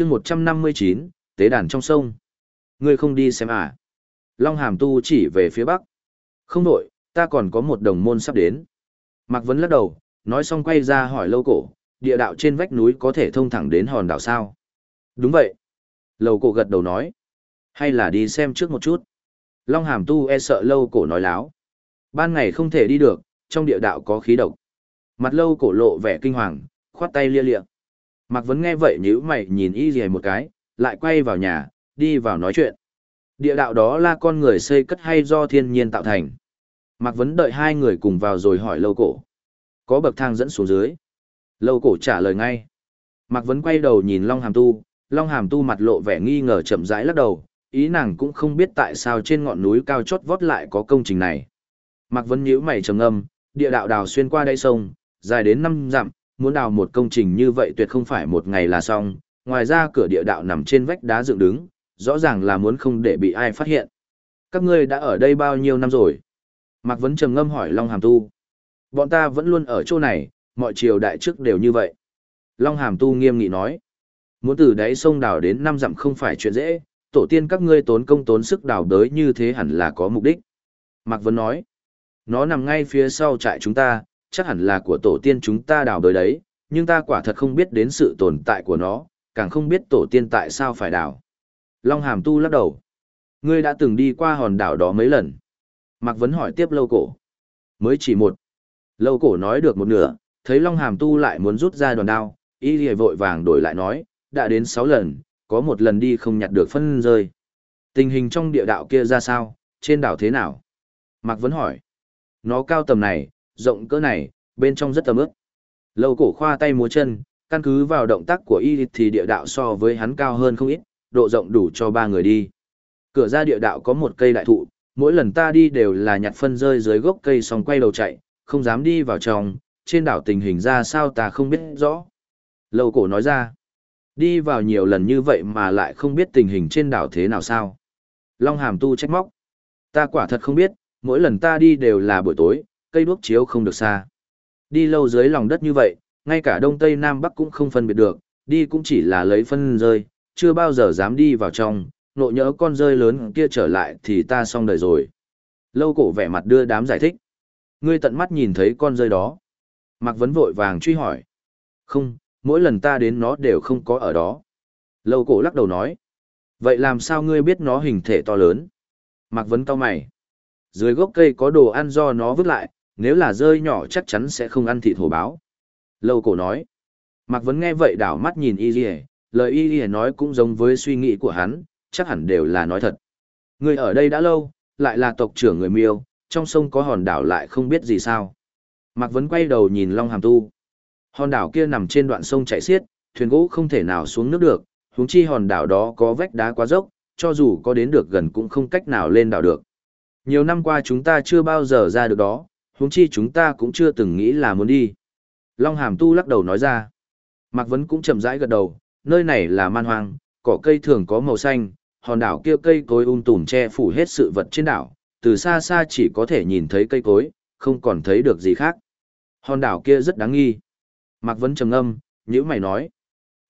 chương 159, tế đàn trong sông. Ngươi không đi xem à? Long Hàm Tu chỉ về phía bắc. Không đổi, ta còn có một đồng môn sắp đến. Mạc Vấn lắc đầu, nói xong quay ra hỏi lâu cổ, địa đạo trên vách núi có thể thông thẳng đến hòn đảo sao? Đúng vậy. Lâu cổ gật đầu nói. Hay là đi xem trước một chút. Long Hàm Tu e sợ lâu cổ nói láo. Ban ngày không thể đi được, trong địa đạo có khí độc. Mặt lâu cổ lộ vẻ kinh hoàng, khoát tay lia lịa. Mạc Vấn nghe vậy nhíu mày nhìn y gì một cái, lại quay vào nhà, đi vào nói chuyện. Địa đạo đó là con người xây cất hay do thiên nhiên tạo thành. Mạc Vấn đợi hai người cùng vào rồi hỏi lâu cổ. Có bậc thang dẫn xuống dưới. Lâu cổ trả lời ngay. Mạc Vấn quay đầu nhìn Long Hàm Tu, Long Hàm Tu mặt lộ vẻ nghi ngờ chậm rãi lắc đầu, ý nàng cũng không biết tại sao trên ngọn núi cao chót vót lại có công trình này. Mạc Vấn nhíu mày trầm ngâm, địa đạo đào xuyên qua đây sông, dài đến năm dặm, muốn đào một công trình như vậy tuyệt không phải một ngày là xong, ngoài ra cửa địa đạo nằm trên vách đá dựng đứng, rõ ràng là muốn không để bị ai phát hiện. Các ngươi đã ở đây bao nhiêu năm rồi? Mạc Vấn trầm ngâm hỏi Long Hàm Tu. Bọn ta vẫn luôn ở chỗ này, mọi triều đại trước đều như vậy. Long Hàm Tu nghiêm nghị nói. Muốn từ đáy sông đào đến năm dặm không phải chuyện dễ, tổ tiên các ngươi tốn công tốn sức đào đới như thế hẳn là có mục đích. Mạc Vấn nói. Nó nằm ngay phía sau trại chúng ta, chắc hẳn là của tổ tiên chúng ta đào đời đấy, nhưng ta quả thật không biết đến sự tồn tại của nó, càng không biết tổ tiên tại sao phải đào. Long Hàm Tu lắc đầu. Ngươi đã từng đi qua hòn đảo đó mấy lần. Mạc Vấn hỏi tiếp lâu cổ. Mới chỉ một. Lâu cổ nói được một nửa, thấy Long Hàm Tu lại muốn rút ra đòn đao, y lìa vội vàng đổi lại nói, đã đến sáu lần, có một lần đi không nhặt được phân rơi. Tình hình trong địa đạo kia ra sao, trên đảo thế nào? Mạc Vấn hỏi. Nó cao tầm này, rộng cỡ này, bên trong rất tầm ướp. Lâu cổ khoa tay múa chân, căn cứ vào động tác của y thì địa đạo so với hắn cao hơn không ít, độ rộng đủ cho ba người đi. Cửa ra địa đạo có một cây đại thụ, mỗi lần ta đi đều là nhặt phân rơi dưới gốc cây xong quay đầu chạy, không dám đi vào trong, trên đảo tình hình ra sao ta không biết rõ. Lâu cổ nói ra, đi vào nhiều lần như vậy mà lại không biết tình hình trên đảo thế nào sao. Long hàm tu trách móc, ta quả thật không biết, mỗi lần ta đi đều là buổi tối, cây đuốc chiếu không được xa. Đi lâu dưới lòng đất như vậy, ngay cả đông tây nam bắc cũng không phân biệt được, đi cũng chỉ là lấy phân rơi, chưa bao giờ dám đi vào trong, nộ nhỡ con rơi lớn kia trở lại thì ta xong đời rồi. Lâu cổ vẻ mặt đưa đám giải thích. Ngươi tận mắt nhìn thấy con rơi đó. Mạc Vấn vội vàng truy hỏi. Không, mỗi lần ta đến nó đều không có ở đó. Lâu cổ lắc đầu nói. Vậy làm sao ngươi biết nó hình thể to lớn? Mạc Vấn cau mày. Dưới gốc cây có đồ ăn do nó vứt lại, nếu là rơi nhỏ chắc chắn sẽ không ăn thịt hổ báo. Lâu cổ nói. Mạc Vấn nghe vậy đảo mắt nhìn y dì lời y dì nói cũng giống với suy nghĩ của hắn, chắc hẳn đều là nói thật. Người ở đây đã lâu, lại là tộc trưởng người miêu, trong sông có hòn đảo lại không biết gì sao. Mạc Vấn quay đầu nhìn Long Hàm Tu. Hòn đảo kia nằm trên đoạn sông chảy xiết, thuyền gỗ không thể nào xuống nước được, huống chi hòn đảo đó có vách đá quá dốc, cho dù có đến được gần cũng không cách nào lên đảo được. Nhiều năm qua chúng ta chưa bao giờ ra được đó, huống chi chúng ta cũng chưa từng nghĩ là muốn đi. Long Hàm Tu lắc đầu nói ra. Mạc Vấn cũng chậm rãi gật đầu, nơi này là man hoang, cỏ cây thường có màu xanh, hòn đảo kia cây cối um tùm che phủ hết sự vật trên đảo, từ xa xa chỉ có thể nhìn thấy cây cối, không còn thấy được gì khác. Hòn đảo kia rất đáng nghi. Mạc Vấn trầm ngâm, nhữ mày nói.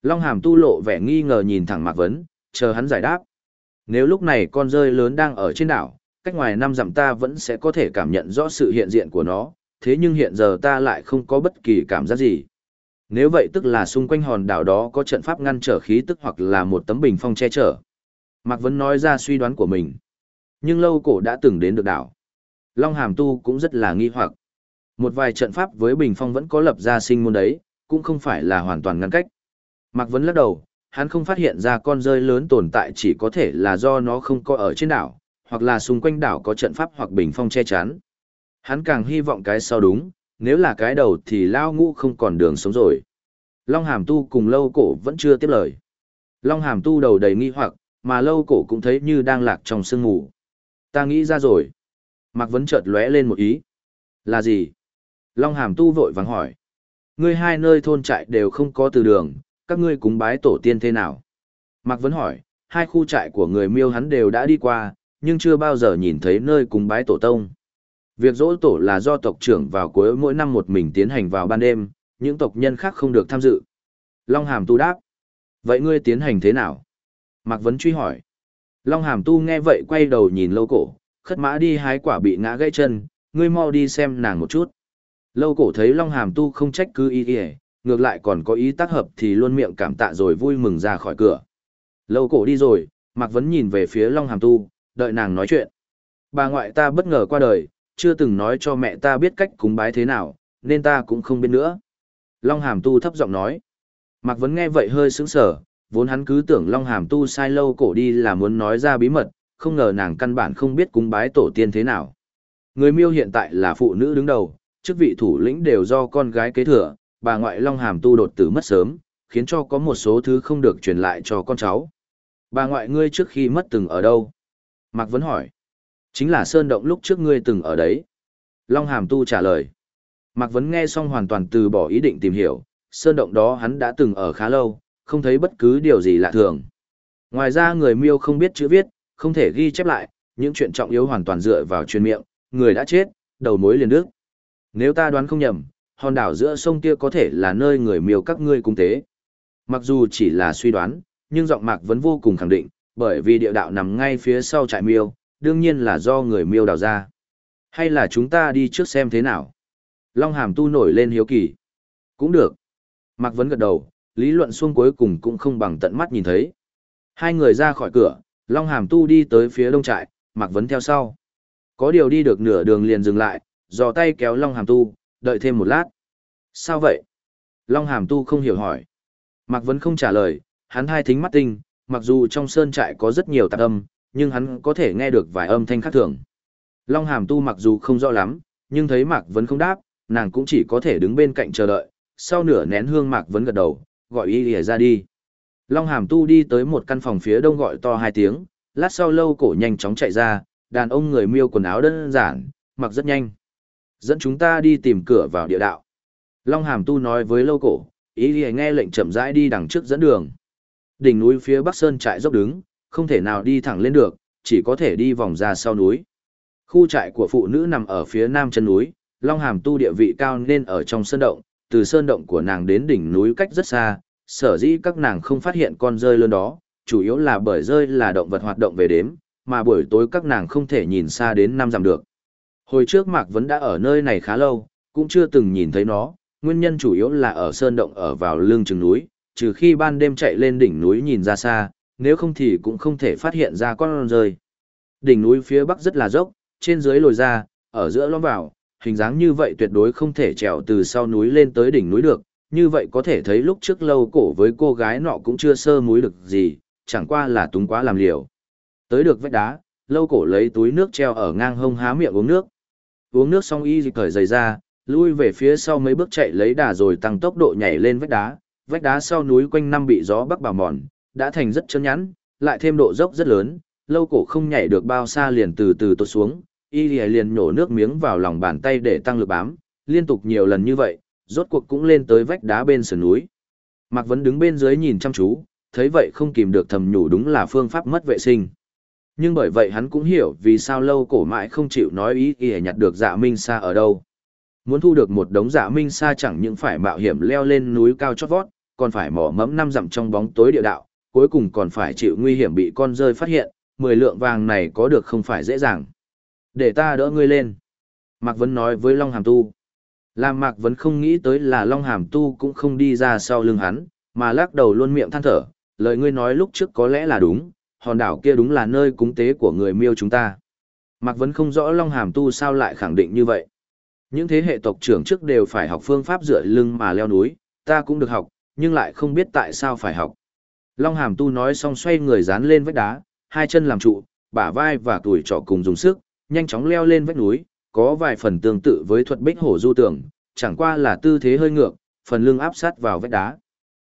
Long Hàm Tu lộ vẻ nghi ngờ nhìn thẳng Mạc Vấn, chờ hắn giải đáp. Nếu lúc này con rơi lớn đang ở trên đảo, cách ngoài năm dặm ta vẫn sẽ có thể cảm nhận rõ sự hiện diện của nó, thế nhưng hiện giờ ta lại không có bất kỳ cảm giác gì. Nếu vậy tức là xung quanh hòn đảo đó có trận pháp ngăn trở khí tức hoặc là một tấm bình phong che chở. Mạc Vấn nói ra suy đoán của mình. Nhưng lâu cổ đã từng đến được đảo. Long Hàm Tu cũng rất là nghi hoặc. Một vài trận pháp với bình phong vẫn có lập ra sinh môn đấy, cũng không phải là hoàn toàn ngăn cách. Mạc Vấn lắc đầu, hắn không phát hiện ra con rơi lớn tồn tại chỉ có thể là do nó không có ở trên đảo, hoặc là xung quanh đảo có trận pháp hoặc bình phong che chắn. Hắn càng hy vọng cái sau đúng, nếu là cái đầu thì lao ngũ không còn đường sống rồi. Long hàm tu cùng lâu cổ vẫn chưa tiếp lời. Long hàm tu đầu đầy nghi hoặc, mà lâu cổ cũng thấy như đang lạc trong sương mù. Ta nghĩ ra rồi. Mạc Vấn chợt lóe lên một ý. Là gì? Long hàm tu vội vàng hỏi. Ngươi hai nơi thôn trại đều không có từ đường, các ngươi cúng bái tổ tiên thế nào? Mạc Vấn hỏi, hai khu trại của người miêu hắn đều đã đi qua, nhưng chưa bao giờ nhìn thấy nơi cúng bái tổ tông. Việc dỗ tổ là do tộc trưởng vào cuối mỗi năm một mình tiến hành vào ban đêm, những tộc nhân khác không được tham dự. Long Hàm tu đáp. Vậy ngươi tiến hành thế nào? Mạc Vấn truy hỏi. Long Hàm Tu nghe vậy quay đầu nhìn lâu cổ, khất mã đi hái quả bị ngã gãy chân, ngươi mau đi xem nàng một chút. Lâu cổ thấy Long Hàm Tu không trách cứ ý kìa, ngược lại còn có ý tác hợp thì luôn miệng cảm tạ rồi vui mừng ra khỏi cửa. Lâu cổ đi rồi, Mạc Vấn nhìn về phía Long Hàm Tu, đợi nàng nói chuyện. Bà ngoại ta bất ngờ qua đời, chưa từng nói cho mẹ ta biết cách cúng bái thế nào, nên ta cũng không biết nữa. Long Hàm Tu thấp giọng nói. Mạc Vấn nghe vậy hơi sững sờ, vốn hắn cứ tưởng Long Hàm Tu sai lâu cổ đi là muốn nói ra bí mật, không ngờ nàng căn bản không biết cúng bái tổ tiên thế nào. Người miêu hiện tại là phụ nữ đứng đầu, chức vị thủ lĩnh đều do con gái kế thừa, bà ngoại Long Hàm Tu đột tử mất sớm, khiến cho có một số thứ không được truyền lại cho con cháu. Bà ngoại ngươi trước khi mất từng ở đâu? Mạc Vấn hỏi. Chính là Sơn Động lúc trước ngươi từng ở đấy. Long Hàm Tu trả lời. Mạc Vấn nghe xong hoàn toàn từ bỏ ý định tìm hiểu, Sơn Động đó hắn đã từng ở khá lâu, không thấy bất cứ điều gì lạ thường. Ngoài ra người miêu không biết chữ viết, không thể ghi chép lại, những chuyện trọng yếu hoàn toàn dựa vào truyền miệng, người đã chết, đầu mối liền nước. Nếu ta đoán không nhầm, hòn đảo giữa sông kia có thể là nơi người miêu các ngươi cung tế. Mặc dù chỉ là suy đoán, nhưng giọng mạc vẫn vô cùng khẳng định, bởi vì địa đạo nằm ngay phía sau trại miêu, đương nhiên là do người miêu đào ra. Hay là chúng ta đi trước xem thế nào? Long hàm tu nổi lên hiếu kỳ. Cũng được. Mạc Vấn gật đầu, lý luận xuông cuối cùng cũng không bằng tận mắt nhìn thấy. Hai người ra khỏi cửa, Long hàm tu đi tới phía đông trại, Mạc Vấn theo sau. Có điều đi được nửa đường liền dừng lại, dò tay kéo Long hàm tu, đợi thêm một lát. Sao vậy? Long hàm tu không hiểu hỏi. Mạc Vấn không trả lời, hắn hai thính mắt tinh, mặc dù trong sơn trại có rất nhiều tạp âm, nhưng hắn có thể nghe được vài âm thanh khác thường. Long hàm tu mặc dù không rõ lắm, nhưng thấy Mạc Vấn không đáp, nàng cũng chỉ có thể đứng bên cạnh chờ đợi, sau nửa nén hương Mạc Vấn gật đầu, gọi y lìa ra đi. Long hàm tu đi tới một căn phòng phía đông gọi to hai tiếng, lát sau lâu cổ nhanh chóng chạy ra, đàn ông người miêu quần áo đơn giản, mặc rất nhanh. Dẫn chúng ta đi tìm cửa vào địa đạo. Long hàm tu nói với lâu cổ, ý lìa nghe lệnh chậm rãi đi đằng trước dẫn đường. Đỉnh núi phía bắc sơn trại dốc đứng, không thể nào đi thẳng lên được, chỉ có thể đi vòng ra sau núi. Khu trại của phụ nữ nằm ở phía nam chân núi, Long Hàm tu địa vị cao nên ở trong sơn động, từ sơn động của nàng đến đỉnh núi cách rất xa, sở dĩ các nàng không phát hiện con rơi lớn đó, chủ yếu là bởi rơi là động vật hoạt động về đếm, mà buổi tối các nàng không thể nhìn xa đến năm dặm được. Hồi trước Mạc Vấn đã ở nơi này khá lâu, cũng chưa từng nhìn thấy nó, nguyên nhân chủ yếu là ở sơn động ở vào lưng chừng núi, trừ khi ban đêm chạy lên đỉnh núi nhìn ra xa, nếu không thì cũng không thể phát hiện ra con rơi. Đỉnh núi phía bắc rất là dốc, trên dưới lồi ra, ở giữa lõm vào, hình dáng như vậy tuyệt đối không thể trèo từ sau núi lên tới đỉnh núi được, như vậy có thể thấy lúc trước lâu cổ với cô gái nọ cũng chưa sơ múi được gì, chẳng qua là túng quá làm liều. Tới được vách đá, lâu cổ lấy túi nước treo ở ngang hông há miệng uống nước. Uống nước xong y dịch cởi giày ra, lui về phía sau mấy bước chạy lấy đà rồi tăng tốc độ nhảy lên vách đá, vách đá sau núi quanh năm bị gió bắc bào mòn, đã thành rất chân nhẵn, lại thêm độ dốc rất lớn, lâu cổ không nhảy được bao xa liền từ từ tụt xuống, y liền nhổ nước miếng vào lòng bàn tay để tăng lực bám, liên tục nhiều lần như vậy, rốt cuộc cũng lên tới vách đá bên sườn núi. Mạc Vấn đứng bên dưới nhìn chăm chú, thấy vậy không kìm được thầm nhủ đúng là phương pháp mất vệ sinh. Nhưng bởi vậy hắn cũng hiểu vì sao lâu cổ mãi không chịu nói ý y nhặt được dạ minh sa ở đâu. Muốn thu được một đống dạ minh sa chẳng những phải mạo hiểm leo lên núi cao chót vót, còn phải mỏ mẫm năm dặm trong bóng tối địa đạo, cuối cùng còn phải chịu nguy hiểm bị con rơi phát hiện, mười lượng vàng này có được không phải dễ dàng. Để ta đỡ ngươi lên. Mạc Vấn nói với Long Hàm Tu. Làm Mạc Vấn không nghĩ tới là Long Hàm Tu cũng không đi ra sau lưng hắn, mà lắc đầu luôn miệng than thở. Lời ngươi nói lúc trước có lẽ là đúng, hòn đảo kia đúng là nơi cúng tế của người miêu chúng ta. Mạc Vấn không rõ Long Hàm Tu sao lại khẳng định như vậy. Những thế hệ tộc trưởng trước đều phải học phương pháp dựa lưng mà leo núi, ta cũng được học, nhưng lại không biết tại sao phải học. Long Hàm Tu nói xong xoay người dán lên vách đá, hai chân làm trụ, bả vai và tuổi trọ cùng dùng sức, nhanh chóng leo lên vách núi, có vài phần tương tự với thuật bích hổ du tưởng, chẳng qua là tư thế hơi ngược, phần lưng áp sát vào vách đá.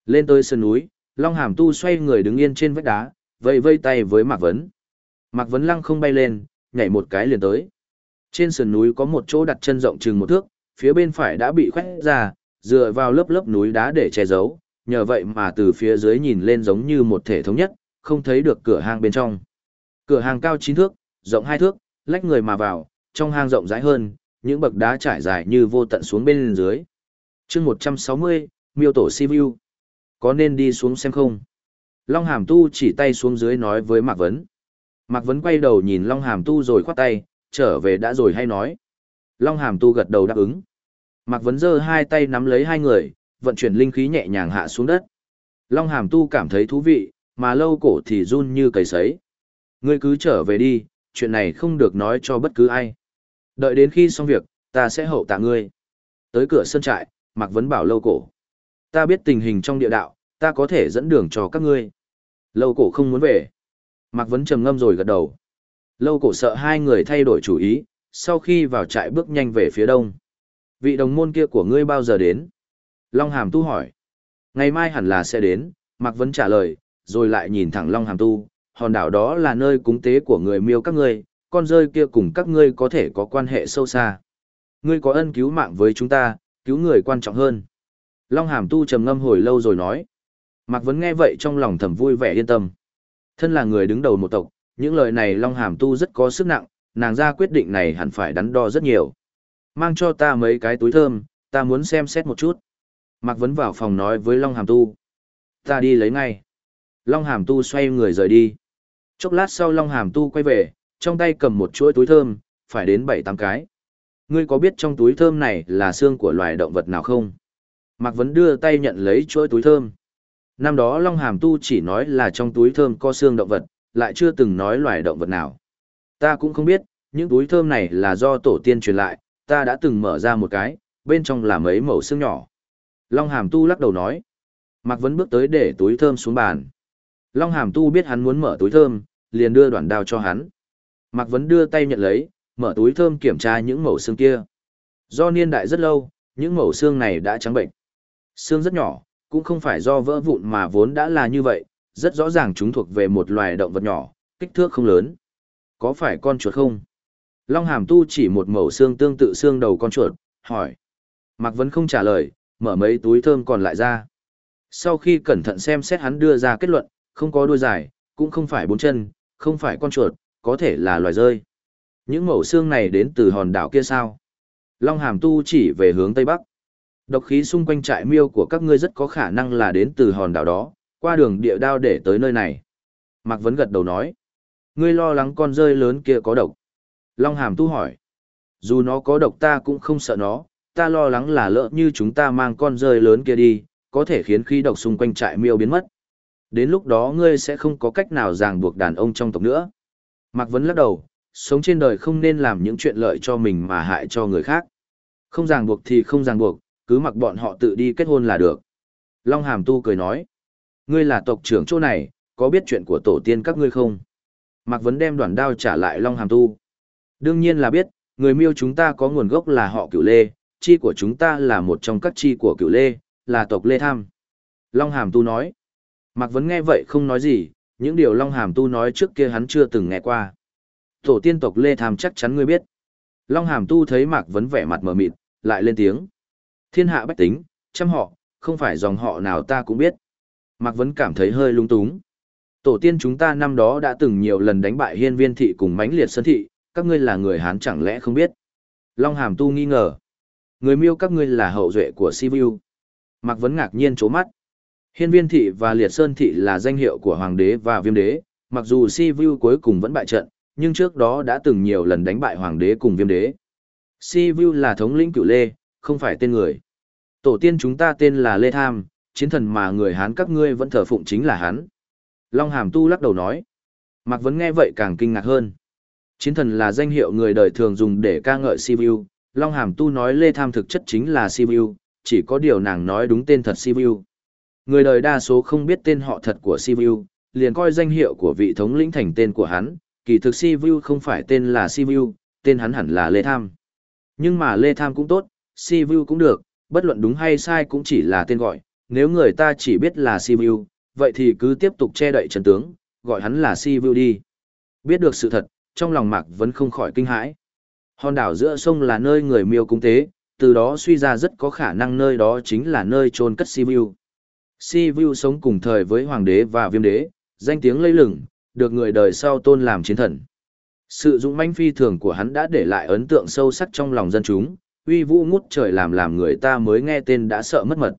Lên tới sườn núi, Long Hàm Tu xoay người đứng yên trên vách đá, vây vây tay với Mạc Vấn. Mạc Vấn lăng không bay lên, nhảy một cái liền tới. Trên sườn núi có một chỗ đặt chân rộng chừng một thước, phía bên phải đã bị khoét ra, dựa vào lớp lớp núi đá để che giấu, nhờ vậy mà từ phía dưới nhìn lên giống như một thể thống nhất, không thấy được cửa hang bên trong. Cửa hàng cao 9 thước, rộng 2 thước, lách người mà vào, trong hang rộng rãi hơn, những bậc đá trải dài như vô tận xuống bên dưới. chương 160, miêu tổ si view. Có nên đi xuống xem không? Long Hàm Tu chỉ tay xuống dưới nói với Mạc Vấn. Mạc Vấn quay đầu nhìn Long Hàm Tu rồi khoát tay, trở về đã rồi hay nói. Long Hàm Tu gật đầu đáp ứng. Mạc Vấn giơ hai tay nắm lấy hai người, vận chuyển linh khí nhẹ nhàng hạ xuống đất. Long Hàm Tu cảm thấy thú vị, mà lâu cổ thì run như cầy sấy. Ngươi cứ trở về đi, chuyện này không được nói cho bất cứ ai. Đợi đến khi xong việc, ta sẽ hậu tạ ngươi. Tới cửa sân trại, Mạc Vấn bảo lâu cổ. Ta biết tình hình trong địa đạo, ta có thể dẫn đường cho các ngươi. Lâu cổ không muốn về. Mạc Vấn trầm ngâm rồi gật đầu. Lâu cổ sợ hai người thay đổi chủ ý, sau khi vào trại bước nhanh về phía đông. Vị đồng môn kia của ngươi bao giờ đến? Long Hàm Tu hỏi. Ngày mai hẳn là sẽ đến, Mạc Vấn trả lời, rồi lại nhìn thẳng Long Hàm Tu. Hòn đảo đó là nơi cúng tế của người miêu các ngươi, con rơi kia cùng các ngươi có thể có quan hệ sâu xa. Ngươi có ân cứu mạng với chúng ta, cứu người quan trọng hơn. Long Hàm Tu trầm ngâm hồi lâu rồi nói. Mạc Vấn nghe vậy trong lòng thầm vui vẻ yên tâm. Thân là người đứng đầu một tộc, những lời này Long Hàm Tu rất có sức nặng, nàng ra quyết định này hẳn phải đắn đo rất nhiều. Mang cho ta mấy cái túi thơm, ta muốn xem xét một chút. Mạc Vấn vào phòng nói với Long Hàm Tu. Ta đi lấy ngay. Long Hàm Tu xoay người rời đi. Chốc lát sau Long Hàm Tu quay về, trong tay cầm một chuỗi túi thơm, phải đến bảy tám cái. Ngươi có biết trong túi thơm này là xương của loài động vật nào không? Mạc Vấn đưa tay nhận lấy chuỗi túi thơm. Năm đó Long Hàm Tu chỉ nói là trong túi thơm có xương động vật, lại chưa từng nói loài động vật nào. Ta cũng không biết, những túi thơm này là do tổ tiên truyền lại, ta đã từng mở ra một cái, bên trong là mấy mẩu xương nhỏ. Long Hàm Tu lắc đầu nói. Mạc Vấn bước tới để túi thơm xuống bàn. Long Hàm Tu biết hắn muốn mở túi thơm, liền đưa đoạn đao cho hắn. Mạc Vấn đưa tay nhận lấy, mở túi thơm kiểm tra những mẩu xương kia. Do niên đại rất lâu, những mẩu xương này đã trắng bệnh. Xương rất nhỏ, cũng không phải do vỡ vụn mà vốn đã là như vậy, rất rõ ràng chúng thuộc về một loài động vật nhỏ, kích thước không lớn. Có phải con chuột không? Long Hàm Tu chỉ một mẩu xương tương tự xương đầu con chuột, hỏi. Mạc Vấn không trả lời, mở mấy túi thơm còn lại ra. Sau khi cẩn thận xem xét hắn đưa ra kết luận, không có đuôi dài, cũng không phải bốn chân, không phải con chuột, có thể là loài rơi. Những mẩu xương này đến từ hòn đảo kia sao? Long Hàm Tu chỉ về hướng Tây Bắc. Độc khí xung quanh trại miêu của các ngươi rất có khả năng là đến từ hòn đảo đó, qua đường địa đao để tới nơi này. Mạc Vấn gật đầu nói. Ngươi lo lắng con rơi lớn kia có độc. Long Hàm Tu hỏi. Dù nó có độc ta cũng không sợ nó, ta lo lắng là lỡ như chúng ta mang con rơi lớn kia đi, có thể khiến khí độc xung quanh trại miêu biến mất. Đến lúc đó ngươi sẽ không có cách nào ràng buộc đàn ông trong tộc nữa. Mạc Vấn lắc đầu, sống trên đời không nên làm những chuyện lợi cho mình mà hại cho người khác. Không ràng buộc thì không ràng buộc, cứ mặc bọn họ tự đi kết hôn là được. Long Hàm Tu cười nói, ngươi là tộc trưởng chỗ này, có biết chuyện của tổ tiên các ngươi không? Mạc Vấn đem đoàn đao trả lại Long Hàm Tu. Đương nhiên là biết, người miêu chúng ta có nguồn gốc là họ cửu lê, chi của chúng ta là một trong các chi của cửu lê, là tộc lê tham. Long Hàm Tu nói. Mạc Vấn nghe vậy không nói gì, những điều Long Hàm Tu nói trước kia hắn chưa từng nghe qua. Tổ tiên tộc lê tham chắc chắn ngươi biết. Long Hàm Tu thấy Mạc Vấn vẻ mặt mờ mịt, lại lên tiếng. Thiên hạ bách tính, trăm họ, không phải dòng họ nào ta cũng biết. Mạc Vấn cảm thấy hơi lung túng. Tổ tiên chúng ta năm đó đã từng nhiều lần đánh bại hiên viên thị cùng mãnh liệt sơn thị, các ngươi là người Hán chẳng lẽ không biết. Long Hàm Tu nghi ngờ. Người miêu các ngươi là hậu duệ của Sivu. Mạc Vấn ngạc nhiên chố mắt. Hiên viên thị và liệt sơn thị là danh hiệu của hoàng đế và viêm đế, mặc dù Sivu cuối cùng vẫn bại trận, nhưng trước đó đã từng nhiều lần đánh bại hoàng đế cùng viêm đế. Sivu là thống lĩnh cựu lê, không phải tên người. Tổ tiên chúng ta tên là Lê Tham, chiến thần mà người Hán các ngươi vẫn thờ phụng chính là hắn. Long Hàm Tu lắc đầu nói. Mạc Vấn nghe vậy càng kinh ngạc hơn. Chiến thần là danh hiệu người đời thường dùng để ca ngợi Sivu. Long Hàm Tu nói Lê Tham thực chất chính là Sivu, chỉ có điều nàng nói đúng tên thật Sivu. Người đời đa số không biết tên họ thật của Sivu, liền coi danh hiệu của vị thống lĩnh thành tên của hắn, kỳ thực Sivu không phải tên là Sivu, tên hắn hẳn là Lê Tham. Nhưng mà Lê Tham cũng tốt, Sivu cũng được, bất luận đúng hay sai cũng chỉ là tên gọi, nếu người ta chỉ biết là Sivu, vậy thì cứ tiếp tục che đậy Trần tướng, gọi hắn là Sivu đi. Biết được sự thật, trong lòng Mạc vẫn không khỏi kinh hãi. Hòn đảo giữa sông là nơi người miêu cung tế, từ đó suy ra rất có khả năng nơi đó chính là nơi chôn cất Sivu. Sivu sống cùng thời với hoàng đế và viêm đế, danh tiếng lây lừng, được người đời sau tôn làm chiến thần. Sự dũng mãnh phi thường của hắn đã để lại ấn tượng sâu sắc trong lòng dân chúng, uy vũ ngút trời làm làm người ta mới nghe tên đã sợ mất mật.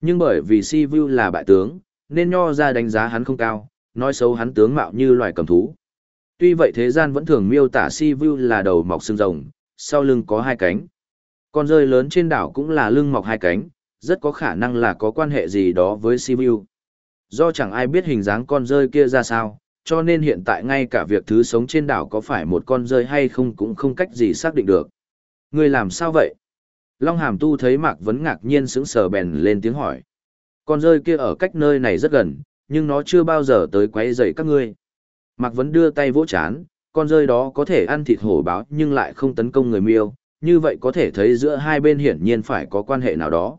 Nhưng bởi vì Si Vu là bại tướng, nên nho ra đánh giá hắn không cao, nói xấu hắn tướng mạo như loài cầm thú. Tuy vậy thế gian vẫn thường miêu tả si vu là đầu mọc xương rồng, sau lưng có hai cánh. Con rơi lớn trên đảo cũng là lưng mọc hai cánh, rất có khả năng là có quan hệ gì đó với si vu. Do chẳng ai biết hình dáng con rơi kia ra sao, cho nên hiện tại ngay cả việc thứ sống trên đảo có phải một con rơi hay không cũng không cách gì xác định được. Người làm sao vậy? Long Hàm Tu thấy Mạc Vấn ngạc nhiên sững sờ bèn lên tiếng hỏi. Con rơi kia ở cách nơi này rất gần, nhưng nó chưa bao giờ tới quấy rầy các ngươi. Mạc Vấn đưa tay vỗ chán, con rơi đó có thể ăn thịt hổ báo nhưng lại không tấn công người miêu, như vậy có thể thấy giữa hai bên hiển nhiên phải có quan hệ nào đó.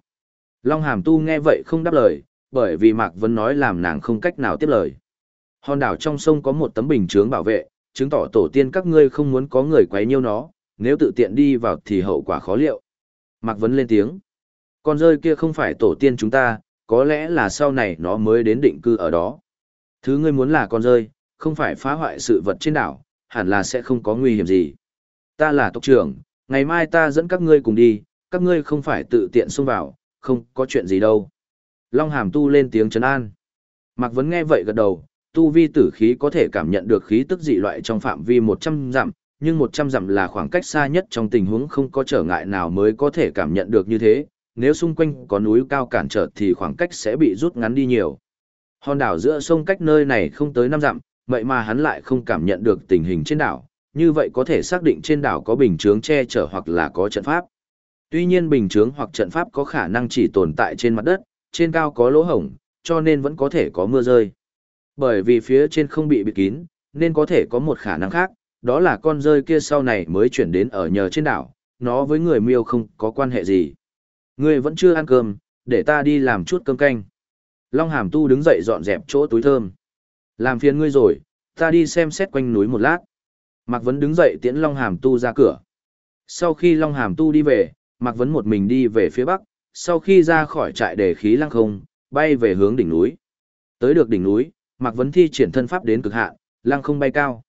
Long Hàm Tu nghe vậy không đáp lời, bởi vì Mạc Vấn nói làm nàng không cách nào tiếp lời. Hòn đảo trong sông có một tấm bình chướng bảo vệ, chứng tỏ tổ tiên các ngươi không muốn có người quấy nhiêu nó, nếu tự tiện đi vào thì hậu quả khó liệu. Mạc Vấn lên tiếng. Con rơi kia không phải tổ tiên chúng ta, có lẽ là sau này nó mới đến định cư ở đó. Thứ ngươi muốn là con rơi, không phải phá hoại sự vật trên đảo, hẳn là sẽ không có nguy hiểm gì. Ta là tộc trưởng, ngày mai ta dẫn các ngươi cùng đi, các ngươi không phải tự tiện xông vào, không có chuyện gì đâu. Long hàm tu lên tiếng trấn an. Mạc Vấn nghe vậy gật đầu, tu vi tử khí có thể cảm nhận được khí tức dị loại trong phạm vi 100 dặm, nhưng 100 dặm là khoảng cách xa nhất trong tình huống không có trở ngại nào mới có thể cảm nhận được như thế, nếu xung quanh có núi cao cản trở thì khoảng cách sẽ bị rút ngắn đi nhiều. Hòn đảo giữa sông cách nơi này không tới 5 dặm, vậy mà hắn lại không cảm nhận được tình hình trên đảo, như vậy có thể xác định trên đảo có bình chướng che chở hoặc là có trận pháp. Tuy nhiên bình chướng hoặc trận pháp có khả năng chỉ tồn tại trên mặt đất, trên cao có lỗ hổng, cho nên vẫn có thể có mưa rơi. Bởi vì phía trên không bị bịt kín, nên có thể có một khả năng khác, đó là con rơi kia sau này mới chuyển đến ở nhờ trên đảo, nó với người miêu không có quan hệ gì. Ngươi vẫn chưa ăn cơm, để ta đi làm chút cơm canh. Long Hàm Tu đứng dậy dọn dẹp chỗ túi thơm. Làm phiền ngươi rồi, ta đi xem xét quanh núi một lát. Mạc Vấn đứng dậy tiễn Long Hàm Tu ra cửa. Sau khi Long Hàm Tu đi về, Mạc Vấn một mình đi về phía bắc, sau khi ra khỏi trại để khí lăng không, bay về hướng đỉnh núi. Tới được đỉnh núi, Mạc Vấn thi triển thân pháp đến cực hạn, lăng không bay cao.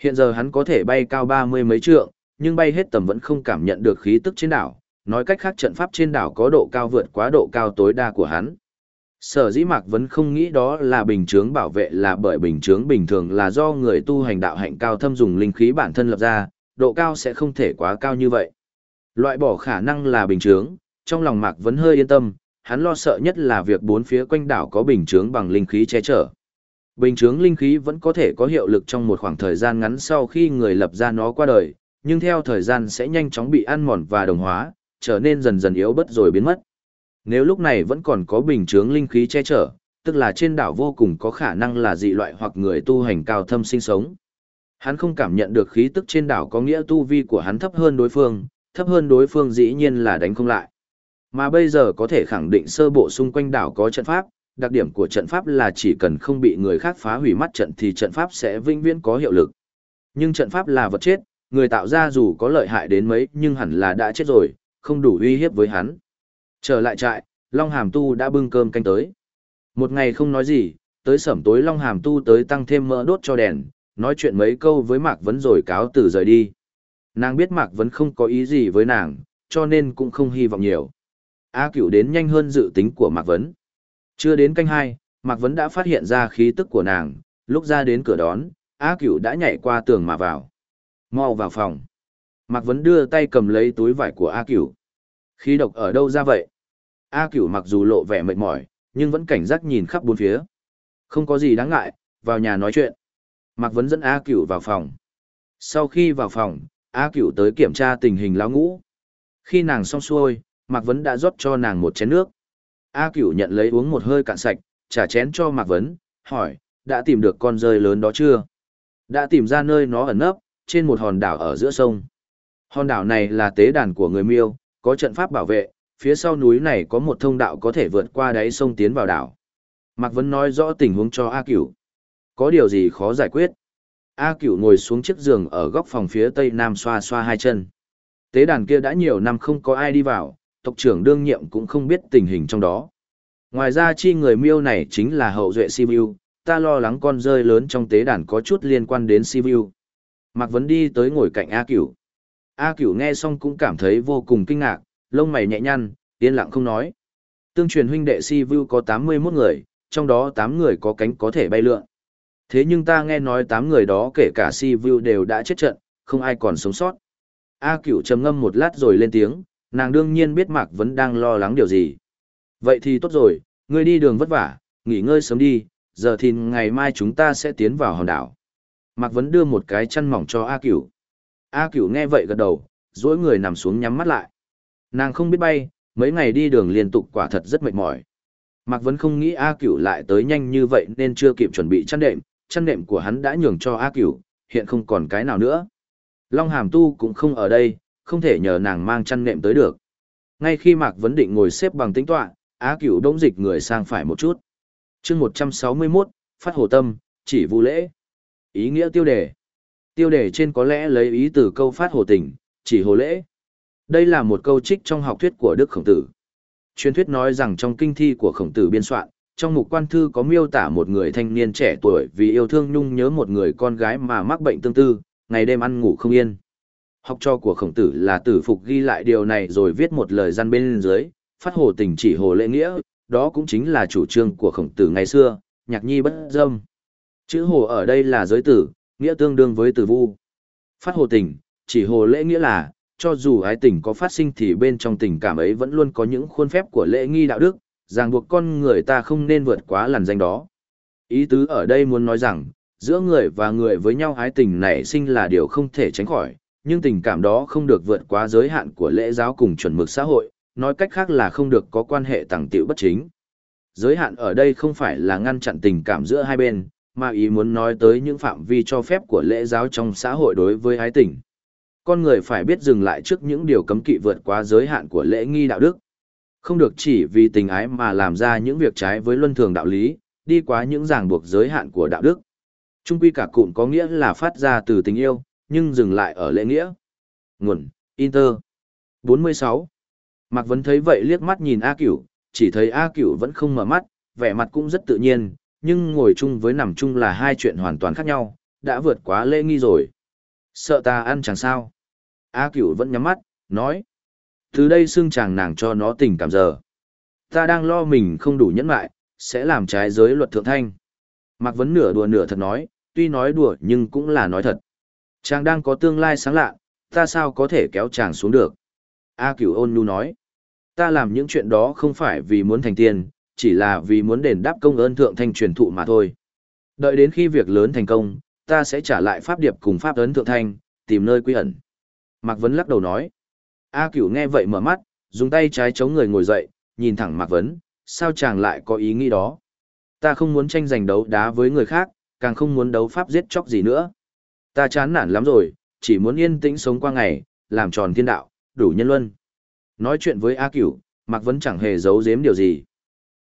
Hiện giờ hắn có thể bay cao ba mươi mấy trượng, nhưng bay hết tầm vẫn không cảm nhận được khí tức trên đảo, nói cách khác trận pháp trên đảo có độ cao vượt quá độ cao tối đa của hắn. Sở dĩ Mạc Vấn không nghĩ đó là bình chướng bảo vệ là bởi bình chướng bình thường là do người tu hành đạo hạnh cao thâm dùng linh khí bản thân lập ra, độ cao sẽ không thể quá cao như vậy. Loại bỏ khả năng là bình chướng, trong lòng Mạc Vấn hơi yên tâm, hắn lo sợ nhất là việc bốn phía quanh đảo có bình chướng bằng linh khí che chở. Bình chướng linh khí vẫn có thể có hiệu lực trong một khoảng thời gian ngắn sau khi người lập ra nó qua đời, nhưng theo thời gian sẽ nhanh chóng bị ăn mòn và đồng hóa, trở nên dần dần yếu bớt rồi biến mất. Nếu lúc này vẫn còn có bình chướng linh khí che chở, tức là trên đảo vô cùng có khả năng là dị loại hoặc người tu hành cao thâm sinh sống. Hắn không cảm nhận được khí tức trên đảo có nghĩa tu vi của hắn thấp hơn đối phương, thấp hơn đối phương dĩ nhiên là đánh không lại. Mà bây giờ có thể khẳng định sơ bộ xung quanh đảo có trận pháp, đặc điểm của trận pháp là chỉ cần không bị người khác phá hủy mắt trận thì trận pháp sẽ vĩnh viễn có hiệu lực. Nhưng trận pháp là vật chết, người tạo ra dù có lợi hại đến mấy nhưng hẳn là đã chết rồi, không đủ uy hiếp với hắn. Trở lại trại, Long Hàm Tu đã bưng cơm canh tới. Một ngày không nói gì, tới sẩm tối Long Hàm Tu tới tăng thêm mỡ đốt cho đèn, nói chuyện mấy câu với Mạc Vấn rồi cáo từ rời đi. Nàng biết Mạc Vấn không có ý gì với nàng, cho nên cũng không hy vọng nhiều. A cửu đến nhanh hơn dự tính của Mạc Vấn. Chưa đến canh hai, Mạc Vấn đã phát hiện ra khí tức của nàng, lúc ra đến cửa đón, A cửu đã nhảy qua tường mà vào. Mau vào phòng. Mạc Vấn đưa tay cầm lấy túi vải của A cửu. Khí độc ở đâu ra vậy? A cửu mặc dù lộ vẻ mệt mỏi, nhưng vẫn cảnh giác nhìn khắp bốn phía. Không có gì đáng ngại, vào nhà nói chuyện. Mạc Vấn dẫn A cửu vào phòng. Sau khi vào phòng, A cửu tới kiểm tra tình hình lão ngũ. Khi nàng xong xuôi, Mạc Vấn đã rót cho nàng một chén nước. A cửu nhận lấy uống một hơi cạn sạch, trả chén cho Mạc Vấn, hỏi, đã tìm được con rơi lớn đó chưa? Đã tìm ra nơi nó ẩn nấp, trên một hòn đảo ở giữa sông. Hòn đảo này là tế đàn của người miêu, có trận pháp bảo vệ, phía sau núi này có một thông đạo có thể vượt qua đáy sông tiến vào đảo. Mạc Vấn nói rõ tình huống cho A Cửu. Có điều gì khó giải quyết? A Cửu ngồi xuống chiếc giường ở góc phòng phía tây nam xoa xoa hai chân. Tế đàn kia đã nhiều năm không có ai đi vào, tộc trưởng đương nhiệm cũng không biết tình hình trong đó. Ngoài ra chi người miêu này chính là hậu duệ Sibiu, ta lo lắng con rơi lớn trong tế đàn có chút liên quan đến Sibiu. Mạc Vấn đi tới ngồi cạnh A Cửu. A Cửu nghe xong cũng cảm thấy vô cùng kinh ngạc, lông mày nhẹ nhăn, yên lặng không nói. Tương truyền huynh đệ Si Vu có 81 người, trong đó 8 người có cánh có thể bay lượn. Thế nhưng ta nghe nói 8 người đó kể cả si Vu đều đã chết trận, không ai còn sống sót. A cửu trầm ngâm một lát rồi lên tiếng, nàng đương nhiên biết Mạc vẫn đang lo lắng điều gì. Vậy thì tốt rồi, ngươi đi đường vất vả, nghỉ ngơi sớm đi, giờ thì ngày mai chúng ta sẽ tiến vào hòn đảo. Mạc Vấn đưa một cái chăn mỏng cho A cửu. A cửu nghe vậy gật đầu, duỗi người nằm xuống nhắm mắt lại. Nàng không biết bay, mấy ngày đi đường liên tục quả thật rất mệt mỏi. Mạc Vấn không nghĩ A cửu lại tới nhanh như vậy nên chưa kịp chuẩn bị chăn đệm, chăn đệm của hắn đã nhường cho A cửu, hiện không còn cái nào nữa. Long Hàm Tu cũng không ở đây, không thể nhờ nàng mang chăn nệm tới được. Ngay khi Mạc Vấn định ngồi xếp bằng tính tọa, Á Cửu đông dịch người sang phải một chút. chương 161, Phát Hồ Tâm, chỉ vu lễ. Ý nghĩa tiêu đề. Tiêu đề trên có lẽ lấy ý từ câu Phát Hồ Tình, chỉ hồ lễ. Đây là một câu trích trong học thuyết của Đức Khổng Tử. Truyền thuyết nói rằng trong kinh thi của Khổng Tử biên soạn, trong mục quan thư có miêu tả một người thanh niên trẻ tuổi vì yêu thương nhung nhớ một người con gái mà mắc bệnh tương tư, ngày đêm ăn ngủ không yên. Học trò của khổng tử là tử phục ghi lại điều này rồi viết một lời gian bên dưới, phát hồ tình chỉ hồ lễ nghĩa, đó cũng chính là chủ trương của khổng tử ngày xưa, nhạc nhi bất dâm. Chữ hồ ở đây là giới tử, nghĩa tương đương với từ vu. Phát hồ tình, chỉ hồ lễ nghĩa là, cho dù ái tình có phát sinh thì bên trong tình cảm ấy vẫn luôn có những khuôn phép của lễ nghi đạo đức, ràng buộc con người ta không nên vượt quá làn danh đó. Ý tứ ở đây muốn nói rằng, giữa người và người với nhau ái tình nảy sinh là điều không thể tránh khỏi, nhưng tình cảm đó không được vượt quá giới hạn của lễ giáo cùng chuẩn mực xã hội, nói cách khác là không được có quan hệ tàng tiệu bất chính. Giới hạn ở đây không phải là ngăn chặn tình cảm giữa hai bên, mà ý muốn nói tới những phạm vi cho phép của lễ giáo trong xã hội đối với ái tình. Con người phải biết dừng lại trước những điều cấm kỵ vượt quá giới hạn của lễ nghi đạo đức. Không được chỉ vì tình ái mà làm ra những việc trái với luân thường đạo lý, đi quá những ràng buộc giới hạn của đạo đức. Trung quy cả cụm có nghĩa là phát ra từ tình yêu, nhưng dừng lại ở lễ nghĩa. Nguồn, Inter. 46. Mạc Vấn thấy vậy liếc mắt nhìn A Cửu, chỉ thấy A Cửu vẫn không mở mắt, vẻ mặt cũng rất tự nhiên, nhưng ngồi chung với nằm chung là hai chuyện hoàn toàn khác nhau, đã vượt quá lễ nghi rồi. Sợ ta ăn chẳng sao. A Cửu vẫn nhắm mắt, nói. Từ đây xương chàng nàng cho nó tình cảm giờ. Ta đang lo mình không đủ nhẫn mại, sẽ làm trái giới luật thượng thanh. Mạc Vấn nửa đùa nửa thật nói, tuy nói đùa nhưng cũng là nói thật. Chàng đang có tương lai sáng lạ, ta sao có thể kéo chàng xuống được. A cửu ôn nhu nói, ta làm những chuyện đó không phải vì muốn thành tiền, chỉ là vì muốn đền đáp công ơn thượng thanh truyền thụ mà thôi. Đợi đến khi việc lớn thành công, ta sẽ trả lại pháp điệp cùng pháp ấn thượng thanh, tìm nơi quy ẩn. Mạc Vấn lắc đầu nói. A cửu nghe vậy mở mắt, dùng tay trái chống người ngồi dậy, nhìn thẳng Mạc Vấn, sao chàng lại có ý nghĩ đó? Ta không muốn tranh giành đấu đá với người khác, càng không muốn đấu pháp giết chóc gì nữa. Ta chán nản lắm rồi, chỉ muốn yên tĩnh sống qua ngày, làm tròn thiên đạo, đủ nhân luân. Nói chuyện với A Cửu, Mạc Vấn chẳng hề giấu giếm điều gì.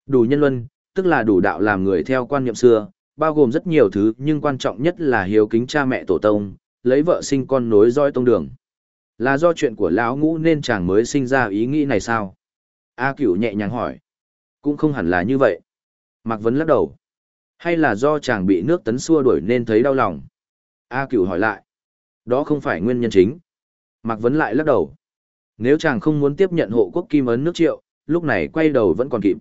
Đủ nhân luân, tức là đủ đạo làm người theo quan niệm xưa, bao gồm rất nhiều thứ nhưng quan trọng nhất là hiếu kính cha mẹ tổ tông, lấy vợ sinh con nối dõi tông đường. Là do chuyện của lão ngũ nên chàng mới sinh ra ý nghĩ này sao? A Cửu nhẹ nhàng hỏi. Cũng không hẳn là như vậy. Mạc Vấn lắc đầu. Hay là do chàng bị nước tấn xua đuổi nên thấy đau lòng? A cửu hỏi lại. Đó không phải nguyên nhân chính. Mạc Vấn lại lắc đầu. Nếu chàng không muốn tiếp nhận hộ quốc kim ấn nước triệu, lúc này quay đầu vẫn còn kịp.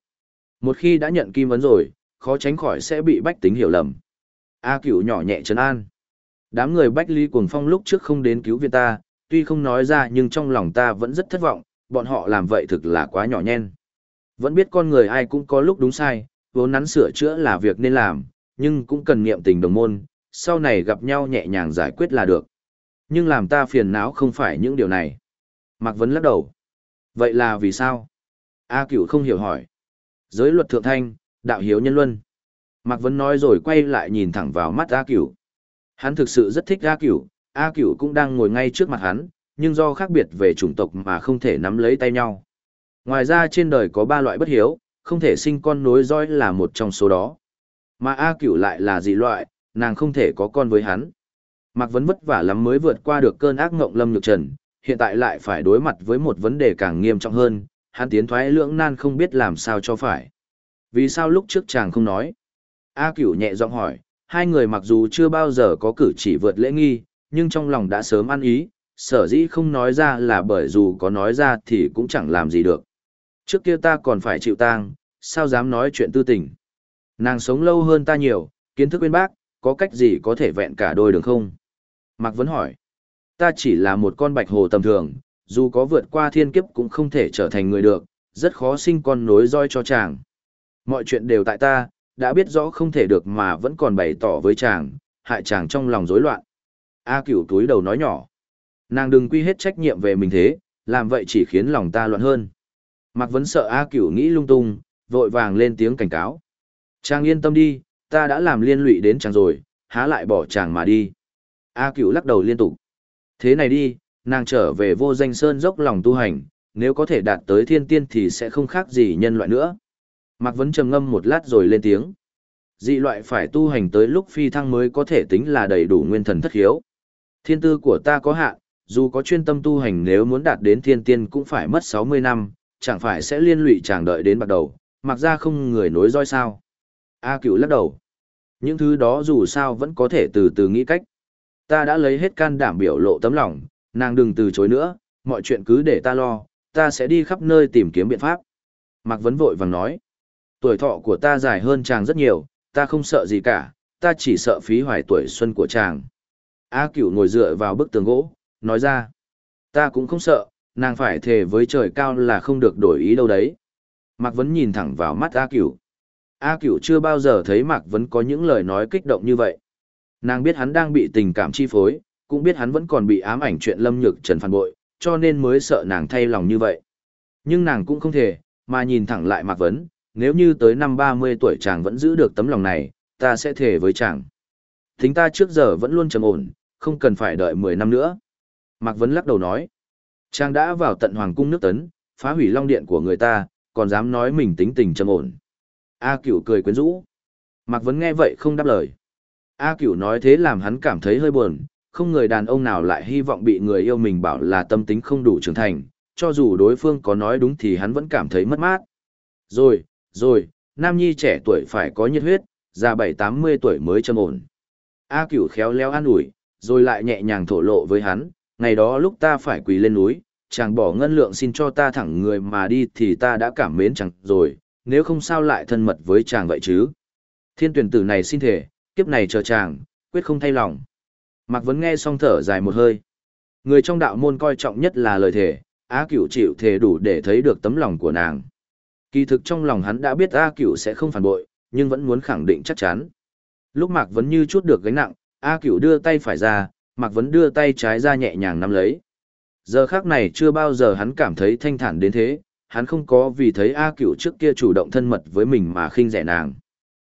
Một khi đã nhận kim vấn rồi, khó tránh khỏi sẽ bị bách tính hiểu lầm. A cửu nhỏ nhẹ trấn an. Đám người bách ly cuồng phong lúc trước không đến cứu viện ta, tuy không nói ra nhưng trong lòng ta vẫn rất thất vọng, bọn họ làm vậy thực là quá nhỏ nhen. Vẫn biết con người ai cũng có lúc đúng sai, vốn nắn sửa chữa là việc nên làm, nhưng cũng cần niệm tình đồng môn, sau này gặp nhau nhẹ nhàng giải quyết là được. Nhưng làm ta phiền não không phải những điều này. Mạc Vấn lắc đầu. Vậy là vì sao? A cửu không hiểu hỏi. Giới luật thượng thanh, đạo hiếu nhân luân. Mạc Vấn nói rồi quay lại nhìn thẳng vào mắt A cửu. Hắn thực sự rất thích A cửu, A cửu cũng đang ngồi ngay trước mặt hắn, nhưng do khác biệt về chủng tộc mà không thể nắm lấy tay nhau. Ngoài ra trên đời có ba loại bất hiếu, không thể sinh con nối dõi là một trong số đó. Mà A cửu lại là dị loại, nàng không thể có con với hắn. Mạc Vấn vất vả lắm mới vượt qua được cơn ác ngộng lâm nhược trần, hiện tại lại phải đối mặt với một vấn đề càng nghiêm trọng hơn, hắn tiến thoái lưỡng nan không biết làm sao cho phải. Vì sao lúc trước chàng không nói? A cửu nhẹ giọng hỏi, hai người mặc dù chưa bao giờ có cử chỉ vượt lễ nghi, nhưng trong lòng đã sớm ăn ý, sở dĩ không nói ra là bởi dù có nói ra thì cũng chẳng làm gì được. Trước kia ta còn phải chịu tang, sao dám nói chuyện tư tình. Nàng sống lâu hơn ta nhiều, kiến thức bên bác, có cách gì có thể vẹn cả đôi đường không? Mạc Vấn hỏi. Ta chỉ là một con bạch hồ tầm thường, dù có vượt qua thiên kiếp cũng không thể trở thành người được, rất khó sinh con nối roi cho chàng. Mọi chuyện đều tại ta, đã biết rõ không thể được mà vẫn còn bày tỏ với chàng, hại chàng trong lòng rối loạn. A cửu túi đầu nói nhỏ. Nàng đừng quy hết trách nhiệm về mình thế, làm vậy chỉ khiến lòng ta loạn hơn. Mạc Vấn sợ A cửu nghĩ lung tung, vội vàng lên tiếng cảnh cáo. Chàng yên tâm đi, ta đã làm liên lụy đến chàng rồi, há lại bỏ chàng mà đi. A cửu lắc đầu liên tục. Thế này đi, nàng trở về vô danh sơn dốc lòng tu hành, nếu có thể đạt tới thiên tiên thì sẽ không khác gì nhân loại nữa. Mạc Vấn trầm ngâm một lát rồi lên tiếng. Dị loại phải tu hành tới lúc phi thăng mới có thể tính là đầy đủ nguyên thần thất hiếu. Thiên tư của ta có hạn, dù có chuyên tâm tu hành nếu muốn đạt đến thiên tiên cũng phải mất 60 năm, chẳng phải sẽ liên lụy chàng đợi đến bắt đầu, mặc ra không người nối roi sao. A cửu lắc đầu. Những thứ đó dù sao vẫn có thể từ từ nghĩ cách. Ta đã lấy hết can đảm biểu lộ tấm lòng, nàng đừng từ chối nữa, mọi chuyện cứ để ta lo, ta sẽ đi khắp nơi tìm kiếm biện pháp. Mạc Vấn vội vàng nói, tuổi thọ của ta dài hơn chàng rất nhiều, ta không sợ gì cả, ta chỉ sợ phí hoài tuổi xuân của chàng. A cửu ngồi dựa vào bức tường gỗ, nói ra, ta cũng không sợ, nàng phải thề với trời cao là không được đổi ý đâu đấy. Mạc Vấn nhìn thẳng vào mắt A cửu. A cửu chưa bao giờ thấy Mạc Vấn có những lời nói kích động như vậy. Nàng biết hắn đang bị tình cảm chi phối, cũng biết hắn vẫn còn bị ám ảnh chuyện lâm nhược trần phản bội, cho nên mới sợ nàng thay lòng như vậy. Nhưng nàng cũng không thể, mà nhìn thẳng lại Mạc Vấn, nếu như tới năm 30 tuổi chàng vẫn giữ được tấm lòng này, ta sẽ thề với chàng. Thính ta trước giờ vẫn luôn trầm ổn, không cần phải đợi 10 năm nữa. Mạc Vấn lắc đầu nói, chàng đã vào tận hoàng cung nước tấn, phá hủy long điện của người ta, còn dám nói mình tính tình trầm ổn. A cửu cười quyến rũ. Mạc Vấn nghe vậy không đáp lời. A cửu nói thế làm hắn cảm thấy hơi buồn, không người đàn ông nào lại hy vọng bị người yêu mình bảo là tâm tính không đủ trưởng thành, cho dù đối phương có nói đúng thì hắn vẫn cảm thấy mất mát. Rồi, rồi, nam nhi trẻ tuổi phải có nhiệt huyết, già bảy tám mươi tuổi mới châm ổn. A cửu khéo léo an ủi, rồi lại nhẹ nhàng thổ lộ với hắn, ngày đó lúc ta phải quỳ lên núi, chàng bỏ ngân lượng xin cho ta thẳng người mà đi thì ta đã cảm mến chẳng rồi, nếu không sao lại thân mật với chàng vậy chứ. Thiên tuyển tử này xin thể, kiếp này chờ chàng, quyết không thay lòng. Mạc Vấn nghe xong thở dài một hơi. Người trong đạo môn coi trọng nhất là lời thể, A Cửu chịu thể đủ để thấy được tấm lòng của nàng. Kỳ thực trong lòng hắn đã biết A Cửu sẽ không phản bội, nhưng vẫn muốn khẳng định chắc chắn. Lúc Mạc Vấn như chút được gánh nặng, A Cửu đưa tay phải ra, Mạc Vấn đưa tay trái ra nhẹ nhàng nắm lấy. Giờ khác này chưa bao giờ hắn cảm thấy thanh thản đến thế, hắn không có vì thấy A Cửu trước kia chủ động thân mật với mình mà khinh rẻ nàng.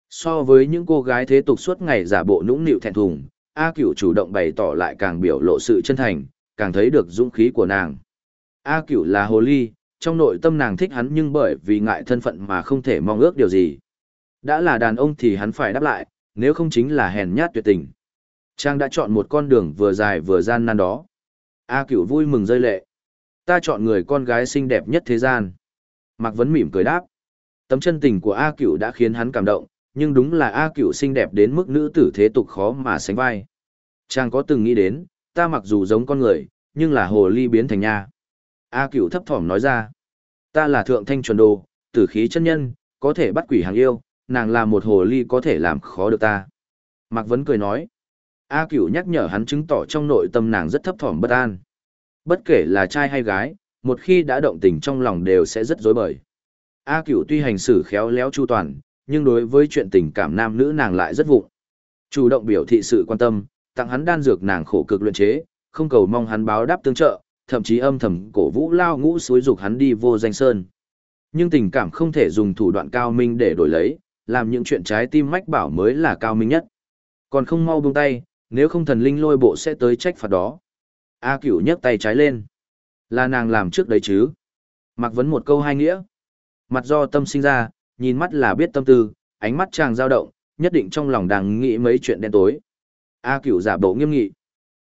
So với những cô gái thế tục suốt ngày giả bộ nũng nịu thẹn thùng, A Cửu chủ động bày tỏ lại càng biểu lộ sự chân thành, càng thấy được dũng khí của nàng. A Cửu là hồ ly, trong nội tâm nàng thích hắn nhưng bởi vì ngại thân phận mà không thể mong ước điều gì. Đã là đàn ông thì hắn phải đáp lại, nếu không chính là hèn nhát tuyệt tình. Trang đã chọn một con đường vừa dài vừa gian nan đó. A Cửu vui mừng rơi lệ. Ta chọn người con gái xinh đẹp nhất thế gian. Mạc Vấn mỉm cười đáp. Tấm chân tình của A Cửu đã khiến hắn cảm động, nhưng đúng là A cựu xinh đẹp đến mức nữ tử thế tục khó mà sánh vai. Chàng có từng nghĩ đến, ta mặc dù giống con người, nhưng là hồ ly biến thành nha. A cựu thấp thỏm nói ra, ta là thượng thanh chuẩn đồ, tử khí chân nhân, có thể bắt quỷ hàng yêu, nàng là một hồ ly có thể làm khó được ta. Mạc Vấn cười nói, A cựu nhắc nhở hắn chứng tỏ trong nội tâm nàng rất thấp thỏm bất an. Bất kể là trai hay gái, một khi đã động tình trong lòng đều sẽ rất dối bời. A cựu tuy hành xử khéo léo chu toàn, nhưng đối với chuyện tình cảm nam nữ nàng lại rất vụng. Chủ động biểu thị sự quan tâm, tặng hắn đan dược nàng khổ cực luyện chế, không cầu mong hắn báo đáp tương trợ, thậm chí âm thầm cổ vũ lao ngũ suối dục hắn đi vô danh sơn. Nhưng tình cảm không thể dùng thủ đoạn cao minh để đổi lấy, làm những chuyện trái tim mách bảo mới là cao minh nhất. Còn không mau buông tay, nếu không thần linh lôi bộ sẽ tới trách phạt đó. A cửu nhấc tay trái lên. Là nàng làm trước đấy chứ. Mặc vấn một câu hai nghĩa. Mặt do tâm sinh ra, nhìn mắt là biết tâm tư, ánh mắt chàng dao động, nhất định trong lòng đang nghĩ mấy chuyện đen tối. A cửu giả bộ nghiêm nghị.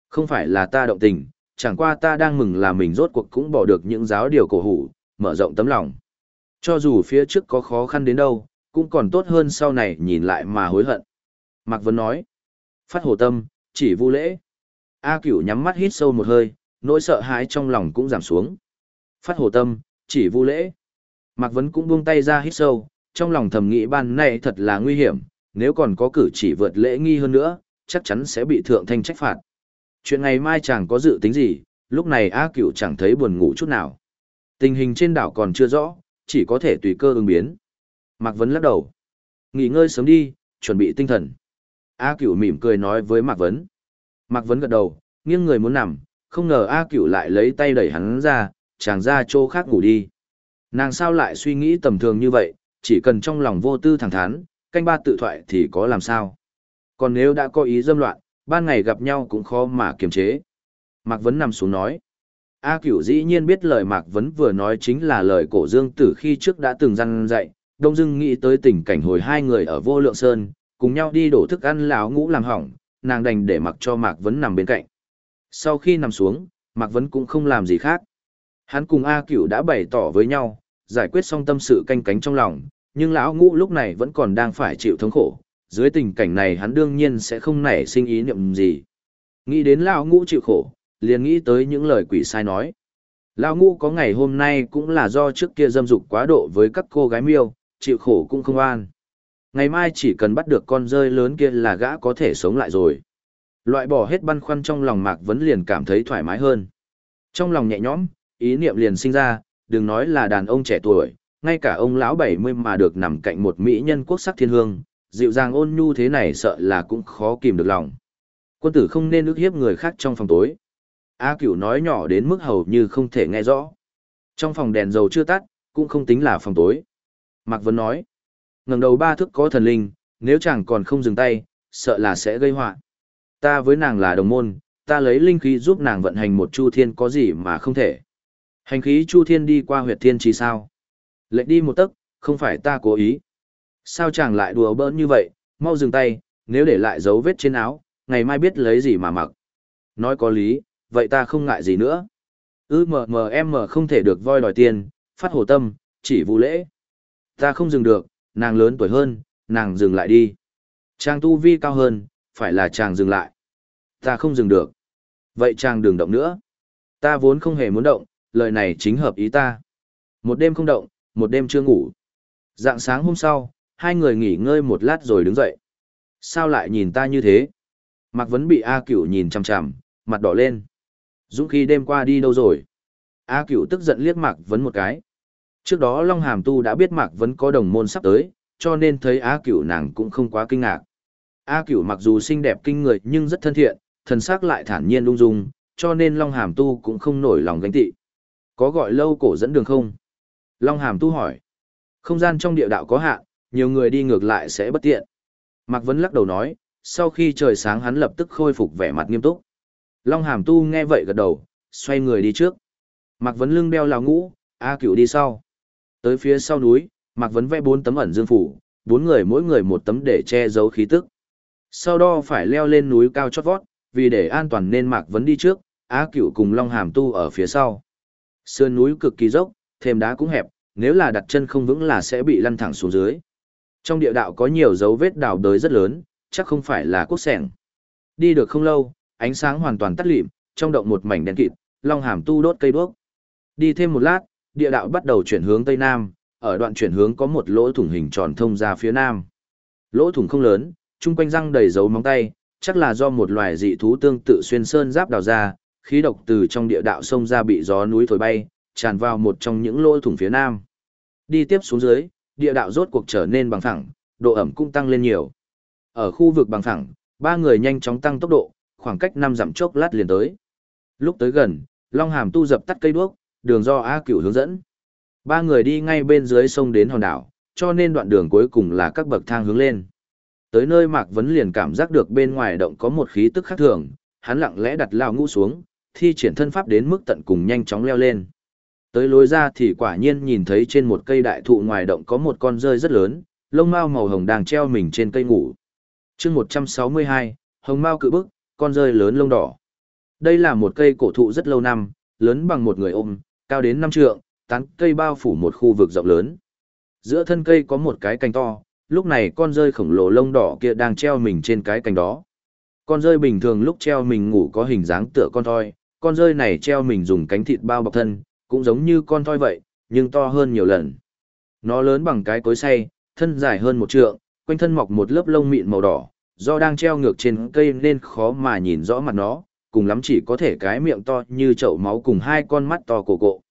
Không phải là ta động tình, chẳng qua ta đang mừng là mình rốt cuộc cũng bỏ được những giáo điều cổ hủ, mở rộng tấm lòng. Cho dù phía trước có khó khăn đến đâu, cũng còn tốt hơn sau này nhìn lại mà hối hận. Mạc Vân nói. Phát hồ tâm, chỉ vu lễ. A cửu nhắm mắt hít sâu một hơi, nỗi sợ hãi trong lòng cũng giảm xuống. Phát hồ tâm, chỉ vu lễ. Mạc Vân cũng buông tay ra hít sâu, trong lòng thầm nghĩ ban này thật là nguy hiểm, nếu còn có cử chỉ vượt lễ nghi hơn nữa, chắc chắn sẽ bị thượng thanh trách phạt. Chuyện ngày mai chẳng có dự tính gì, lúc này A Cửu chẳng thấy buồn ngủ chút nào. Tình hình trên đảo còn chưa rõ, chỉ có thể tùy cơ ứng biến. Mạc Vấn lắc đầu. Nghỉ ngơi sớm đi, chuẩn bị tinh thần. A Cửu mỉm cười nói với Mạc Vấn. Mạc Vấn gật đầu, nghiêng người muốn nằm, không ngờ A Cửu lại lấy tay đẩy hắn ra, chàng ra chỗ khác ngủ đi. Nàng sao lại suy nghĩ tầm thường như vậy, chỉ cần trong lòng vô tư thẳng thắn, canh ba tự thoại thì có làm sao. Còn nếu đã có ý dâm loạn, ban ngày gặp nhau cũng khó mà kiềm chế. Mạc Vấn nằm xuống nói. A Cửu dĩ nhiên biết lời Mạc Vấn vừa nói chính là lời cổ dương tử khi trước đã từng răn dạy, đông dưng nghĩ tới tình cảnh hồi hai người ở vô lượng sơn, cùng nhau đi đổ thức ăn láo ngũ làm hỏng, nàng đành để mặc cho Mạc Vấn nằm bên cạnh. Sau khi nằm xuống, Mạc Vấn cũng không làm gì khác. Hắn cùng A Cửu đã bày tỏ với nhau, giải quyết xong tâm sự canh cánh trong lòng, nhưng lão ngũ lúc này vẫn còn đang phải chịu thống khổ. Dưới tình cảnh này hắn đương nhiên sẽ không nảy sinh ý niệm gì. Nghĩ đến lão ngũ chịu khổ, liền nghĩ tới những lời quỷ sai nói. Lão ngũ có ngày hôm nay cũng là do trước kia dâm dục quá độ với các cô gái miêu, chịu khổ cũng không an. Ngày mai chỉ cần bắt được con rơi lớn kia là gã có thể sống lại rồi. Loại bỏ hết băn khoăn trong lòng Mạc Vấn liền cảm thấy thoải mái hơn. Trong lòng nhẹ nhõm, ý niệm liền sinh ra, đừng nói là đàn ông trẻ tuổi, ngay cả ông lão 70 mà được nằm cạnh một mỹ nhân quốc sắc thiên hương, dịu dàng ôn nhu thế này sợ là cũng khó kìm được lòng. Quân tử không nên ức hiếp người khác trong phòng tối. A cửu nói nhỏ đến mức hầu như không thể nghe rõ. Trong phòng đèn dầu chưa tắt, cũng không tính là phòng tối. Mạc Vân nói, ngẩng đầu ba thước có thần linh, nếu chàng còn không dừng tay, sợ là sẽ gây họa. Ta với nàng là đồng môn, ta lấy linh khí giúp nàng vận hành một chu thiên có gì mà không thể. Hành khí chu thiên đi qua huyệt thiên chỉ sao? Lệnh đi một tấc, không phải ta cố ý. Sao chàng lại đùa bỡn như vậy, mau dừng tay, nếu để lại dấu vết trên áo, ngày mai biết lấy gì mà mặc. Nói có lý, vậy ta không ngại gì nữa. Ư mờ mờ em mờ không thể được voi đòi tiền, phát hồ tâm, chỉ vụ lễ. Ta không dừng được, nàng lớn tuổi hơn, nàng dừng lại đi. Chàng tu vi cao hơn, phải là chàng dừng lại. Ta không dừng được. Vậy chàng đừng động nữa. Ta vốn không hề muốn động, lời này chính hợp ý ta. Một đêm không động, một đêm chưa ngủ. Dạng sáng hôm sau, hai người nghỉ ngơi một lát rồi đứng dậy. Sao lại nhìn ta như thế? Mạc Vấn bị A Cửu nhìn chằm chằm, mặt đỏ lên. Dũng khi đêm qua đi đâu rồi? A Cửu tức giận liếc Mạc Vấn một cái. Trước đó Long Hàm Tu đã biết Mạc Vấn có đồng môn sắp tới, cho nên thấy A Cửu nàng cũng không quá kinh ngạc. A Cửu mặc dù xinh đẹp kinh người nhưng rất thân thiện, thần sắc lại thản nhiên ung dung, cho nên Long Hàm Tu cũng không nổi lòng gánh tị. Có gọi lâu cổ dẫn đường không? Long Hàm Tu hỏi. Không gian trong địa đạo có hạn, nhiều người đi ngược lại sẽ bất tiện. Mạc Vấn lắc đầu nói, sau khi trời sáng hắn lập tức khôi phục vẻ mặt nghiêm túc. Long Hàm Tu nghe vậy gật đầu, xoay người đi trước. Mạc Vấn lưng đeo lào ngũ, A Cửu đi sau. Tới phía sau núi, Mạc Vấn vẽ bốn tấm ẩn dương phủ, bốn người mỗi người một tấm để che giấu khí tức. Sau đó phải leo lên núi cao chót vót, vì để an toàn nên Mạc Vấn đi trước, A Cửu cùng Long Hàm Tu ở phía sau. Sườn núi cực kỳ dốc, thêm đá cũng hẹp, nếu là đặt chân không vững là sẽ bị lăn thẳng xuống dưới. Trong địa đạo có nhiều dấu vết đào đới rất lớn, chắc không phải là cốt sẻng. Đi được không lâu, ánh sáng hoàn toàn tắt lịm, trong động một mảnh đen kịt, Long Hàm Tu đốt cây đuốc. Đi thêm một lát, địa đạo bắt đầu chuyển hướng tây nam, ở đoạn chuyển hướng có một lỗ thủng hình tròn thông ra phía nam. Lỗ thủng không lớn, chung quanh răng đầy dấu móng tay, chắc là do một loài dị thú tương tự xuyên sơn giáp đào ra, khí độc từ trong địa đạo sông ra bị gió núi thổi bay, tràn vào một trong những lỗ thủng phía nam. Đi tiếp xuống dưới, địa đạo rốt cuộc trở nên bằng phẳng, độ ẩm cũng tăng lên nhiều. Ở khu vực bằng phẳng, ba người nhanh chóng tăng tốc độ, khoảng cách năm dặm chốc lát liền tới. Lúc tới gần, Long Hàm tu dập tắt cây đuốc, đường do A Cửu hướng dẫn. Ba người đi ngay bên dưới sông đến hòn đảo, cho nên đoạn đường cuối cùng là các bậc thang hướng lên. Tới nơi Mạc Vấn liền cảm giác được bên ngoài động có một khí tức khác thường, hắn lặng lẽ đặt lao ngũ xuống, thi triển thân pháp đến mức tận cùng nhanh chóng leo lên. Tới lối ra thì quả nhiên nhìn thấy trên một cây đại thụ ngoài động có một con rơi rất lớn, lông mao màu hồng đang treo mình trên cây ngủ. chương 162, hồng mao cự bức, con rơi lớn lông đỏ. Đây là một cây cổ thụ rất lâu năm, lớn bằng một người ôm, cao đến 5 trượng, tán cây bao phủ một khu vực rộng lớn. Giữa thân cây có một cái cành to, lúc này con rơi khổng lồ lông đỏ kia đang treo mình trên cái cành đó. Con rơi bình thường lúc treo mình ngủ có hình dáng tựa con thoi, con rơi này treo mình dùng cánh thịt bao bọc thân, cũng giống như con thoi vậy, nhưng to hơn nhiều lần. Nó lớn bằng cái cối xay, thân dài hơn một trượng, quanh thân mọc một lớp lông mịn màu đỏ, do đang treo ngược trên cây nên khó mà nhìn rõ mặt nó, cùng lắm chỉ có thể cái miệng to như chậu máu cùng hai con mắt to cổ cộ.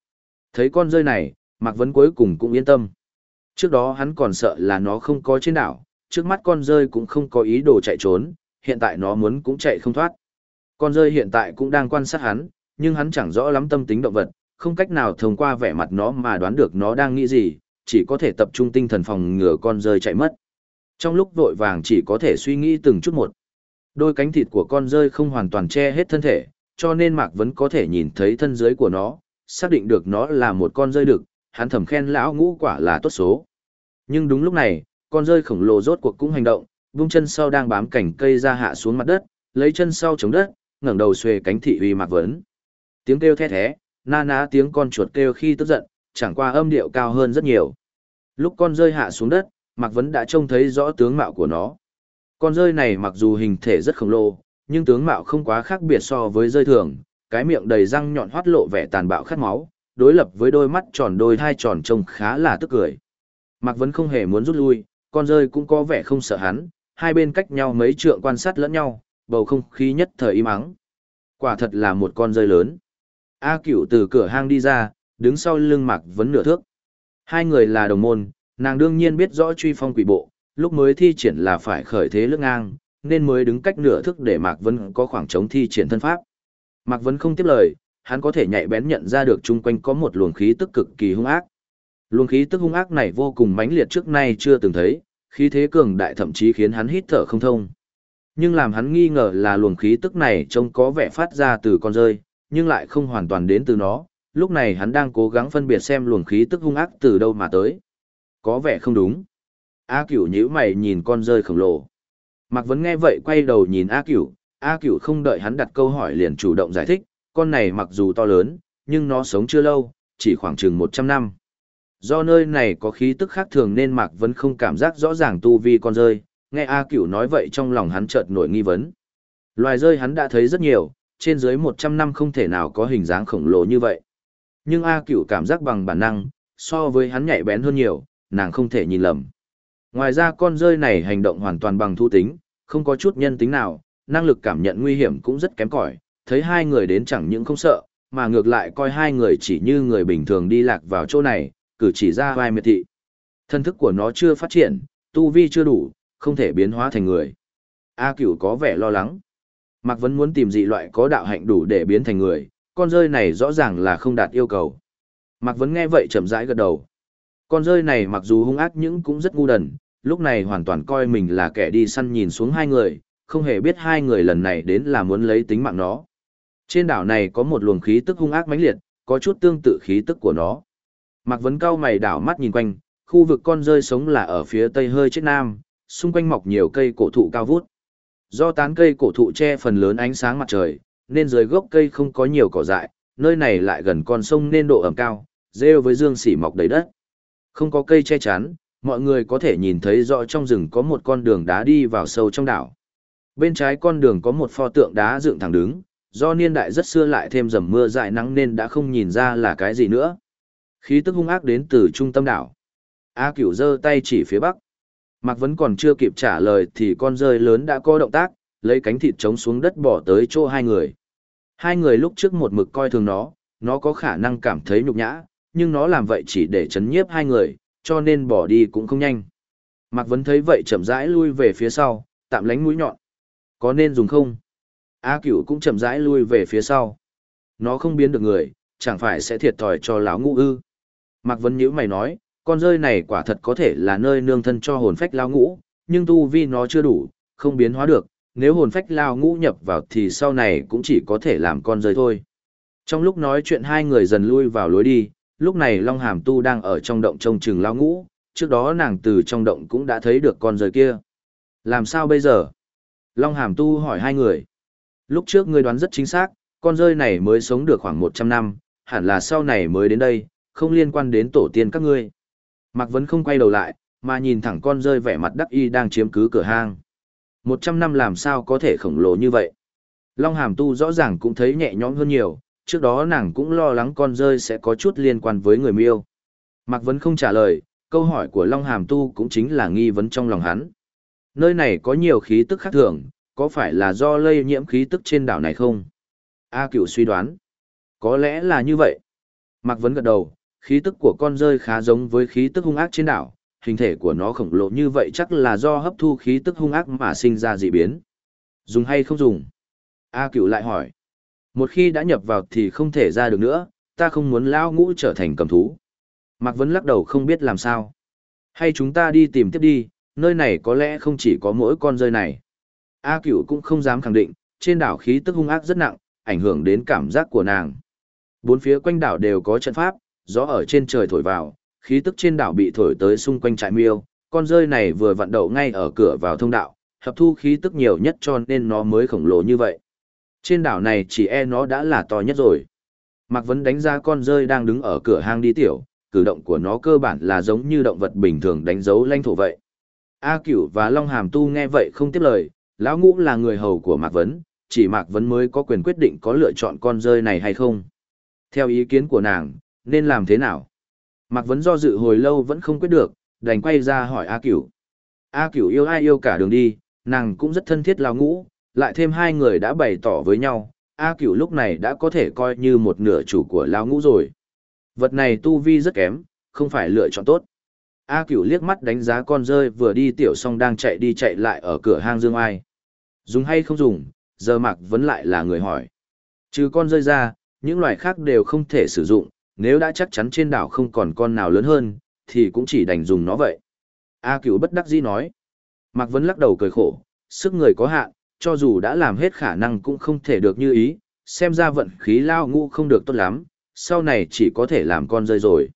Thấy con rơi này, Mạc Vấn cuối cùng cũng yên tâm. Trước đó hắn còn sợ là nó không có trên đảo, trước mắt con rơi cũng không có ý đồ chạy trốn, hiện tại nó muốn cũng chạy không thoát. Con rơi hiện tại cũng đang quan sát hắn, nhưng hắn chẳng rõ lắm tâm tính động vật, không cách nào thông qua vẻ mặt nó mà đoán được nó đang nghĩ gì, chỉ có thể tập trung tinh thần phòng ngừa con rơi chạy mất. Trong lúc vội vàng chỉ có thể suy nghĩ từng chút một. Đôi cánh thịt của con rơi không hoàn toàn che hết thân thể, cho nên Mạc vẫn có thể nhìn thấy thân dưới của nó, xác định được nó là một con rơi đực, hắn thầm khen lão ngũ quả là tốt số. Nhưng đúng lúc này, con rơi khổng lồ rốt cuộc cũng hành động, vung chân sau đang bám cành cây ra hạ xuống mặt đất, lấy chân sau chống đất, ngẩng đầu xuề cánh thị uy Mạc Vấn. Tiếng kêu the thé, na ná tiếng con chuột kêu khi tức giận, chẳng qua âm điệu cao hơn rất nhiều. Lúc con rơi hạ xuống đất, Mạc Vấn đã trông thấy rõ tướng mạo của nó. Con rơi này mặc dù hình thể rất khổng lồ, nhưng tướng mạo không quá khác biệt so với rơi thường, cái miệng đầy răng nhọn hoắt lộ vẻ tàn bạo khát máu, đối lập với đôi mắt tròn đôi thai tròn trông khá là tức cười. Mạc Vấn không hề muốn rút lui, con rơi cũng có vẻ không sợ hắn, hai bên cách nhau mấy trượng quan sát lẫn nhau, bầu không khí nhất thời im ắng. Quả thật là một con rơi lớn. A Cửu từ cửa hang đi ra, đứng sau lưng Mạc Vấn nửa thước. Hai người là đồng môn, nàng đương nhiên biết rõ truy phong quỷ bộ, lúc mới thi triển là phải khởi thế lưỡng ngang, nên mới đứng cách nửa thước để Mạc Vấn có khoảng trống thi triển thân pháp. Mạc Vấn không tiếp lời, hắn có thể nhạy bén nhận ra được chung quanh có một luồng khí tức cực kỳ hung ác. Luồng khí tức hung ác này vô cùng mãnh liệt trước nay chưa từng thấy, khí thế cường đại thậm chí khiến hắn hít thở không thông. Nhưng làm hắn nghi ngờ là luồng khí tức này trông có vẻ phát ra từ con rơi, nhưng lại không hoàn toàn đến từ nó, lúc này hắn đang cố gắng phân biệt xem luồng khí tức hung ác từ đâu mà tới. Có vẻ không đúng. A cửu nhíu mày nhìn con rơi khổng lồ. Mạc Vấn nghe vậy quay đầu nhìn A cửu, A cửu không đợi hắn đặt câu hỏi liền chủ động giải thích, con này mặc dù to lớn, nhưng nó sống chưa lâu, chỉ khoảng chừng 100 năm. Do nơi này có khí tức khác thường nên Mạc Vấn không cảm giác rõ ràng tu vi con rơi, nghe A Cửu nói vậy trong lòng hắn chợt nổi nghi vấn. Loài rơi hắn đã thấy rất nhiều, trên dưới 100 năm không thể nào có hình dáng khổng lồ như vậy. Nhưng A Cửu cảm giác bằng bản năng, so với hắn nhạy bén hơn nhiều, nàng không thể nhìn lầm. Ngoài ra con rơi này hành động hoàn toàn bằng thu tính, không có chút nhân tính nào, năng lực cảm nhận nguy hiểm cũng rất kém cỏi, thấy hai người đến chẳng những không sợ, mà ngược lại coi hai người chỉ như người bình thường đi lạc vào chỗ này, cử chỉ ra vai miệt thị. Thân thức của nó chưa phát triển, tu vi chưa đủ, không thể biến hóa thành người. A cửu có vẻ lo lắng. Mạc vẫn muốn tìm dị loại có đạo hạnh đủ để biến thành người, con rơi này rõ ràng là không đạt yêu cầu. Mạc vẫn nghe vậy chậm rãi gật đầu. Con rơi này mặc dù hung ác nhưng cũng rất ngu đần, lúc này hoàn toàn coi mình là kẻ đi săn nhìn xuống hai người, không hề biết hai người lần này đến là muốn lấy tính mạng nó. Trên đảo này có một luồng khí tức hung ác mãnh liệt, có chút tương tự khí tức của nó. Mạc Vấn cao mày đảo mắt nhìn quanh, khu vực con rơi sống là ở phía tây hơi chết nam, xung quanh mọc nhiều cây cổ thụ cao vút. Do tán cây cổ thụ che phần lớn ánh sáng mặt trời, nên dưới gốc cây không có nhiều cỏ dại, nơi này lại gần con sông nên độ ẩm cao, rêu với dương xỉ mọc đầy đất. Không có cây che chắn, mọi người có thể nhìn thấy rõ trong rừng có một con đường đá đi vào sâu trong đảo. Bên trái con đường có một pho tượng đá dựng thẳng đứng, do niên đại rất xưa lại thêm dầm mưa dại nắng nên đã không nhìn ra là cái gì nữa. Khí tức hung ác đến từ trung tâm đảo. A cửu giơ tay chỉ phía bắc. Mạc Vấn còn chưa kịp trả lời thì con rơi lớn đã có động tác, lấy cánh thịt trống xuống đất bỏ tới chỗ hai người. Hai người lúc trước một mực coi thường nó, nó có khả năng cảm thấy nhục nhã, nhưng nó làm vậy chỉ để chấn nhiếp hai người, cho nên bỏ đi cũng không nhanh. Mạc Vấn thấy vậy chậm rãi lui về phía sau, tạm lánh mũi nhọn. Có nên dùng không? A cửu cũng chậm rãi lui về phía sau. Nó không biến được người, chẳng phải sẽ thiệt thòi cho lão ngũ ư. Mạc Vấn nhữ mày nói, con rơi này quả thật có thể là nơi nương thân cho hồn phách lao ngũ, nhưng tu vi nó chưa đủ, không biến hóa được, nếu hồn phách lao ngũ nhập vào thì sau này cũng chỉ có thể làm con rơi thôi. Trong lúc nói chuyện hai người dần lui vào lối đi, lúc này Long Hàm Tu đang ở trong động trông chừng lao ngũ, trước đó nàng từ trong động cũng đã thấy được con rơi kia. Làm sao bây giờ? Long Hàm Tu hỏi hai người. Lúc trước ngươi đoán rất chính xác, con rơi này mới sống được khoảng 100 năm, hẳn là sau này mới đến đây, không liên quan đến tổ tiên các ngươi. Mạc Vấn không quay đầu lại, mà nhìn thẳng con rơi vẻ mặt đắc y đang chiếm cứ cửa hang. 100 năm làm sao có thể khổng lồ như vậy? Long Hàm Tu rõ ràng cũng thấy nhẹ nhõm hơn nhiều, trước đó nàng cũng lo lắng con rơi sẽ có chút liên quan với người miêu. Mạc Vấn không trả lời, câu hỏi của Long Hàm Tu cũng chính là nghi vấn trong lòng hắn. Nơi này có nhiều khí tức khác thường, có phải là do lây nhiễm khí tức trên đảo này không? A cửu suy đoán. Có lẽ là như vậy. Mạc Vấn gật đầu, khí tức của con rơi khá giống với khí tức hung ác trên đảo, hình thể của nó khổng lồ như vậy chắc là do hấp thu khí tức hung ác mà sinh ra dị biến. Dùng hay không dùng? A Cựu lại hỏi. Một khi đã nhập vào thì không thể ra được nữa, ta không muốn lão ngũ trở thành cầm thú. Mạc Vấn lắc đầu không biết làm sao. Hay chúng ta đi tìm tiếp đi, nơi này có lẽ không chỉ có mỗi con rơi này. A cửu cũng không dám khẳng định, trên đảo khí tức hung ác rất nặng, ảnh hưởng đến cảm giác của nàng. Bốn phía quanh đảo đều có trận pháp, gió ở trên trời thổi vào, khí tức trên đảo bị thổi tới xung quanh trại miêu, con rơi này vừa vận đậu ngay ở cửa vào thông đạo, hấp thu khí tức nhiều nhất cho nên nó mới khổng lồ như vậy. Trên đảo này chỉ e nó đã là to nhất rồi. Mạc Vấn đánh ra con rơi đang đứng ở cửa hang đi tiểu, cử động của nó cơ bản là giống như động vật bình thường đánh dấu lãnh thổ vậy. A Cửu và Long Hàm Tu nghe vậy không tiếp lời, lão ngũ là người hầu của Mạc Vấn, chỉ Mạc Vấn mới có quyền quyết định có lựa chọn con rơi này hay không. Theo ý kiến của nàng, nên làm thế nào? Mạc Vấn do dự hồi lâu vẫn không quyết được, đành quay ra hỏi A Cửu. A Cửu yêu ai yêu cả đường đi, nàng cũng rất thân thiết lão ngũ, lại thêm hai người đã bày tỏ với nhau, A Cửu lúc này đã có thể coi như một nửa chủ của lão ngũ rồi. Vật này tu vi rất kém, không phải lựa chọn tốt. A Cửu liếc mắt đánh giá con rơi vừa đi tiểu xong đang chạy đi chạy lại ở cửa hang Dương Ai. Dùng hay không dùng, giờ Mạc Vấn lại là người hỏi. Trừ con rơi ra, những loài khác đều không thể sử dụng, nếu đã chắc chắn trên đảo không còn con nào lớn hơn, thì cũng chỉ đành dùng nó vậy. A Cửu bất đắc dĩ nói. Mạc Vấn lắc đầu cười khổ, sức người có hạn, cho dù đã làm hết khả năng cũng không thể được như ý, xem ra vận khí lao ngũ không được tốt lắm, sau này chỉ có thể làm con rơi rồi.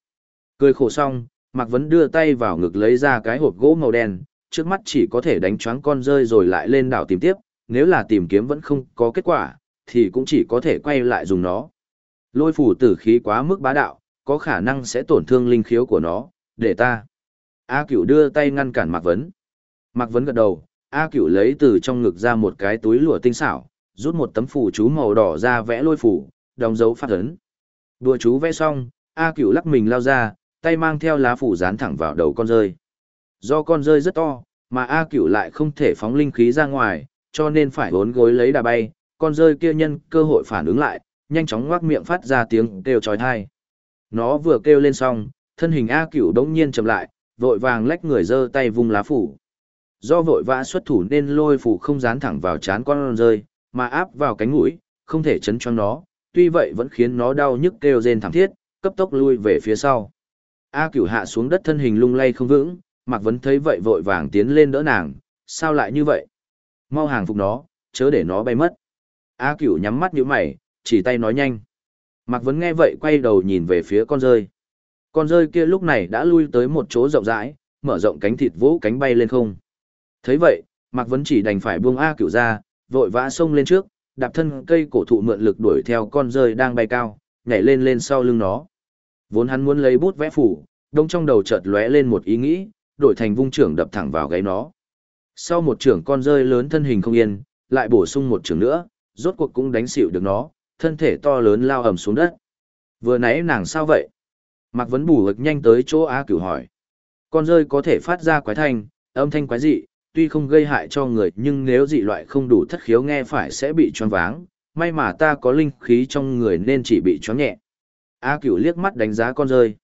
Cười khổ xong, Mạc Vấn đưa tay vào ngực lấy ra cái hộp gỗ màu đen, trước mắt chỉ có thể đánh choáng con rơi rồi lại lên đảo tìm tiếp, nếu là tìm kiếm vẫn không có kết quả, thì cũng chỉ có thể quay lại dùng nó. Lôi phủ tử khí quá mức bá đạo, có khả năng sẽ tổn thương linh khiếu của nó, để ta. A cửu đưa tay ngăn cản Mạc Vấn. Mạc Vấn gật đầu, A cửu lấy từ trong ngực ra một cái túi lụa tinh xảo, rút một tấm phủ chú màu đỏ ra vẽ lôi phủ, đóng dấu phát ấn. Đùa chú vẽ xong, A cửu lắc mình lao ra, tay mang theo lá phủ dán thẳng vào đầu con rơi. Do con rơi rất to, mà A cửu lại không thể phóng linh khí ra ngoài, cho nên phải bốn gối lấy đà bay, con rơi kia nhân cơ hội phản ứng lại, nhanh chóng ngoác miệng phát ra tiếng kêu chói tai. Nó vừa kêu lên xong, thân hình A cửu đống nhiên chậm lại, vội vàng lách người giơ tay vung lá phủ. Do vội vã xuất thủ nên lôi phủ không dán thẳng vào chán con rơi, mà áp vào cánh mũi, không thể chấn cho nó, tuy vậy vẫn khiến nó đau nhức kêu rên thảm thiết, cấp tốc lui về phía sau. A cửu hạ xuống đất thân hình lung lay không vững, Mạc Vấn thấy vậy vội vàng tiến lên đỡ nàng, sao lại như vậy? Mau hàng phục nó, chớ để nó bay mất. A cửu nhắm mắt như mày, chỉ tay nói nhanh. Mạc Vấn nghe vậy quay đầu nhìn về phía con rơi. Con rơi kia lúc này đã lui tới một chỗ rộng rãi, mở rộng cánh thịt vũ cánh bay lên không. thấy vậy, Mạc Vấn chỉ đành phải buông A cửu ra, vội vã xông lên trước, đạp thân cây cổ thụ mượn lực đuổi theo con rơi đang bay cao, nhảy lên lên sau lưng nó. Vốn hắn muốn lấy bút vẽ phủ, đông trong đầu chợt lóe lên một ý nghĩ, đổi thành vung trưởng đập thẳng vào gáy nó. Sau một trưởng con rơi lớn thân hình không yên, lại bổ sung một trưởng nữa, rốt cuộc cũng đánh xỉu được nó, thân thể to lớn lao ầm xuống đất. Vừa nãy nàng sao vậy? Mạc Vấn bù hực nhanh tới chỗ Á Cửu hỏi. Con rơi có thể phát ra quái thanh, âm thanh quái dị, tuy không gây hại cho người nhưng nếu dị loại không đủ thất khiếu nghe phải sẽ bị choáng váng, may mà ta có linh khí trong người nên chỉ bị choáng nhẹ. A Cửu liếc mắt đánh giá con rơi.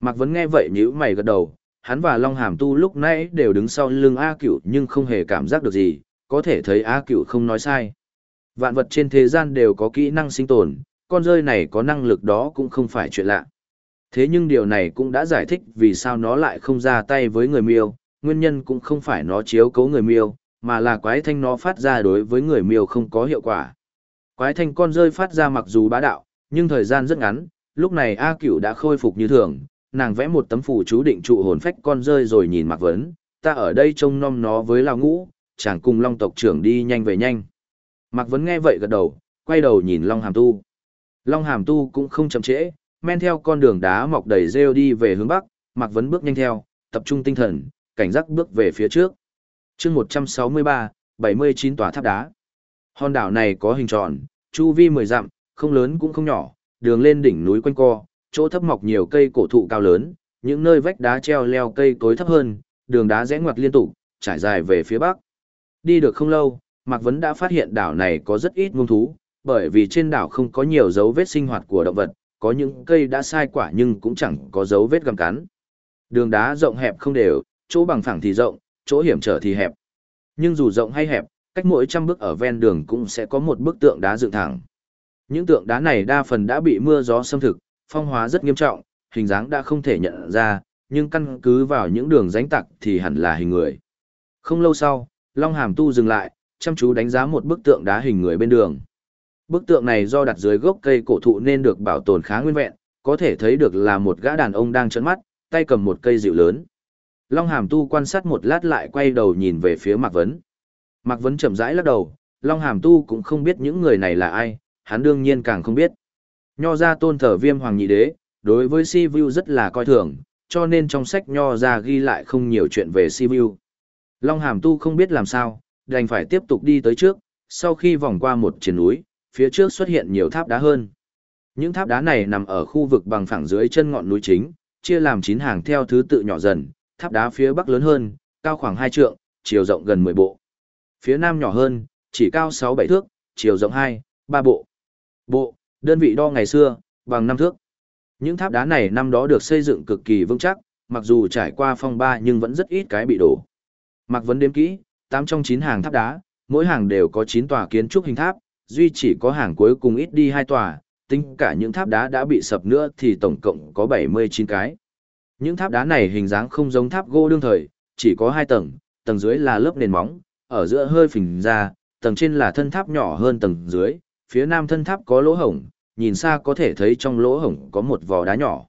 Mạc Vấn nghe vậy nhíu mày gật đầu, hắn và Long Hàm Tu lúc nãy đều đứng sau lưng A Cửu nhưng không hề cảm giác được gì, có thể thấy A Cửu không nói sai. Vạn vật trên thế gian đều có kỹ năng sinh tồn, con rơi này có năng lực đó cũng không phải chuyện lạ. Thế nhưng điều này cũng đã giải thích vì sao nó lại không ra tay với người miêu, nguyên nhân cũng không phải nó chiếu cấu người miêu, mà là quái thanh nó phát ra đối với người miêu không có hiệu quả. Quái thanh con rơi phát ra mặc dù bá đạo, nhưng thời gian rất ngắn, lúc này A Cửu đã khôi phục như thường, nàng vẽ một tấm phù chú định trụ hồn phách con rơi rồi nhìn Mạc Vấn, ta ở đây trông nom nó với Lao Ngũ, chàng cùng Long tộc trưởng đi nhanh về nhanh. Mạc Vấn nghe vậy gật đầu, quay đầu nhìn Long Hàm Tu. Long Hàm Tu cũng không chậm trễ, men theo con đường đá mọc đầy rêu đi về hướng bắc, Mạc Vấn bước nhanh theo, tập trung tinh thần, cảnh giác bước về phía trước. chương 163, 79 tòa tháp đá. Hòn đảo này có hình tròn, chu vi 10 dặm, không lớn cũng không nhỏ, đường lên đỉnh núi quanh co, chỗ thấp mọc nhiều cây cổ thụ cao lớn, những nơi vách đá treo leo cây cối thấp hơn, đường đá rẽ ngoặt liên tục, trải dài về phía bắc. Đi được không lâu, Mạc Vấn đã phát hiện đảo này có rất ít muông thú, bởi vì trên đảo không có nhiều dấu vết sinh hoạt của động vật, có những cây đã sai quả nhưng cũng chẳng có dấu vết găm cắn. Đường đá rộng hẹp không đều, chỗ bằng phẳng thì rộng, chỗ hiểm trở thì hẹp. Nhưng dù rộng hay hẹp, cách mỗi trăm bước ở ven đường cũng sẽ có một bức tượng đá dựng thẳng. Những tượng đá này đa phần đã bị mưa gió xâm thực, phong hóa rất nghiêm trọng, hình dáng đã không thể nhận ra, nhưng căn cứ vào những đường rãnh tặc thì hẳn là hình người. Không lâu sau, Long Hàm Tu dừng lại, chăm chú đánh giá một bức tượng đá hình người bên đường. Bức tượng này do đặt dưới gốc cây cổ thụ nên được bảo tồn khá nguyên vẹn, có thể thấy được là một gã đàn ông đang trợn mắt, tay cầm một cây dịu lớn. Long Hàm Tu quan sát một lát lại quay đầu nhìn về phía Mạc Vấn. Mạc Vấn chậm rãi lắc đầu, Long Hàm Tu cũng không biết những người này là ai, hắn đương nhiên càng không biết. Nho ra tôn thờ viêm hoàng nhị đế, đối với Si Vu rất là coi thường, cho nên trong sách Nho ra ghi lại không nhiều chuyện về Si Vu. Long Hàm Tu không biết làm sao, đành phải tiếp tục đi tới trước, sau khi vòng qua một triển núi, phía trước xuất hiện nhiều tháp đá hơn. Những tháp đá này nằm ở khu vực bằng phẳng dưới chân ngọn núi chính, chia làm 9 hàng theo thứ tự nhỏ dần, tháp đá phía bắc lớn hơn, cao khoảng 2 trượng, chiều rộng gần 10 bộ. Phía nam nhỏ hơn, chỉ cao 6-7 thước, chiều rộng 2, 3 bộ. Bộ, đơn vị đo ngày xưa, bằng 5 thước. Những tháp đá này năm đó được xây dựng cực kỳ vững chắc, mặc dù trải qua phong ba nhưng vẫn rất ít cái bị đổ. Mặc vấn đếm kỹ, tám trong chín hàng tháp đá, mỗi hàng đều có chín tòa kiến trúc hình tháp, duy chỉ có hàng cuối cùng ít đi hai tòa, tính cả những tháp đá đã bị sập nữa thì tổng cộng có 79 cái. Những tháp đá này hình dáng không giống tháp gỗ đương thời, chỉ có hai tầng, tầng dưới là lớp nền móng, ở giữa hơi phình ra, tầng trên là thân tháp nhỏ hơn tầng dưới, phía nam thân tháp có lỗ hổng, nhìn xa có thể thấy trong lỗ hổng có một vò đá nhỏ.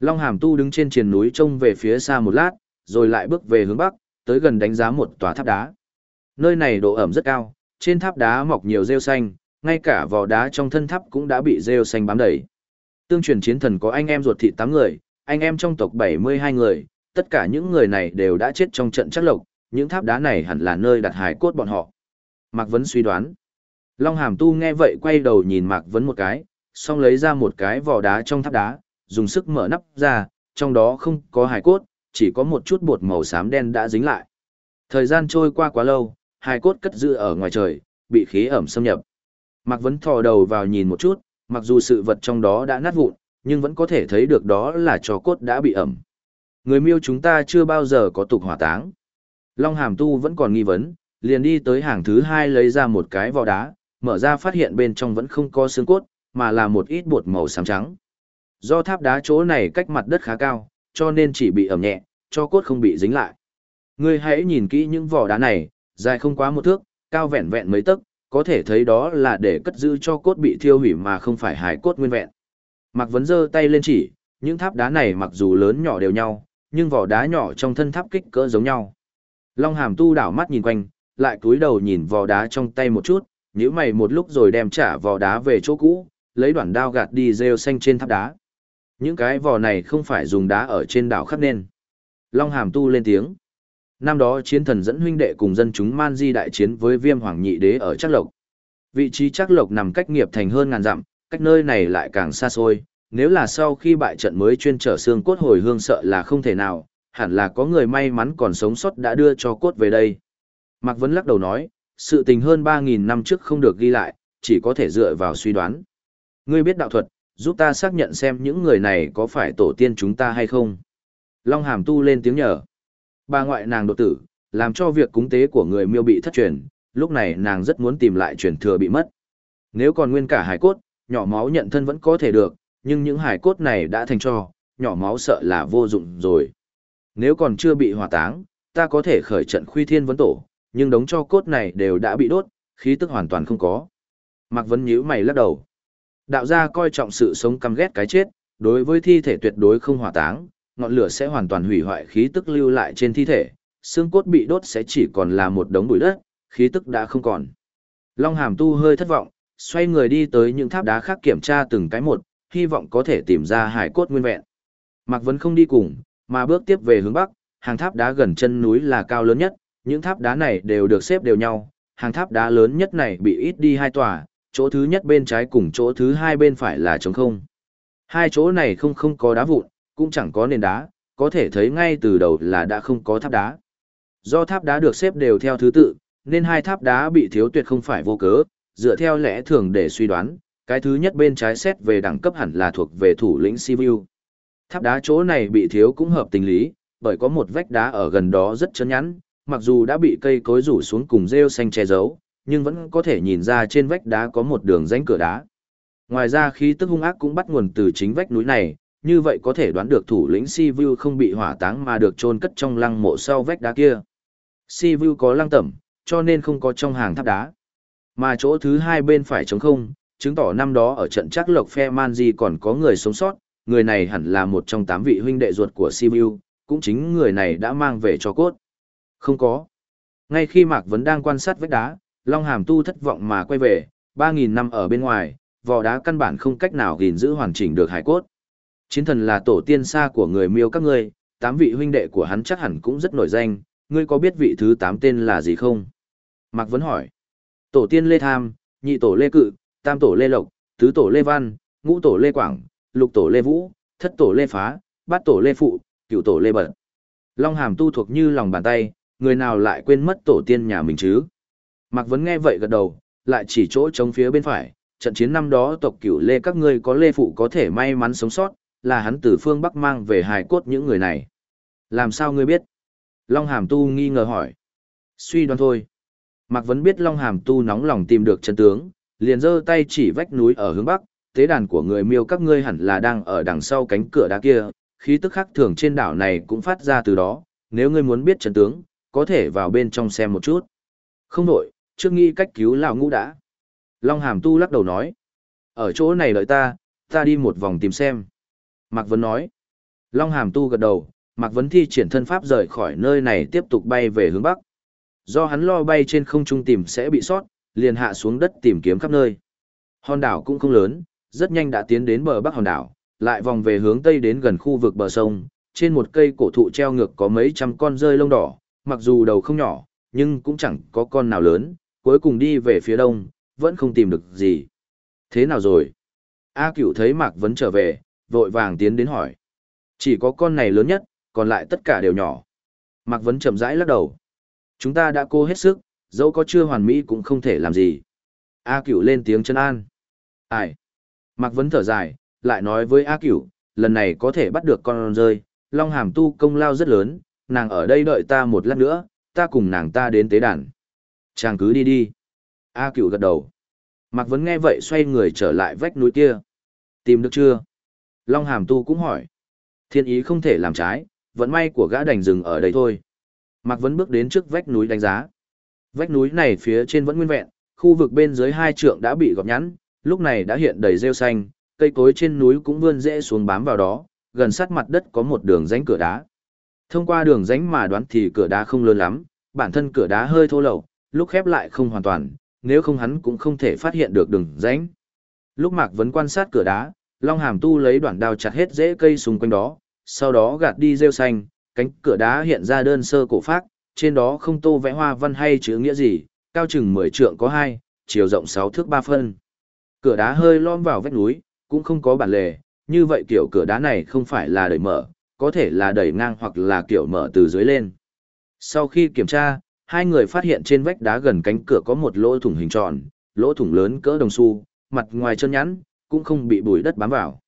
Long Hàm Tu đứng trên triền núi trông về phía xa một lát, rồi lại bước về hướng bắc, tới gần đánh giá một tòa tháp đá. Nơi này độ ẩm rất cao, trên tháp đá mọc nhiều rêu xanh, ngay cả vỏ đá trong thân tháp cũng đã bị rêu xanh bám đầy. Tương truyền chiến thần có anh em ruột thịt 8 người, anh em trong tộc 72 người, tất cả những người này đều đã chết trong trận chắc lộc, những tháp đá này hẳn là nơi đặt hài cốt bọn họ. Mạc Vấn suy đoán. Long Hàm Tu nghe vậy quay đầu nhìn Mạc Vấn một cái, xong lấy ra một cái vỏ đá trong tháp đá, dùng sức mở nắp ra, trong đó không có hài cốt, chỉ có một chút bột màu xám đen đã dính lại. Thời gian trôi qua quá lâu, hài cốt cất giữ ở ngoài trời, bị khí ẩm xâm nhập. Mạc Vấn thò đầu vào nhìn một chút, mặc dù sự vật trong đó đã nát vụn, nhưng vẫn có thể thấy được đó là trò cốt đã bị ẩm. Người miêu chúng ta chưa bao giờ có tục hỏa táng. Long Hàm Tu vẫn còn nghi vấn, liền đi tới hàng thứ hai lấy ra một cái vỏ đá, mở ra phát hiện bên trong vẫn không có xương cốt, mà là một ít bột màu xám trắng. Do tháp đá chỗ này cách mặt đất khá cao, cho nên chỉ bị ẩm nhẹ, cho cốt không bị dính lại. Ngươi hãy nhìn kỹ những vỏ đá này, dài không quá một thước, cao vẹn vẹn mấy tấc, có thể thấy đó là để cất giữ cho cốt bị thiêu hủy mà không phải hài cốt nguyên vẹn. Mạc Vấn giơ tay lên chỉ, những tháp đá này mặc dù lớn nhỏ đều nhau, nhưng vỏ đá nhỏ trong thân tháp kích cỡ giống nhau. Long Hàm tu đảo mắt nhìn quanh, lại cúi đầu nhìn vỏ đá trong tay một chút, nhíu mày một lúc rồi đem trả vỏ đá về chỗ cũ, lấy đoạn đao gạt đi rêu xanh trên tháp đá. Những cái vỏ này không phải dùng đá ở trên đảo khắc nên. Long Hàm tu lên tiếng. Năm đó chiến thần dẫn huynh đệ cùng dân chúng Man Di đại chiến với viêm hoàng nhị đế ở Trác Lộc. Vị trí Trác Lộc nằm cách nghiệp thành hơn ngàn dặm, cách nơi này lại càng xa xôi. Nếu là sau khi bại trận mới chuyên trở xương cốt hồi hương sợ là không thể nào, hẳn là có người may mắn còn sống sót đã đưa cho cốt về đây. Mạc Vấn lắc đầu nói, sự tình hơn 3.000 năm trước không được ghi lại, chỉ có thể dựa vào suy đoán. Ngươi biết đạo thuật, giúp ta xác nhận xem những người này có phải tổ tiên chúng ta hay không. Long Hàm tu lên tiếng nhờ. Bà ngoại nàng đột tử, làm cho việc cúng tế của người miêu bị thất truyền, lúc này nàng rất muốn tìm lại truyền thừa bị mất. Nếu còn nguyên cả hải cốt, nhỏ máu nhận thân vẫn có thể được, nhưng những hải cốt này đã thành cho, nhỏ máu sợ là vô dụng rồi. Nếu còn chưa bị hỏa táng, ta có thể khởi trận khuy thiên vấn tổ, nhưng đống cho cốt này đều đã bị đốt, khí tức hoàn toàn không có. Mạc Vấn nhíu mày lắc đầu. Đạo gia coi trọng sự sống căm ghét cái chết, đối với thi thể tuyệt đối không hỏa táng, ngọn lửa sẽ hoàn toàn hủy hoại khí tức lưu lại trên thi thể, xương cốt bị đốt sẽ chỉ còn là một đống bụi đất, khí tức đã không còn. Long Hàm Tu hơi thất vọng, xoay người đi tới những tháp đá khác kiểm tra từng cái một, hy vọng có thể tìm ra hải cốt nguyên vẹn. Mạc Vân không đi cùng, mà bước tiếp về hướng bắc, hàng tháp đá gần chân núi là cao lớn nhất, những tháp đá này đều được xếp đều nhau, hàng tháp đá lớn nhất này bị ít đi hai tòa, chỗ thứ nhất bên trái cùng chỗ thứ hai bên phải là trống không. Hai chỗ này không không có đá vụn, cũng chẳng có nền đá, có thể thấy ngay từ đầu là đã không có tháp đá. Do tháp đá được xếp đều theo thứ tự, nên hai tháp đá bị thiếu tuyệt không phải vô cớ, dựa theo lẽ thường để suy đoán, cái thứ nhất bên trái xét về đẳng cấp hẳn là thuộc về thủ lĩnh Sivu. Tháp đá chỗ này bị thiếu cũng hợp tình lý, bởi có một vách đá ở gần đó rất chấn nhẵn, mặc dù đã bị cây cối rủ xuống cùng rêu xanh che giấu, nhưng vẫn có thể nhìn ra trên vách đá có một đường rãnh cửa đá. Ngoài ra khí tức hung ác cũng bắt nguồn từ chính vách núi này, như vậy có thể đoán được thủ lĩnh Sivu không bị hỏa táng mà được chôn cất trong lăng mộ sau vách đá kia. Sivu có lăng tẩm, cho nên không có trong hàng tháp đá. Mà chỗ thứ hai bên phải trống không, chứng tỏ năm đó ở trận chắc lộc phe Manji còn có người sống sót, người này hẳn là một trong tám vị huynh đệ ruột của Sivu, cũng chính người này đã mang về cho cốt. Không có. Ngay khi Mạc Vấn đang quan sát vách đá, Long Hàm Tu thất vọng mà quay về, 3.000 năm ở bên ngoài, vò đá căn bản không cách nào gìn giữ hoàn chỉnh được hải cốt. Chiến thần là tổ tiên xa của người miêu các ngươi, tám vị huynh đệ của hắn chắc hẳn cũng rất nổi danh, ngươi có biết vị thứ tám tên là gì không? Mạc Vấn hỏi. Tổ tiên Lê Tham, nhị tổ Lê Cự, tam tổ Lê Lộc, tứ tổ Lê Văn, ngũ tổ Lê Quảng, lục tổ Lê Vũ, thất tổ Lê Phá, bát tổ Lê Phụ, cửu tổ Lê Bật. Long hàm tu thuộc như lòng bàn tay, người nào lại quên mất tổ tiên nhà mình chứ? Mạc Vấn nghe vậy gật đầu, lại chỉ chỗ trống phía bên phải, trận chiến năm đó tộc cửu Lê các ngươi có Lê Phụ có thể may mắn sống sót, là hắn từ phương Bắc mang về hài cốt những người này. Làm sao ngươi biết? Long hàm tu nghi ngờ hỏi. Suy đoán thôi. Mạc Vấn biết Long hàm tu nóng lòng tìm được chân tướng, liền giơ tay chỉ vách núi ở hướng Bắc, tế đàn của người miêu các ngươi hẳn là đang ở đằng sau cánh cửa đá kia, khí tức khác thường trên đảo này cũng phát ra từ đó, nếu ngươi muốn biết chân tướng, có thể vào bên trong xem một chút. Không đổi, trước nghĩ cách cứu lão ngũ đã. Long Hàm Tu lắc đầu nói, ở chỗ này đợi ta, ta đi một vòng tìm xem. Mạc Vấn nói, Long Hàm Tu gật đầu, Mạc Vấn thi triển thân pháp rời khỏi nơi này tiếp tục bay về hướng Bắc. Do hắn lo bay trên không trung tìm sẽ bị sót, liền hạ xuống đất tìm kiếm khắp nơi. Hòn đảo cũng không lớn, rất nhanh đã tiến đến bờ bắc hòn đảo, lại vòng về hướng tây đến gần khu vực bờ sông, trên một cây cổ thụ treo ngược có mấy trăm con rơi lông đỏ, mặc dù đầu không nhỏ, nhưng cũng chẳng có con nào lớn, cuối cùng đi về phía đông, vẫn không tìm được gì. Thế nào rồi? A cửu thấy Mạc Vấn trở về, vội vàng tiến đến hỏi. Chỉ có con này lớn nhất, còn lại tất cả đều nhỏ. Mạc Vấn chậm rãi lắc đầu. Chúng ta đã cố hết sức, dẫu có chưa hoàn mỹ cũng không thể làm gì. A cửu lên tiếng chân an. Ai? Mạc Vấn thở dài, lại nói với A cửu, lần này có thể bắt được con rơi, Long Hàm tu công lao rất lớn, nàng ở đây đợi ta một lát nữa, ta cùng nàng ta đến tế đàn. Chàng cứ đi đi. A cựu gật đầu. Mạc Vấn nghe vậy xoay người trở lại vách núi kia. Tìm được chưa? Long Hàm tu cũng hỏi. Thiên ý không thể làm trái, vận may của gã đành dừng ở đây thôi. Mạc Vấn bước đến trước vách núi đánh giá. Vách núi này phía trên vẫn nguyên vẹn, khu vực bên dưới hai trượng đã bị gọt nhẵn, lúc này đã hiện đầy rêu xanh, cây cối trên núi cũng vươn rễ xuống bám vào đó, gần sát mặt đất có một đường rãnh cửa đá. Thông qua đường rãnh mà đoán thì cửa đá không lớn lắm, bản thân cửa đá hơi thô lậu, lúc khép lại không hoàn toàn, nếu không hắn cũng không thể phát hiện được đường rãnh. Lúc Mạc Vấn quan sát cửa đá, Long Hàm Tu lấy đoạn đao chặt hết rễ cây xung quanh đó, sau đó gạt đi rêu xanh, cánh cửa đá hiện ra đơn sơ cổ phác, trên đó không tô vẽ hoa văn hay chữ nghĩa gì, cao chừng 10 trượng có hai, chiều rộng 6 thước 3 phân. Cửa đá hơi lom vào vách núi, cũng không có bản lề, như vậy kiểu cửa đá này không phải là đẩy mở, có thể là đẩy ngang hoặc là kiểu mở từ dưới lên. Sau khi kiểm tra, hai người phát hiện trên vách đá gần cánh cửa có một lỗ thủng hình tròn, lỗ thủng lớn cỡ đồng xu, mặt ngoài trơn nhẵn, cũng không bị bụi đất bám vào.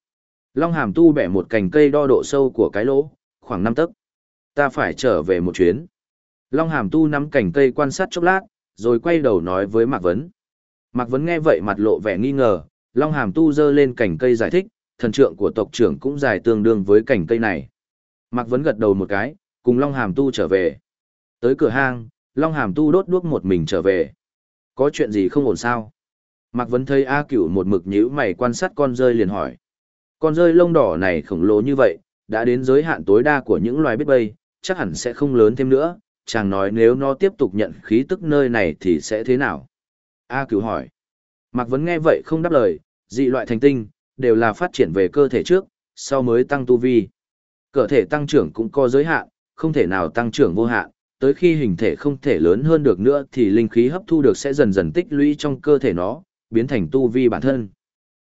Long Hàm Tu bẻ một cành cây đo độ sâu của cái lỗ, khoảng 5 tấc. Ta phải trở về một chuyến. Long Hàm Tu nắm cành cây quan sát chốc lát, rồi quay đầu nói với Mạc Vấn. Mạc Vấn nghe vậy mặt lộ vẻ nghi ngờ, Long Hàm Tu giơ lên cành cây giải thích, thần trượng của tộc trưởng cũng dài tương đương với cành cây này. Mạc Vấn gật đầu một cái, cùng Long Hàm Tu trở về. Tới cửa hang, Long Hàm Tu đốt đuốc một mình trở về. Có chuyện gì không ổn sao? Mạc Vấn thấy A Cửu một mực nhíu mày quan sát con rơi liền hỏi. Con rơi lông đỏ này khổng lồ như vậy, đã đến giới hạn tối đa của những loài biết bay, chắc hẳn sẽ không lớn thêm nữa. Chàng nói nếu nó tiếp tục nhận khí tức nơi này thì sẽ thế nào? A Cửu hỏi. Mạc Vấn nghe vậy không đáp lời, dị loại thành tinh, đều là phát triển về cơ thể trước, sau mới tăng tu vi. Cơ thể tăng trưởng cũng có giới hạn, không thể nào tăng trưởng vô hạn, tới khi hình thể không thể lớn hơn được nữa thì linh khí hấp thu được sẽ dần dần tích lũy trong cơ thể nó, biến thành tu vi bản thân.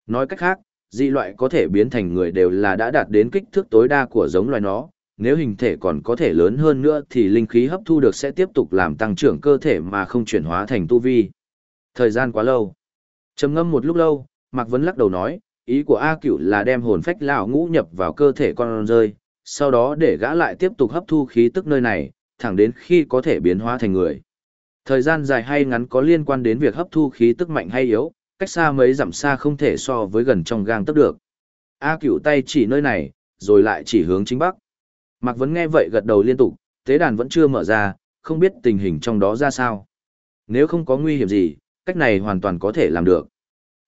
Nói cách khác, dị loại có thể biến thành người đều là đã đạt đến kích thước tối đa của giống loài nó, nếu hình thể còn có thể lớn hơn nữa thì linh khí hấp thu được sẽ tiếp tục làm tăng trưởng cơ thể mà không chuyển hóa thành tu vi. Thời gian quá lâu. trầm ngâm một lúc lâu, Mạc Vấn lắc đầu nói, ý của A Cửu là đem hồn phách lão ngũ nhập vào cơ thể con rơi, sau đó để gã lại tiếp tục hấp thu khí tức nơi này, thẳng đến khi có thể biến hóa thành người. Thời gian dài hay ngắn có liên quan đến việc hấp thu khí tức mạnh hay yếu, cách xa mấy dặm xa không thể so với gần trong gang tấc được. A Cửu tay chỉ nơi này, rồi lại chỉ hướng chính bắc. Mạc Vấn nghe vậy gật đầu liên tục, tế đàn vẫn chưa mở ra, không biết tình hình trong đó ra sao. Nếu không có nguy hiểm gì, cách này hoàn toàn có thể làm được.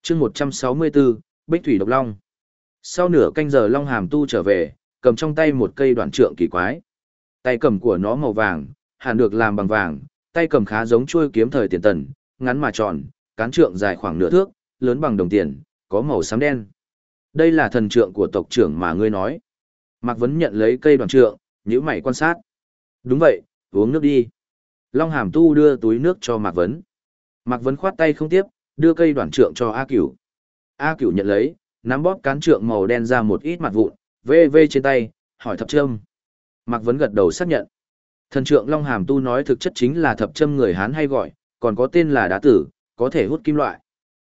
chương 164, Bích Thủy Độc Long. Sau nửa canh giờ Long Hàm Tu trở về, cầm trong tay một cây đoạn trượng kỳ quái. Tay cầm của nó màu vàng, hẳn được làm bằng vàng, tay cầm khá giống chuôi kiếm thời tiền tần, ngắn mà tròn, cán trượng dài khoảng nửa thước, lớn bằng đồng tiền, có màu xám đen. Đây là thần trượng của tộc trưởng mà ngươi nói. Mạc Vấn nhận lấy cây đoàn trượng, nhíu mày quan sát. Đúng vậy, uống nước đi. Long Hàm Tu đưa túi nước cho Mạc Vấn. Mạc Vấn khoát tay không tiếp, đưa cây đoàn trượng cho A Cửu. A Cửu nhận lấy, nắm bóp cán trượng màu đen ra một ít mặt vụn, vê vê trên tay, hỏi thập trâm. Mạc Vấn gật đầu xác nhận. Thần trượng Long Hàm Tu nói thực chất chính là thập châm người Hán hay gọi, còn có tên là đá tử, có thể hút kim loại.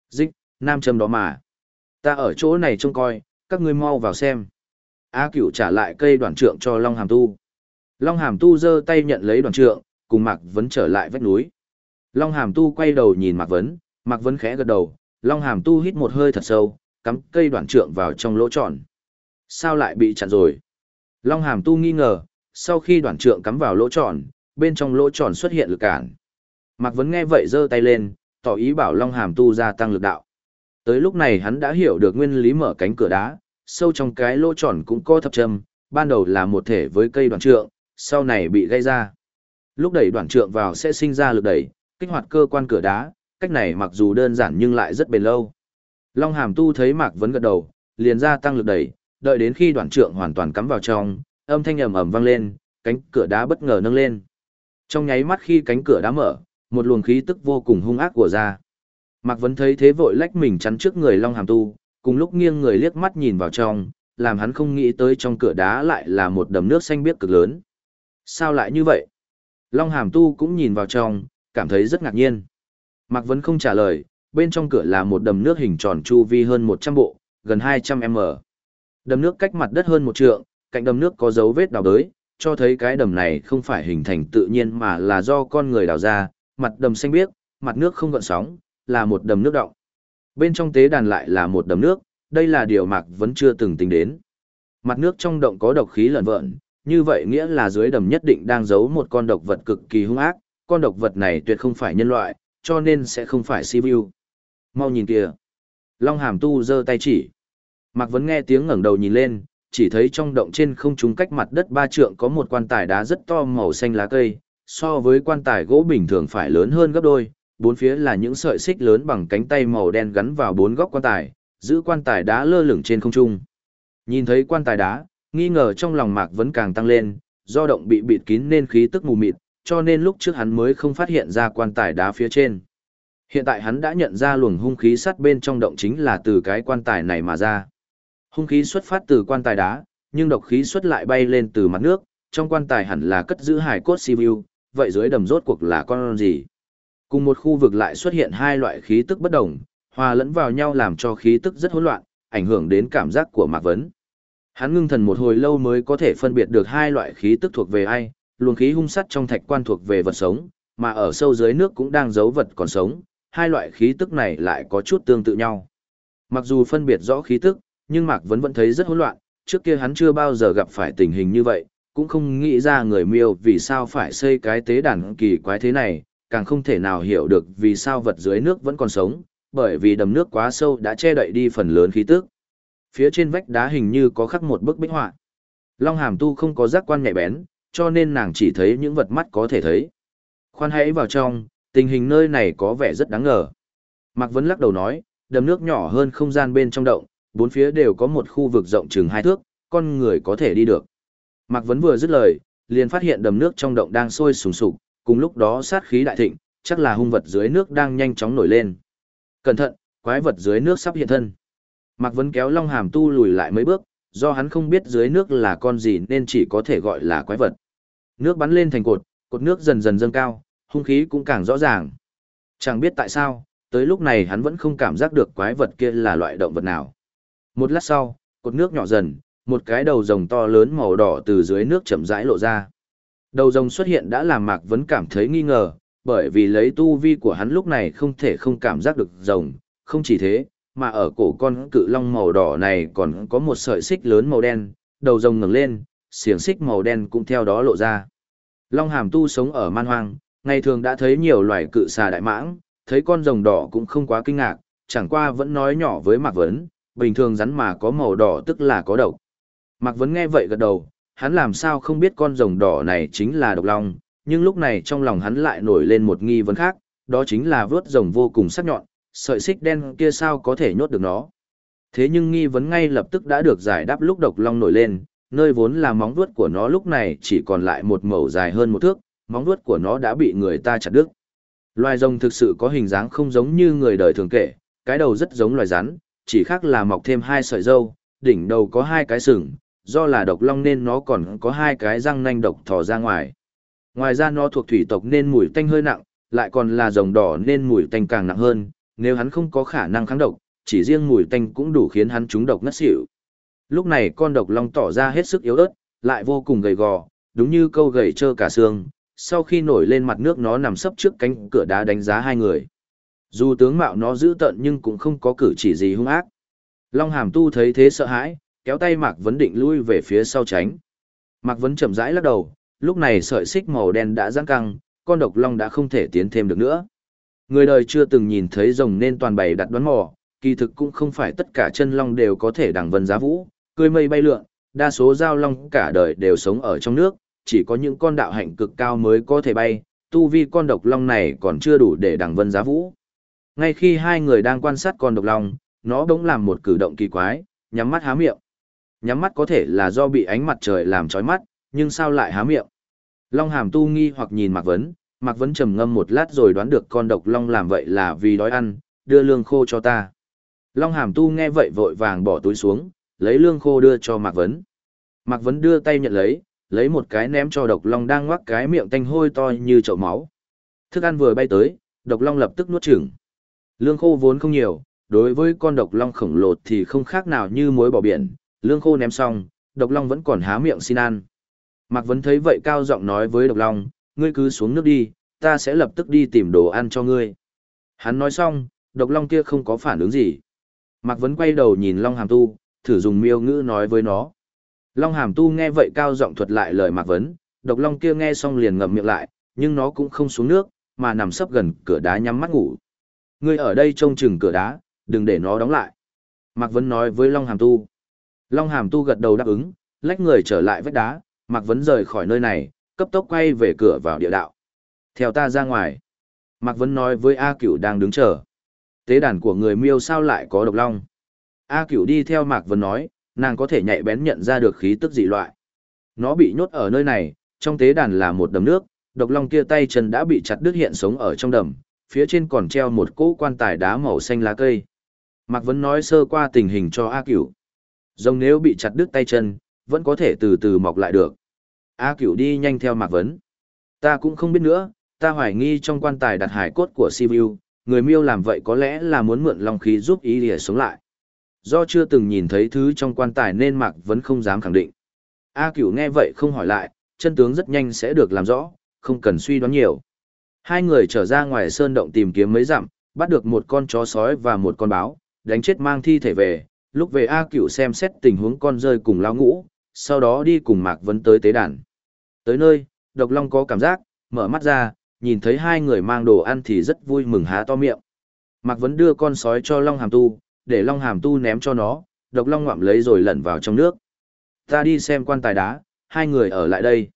Dích, nam châm đó mà. Ta ở chỗ này trông coi, các ngươi mau vào xem. A cửu trả lại cây đoàn trượng cho Long Hàm Tu. Long Hàm Tu giơ tay nhận lấy đoàn trượng, cùng Mạc Vấn trở lại vách núi. Long Hàm Tu quay đầu nhìn Mạc Vấn, Mạc Vấn khẽ gật đầu, Long Hàm Tu hít một hơi thật sâu, cắm cây đoàn trượng vào trong lỗ tròn. Sao lại bị chặn rồi? Long Hàm Tu nghi ngờ, sau khi đoạn trượng cắm vào lỗ tròn, bên trong lỗ tròn xuất hiện lực cản. Mạc Vấn nghe vậy giơ tay lên, tỏ ý bảo Long Hàm Tu gia tăng lực đạo. Tới lúc này hắn đã hiểu được nguyên lý mở cánh cửa đá, sâu trong cái lỗ tròn cũng có thập châm, ban đầu là một thể với cây đoạn trượng, sau này bị gây ra. Lúc đẩy đoạn trượng vào sẽ sinh ra lực đẩy, kích hoạt cơ quan cửa đá, cách này mặc dù đơn giản nhưng lại rất bền lâu. Long Hàm Tu thấy Mạc Vấn gật đầu, liền ra tăng lực đẩy, đợi đến khi đoạn trượng hoàn toàn cắm vào trong, âm thanh ầm ầm vang lên, cánh cửa đá bất ngờ nâng lên. Trong nháy mắt khi cánh cửa đá mở, một luồng khí tức vô cùng hung ác của ra. Mạc Vân thấy thế vội lách mình chắn trước người Long Hàm Tu, cùng lúc nghiêng người liếc mắt nhìn vào trong, làm hắn không nghĩ tới trong cửa đá lại là một đầm nước xanh biếc cực lớn. Sao lại như vậy? Long Hàm Tu cũng nhìn vào trong, cảm thấy rất ngạc nhiên. Mạc Vân không trả lời, bên trong cửa là một đầm nước hình tròn chu vi hơn 100 bộ, gần 200m. Đầm nước cách mặt đất hơn một trượng, cạnh đầm nước có dấu vết đào đới, cho thấy cái đầm này không phải hình thành tự nhiên mà là do con người đào ra, mặt đầm xanh biếc, mặt nước không gợn sóng, là một đầm nước động. Bên trong tế đàn lại là một đầm nước, đây là điều Mạc vẫn chưa từng tính đến. Mặt nước trong động có độc khí lợn vợn, như vậy nghĩa là dưới đầm nhất định đang giấu một con độc vật cực kỳ hung ác, con độc vật này tuyệt không phải nhân loại, cho nên sẽ không phải Sibiu. Mau nhìn kìa. Long hàm tu giơ tay chỉ. Mạc Vấn nghe tiếng ngẩng đầu nhìn lên, chỉ thấy trong động trên không trung cách mặt đất ba trượng có một quan tài đá rất to màu xanh lá cây, so với quan tài gỗ bình thường phải lớn hơn gấp đôi, bốn phía là những sợi xích lớn bằng cánh tay màu đen gắn vào bốn góc quan tài, giữ quan tài đá lơ lửng trên không trung. Nhìn thấy quan tài đá, nghi ngờ trong lòng Mạc Vấn càng tăng lên, do động bị bịt kín nên khí tức mù mịt, cho nên lúc trước hắn mới không phát hiện ra quan tài đá phía trên. Hiện tại hắn đã nhận ra luồng hung khí sắt bên trong động chính là từ cái quan tài này mà ra. Hung khí xuất phát từ quan tài đá, nhưng độc khí xuất lại bay lên từ mặt nước, trong quan tài hẳn là cất giữ hải cốt Sibiu, vậy dưới đầm rốt cuộc là con gì? Cùng một khu vực lại xuất hiện hai loại khí tức bất đồng, hòa lẫn vào nhau làm cho khí tức rất hỗn loạn, ảnh hưởng đến cảm giác của Mạc Vấn. Hắn ngưng thần một hồi lâu mới có thể phân biệt được hai loại khí tức thuộc về ai, luồng khí hung sắt trong thạch quan thuộc về vật sống, mà ở sâu dưới nước cũng đang giấu vật còn sống, hai loại khí tức này lại có chút tương tự nhau. Mặc dù phân biệt rõ khí tức, nhưng Mạc Vấn vẫn thấy rất hỗn loạn, trước kia hắn chưa bao giờ gặp phải tình hình như vậy, cũng không nghĩ ra người miêu vì sao phải xây cái tế đàn kỳ quái thế này, càng không thể nào hiểu được vì sao vật dưới nước vẫn còn sống, bởi vì đầm nước quá sâu đã che đậy đi phần lớn khí tức. Phía trên vách đá hình như có khắc một bức bích họa. Long Hàm Tu không có giác quan nhạy bén, cho nên nàng chỉ thấy những vật mắt có thể thấy. Khoan hãy vào trong, tình hình nơi này có vẻ rất đáng ngờ. Mạc Vấn lắc đầu nói, đầm nước nhỏ hơn không gian bên trong động, bốn phía đều có một khu vực rộng chừng hai thước, con người có thể đi được. Mạc Vấn vừa dứt lời, liền phát hiện đầm nước trong động đang sôi sùng sục, cùng lúc đó sát khí đại thịnh, chắc là hung vật dưới nước đang nhanh chóng nổi lên. Cẩn thận, quái vật dưới nước sắp hiện thân. Mạc Vấn kéo Long Hàm Tu lùi lại mấy bước, do hắn không biết dưới nước là con gì nên chỉ có thể gọi là quái vật. Nước bắn lên thành cột, cột nước dần dần dâng cao, hung khí cũng càng rõ ràng. Chẳng biết tại sao, tới lúc này hắn vẫn không cảm giác được quái vật kia là loại động vật nào. Một lát sau, cột nước nhỏ dần, một cái đầu rồng to lớn màu đỏ từ dưới nước chậm rãi lộ ra. Đầu rồng xuất hiện đã làm Mạc Vấn cảm thấy nghi ngờ, bởi vì lấy tu vi của hắn lúc này không thể không cảm giác được rồng, không chỉ thế, mà ở cổ con cự long màu đỏ này còn có một sợi xích lớn màu đen, đầu rồng ngẩng lên, xiềng xích màu đen cũng theo đó lộ ra. Long hàm tu sống ở man hoang, ngày thường đã thấy nhiều loài cự xà đại mãng, thấy con rồng đỏ cũng không quá kinh ngạc, chẳng qua vẫn nói nhỏ với Mạc Vấn, bình thường rắn mà có màu đỏ tức là có độc. Mạc Vấn nghe vậy gật đầu, hắn làm sao không biết con rồng đỏ này chính là độc long, nhưng lúc này trong lòng hắn lại nổi lên một nghi vấn khác, đó chính là vớt rồng vô cùng sắc nhọn, sợi xích đen kia sao có thể nhốt được nó. Thế nhưng nghi vấn ngay lập tức đã được giải đáp lúc độc long nổi lên, nơi vốn là móng vuốt của nó lúc này chỉ còn lại một mẩu dài hơn một thước, móng vuốt của nó đã bị người ta chặt đứt. Loài rồng thực sự có hình dáng không giống như người đời thường kể, cái đầu rất giống loài rắn, chỉ khác là mọc thêm hai sợi râu, đỉnh đầu có hai cái sừng, do là độc long nên nó còn có hai cái răng nanh độc thò ra ngoài. Ngoài ra nó thuộc thủy tộc nên mùi tanh hơi nặng, lại còn là rồng đỏ nên mùi tanh càng nặng hơn, nếu hắn không có khả năng kháng độc, chỉ riêng mùi tanh cũng đủ khiến hắn trúng độc ngất xỉu. Lúc này con độc long tỏ ra hết sức yếu ớt, lại vô cùng gầy gò, đúng như câu gầy trơ cả xương, sau khi nổi lên mặt nước nó nằm sấp trước cánh cửa đá đánh giá hai người. Dù tướng mạo nó dữ tợn nhưng cũng không có cử chỉ gì hung ác. Long hàm tu thấy thế sợ hãi, kéo tay Mạc Vấn định lui về phía sau tránh. Mạc Vấn chậm rãi lắc đầu, lúc này sợi xích màu đen đã giãn căng, con độc long đã không thể tiến thêm được nữa. Người đời chưa từng nhìn thấy rồng nên toàn bày đặt đoán mò, kỳ thực cũng không phải tất cả chân long đều có thể đằng vân giá vũ, cười mây bay lượn, đa số giao long cả đời đều sống ở trong nước, chỉ có những con đạo hạnh cực cao mới có thể bay, tu vi con độc long này còn chưa đủ để đằng vân giá vũ. Ngay khi hai người đang quan sát con độc long, nó bỗng làm một cử động kỳ quái, nhắm mắt há miệng. Nhắm mắt có thể là do bị ánh mặt trời làm chói mắt, nhưng sao lại há miệng? Long hàm tu nghi hoặc nhìn Mạc Vấn, Mạc Vấn trầm ngâm một lát rồi đoán được con độc long làm vậy là vì đói ăn, đưa lương khô cho ta. Long hàm tu nghe vậy vội vàng bỏ túi xuống, lấy lương khô đưa cho Mạc Vấn. Mạc Vấn đưa tay nhận lấy, lấy một cái ném cho độc long đang ngoắc cái miệng tanh hôi to như chậu máu. Thức ăn vừa bay tới, độc long lập tức nuốt chửng. Lương khô vốn không nhiều, đối với con độc long khổng lồ thì không khác nào như muối bỏ biển, lương khô ném xong, độc long vẫn còn há miệng xin ăn. Mạc Vấn thấy vậy cao giọng nói với độc long, ngươi cứ xuống nước đi, ta sẽ lập tức đi tìm đồ ăn cho ngươi. Hắn nói xong, độc long kia không có phản ứng gì. Mạc Vấn quay đầu nhìn long hàm tu, thử dùng miêu ngữ nói với nó. Long hàm tu nghe vậy cao giọng thuật lại lời Mạc Vấn, độc long kia nghe xong liền ngậm miệng lại, nhưng nó cũng không xuống nước, mà nằm sấp gần cửa đá nhắm mắt ngủ. Ngươi ở đây trông chừng cửa đá, đừng để nó đóng lại. Mạc Vấn nói với Long hàm tu. Long hàm tu gật đầu đáp ứng, lách người trở lại vách đá, Mạc Vấn rời khỏi nơi này, cấp tốc quay về cửa vào địa đạo. Theo ta ra ngoài. Mạc Vấn nói với A Cửu đang đứng chờ. Tế đàn của người miêu sao lại có độc long. A Cửu đi theo Mạc Vấn nói, nàng có thể nhạy bén nhận ra được khí tức dị loại. Nó bị nhốt ở nơi này, trong tế đàn là một đầm nước, độc long kia tay chân đã bị chặt đứt hiện sống ở trong đầm, phía trên còn treo một cỗ quan tài đá màu xanh lá cây. Mạc Vấn nói sơ qua tình hình cho A Cửu. Rồng nếu bị chặt đứt tay chân, vẫn có thể từ từ mọc lại được. A Cửu đi nhanh theo Mạc Vấn. Ta cũng không biết nữa, ta hoài nghi trong quan tài đặt hải cốt của Sibiu, người miêu làm vậy có lẽ là muốn mượn long khí giúp ý để sống lại. Do chưa từng nhìn thấy thứ trong quan tài nên Mạc Vấn không dám khẳng định. A Cửu nghe vậy không hỏi lại, chân tướng rất nhanh sẽ được làm rõ, không cần suy đoán nhiều. Hai người trở ra ngoài sơn động tìm kiếm mấy dặm, bắt được một con chó sói và một con báo, đánh chết mang thi thể về, lúc về A Cửu xem xét tình huống con rơi cùng lao ngũ, sau đó đi cùng Mạc Vấn tới tế đàn. Tới nơi, Độc Long có cảm giác, mở mắt ra, nhìn thấy hai người mang đồ ăn thì rất vui mừng há to miệng. Mạc Vấn đưa con sói cho Long Hàm Tu, để Long Hàm Tu ném cho nó, Độc Long ngoạm lấy rồi lẩn vào trong nước. Ta đi xem quan tài đá, hai người ở lại đây.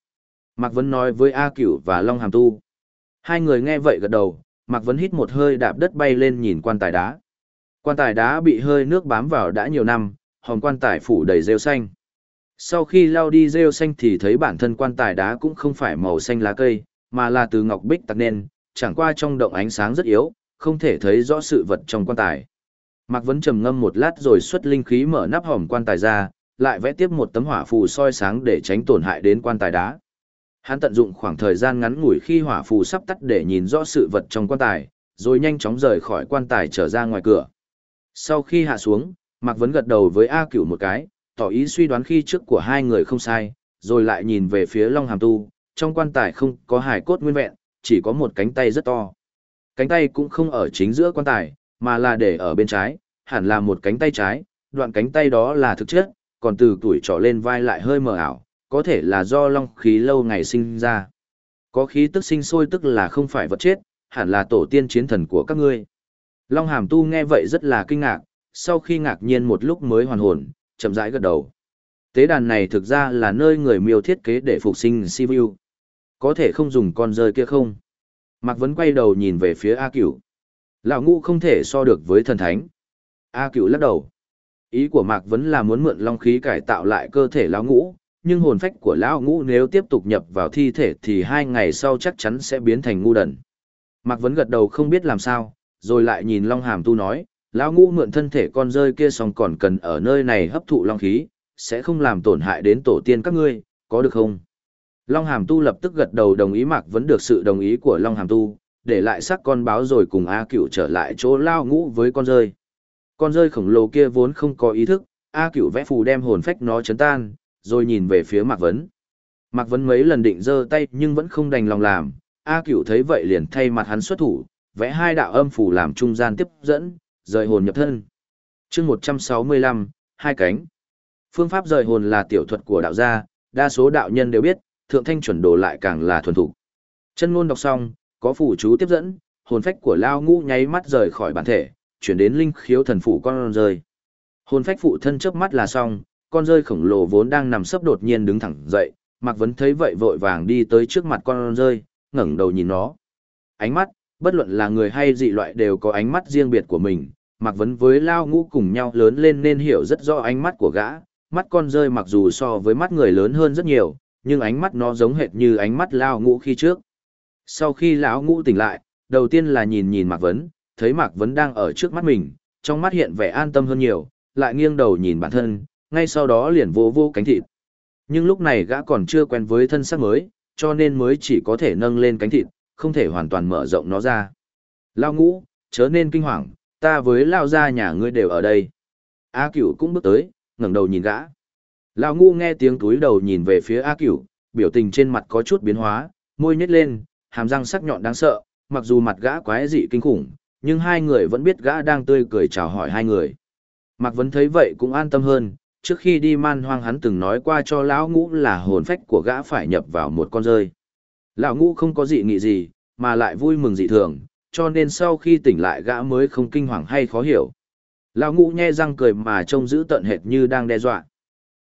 Mạc Vấn nói với A Cửu và Long Hàm Tu. Hai người nghe vậy gật đầu, Mạc Vấn hít một hơi đạp đất bay lên nhìn quan tài đá. Quan tài đá bị hơi nước bám vào đã nhiều năm, hòm quan tài phủ đầy rêu xanh. Sau khi lao đi rêu xanh thì thấy bản thân quan tài đá cũng không phải màu xanh lá cây, mà là từ ngọc bích tạc nên, chẳng qua trong động ánh sáng rất yếu, không thể thấy rõ sự vật trong quan tài. Mạc Vấn trầm ngâm một lát rồi xuất linh khí mở nắp hòm quan tài ra, lại vẽ tiếp một tấm hỏa phù soi sáng để tránh tổn hại đến quan tài đá. Hắn tận dụng khoảng thời gian ngắn ngủi khi hỏa phù sắp tắt để nhìn rõ sự vật trong quan tài, rồi nhanh chóng rời khỏi quan tài trở ra ngoài cửa. Sau khi hạ xuống, Mạc Vấn gật đầu với A Cửu một cái, tỏ ý suy đoán khi trước của hai người không sai, rồi lại nhìn về phía Long Hàm Tu, trong quan tài không có hài cốt nguyên vẹn, chỉ có một cánh tay rất to. Cánh tay cũng không ở chính giữa quan tài, mà là để ở bên trái, hẳn là một cánh tay trái, đoạn cánh tay đó là thực chất, còn từ tuổi trỏ lên vai lại hơi mờ ảo, có thể là do long khí lâu ngày sinh ra. Có khí tức sinh sôi tức là không phải vật chết, hẳn là tổ tiên chiến thần của các ngươi. Long hàm tu nghe vậy rất là kinh ngạc, sau khi ngạc nhiên một lúc mới hoàn hồn, chậm rãi gật đầu. Tế đàn này thực ra là nơi người miêu thiết kế để phục sinh Sivu. Có thể không dùng con rơi kia không? Mạc Vấn quay đầu nhìn về phía A Cửu. Lão ngũ không thể so được với thần thánh. A Cửu lắc đầu. Ý của Mạc Vấn là muốn mượn long khí cải tạo lại cơ thể lão ngũ, nhưng hồn phách của lão ngũ nếu tiếp tục nhập vào thi thể thì hai ngày sau chắc chắn sẽ biến thành ngu đần. Mạc Vấn gật đầu không biết làm sao, rồi lại nhìn Long Hàm Tu nói, lão ngũ mượn thân thể con rơi kia xong còn cần ở nơi này hấp thụ long khí, sẽ không làm tổn hại đến tổ tiên các ngươi, có được không? Long Hàm Tu lập tức gật đầu đồng ý Mạc Vấn được sự đồng ý của Long Hàm Tu, để lại xác con báo rồi cùng A Cửu trở lại chỗ lao ngũ với con rơi. Con rơi khổng lồ kia vốn không có ý thức, A Cửu vẽ phù đem hồn phách nó chấn tan, rồi nhìn về phía Mạc Vấn. Mạc Vấn mấy lần định giơ tay nhưng vẫn không đành lòng làm, A Cửu thấy vậy liền thay mặt hắn xuất thủ, vẽ hai đạo âm phủ làm trung gian tiếp dẫn, rời hồn nhập thân. chương 165, hai cánh. Phương pháp rời hồn là tiểu thuật của đạo gia, đa số đạo nhân đều biết, thượng thanh chuẩn đồ lại càng là thuần thủ. Chân ngôn đọc xong, có phủ chú tiếp dẫn, hồn phách của Lao Ngũ nháy mắt rời khỏi bản thể, chuyển đến linh khiếu thần phủ con rời. Hồn phách phụ thân chớp mắt là xong, con rơi khổng lồ vốn đang nằm sấp đột nhiên đứng thẳng dậy, Mạc Vấn thấy vậy vội vàng đi tới trước mặt con rơi, ngẩng đầu nhìn nó. Ánh mắt, bất luận là người hay dị loại đều có ánh mắt riêng biệt của mình, Mạc Vấn với Lao Ngũ cùng nhau lớn lên nên hiểu rất rõ ánh mắt của gã, mắt con rơi mặc dù so với mắt người lớn hơn rất nhiều, nhưng ánh mắt nó giống hệt như ánh mắt Lao Ngũ khi trước. Sau khi lão Ngũ tỉnh lại, đầu tiên là nhìn nhìn Mạc Vấn, thấy Mạc Vấn đang ở trước mắt mình, trong mắt hiện vẻ an tâm hơn nhiều, lại nghiêng đầu nhìn bản thân, ngay sau đó liền vô vô cánh thịt. Nhưng lúc này gã còn chưa quen với thân xác mới, cho nên mới chỉ có thể nâng lên cánh thịt, không thể hoàn toàn mở rộng nó ra. Lao ngũ, chớ nên kinh hoàng, ta với Lao gia nhà ngươi đều ở đây. A cửu cũng bước tới, ngẩng đầu nhìn gã. Lao ngũ nghe tiếng túi đầu nhìn về phía A cửu, biểu tình trên mặt có chút biến hóa, môi nhếch lên, hàm răng sắc nhọn đáng sợ, mặc dù mặt gã quái dị kinh khủng, nhưng hai người vẫn biết gã đang tươi cười chào hỏi hai người. Mạc Vấn thấy vậy cũng an tâm hơn, trước khi đi man hoang hắn từng nói qua cho lão ngũ là hồn phách của gã phải nhập vào một con rơi. Lão ngũ không có dị nghị gì, mà lại vui mừng dị thường, cho nên sau khi tỉnh lại gã mới không kinh hoàng hay khó hiểu. Lão ngũ nhe răng cười mà trông giữ tận hệt như đang đe dọa.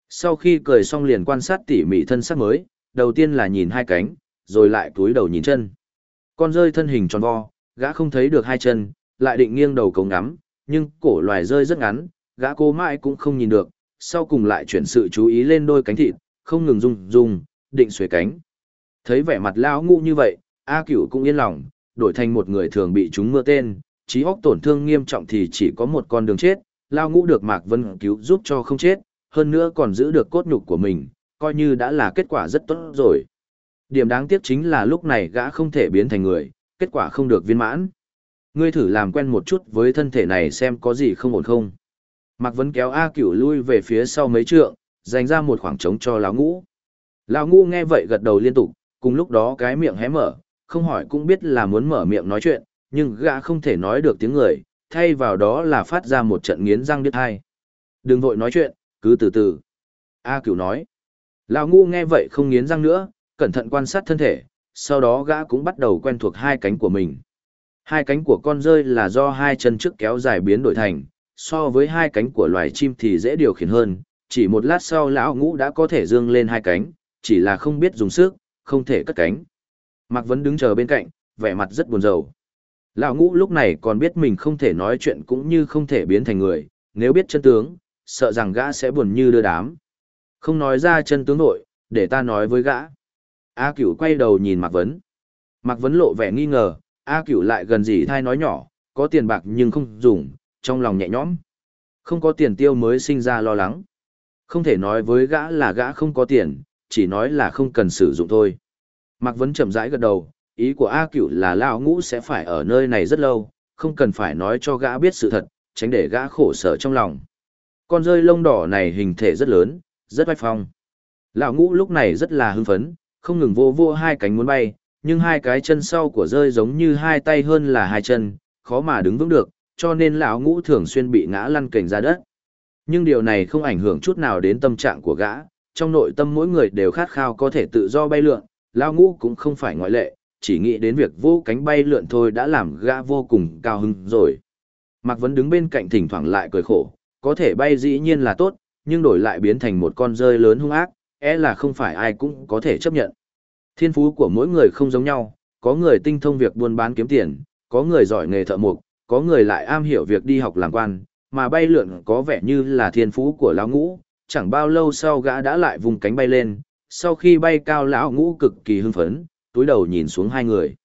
Sau khi cười xong liền quan sát tỉ mỉ thân xác mới, đầu tiên là nhìn hai cánh, rồi lại cúi đầu nhìn chân. Con rơi thân hình tròn vo, gã không thấy được hai chân, lại định nghiêng đầu cống ngắm, nhưng cổ loài rơi rất ngắn, gã cố mãi cũng không nhìn được, sau cùng lại chuyển sự chú ý lên đôi cánh thịt, không ngừng rung rung, định xuề cánh. Thấy vẻ mặt lão ngu như vậy, A Cửu cũng yên lòng, đổi thành một người thường bị chúng mưa tên, trí óc tổn thương nghiêm trọng thì chỉ có một con đường chết, lão ngũ được Mạc Vân cứu giúp cho không chết, hơn nữa còn giữ được cốt nhục của mình, coi như đã là kết quả rất tốt rồi. Điểm đáng tiếc chính là lúc này gã không thể biến thành người, kết quả không được viên mãn. Ngươi thử làm quen một chút với thân thể này xem có gì không ổn không. Mạc Vấn kéo A Cửu lui về phía sau mấy trượng, dành ra một khoảng trống cho lão ngũ. Lão ngũ nghe vậy gật đầu liên tục, cùng lúc đó cái miệng hé mở, không hỏi cũng biết là muốn mở miệng nói chuyện, nhưng gã không thể nói được tiếng người, thay vào đó là phát ra một trận nghiến răng đứt hai. Đừng vội nói chuyện, cứ từ từ. A Cửu nói. Lão ngũ nghe vậy không nghiến răng nữa, cẩn thận quan sát thân thể, sau đó gã cũng bắt đầu quen thuộc hai cánh của mình. Hai cánh của con rơi là do hai chân trước kéo dài biến đổi thành, so với hai cánh của loài chim thì dễ điều khiển hơn, chỉ một lát sau lão ngũ đã có thể dương lên hai cánh, chỉ là không biết dùng sức, không thể cất cánh. Mạc Vấn đứng chờ bên cạnh, vẻ mặt rất buồn rầu. Lão ngũ lúc này còn biết mình không thể nói chuyện cũng như không thể biến thành người, nếu biết chân tướng, sợ rằng gã sẽ buồn như đưa đám. Không nói ra chân tướng nội, để ta nói với gã. A cửu quay đầu nhìn Mạc Vấn. Mạc Vấn lộ vẻ nghi ngờ, A cửu lại gần gì thai nói nhỏ, có tiền bạc nhưng không dùng, trong lòng nhẹ nhõm. Không có tiền tiêu mới sinh ra lo lắng. Không thể nói với gã là gã không có tiền, chỉ nói là không cần sử dụng thôi. Mạc Vấn chậm rãi gật đầu, ý của A Cửu là Lão Ngũ sẽ phải ở nơi này rất lâu, không cần phải nói cho gã biết sự thật, tránh để gã khổ sở trong lòng. Con rơi lông đỏ này hình thể rất lớn, rất vách phong. Lão Ngũ lúc này rất là hưng phấn, không ngừng vô vô hai cánh muốn bay, nhưng hai cái chân sau của rơi giống như hai tay hơn là hai chân, khó mà đứng vững được, cho nên lão ngũ thường xuyên bị ngã lăn cành ra đất. Nhưng điều này không ảnh hưởng chút nào đến tâm trạng của gã, trong nội tâm mỗi người đều khát khao có thể tự do bay lượn, lão ngũ cũng không phải ngoại lệ, chỉ nghĩ đến việc vô cánh bay lượn thôi đã làm gã vô cùng cao hứng rồi. Mạc Vấn đứng bên cạnh thỉnh thoảng lại cười khổ, có thể bay dĩ nhiên là tốt, nhưng đổi lại biến thành một con rơi lớn hung ác, e là không phải ai cũng có thể chấp nhận. Thiên phú của mỗi người không giống nhau, có người tinh thông việc buôn bán kiếm tiền, có người giỏi nghề thợ mộc, có người lại am hiểu việc đi học làm quan, mà bay lượn có vẻ như là thiên phú của lão ngũ, chẳng bao lâu sau gã đã lại vùng cánh bay lên, sau khi bay cao lão ngũ cực kỳ hưng phấn, túi đầu nhìn xuống hai người.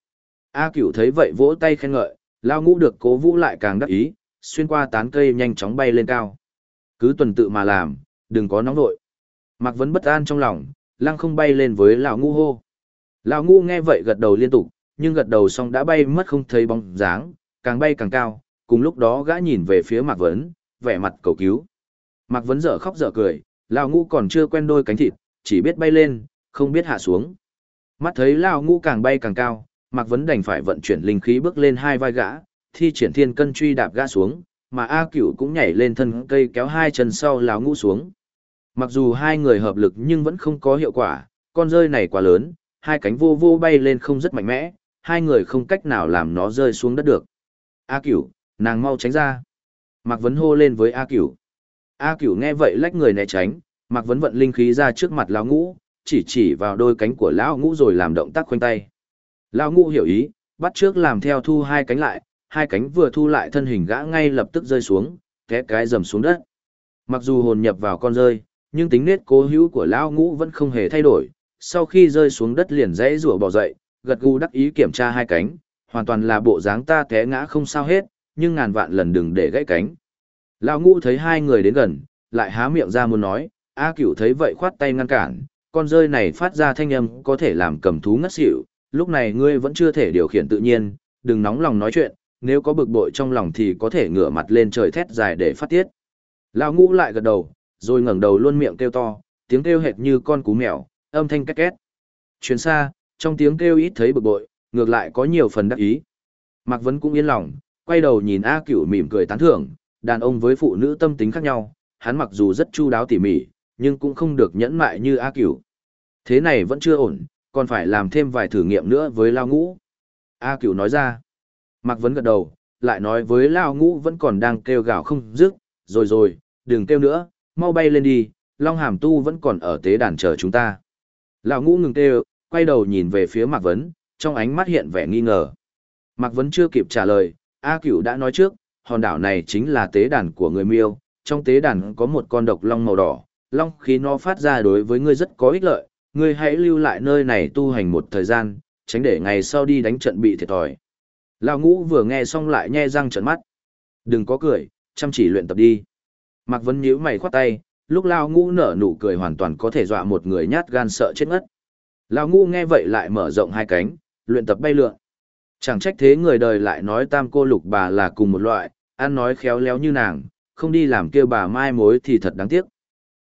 A cửu thấy vậy vỗ tay khen ngợi, lão ngũ được cố vũ lại càng đắc ý, xuyên qua tán cây nhanh chóng bay lên cao. Cứ tuần tự mà làm, đừng có nóng nội. Mạc Vấn bất an trong lòng, lăng không bay lên với lão ngũ hô. Lão ngũ nghe vậy gật đầu liên tục, nhưng gật đầu xong đã bay mất không thấy bóng dáng, càng bay càng cao, cùng lúc đó gã nhìn về phía Mạc Vấn, vẻ mặt cầu cứu. Mạc Vấn dở khóc dở cười, lão ngũ còn chưa quen đôi cánh thịt, chỉ biết bay lên, không biết hạ xuống. Mắt thấy lão ngũ càng bay càng cao, Mạc Vấn đành phải vận chuyển linh khí bước lên hai vai gã, thi triển thiên cân truy đạp gã xuống, mà A Cửu cũng nhảy lên thân cây kéo hai chân sau lão ngũ xuống. Mặc dù hai người hợp lực nhưng vẫn không có hiệu quả, con rơi này quá lớn, hai cánh vô vô bay lên không rất mạnh mẽ, hai người không cách nào làm nó rơi xuống đất được. A cửu, nàng mau tránh ra. Mạc Vấn hô lên với A cửu. A cửu nghe vậy lách người né tránh, Mạc Vấn vận linh khí ra trước mặt lão ngũ, chỉ chỉ vào đôi cánh của lão ngũ rồi làm động tác khoanh tay. Lão ngũ hiểu ý, bắt trước làm theo thu hai cánh lại, hai cánh vừa thu lại thân hình gã ngay lập tức rơi xuống, té cái dầm xuống đất. Mặc dù hồn nhập vào con rơi, nhưng tính nết cố hữu của lão ngũ vẫn không hề thay đổi, sau khi rơi xuống đất liền dãy rủa bò dậy, gật gù đắc ý kiểm tra hai cánh, hoàn toàn là bộ dáng ta té ngã không sao hết, nhưng ngàn vạn lần đừng để gãy cánh. Lão ngũ thấy hai người đến gần, lại há miệng ra muốn nói, A cửu thấy vậy khoát tay ngăn cản, con rơi này phát ra thanh âm có thể làm cầm thú ngất xỉu, lúc này ngươi vẫn chưa thể điều khiển tự nhiên, đừng nóng lòng nói chuyện, nếu có bực bội trong lòng thì có thể ngửa mặt lên trời thét dài để phát tiết. Lão ngũ lại gật đầu, rồi ngẩng đầu luôn miệng kêu to, tiếng kêu hệt như con cú mèo, âm thanh két két. Chuyến xa, trong tiếng kêu ít thấy bực bội, ngược lại có nhiều phần đắc ý. Mạc Vấn cũng yên lòng, quay đầu nhìn A Cửu mỉm cười tán thưởng, đàn ông với phụ nữ tâm tính khác nhau, hắn mặc dù rất chu đáo tỉ mỉ, nhưng cũng không được nhẫn mại như A Cửu. Thế này vẫn chưa ổn, còn phải làm thêm vài thử nghiệm nữa với Lao Ngũ. A Cửu nói ra. Mạc Vấn gật đầu, lại nói với Lao Ngũ vẫn còn đang kêu gào không dứt, rồi rồi, đừng kêu nữa, mau bay lên đi, Long Hàm Tu vẫn còn ở tế đàn chờ chúng ta. Lão Ngũ ngừng kêu, quay đầu nhìn về phía Mạc Vấn, trong ánh mắt hiện vẻ nghi ngờ. Mạc Vấn chưa kịp trả lời, A Cửu đã nói trước, hòn đảo này chính là tế đàn của người miêu, trong tế đàn có một con độc long màu đỏ, long khí nó phát ra đối với ngươi rất có ích lợi, ngươi hãy lưu lại nơi này tu hành một thời gian, tránh để ngày sau đi đánh trận bị thiệt thòi. Lão ngũ vừa nghe xong lại nhe răng trợn mắt. Đừng có cười, chăm chỉ luyện tập đi. Mạc Vấn nhíu mày khoát tay, lúc Lão ngũ nở nụ cười hoàn toàn có thể dọa một người nhát gan sợ chết ngất. Lão Ngũ nghe vậy lại mở rộng hai cánh, luyện tập bay lượn. Chẳng trách thế người đời lại nói tam cô lục bà là cùng một loại, ăn nói khéo léo như nàng, không đi làm kêu bà mai mối thì thật đáng tiếc.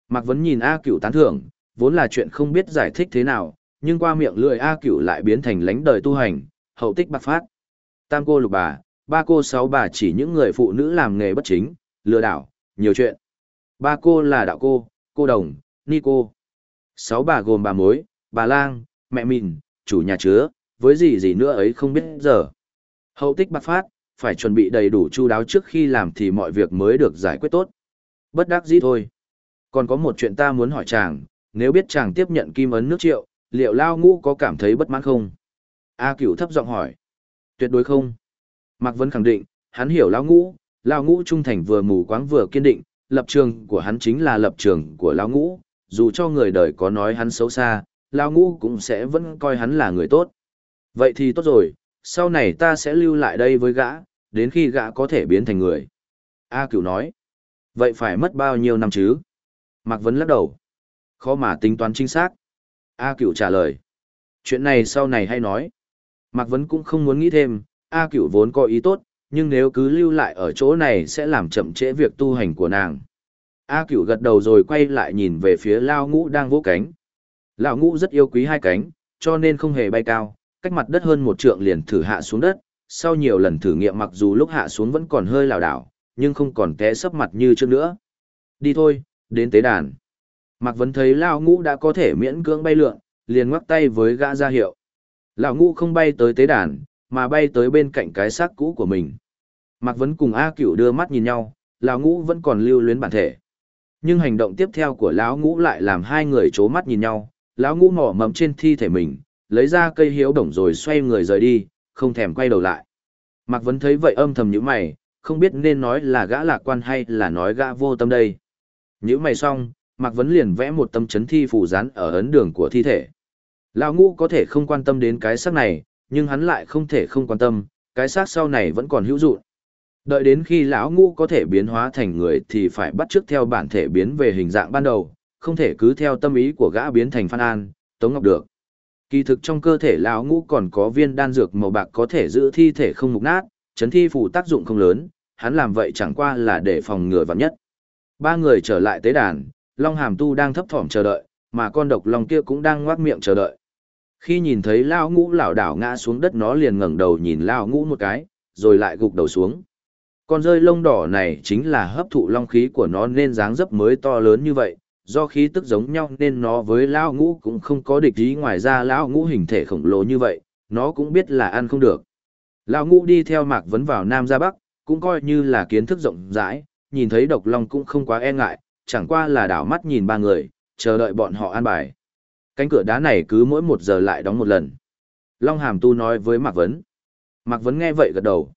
Mạc Vấn nhìn A cửu tán thưởng, vốn là chuyện không biết giải thích thế nào, nhưng qua miệng lưỡi A cửu lại biến thành lánh đời tu hành, hậu tích bạc phát. Tam cô lục bà, ba cô sáu bà chỉ những người phụ nữ làm nghề bất chính, lừa đảo, nhiều chuyện. Ba cô là đạo cô, cô đồng, ni cô. Sáu bà gồm bà mối, bà lang, mẹ mình, chủ nhà chứa, với gì gì nữa ấy không biết giờ. Hậu tích bạc phát, phải chuẩn bị đầy đủ chu đáo trước khi làm thì mọi việc mới được giải quyết tốt. Bất đắc dĩ thôi. Còn có một chuyện ta muốn hỏi chàng, nếu biết chàng tiếp nhận kim ấn nước triệu, liệu Lao Ngũ có cảm thấy bất mãn không? A cửu thấp giọng hỏi. Tuyệt đối không. Mạc Vân khẳng định, hắn hiểu Lao Ngũ, Lao Ngũ trung thành vừa mù quáng vừa kiên định, lập trường của hắn chính là lập trường của Lao Ngũ, dù cho người đời có nói hắn xấu xa, Lao Ngũ cũng sẽ vẫn coi hắn là người tốt. Vậy thì tốt rồi, sau này ta sẽ lưu lại đây với gã, đến khi gã có thể biến thành người. A cửu nói. Vậy phải mất bao nhiêu năm chứ? Mạc Vấn lắc đầu. Khó mà tính toán chính xác. A cửu trả lời. Chuyện này sau này hay nói. Mạc Vấn cũng không muốn nghĩ thêm, A cửu vốn có ý tốt, nhưng nếu cứ lưu lại ở chỗ này sẽ làm chậm trễ việc tu hành của nàng. A cửu gật đầu rồi quay lại nhìn về phía Lao Ngũ đang vỗ cánh. Lão Ngũ rất yêu quý hai cánh, cho nên không hề bay cao, cách mặt đất hơn một trượng liền thử hạ xuống đất. Sau nhiều lần thử nghiệm mặc dù lúc hạ xuống vẫn còn hơi lảo đảo, nhưng không còn té sấp mặt như trước nữa. Đi thôi, đến tế đàn. Mạc Vấn thấy Lao Ngũ đã có thể miễn cưỡng bay lượn, liền ngoắc tay với gã ra hiệu. Lão Ngũ không bay tới tế đàn, mà bay tới bên cạnh cái xác cũ của mình. Mạc Vấn cùng A Cửu đưa mắt nhìn nhau, Lão Ngũ vẫn còn lưu luyến bản thể. Nhưng hành động tiếp theo của Lão Ngũ lại làm hai người chố mắt nhìn nhau, Lão Ngũ mỏ mẫm trên thi thể mình, lấy ra cây hiếu đồng rồi xoay người rời đi, không thèm quay đầu lại. Mạc Vấn thấy vậy âm thầm như mày, không biết nên nói là gã lạc quan hay là nói gã vô tâm đây. Nhữ mày xong, Mạc Vấn liền vẽ một tâm chấn thi phù rán ở ấn đường của thi thể. Lão ngũ có thể không quan tâm đến cái xác này, nhưng hắn lại không thể không quan tâm, cái xác sau này vẫn còn hữu dụng. Đợi đến khi lão ngũ có thể biến hóa thành người thì phải bắt chước theo bản thể biến về hình dạng ban đầu, không thể cứ theo tâm ý của gã biến thành Phan An, Tống Ngọc được. Kỳ thực trong cơ thể lão ngũ còn có viên đan dược màu bạc có thể giữ thi thể không mục nát, chấn thi phù tác dụng không lớn, hắn làm vậy chẳng qua là để phòng ngừa vạn nhất. Ba người trở lại tế đàn, Long Hàm Tu đang thấp thỏm chờ đợi, mà con độc long kia cũng đang ngoác miệng chờ đợi. Khi nhìn thấy Lão Ngũ lảo đảo ngã xuống đất nó liền ngẩng đầu nhìn Lão Ngũ một cái, rồi lại gục đầu xuống. Con rơi lông đỏ này chính là hấp thụ long khí của nó nên dáng dấp mới to lớn như vậy, do khí tức giống nhau nên nó với lão Ngũ cũng không có địch ý ngoài ra lão Ngũ hình thể khổng lồ như vậy, nó cũng biết là ăn không được. lão Ngũ đi theo Mạc Vấn vào Nam ra Bắc, cũng coi như là kiến thức rộng rãi, nhìn thấy độc long cũng không quá e ngại, chẳng qua là đảo mắt nhìn ba người, chờ đợi bọn họ an bài. Cánh cửa đá này cứ mỗi một giờ lại đóng một lần. Long Hàm Tu nói với Mạc Vấn. Mạc Vấn nghe vậy gật đầu.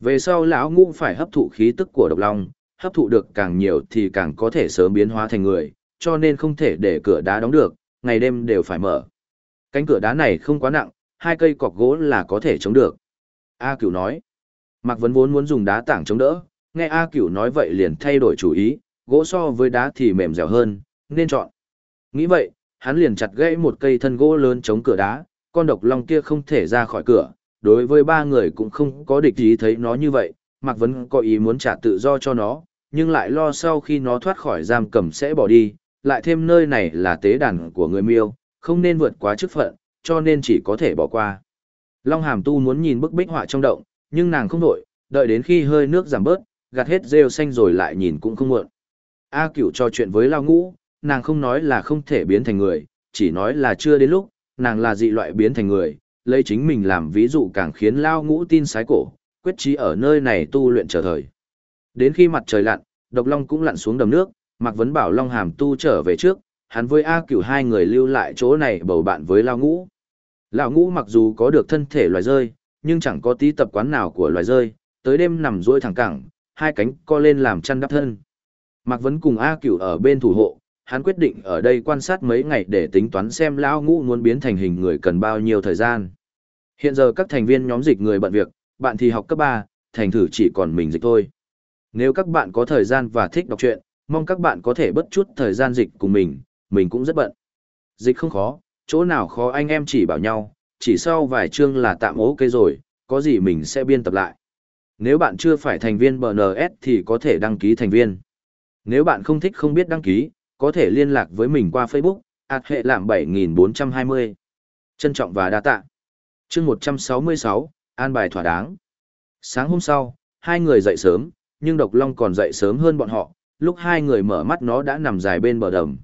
Về sau lão ngũ phải hấp thụ khí tức của độc long, hấp thụ được càng nhiều thì càng có thể sớm biến hóa thành người, cho nên không thể để cửa đá đóng được, ngày đêm đều phải mở. Cánh cửa đá này không quá nặng, hai cây cọc gỗ là có thể chống được. A Cửu nói. Mạc Vấn vốn muốn dùng đá tảng chống đỡ, nghe A Cửu nói vậy liền thay đổi chủ ý, gỗ so với đá thì mềm dẻo hơn, nên chọn. Nghĩ vậy, hắn liền chặt gãy một cây thân gỗ lớn chống cửa đá, con độc long kia không thể ra khỏi cửa, đối với ba người cũng không có địch ý thấy nó như vậy, Mạc Vấn có ý muốn trả tự do cho nó, nhưng lại lo sau khi nó thoát khỏi giam cầm sẽ bỏ đi, lại thêm nơi này là tế đàn của người miêu, không nên vượt quá chức phận, cho nên chỉ có thể bỏ qua. Long Hàm Tu muốn nhìn bức bích họa trong động, nhưng nàng không đổi, đợi đến khi hơi nước giảm bớt, gạt hết rêu xanh rồi lại nhìn cũng không muộn. A Cửu trò chuyện với Lao Ngũ, nàng không nói là không thể biến thành người, chỉ nói là chưa đến lúc, nàng là dị loại biến thành người, lấy chính mình làm ví dụ càng khiến Lao Ngũ tin sái cổ, quyết chí ở nơi này tu luyện trở thời. Đến khi mặt trời lặn, Độc Long cũng lặn xuống đầm nước, Mạc Vấn bảo Long Hàm tu trở về trước, hắn với A Cửu hai người lưu lại chỗ này bầu bạn với Lao Ngũ. Lão Ngũ mặc dù có được thân thể loài rơi, nhưng chẳng có tí tập quán nào của loài rơi, tới đêm nằm duỗi thẳng cẳng, hai cánh co lên làm chăn đắp thân. Mạc Vấn cùng A Cửu ở bên thủ hộ, hắn quyết định ở đây quan sát mấy ngày để tính toán xem lão ngũ muốn biến thành hình người cần bao nhiêu thời gian. Hiện giờ các thành viên nhóm dịch người bận việc, bạn thì học cấp 3, thành thử chỉ còn mình dịch thôi. Nếu các bạn có thời gian và thích đọc truyện, mong các bạn có thể bất chút thời gian dịch cùng mình, mình cũng rất bận. Dịch không khó, chỗ nào khó anh em chỉ bảo nhau, chỉ sau vài chương là tạm ok rồi, có gì mình sẽ biên tập lại. Nếu bạn chưa phải thành viên BNS thì có thể đăng ký thành viên. Nếu bạn không thích không biết đăng ký, có thể liên lạc với mình qua Facebook, ạt hệ làm 7420. Trân trọng và đa tạ. chương 166, an bài thỏa đáng. Sáng hôm sau, hai người dậy sớm, nhưng Độc Long còn dậy sớm hơn bọn họ, lúc hai người mở mắt nó đã nằm dài bên bờ đầm.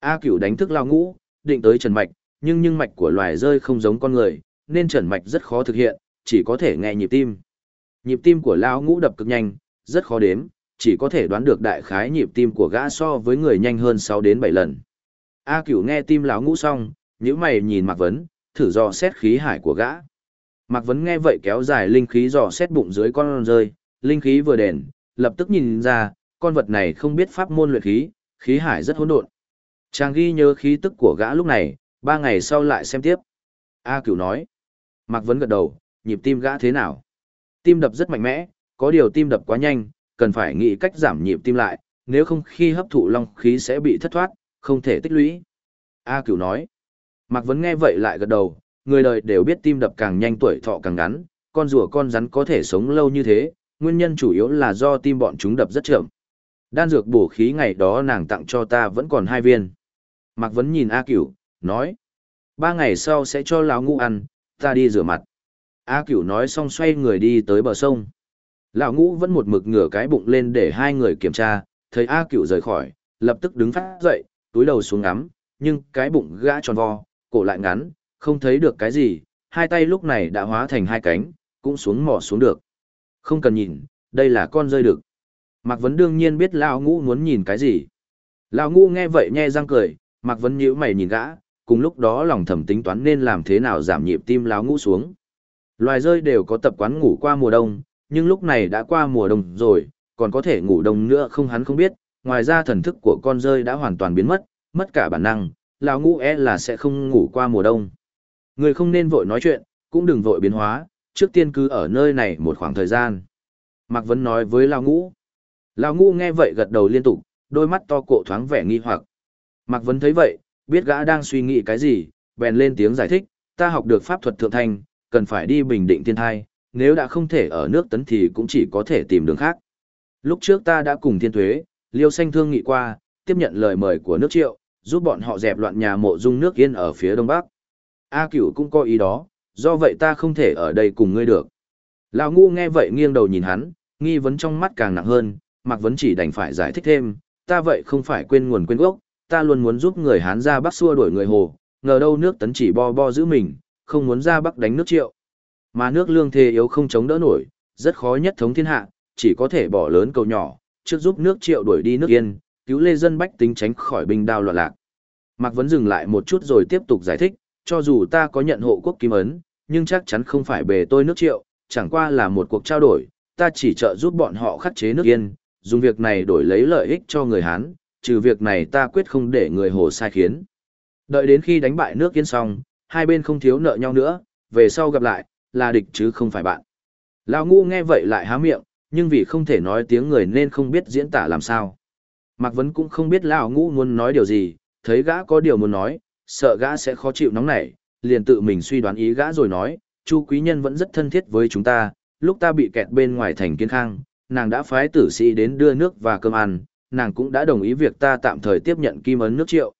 A cửu đánh thức lao ngũ, định tới trần mạch, nhưng nhưng mạch của loài rơi không giống con người, nên trần mạch rất khó thực hiện, chỉ có thể nghe nhịp tim. Nhịp tim của lao ngũ đập cực nhanh, rất khó đếm, chỉ có thể đoán được đại khái nhịp tim của gã so với người nhanh hơn 6 đến 7 lần. A cửu nghe tim lão ngũ xong, nhíu mày nhìn Mạc Vấn, thử dò xét khí hải của gã. Mạc Vấn nghe vậy kéo dài linh khí dò xét bụng dưới con rơi, linh khí vừa đền, lập tức nhìn ra, con vật này không biết pháp môn luyện khí, khí hải rất hỗn độn. Chàng ghi nhớ khí tức của gã lúc này, ba ngày sau lại xem tiếp. A cửu nói. Mạc Vấn gật đầu, nhịp tim gã thế nào? Tim đập rất mạnh mẽ, có điều tim đập quá nhanh, cần phải nghĩ cách giảm nhịp tim lại, nếu không khi hấp thụ long khí sẽ bị thất thoát, không thể tích lũy. A cửu nói. Mạc Vấn nghe vậy lại gật đầu, người đời đều biết tim đập càng nhanh tuổi thọ càng ngắn, con rùa con rắn có thể sống lâu như thế, nguyên nhân chủ yếu là do tim bọn chúng đập rất chậm. Đan dược bổ khí ngày đó nàng tặng cho ta vẫn còn hai viên. Mạc Vấn nhìn A Cửu, nói. Ba ngày sau sẽ cho lão ngũ ăn, ta đi rửa mặt. A Cửu nói xong xoay người đi tới bờ sông. Lão ngũ vẫn một mực ngửa cái bụng lên để hai người kiểm tra, thấy A Cửu rời khỏi, lập tức đứng phát dậy, túi đầu xuống ngắm, nhưng cái bụng gã tròn vo, cổ lại ngắn, không thấy được cái gì, hai tay lúc này đã hóa thành hai cánh, cũng xuống mò xuống được. Không cần nhìn, đây là con rơi được. Mạc Vấn đương nhiên biết Lão Ngũ muốn nhìn cái gì. Lão Ngũ nghe vậy nhe răng cười, Mạc Vấn nhíu mày nhìn gã, cùng lúc đó lòng thầm tính toán nên làm thế nào giảm nhịp tim Lão Ngũ xuống. Loài rơi đều có tập quán ngủ qua mùa đông, nhưng lúc này đã qua mùa đông rồi, còn có thể ngủ đông nữa không hắn không biết, ngoài ra thần thức của con rơi đã hoàn toàn biến mất, mất cả bản năng, Lão Ngũ e là sẽ không ngủ qua mùa đông. Người không nên vội nói chuyện, cũng đừng vội biến hóa, trước tiên cứ ở nơi này một khoảng thời gian. Mạc Vấn nói với Lão Ngũ. Lão ngu nghe vậy gật đầu liên tục, đôi mắt to cộ thoáng vẻ nghi hoặc. Mạc Vấn thấy vậy, biết gã đang suy nghĩ cái gì, bèn lên tiếng giải thích, ta học được pháp thuật thượng thanh, cần phải đi bình định thiên thai, nếu đã không thể ở nước tấn thì cũng chỉ có thể tìm đường khác. Lúc trước ta đã cùng thiên thuế, liêu xanh thương nghị qua, tiếp nhận lời mời của nước triệu, giúp bọn họ dẹp loạn nhà mộ dung nước yên ở phía đông bắc. A cửu cũng có ý đó, do vậy ta không thể ở đây cùng ngươi được. Lão ngu nghe vậy nghiêng đầu nhìn hắn, nghi vấn trong mắt càng nặng hơn, Mạc Vấn chỉ đành phải giải thích thêm, ta vậy không phải quên nguồn quên gốc, ta luôn muốn giúp người Hán ra Bắc xua đuổi người Hồ, ngờ đâu nước tấn chỉ bo bo giữ mình, không muốn ra Bắc đánh nước triệu. Mà nước lương thề yếu không chống đỡ nổi, rất khó nhất thống thiên hạ, chỉ có thể bỏ lớn cầu nhỏ, trước giúp nước triệu đuổi đi nước yên, cứu lê dân bách tính tránh khỏi binh đao loạn lạc. Mạc Vấn dừng lại một chút rồi tiếp tục giải thích, cho dù ta có nhận hộ quốc kim ấn, nhưng chắc chắn không phải bề tôi nước triệu, chẳng qua là một cuộc trao đổi, ta chỉ trợ giúp bọn họ khắc chế nước yên, dùng việc này đổi lấy lợi ích cho người Hán, trừ việc này ta quyết không để người Hồ sai khiến. Đợi đến khi đánh bại nước yên xong, hai bên không thiếu nợ nhau nữa, về sau gặp lại, là địch chứ không phải bạn. Lão ngu nghe vậy lại há miệng, nhưng vì không thể nói tiếng người nên không biết diễn tả làm sao. Mạc Vấn cũng không biết Lão ngu muốn nói điều gì, thấy gã có điều muốn nói, sợ gã sẽ khó chịu nóng nảy, liền tự mình suy đoán ý gã rồi nói, Chu quý nhân vẫn rất thân thiết với chúng ta, lúc ta bị kẹt bên ngoài thành kiến khang, nàng đã phái tử sĩ đến đưa nước và cơm ăn, nàng cũng đã đồng ý việc ta tạm thời tiếp nhận kim ấn nước triệu.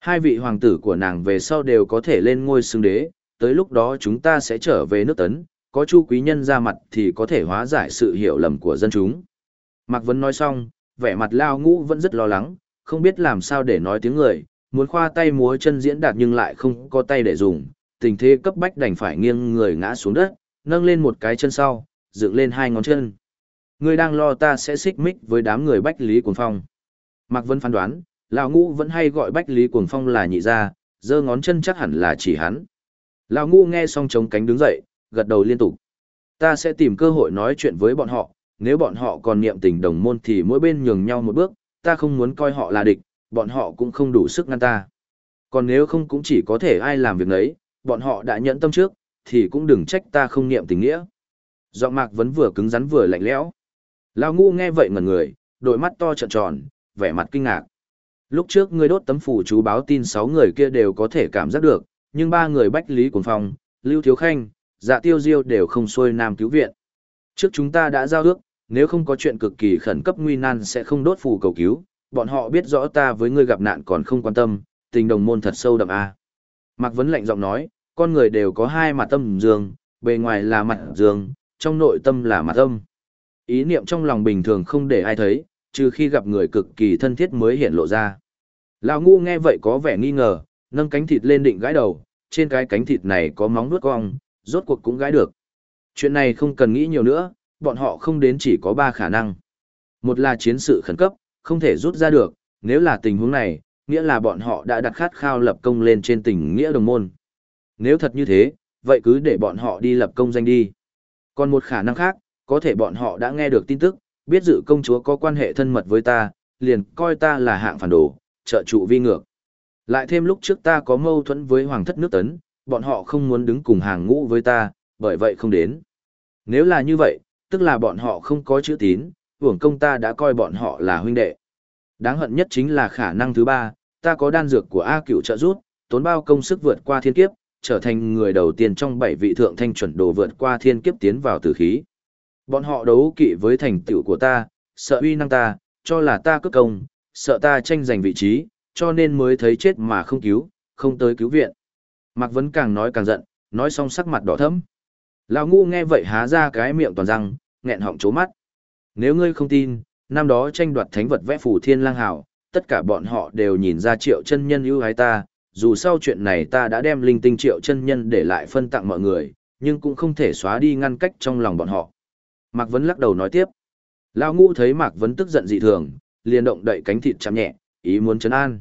Hai vị hoàng tử của nàng về sau đều có thể lên ngôi xưng đế, tới lúc đó chúng ta sẽ trở về nước tấn, có chu quý nhân ra mặt thì có thể hóa giải sự hiểu lầm của dân chúng. Mạc Vấn nói xong, vẻ mặt lao ngũ vẫn rất lo lắng, không biết làm sao để nói tiếng người, muốn khoa tay múa chân diễn đạt nhưng lại không có tay để dùng, tình thế cấp bách đành phải nghiêng người ngã xuống đất, nâng lên một cái chân sau, dựng lên hai ngón chân. Ngươi đang lo ta sẽ xích mích với đám người Bách Lý Cuồng Phong. Mạc Vân phán đoán, lão ngũ vẫn hay gọi Bách Lý Cuồng Phong là nhị gia, giơ ngón chân chắc hẳn là chỉ hắn. Lão ngũ nghe xong chống cánh đứng dậy, gật đầu liên tục. Ta sẽ tìm cơ hội nói chuyện với bọn họ, nếu bọn họ còn niệm tình đồng môn thì mỗi bên nhường nhau một bước, ta không muốn coi họ là địch, bọn họ cũng không đủ sức ngăn ta. Còn nếu không cũng chỉ có thể ai làm việc nấy, bọn họ đã nhẫn tâm trước, thì cũng đừng trách ta không niệm tình nghĩa. Giọng mạc vẫn vừa cứng rắn vừa lạnh lẽo. Lao ngu nghe vậy ngẩn người, đôi mắt to trợn tròn, vẻ mặt kinh ngạc. Lúc trước ngươi đốt tấm phủ chú báo tin sáu người kia đều có thể cảm giác được, nhưng ba người Bách Lý Cuồng Phong, Lưu Thiếu Khanh, Dạ Tiêu Diêu đều không xuôi nam cứu viện. Trước chúng ta đã giao ước, nếu không có chuyện cực kỳ khẩn cấp nguy nan sẽ không đốt phù cầu cứu, bọn họ biết rõ ta với ngươi gặp nạn còn không quan tâm, tình đồng môn thật sâu đậm a. Mạc Vấn lạnh giọng nói, con người đều có hai mặt tâm dương, bề ngoài là mặt dương, trong nội tâm là mặt âm. Ý niệm trong lòng bình thường không để ai thấy, trừ khi gặp người cực kỳ thân thiết mới hiện lộ ra. Lão ngu nghe vậy có vẻ nghi ngờ, nâng cánh thịt lên định gãi đầu, trên cái cánh thịt này có móng vuốt cong, rốt cuộc cũng gãi được. Chuyện này không cần nghĩ nhiều nữa, bọn họ không đến chỉ có ba khả năng. Một là chiến sự khẩn cấp, không thể rút ra được, nếu là tình huống này, nghĩa là bọn họ đã đặt khát khao lập công lên trên tình nghĩa đồng môn. Nếu thật như thế, vậy cứ để bọn họ đi lập công danh đi. Còn một khả năng khác, có thể bọn họ đã nghe được tin tức, biết dự công chúa có quan hệ thân mật với ta, liền coi ta là hạng phản đồ, trợ trụ vi ngược. Lại thêm lúc trước ta có mâu thuẫn với hoàng thất nước tấn, bọn họ không muốn đứng cùng hàng ngũ với ta, bởi vậy không đến. Nếu là như vậy, tức là bọn họ không có chữ tín, hưởng công ta đã coi bọn họ là huynh đệ. Đáng hận nhất chính là khả năng thứ ba, ta có đan dược của A cửu trợ rút, tốn bao công sức vượt qua thiên kiếp, trở thành người đầu tiên trong bảy vị thượng thanh chuẩn đồ vượt qua thiên kiếp tiến vào tử khí. Bọn họ đấu kỵ với thành tựu của ta, sợ uy năng ta, cho là ta cướp công, sợ ta tranh giành vị trí, cho nên mới thấy chết mà không cứu, không tới cứu viện. Mạc Vấn càng nói càng giận, nói xong sắc mặt đỏ thẫm. Lão ngu nghe vậy há ra cái miệng toàn răng, nghẹn họng chố mắt. Nếu ngươi không tin, năm đó tranh đoạt thánh vật vẽ phủ thiên lang hảo, tất cả bọn họ đều nhìn ra triệu chân nhân ưu ái ta, dù sau chuyện này ta đã đem linh tinh triệu chân nhân để lại phân tặng mọi người, nhưng cũng không thể xóa đi ngăn cách trong lòng bọn họ. Mạc Vấn lắc đầu nói tiếp. Lão ngũ thấy Mạc Vấn tức giận dị thường, liền động đậy cánh thịt chạm nhẹ, ý muốn chấn an.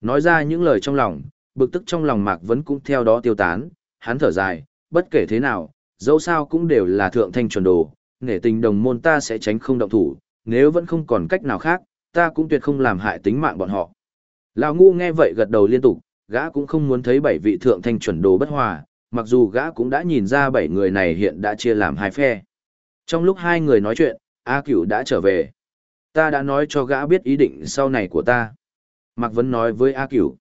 Nói ra những lời trong lòng, bực tức trong lòng Mạc Vấn cũng theo đó tiêu tán, hắn thở dài, bất kể thế nào, dẫu sao cũng đều là thượng thanh chuẩn đồ, nể tình đồng môn ta sẽ tránh không động thủ, nếu vẫn không còn cách nào khác, ta cũng tuyệt không làm hại tính mạng bọn họ. Lão ngu nghe vậy gật đầu liên tục, gã cũng không muốn thấy bảy vị thượng thanh chuẩn đồ bất hòa, mặc dù gã cũng đã nhìn ra bảy người này hiện đã chia làm hai phe. Trong lúc hai người nói chuyện, A Cửu đã trở về. Ta đã nói cho gã biết ý định sau này của ta. Mạc Vấn nói với A Cửu.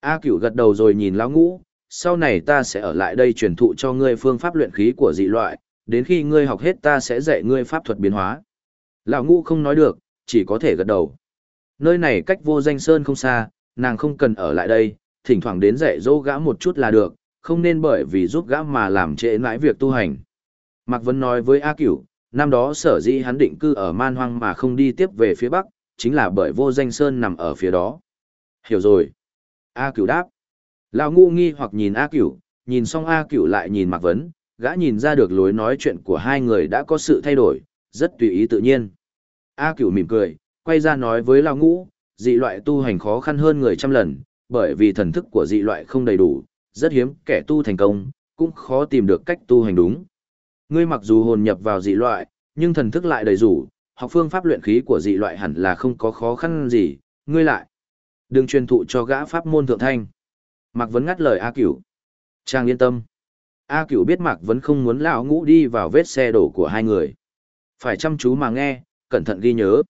A Cửu gật đầu rồi nhìn lão ngũ, sau này ta sẽ ở lại đây truyền thụ cho ngươi phương pháp luyện khí của dị loại, đến khi ngươi học hết ta sẽ dạy ngươi pháp thuật biến hóa. Lão ngũ không nói được, chỉ có thể gật đầu. Nơi này cách vô danh sơn không xa, nàng không cần ở lại đây, thỉnh thoảng đến dạy dỗ gã một chút là được, không nên bởi vì giúp gã mà làm trễ nãi việc tu hành. Mạc Vân nói với A Cửu, năm đó sở dĩ hắn định cư ở man hoang mà không đi tiếp về phía bắc, chính là bởi vô danh sơn nằm ở phía đó. Hiểu rồi. A Cửu đáp. Lão ngu nghi hoặc nhìn A Cửu, nhìn xong A Cửu lại nhìn Mạc Vấn, gã nhìn ra được lối nói chuyện của hai người đã có sự thay đổi, rất tùy ý tự nhiên. A Cửu mỉm cười, quay ra nói với Lão ngũ, dị loại tu hành khó khăn hơn người trăm lần, bởi vì thần thức của dị loại không đầy đủ, rất hiếm kẻ tu thành công, cũng khó tìm được cách tu hành đúng. Ngươi mặc dù hồn nhập vào dị loại, nhưng thần thức lại đầy đủ, học phương pháp luyện khí của dị loại hẳn là không có khó khăn gì, ngươi lại. Đừng truyền thụ cho gã pháp môn thượng thanh. Mạc Vấn ngắt lời A Cửu. Trang yên tâm. A Cửu biết Mạc Vấn không muốn lão ngũ đi vào vết xe đổ của hai người. Phải chăm chú mà nghe, cẩn thận ghi nhớ.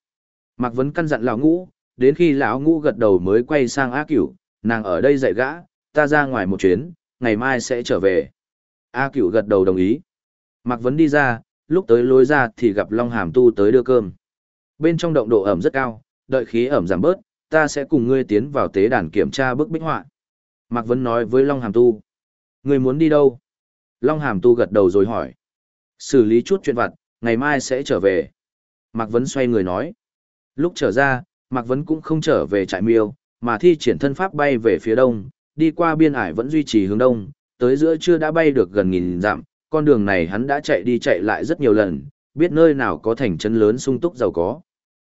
Mạc Vấn căn dặn lão ngũ, đến khi lão ngũ gật đầu mới quay sang A Cửu, nàng ở đây dạy gã, ta ra ngoài một chuyến, ngày mai sẽ trở về. A Cửu gật đầu đồng ý. Mạc Vấn đi ra, lúc tới lối ra thì gặp Long Hàm Tu tới đưa cơm. Bên trong động độ ẩm rất cao, đợi khí ẩm giảm bớt, ta sẽ cùng ngươi tiến vào tế đàn kiểm tra bức bích họa. Mạc Vấn nói với Long Hàm Tu. Ngươi muốn đi đâu? Long Hàm Tu gật đầu rồi hỏi. Xử lý chút chuyện vặt, ngày mai sẽ trở về. Mạc Vấn xoay người nói. Lúc trở ra, Mạc Vấn cũng không trở về trại miêu, mà thi triển thân pháp bay về phía đông, đi qua biên ải vẫn duy trì hướng đông, tới giữa trưa đã bay được gần nghìn dặm, con đường này hắn đã chạy đi chạy lại rất nhiều lần, biết nơi nào có thành trấn lớn sung túc giàu có.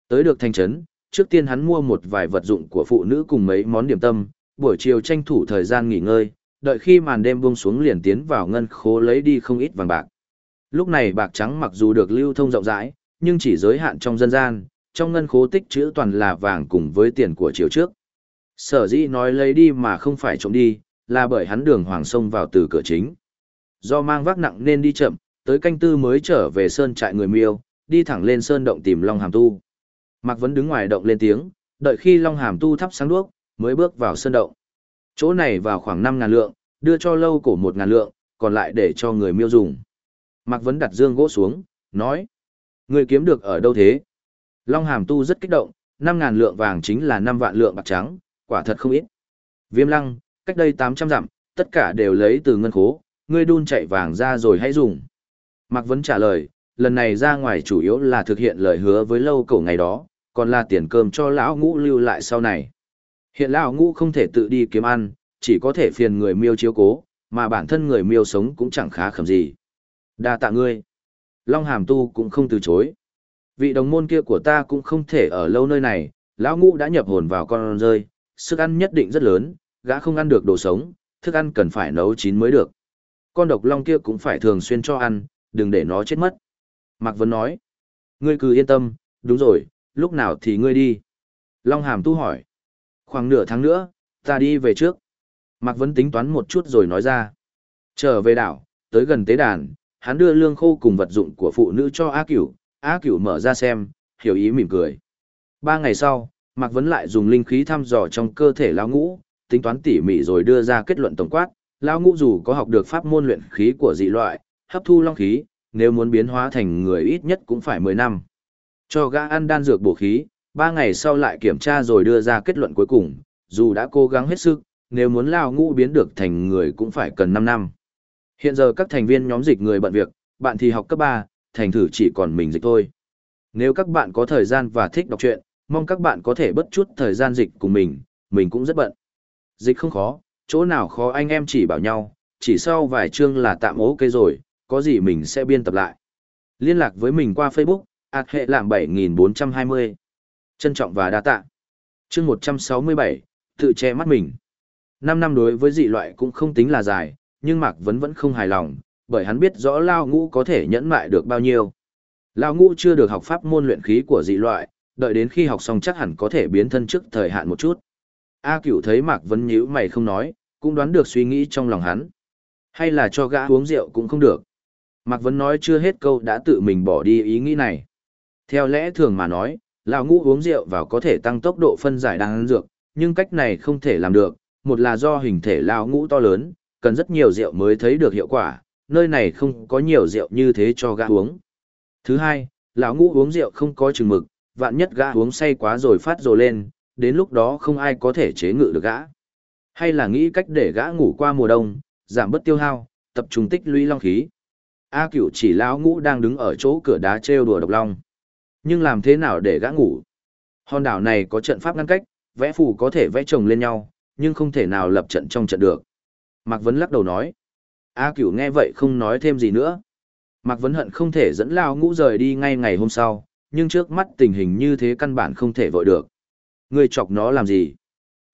Tới được thành trấn, trước tiên hắn mua một vài vật dụng của phụ nữ cùng mấy món điểm tâm, buổi chiều tranh thủ thời gian nghỉ ngơi, đợi khi màn đêm buông xuống liền tiến vào ngân khố lấy đi không ít vàng bạc. Lúc này bạc trắng mặc dù được lưu thông rộng rãi, nhưng chỉ giới hạn trong dân gian, trong ngân khố tích trữ toàn là vàng cùng với tiền của chiều trước. Sở dĩ nói lấy đi mà không phải trộm đi, là bởi hắn đường hoàng sông vào từ cửa chính. Do mang vác nặng nên đi chậm, tới canh tư mới trở về sơn trại người miêu, đi thẳng lên sơn động tìm Long Hàm Tu. Mạc Vấn đứng ngoài động lên tiếng, đợi khi Long Hàm Tu thắp sáng đuốc, mới bước vào sơn động. Chỗ này vào khoảng 5.000 lượng, đưa cho lâu cổ 1.000 lượng, còn lại để cho người miêu dùng. Mạc Vấn đặt dương gỗ xuống, nói. Người kiếm được ở đâu thế? Long Hàm Tu rất kích động, 5.000 lượng vàng chính là 5 vạn lượng bạc trắng, quả thật không ít. Viêm lăng, cách đây 800 dặm, tất cả đều lấy từ ngân khố, ngươi đun chạy vàng ra rồi hãy dùng. Mạc Vấn trả lời, lần này ra ngoài chủ yếu là thực hiện lời hứa với lâu cổ ngày đó, còn là tiền cơm cho lão ngũ lưu lại sau này. Hiện lão ngũ không thể tự đi kiếm ăn, chỉ có thể phiền người miêu chiếu cố, mà bản thân người miêu sống cũng chẳng khá khẩm gì. đa tạ ngươi. Long hàm tu cũng không từ chối. Vị đồng môn kia của ta cũng không thể ở lâu nơi này, lão ngũ đã nhập hồn vào con rơi, sức ăn nhất định rất lớn, gã không ăn được đồ sống, thức ăn cần phải nấu chín mới được. Con độc long kia cũng phải thường xuyên cho ăn, đừng để nó chết mất. Mạc Vân nói, ngươi cứ yên tâm, đúng rồi, lúc nào thì ngươi đi. Long Hàm tu hỏi, khoảng nửa tháng nữa, ta đi về trước. Mạc Vân tính toán một chút rồi nói ra. Trở về đảo, tới gần tế đàn, hắn đưa lương khô cùng vật dụng của phụ nữ cho A Cửu, A Cửu mở ra xem, hiểu ý mỉm cười. Ba ngày sau, Mạc Vấn lại dùng linh khí thăm dò trong cơ thể lão ngũ, tính toán tỉ mỉ rồi đưa ra kết luận tổng quát, lão ngũ dù có học được pháp môn luyện khí của dị loại, hấp thu long khí, nếu muốn biến hóa thành người ít nhất cũng phải 10 năm. Cho gã ăn đan dược bổ khí, 3 ngày sau lại kiểm tra rồi đưa ra kết luận cuối cùng, dù đã cố gắng hết sức, nếu muốn lão ngũ biến được thành người cũng phải cần 5 năm. Hiện giờ các thành viên nhóm dịch người bận việc, bạn thì học cấp 3, thành thử chỉ còn mình dịch thôi. Nếu các bạn có thời gian và thích đọc truyện, mong các bạn có thể bất chút thời gian dịch cùng mình, mình cũng rất bận. Dịch không khó, chỗ nào khó anh em chỉ bảo nhau, chỉ sau vài chương là tạm ok rồi, có gì mình sẽ biên tập lại. Liên lạc với mình qua Facebook, ạt hệ làm 7420. Trân trọng và đa tạ. Chương 167, tự che mắt mình. 5 năm đối với dị loại cũng không tính là dài, nhưng Mạc Vấn vẫn không hài lòng, bởi hắn biết rõ Lao Ngũ có thể nhẫn mại được bao nhiêu. Lao Ngũ chưa được học pháp môn luyện khí của dị loại, đợi đến khi học xong chắc hẳn có thể biến thân trước thời hạn một chút. A Cửu thấy Mạc Vấn nhíu mày không nói, cũng đoán được suy nghĩ trong lòng hắn. Hay là cho gã uống rượu cũng không được. Mạc Vấn nói chưa hết câu đã tự mình bỏ đi ý nghĩ này. Theo lẽ thường mà nói, lão ngũ uống rượu vào có thể tăng tốc độ phân giải đan dược, nhưng cách này không thể làm được, một là do hình thể lão ngũ to lớn, cần rất nhiều rượu mới thấy được hiệu quả, nơi này không có nhiều rượu như thế cho gã uống. Thứ hai, lão ngũ uống rượu không có chừng mực, vạn nhất gã uống say quá rồi phát rồ lên, đến lúc đó không ai có thể chế ngự được gã. Hay là nghĩ cách để gã ngủ qua mùa đông, giảm bớt tiêu hao, tập trung tích lũy long khí. A cửu chỉ lão ngũ đang đứng ở chỗ cửa đá trêu đùa độc long. Nhưng làm thế nào để gã ngủ? Hòn đảo này có trận pháp ngăn cách, vẽ phù có thể vẽ chồng lên nhau, nhưng không thể nào lập trận trong trận được. Mạc Vấn lắc đầu nói. A cửu nghe vậy không nói thêm gì nữa. Mạc Vấn hận không thể dẫn lão ngũ rời đi ngay ngày hôm sau, nhưng trước mắt tình hình như thế căn bản không thể vội được. Ngươi chọc nó làm gì?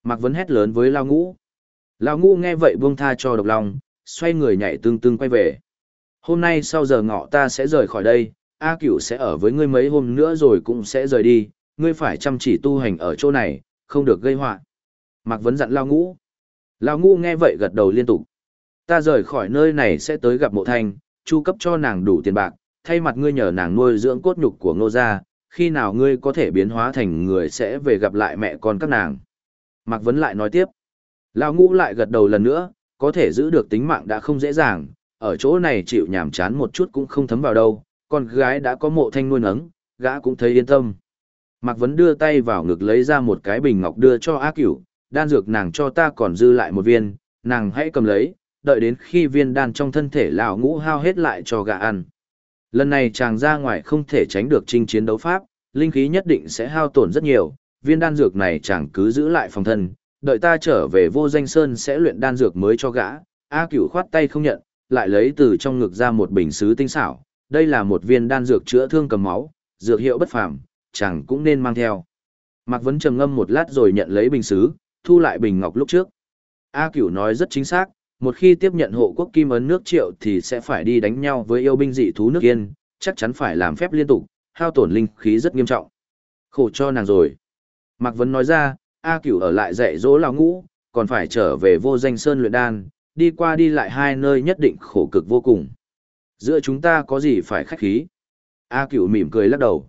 Mạc Vấn hét lớn với Lao Ngũ. Lao Ngũ nghe vậy buông tha cho độc lòng, xoay người nhảy tương tương quay về. Hôm nay sau giờ ngọ ta sẽ rời khỏi đây, A Cửu sẽ ở với ngươi mấy hôm nữa rồi cũng sẽ rời đi, ngươi phải chăm chỉ tu hành ở chỗ này, không được gây họa. Mạc Vấn dặn Lao Ngũ. Lao Ngũ nghe vậy gật đầu liên tục. Ta rời khỏi nơi này sẽ tới gặp mộ thanh, chu cấp cho nàng đủ tiền bạc, thay mặt ngươi nhờ nàng nuôi dưỡng cốt nhục của ngô gia, khi nào ngươi có thể biến hóa thành người sẽ về gặp lại mẹ con các nàng. Mạc Vấn lại nói tiếp. Lão ngũ lại gật đầu lần nữa, có thể giữ được tính mạng đã không dễ dàng, ở chỗ này chịu nhảm chán một chút cũng không thấm vào đâu, con gái đã có mộ thanh nuôi nấng, gã cũng thấy yên tâm. Mạc Vấn đưa tay vào ngực lấy ra một cái bình ngọc đưa cho A Cửu, đan dược nàng cho ta còn dư lại một viên, nàng hãy cầm lấy, đợi đến khi viên đan trong thân thể lão ngũ hao hết lại cho gã ăn. Lần này chàng ra ngoài không thể tránh được chinh chiến đấu pháp, linh khí nhất định sẽ hao tổn rất nhiều, viên đan dược này chàng cứ giữ lại phòng thân, đợi ta trở về vô danh sơn sẽ luyện đan dược mới cho gã. A cửu khoát tay không nhận, lại lấy từ trong ngực ra một bình sứ tinh xảo, đây là một viên đan dược chữa thương cầm máu, dược hiệu bất phàm, chàng cũng nên mang theo. Mạc Vấn trầm ngâm một lát rồi nhận lấy bình sứ, thu lại bình ngọc lúc trước. A Cửu nói rất chính xác, một khi tiếp nhận hộ quốc kim ấn nước triệu thì sẽ phải đi đánh nhau với yêu binh dị thú nước yên, chắc chắn phải làm phép liên tục, hao tổn linh khí rất nghiêm trọng. Khổ cho nàng rồi. Mạc Vấn nói ra, A Cửu ở lại dạy dỗ lão ngũ, còn phải trở về vô danh sơn luyện đan, đi qua đi lại hai nơi nhất định khổ cực vô cùng. Giữa chúng ta có gì phải khách khí? A Cửu mỉm cười lắc đầu.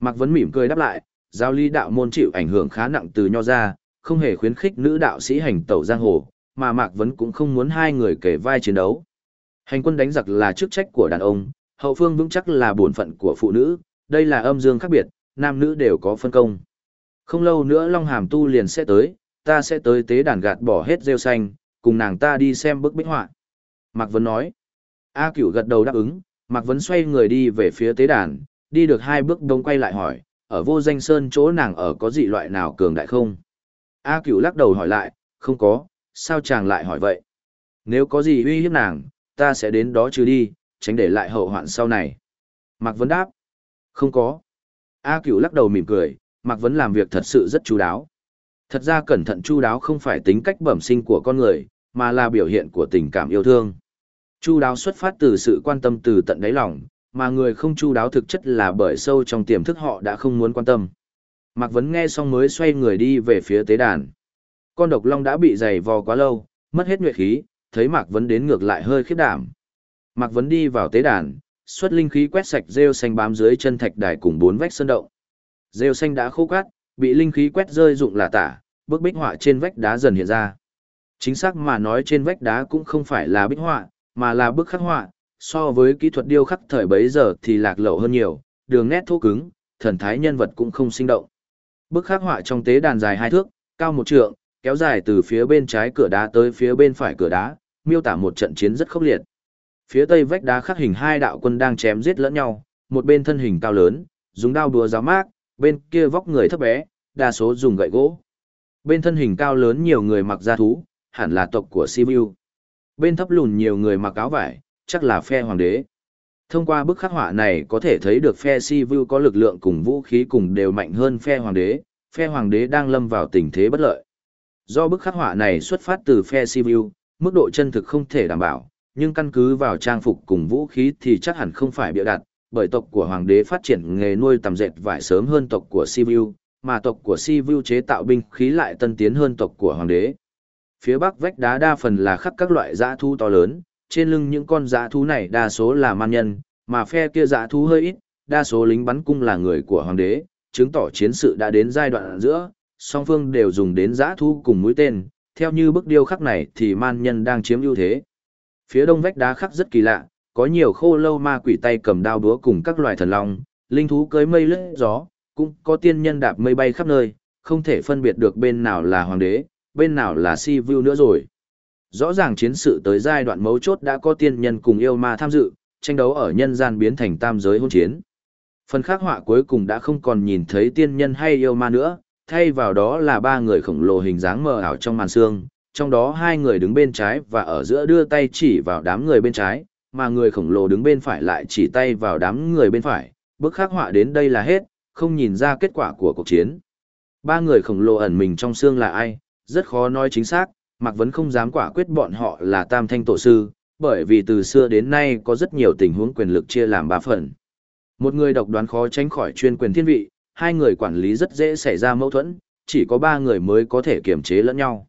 Mạc Vấn mỉm cười đáp lại, giao lý đạo môn chịu ảnh hưởng khá nặng từ nho ra, không hề khuyến khích nữ đạo sĩ hành tẩu giang hồ, mà Mạc Vấn cũng không muốn hai người kể vai chiến đấu. Hành quân đánh giặc là chức trách của đàn ông, hậu phương vững chắc là bổn phận của phụ nữ, đây là âm dương khác biệt, nam nữ đều có phân công. Không lâu nữa Long Hàm Tu liền sẽ tới, ta sẽ tới tế đàn gạt bỏ hết rêu xanh, cùng nàng ta đi xem bức bích họa. Mạc Vấn nói. A Cửu gật đầu đáp ứng, Mạc Vấn xoay người đi về phía tế đàn, đi được hai bước đông quay lại hỏi, ở vô danh sơn chỗ nàng ở có dị loại nào cường đại không? A Cửu lắc đầu hỏi lại, không có, sao chàng lại hỏi vậy? Nếu có gì uy hiếp nàng, ta sẽ đến đó trừ đi, tránh để lại hậu hoạn sau này. Mạc Vấn đáp, không có. A Cửu lắc đầu mỉm cười, Mạc Vấn làm việc thật sự rất chú đáo. Thật ra cẩn thận chu đáo không phải tính cách bẩm sinh của con người, mà là biểu hiện của tình cảm yêu thương. Chu đáo xuất phát từ sự quan tâm từ tận đáy lòng, mà người không chu đáo thực chất là bởi sâu trong tiềm thức họ đã không muốn quan tâm. Mạc Vấn nghe xong mới xoay người đi về phía tế đàn. Con độc long đã bị dày vò quá lâu, mất hết nhuệ khí, thấy Mạc Vấn đến ngược lại hơi khiếp đảm. Mạc Vấn đi vào tế đàn, xuất linh khí quét sạch rêu xanh bám dưới chân thạch đài cùng bốn vách sơn động. Rêu xanh đã khô cát, Bị linh khí quét rơi dụng là tả, bức bích họa trên vách đá dần hiện ra. Chính xác mà nói trên vách đá cũng không phải là bích họa, mà là bức khắc họa, so với kỹ thuật điêu khắc thời bấy giờ thì lạc lậu hơn nhiều, đường nét thô cứng, thần thái nhân vật cũng không sinh động. Bức khắc họa trong tế đàn dài hai thước, cao một trượng, kéo dài từ phía bên trái cửa đá tới phía bên phải cửa đá, miêu tả một trận chiến rất khốc liệt. Phía tây vách đá khắc hình hai đạo quân đang chém giết lẫn nhau, một bên thân hình cao lớn, dùng đao đùa giáo mát, bên kia vóc người thấp bé, đa số dùng gậy gỗ. Bên thân hình cao lớn nhiều người mặc da thú, hẳn là tộc của Sibiu. Bên thấp lùn nhiều người mặc áo vải, chắc là phe hoàng đế. Thông qua bức khắc họa này có thể thấy được phe Sibiu có lực lượng cùng vũ khí cùng đều mạnh hơn phe hoàng đế, phe hoàng đế đang lâm vào tình thế bất lợi. Do bức khắc họa này xuất phát từ phe Sibiu, mức độ chân thực không thể đảm bảo, nhưng căn cứ vào trang phục cùng vũ khí thì chắc hẳn không phải bịa đặt, bởi tộc của hoàng đế phát triển nghề nuôi tầm dệt vải sớm hơn tộc của Sibiu, mà tộc của Sibiu chế tạo binh khí lại tân tiến hơn tộc của hoàng đế. Phía bắc vách đá đa phần là khắc các loại dã thú to lớn, trên lưng những con dã thú này đa số là man nhân, mà phe kia dã thú hơi ít, đa số lính bắn cung là người của hoàng đế, chứng tỏ chiến sự đã đến giai đoạn giữa, song phương đều dùng đến giã thu cùng mũi tên, theo như bức điêu khắc này thì man nhân đang chiếm ưu thế. Phía đông vách đá khắc rất kỳ lạ, có nhiều khô lâu ma quỷ tay cầm đao búa cùng các loài thần long, linh thú cưới mây lướt gió, cũng có tiên nhân đạp mây bay khắp nơi, không thể phân biệt được bên nào là hoàng đế, bên nào là si view nữa rồi. Rõ ràng chiến sự tới giai đoạn mấu chốt đã có tiên nhân cùng yêu ma tham dự, tranh đấu ở nhân gian biến thành tam giới hôn chiến. Phần khắc họa cuối cùng đã không còn nhìn thấy tiên nhân hay yêu ma nữa, thay vào đó là ba người khổng lồ hình dáng mờ ảo trong màn xương, trong đó hai người đứng bên trái và ở giữa đưa tay chỉ vào đám người bên trái, mà người khổng lồ đứng bên phải lại chỉ tay vào đám người bên phải, bức khắc họa đến đây là hết, không nhìn ra kết quả của cuộc chiến. Ba người khổng lồ ẩn mình trong xương là ai, rất khó nói chính xác, Mạc Vấn không dám quả quyết bọn họ là tam thanh tổ sư, bởi vì từ xưa đến nay có rất nhiều tình huống quyền lực chia làm ba phần. Một người độc đoán khó tránh khỏi chuyên quyền thiên vị, hai người quản lý rất dễ xảy ra mâu thuẫn, chỉ có ba người mới có thể kiềm chế lẫn nhau.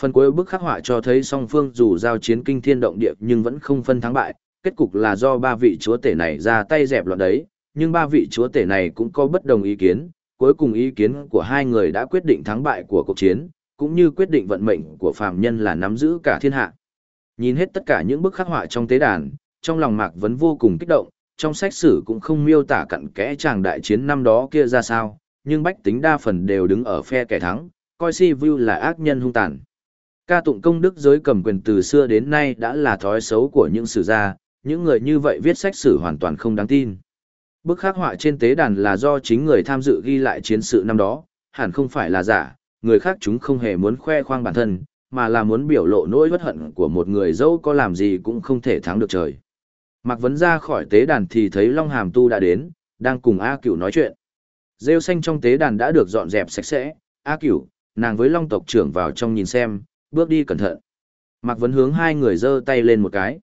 Phần cuối bức khắc họa cho thấy song phương dù giao chiến kinh thiên động địa nhưng vẫn không phân thắng bại, kết cục là do ba vị chúa tể này ra tay dẹp loạn đấy, nhưng ba vị chúa tể này cũng có bất đồng ý kiến, cuối cùng ý kiến của hai người đã quyết định thắng bại của cuộc chiến, cũng như quyết định vận mệnh của phàm nhân là nắm giữ cả thiên hạ. Nhìn hết tất cả những bức khắc họa trong tế đàn, trong lòng Mạc Vấn vô cùng kích động, trong sách sử cũng không miêu tả cặn kẽ chàng đại chiến năm đó kia ra sao, nhưng bách tính đa phần đều đứng ở phe kẻ thắng, coi si vu là ác nhân hung tàn. Ca tụng công đức giới cầm quyền từ xưa đến nay đã là thói xấu của những sử gia, những người như vậy viết sách sử hoàn toàn không đáng tin. Bức khắc họa trên tế đàn là do chính người tham dự ghi lại chiến sự năm đó, hẳn không phải là giả, người khác chúng không hề muốn khoe khoang bản thân, mà là muốn biểu lộ nỗi bất hận của một người dẫu có làm gì cũng không thể thắng được trời. Mạc Vấn ra khỏi tế đàn thì thấy Long Hàm Tu đã đến, đang cùng A Cửu nói chuyện. Rêu xanh trong tế đàn đã được dọn dẹp sạch sẽ, A Cửu, nàng với Long tộc trưởng vào trong nhìn xem, bước đi cẩn thận. Mạc Vấn hướng hai người giơ tay lên một cái.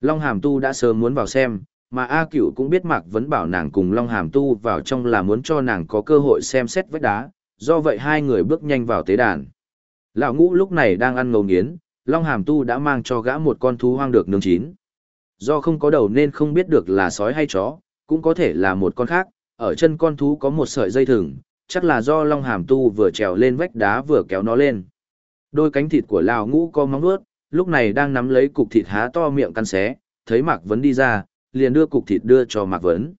Long Hàm Tu đã sớm muốn vào xem, mà A Cửu cũng biết Mạc Vấn bảo nàng cùng Long Hàm Tu vào trong là muốn cho nàng có cơ hội xem xét vách đá, do vậy hai người bước nhanh vào tế đàn. Lão ngũ lúc này đang ăn ngầu nghiến, Long Hàm Tu đã mang cho gã một con thú hoang được nướng chín. Do không có đầu nên không biết được là sói hay chó, cũng có thể là một con khác, ở chân con thú có một sợi dây thừng, chắc là do Long Hàm Tu vừa trèo lên vách đá vừa kéo nó lên. Đôi cánh thịt của Lão ngũ có móng nuốt, lúc này đang nắm lấy cục thịt há to miệng căn xé, thấy Mạc Vấn đi ra, liền đưa cục thịt đưa cho Mạc Vấn.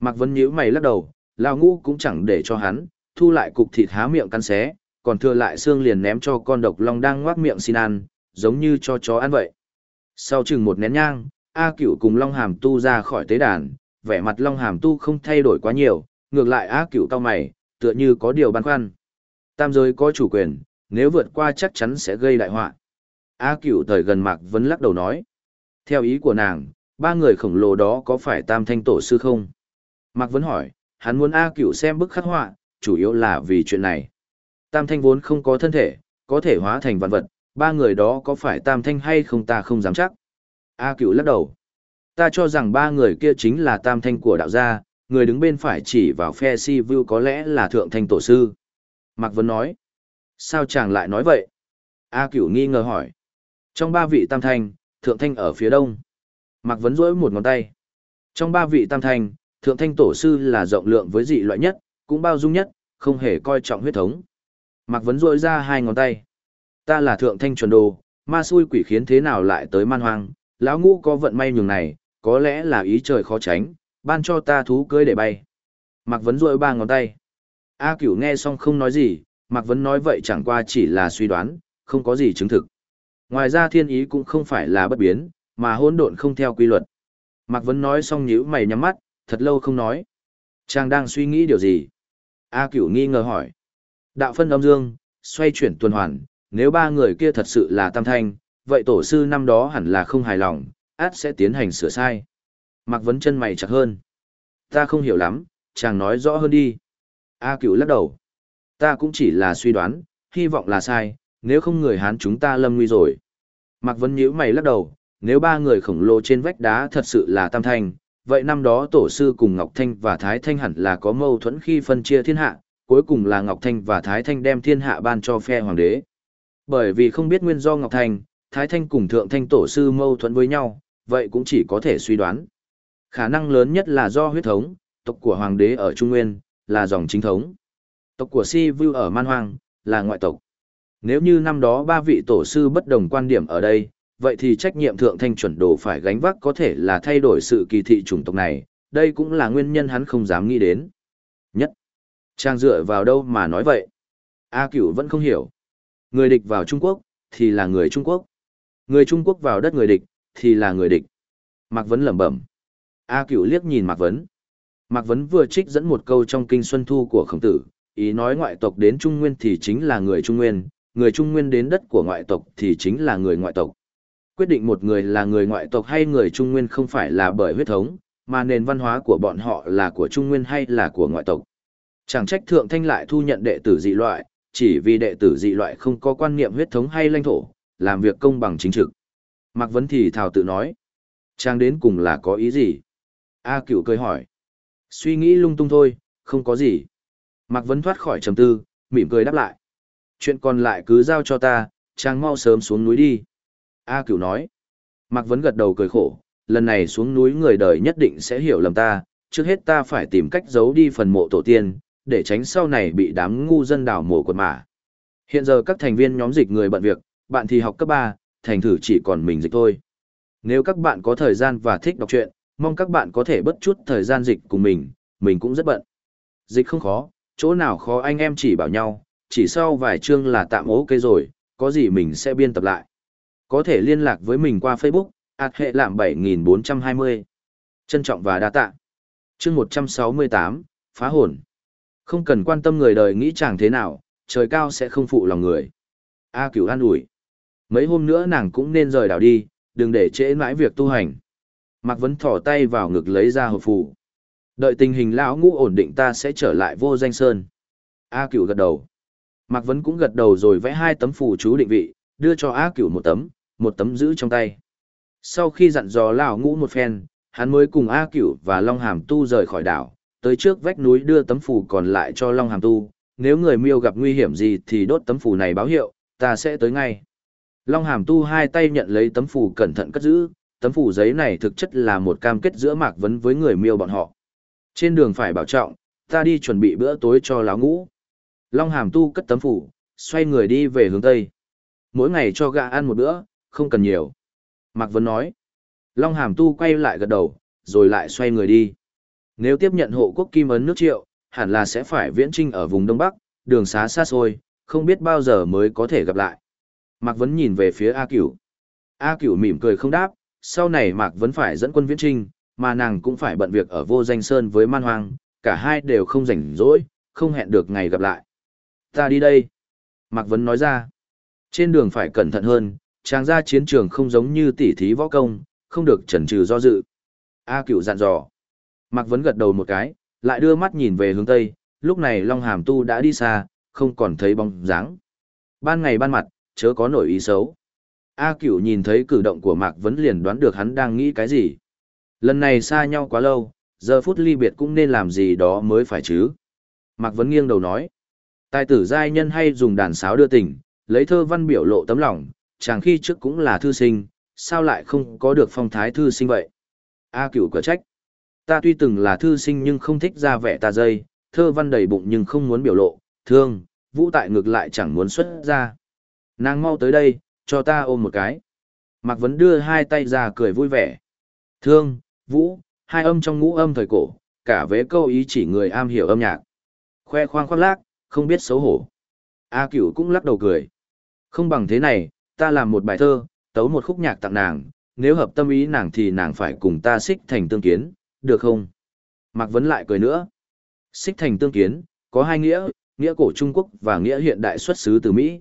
Mạc Vấn nhíu mày lắc đầu, Lão ngũ cũng chẳng để cho hắn, thu lại cục thịt há miệng căn xé, còn thừa lại xương liền ném cho con độc long đang ngoác miệng xin ăn, giống như cho chó ăn vậy. Sau chừng một nén nhang, A Cửu cùng Long Hàm Tu ra khỏi tế đàn, vẻ mặt Long Hàm Tu không thay đổi quá nhiều, ngược lại A Cửu cao mày, tựa như có điều băn khoăn. Tam giới có chủ quyền, nếu vượt qua chắc chắn sẽ gây đại họa. A Cửu thời gần Mạc Vấn lắc đầu nói. Theo ý của nàng, ba người khổng lồ đó có phải Tam Thanh Tổ Sư không? Mạc Vấn hỏi, hắn muốn A Cửu xem bức khắc họa, chủ yếu là vì chuyện này. Tam thanh vốn không có thân thể, có thể hóa thành vạn vật, ba người đó có phải tam thanh hay không ta không dám chắc. A cửu lắc đầu. Ta cho rằng ba người kia chính là tam thanh của đạo gia, người đứng bên phải chỉ vào phe si vu có lẽ là thượng thanh tổ sư. Mạc Vân nói. Sao chàng lại nói vậy? A cửu nghi ngờ hỏi. Trong ba vị tam thanh, thượng thanh ở phía đông. Mạc Vấn rỗi một ngón tay. Trong ba vị tam thanh, thượng thanh tổ sư là rộng lượng với dị loại nhất, cũng bao dung nhất, không hề coi trọng huyết thống. Mạc Vấn rỗi ra hai ngón tay. Ta là thượng thanh chuẩn đồ, ma xui quỷ khiến thế nào lại tới man hoang, lão ngũ có vận may nhường này, có lẽ là ý trời khó tránh, ban cho ta thú cưới để bay. Mạc Vấn rội ba ngón tay. A cửu nghe xong không nói gì, Mạc Vấn nói vậy chẳng qua chỉ là suy đoán, không có gì chứng thực. Ngoài ra thiên ý cũng không phải là bất biến, mà hỗn độn không theo quy luật. Mạc Vấn nói xong nhíu mày nhắm mắt, thật lâu không nói. Chàng đang suy nghĩ điều gì? A cửu nghi ngờ hỏi. Đạo phân âm dương, xoay chuyển tuần hoàn, nếu ba người kia thật sự là tam thanh, vậy tổ sư năm đó hẳn là không hài lòng, át sẽ tiến hành sửa sai. Mạc Vấn chân mày chặt hơn. Ta không hiểu lắm, chàng nói rõ hơn đi. A cửu lắc đầu. Ta cũng chỉ là suy đoán, hy vọng là sai, nếu không người Hán chúng ta lâm nguy rồi. Mạc Vấn nhíu mày lắc đầu, nếu ba người khổng lồ trên vách đá thật sự là tam thanh, vậy năm đó tổ sư cùng Ngọc Thanh và Thái Thanh hẳn là có mâu thuẫn khi phân chia thiên hạ, cuối cùng là Ngọc Thanh và Thái Thanh đem thiên hạ ban cho phe hoàng đế. Bởi vì không biết nguyên do Ngọc Thanh, Thái Thanh cùng Thượng Thanh tổ sư mâu thuẫn với nhau, vậy cũng chỉ có thể suy đoán. Khả năng lớn nhất là do huyết thống, tộc của hoàng đế ở Trung Nguyên, là dòng chính thống. Tộc của Si Vu ở Man Hoang, là ngoại tộc. Nếu như năm đó ba vị tổ sư bất đồng quan điểm ở đây, vậy thì trách nhiệm thượng thanh chuẩn đồ phải gánh vác có thể là thay đổi sự kỳ thị chủng tộc này, đây cũng là nguyên nhân hắn không dám nghĩ đến. Nhất, trang dựa vào đâu mà nói vậy? A cửu vẫn không hiểu. Người địch vào Trung Quốc, thì là người Trung Quốc. Người Trung Quốc vào đất người địch, thì là người địch. Mạc Vấn lẩm bẩm. A cửu liếc nhìn Mạc Vấn. Mạc Vấn vừa trích dẫn một câu trong kinh Xuân Thu của khổng tử, ý nói ngoại tộc đến Trung Nguyên thì chính là người Trung Nguyên, người Trung Nguyên đến đất của ngoại tộc thì chính là người ngoại tộc. Quyết định một người là người ngoại tộc hay người Trung Nguyên không phải là bởi huyết thống, mà nền văn hóa của bọn họ là của Trung Nguyên hay là của ngoại tộc. Chẳng trách Thượng Thanh lại thu nhận đệ tử dị loại, chỉ vì đệ tử dị loại không có quan niệm huyết thống hay lãnh thổ, làm việc công bằng chính trực. Mạc Vấn thì thảo tự nói. Trang đến cùng là có ý gì? A cửu cười hỏi. Suy nghĩ lung tung thôi, không có gì. Mạc Vấn thoát khỏi trầm tư, mỉm cười đáp lại. Chuyện còn lại cứ giao cho ta, Trang mau sớm xuống núi đi. A cửu nói. Mạc Vấn gật đầu cười khổ, lần này xuống núi người đời nhất định sẽ hiểu lầm ta, trước hết ta phải tìm cách giấu đi phần mộ tổ tiên, để tránh sau này bị đám ngu dân đảo mổ quật mả. Hiện giờ các thành viên nhóm dịch người bận việc, bạn thì học cấp 3, thành thử chỉ còn mình dịch thôi. Nếu các bạn có thời gian và thích đọc truyện, mong các bạn có thể bất chút thời gian dịch cùng mình, mình cũng rất bận. Dịch không khó, chỗ nào khó anh em chỉ bảo nhau, chỉ sau vài chương là tạm ok rồi, có gì mình sẽ biên tập lại. Có thể liên lạc với mình qua Facebook, ạt hệ lạm 7420. Trân trọng và đa tạ. chương 168, phá hồn. Không cần quan tâm người đời nghĩ chàng thế nào, trời cao sẽ không phụ lòng người. A cửu an ủi. Mấy hôm nữa nàng cũng nên rời đảo đi, đừng để trễ mãi việc tu hành. Mạc Vấn thỏ tay vào ngực lấy ra hộp phù. Đợi tình hình lão ngũ ổn định ta sẽ trở lại vô danh sơn. A cửu gật đầu. Mạc Vấn cũng gật đầu rồi vẽ hai tấm phù chú định vị, đưa cho A cửu một tấm, một tấm giữ trong tay. Sau khi dặn dò lão ngũ một phen, hắn mới cùng A cửu và Long Hàm Tu rời khỏi đảo, tới trước vách núi đưa tấm phù còn lại cho Long Hàm Tu. Nếu người miêu gặp nguy hiểm gì thì đốt tấm phù này báo hiệu, ta sẽ tới ngay. Long Hàm Tu hai tay nhận lấy tấm phù cẩn thận cất giữ, tấm phù giấy này thực chất là một cam kết giữa Mạc Vấn với người miêu bọn họ. Trên đường phải bảo trọng, ta đi chuẩn bị bữa tối cho lão ngũ. Long Hàm Tu cất tấm phù, xoay người đi về hướng Tây. Mỗi ngày cho gà ăn một bữa, không cần nhiều. Mạc Vấn nói. Long Hàm Tu quay lại gật đầu, rồi lại xoay người đi. Nếu tiếp nhận hộ quốc kim ấn nước triệu, hẳn là sẽ phải viễn trinh ở vùng Đông Bắc, đường xá xa xôi, không biết bao giờ mới có thể gặp lại. Mạc Vấn nhìn về phía A Cửu. A Cửu mỉm cười không đáp, sau này Mạc Vấn phải dẫn quân viễn trinh, mà nàng cũng phải bận việc ở vô danh sơn với man hoang, cả hai đều không rảnh rỗi, không hẹn được ngày gặp lại. Ta đi đây. Mạc Vấn nói ra. Trên đường phải cẩn thận hơn, chàng ra chiến trường không giống như tỉ thí võ công, không được chần chừ do dự. A Cửu dặn dò. Mạc Vấn gật đầu một cái, lại đưa mắt nhìn về hướng Tây, lúc này Long Hàm Tu đã đi xa, không còn thấy bóng dáng. Ban ngày ban mặt, chớ có nổi ý xấu. A Cửu nhìn thấy cử động của Mạc Vấn liền đoán được hắn đang nghĩ cái gì. Lần này xa nhau quá lâu, giờ phút ly biệt cũng nên làm gì đó mới phải chứ. Mạc Vấn nghiêng đầu nói. Tài tử giai nhân hay dùng đàn sáo đưa tình, lấy thơ văn biểu lộ tấm lòng, chàng khi trước cũng là thư sinh, sao lại không có được phong thái thư sinh vậy? A Cửu cửa trách. Ta tuy từng là thư sinh nhưng không thích ra vẻ ta dây, thơ văn đầy bụng nhưng không muốn biểu lộ, thương, vũ tại ngược lại chẳng muốn xuất ra. Nàng mau tới đây, cho ta ôm một cái. Mạc Vấn đưa hai tay ra cười vui vẻ. Thương, vũ, hai âm trong ngũ âm thời cổ, cả vế câu ý chỉ người am hiểu âm nhạc. Khoe khoang khoác lác, không biết xấu hổ. A cửu cũng lắc đầu cười. Không bằng thế này, ta làm một bài thơ, tấu một khúc nhạc tặng nàng, nếu hợp tâm ý nàng thì nàng phải cùng ta xích thành tương kiến, được không? Mạc Vấn lại cười nữa. Xích thành tương kiến, có hai nghĩa, nghĩa cổ Trung Quốc và nghĩa hiện đại xuất xứ từ Mỹ.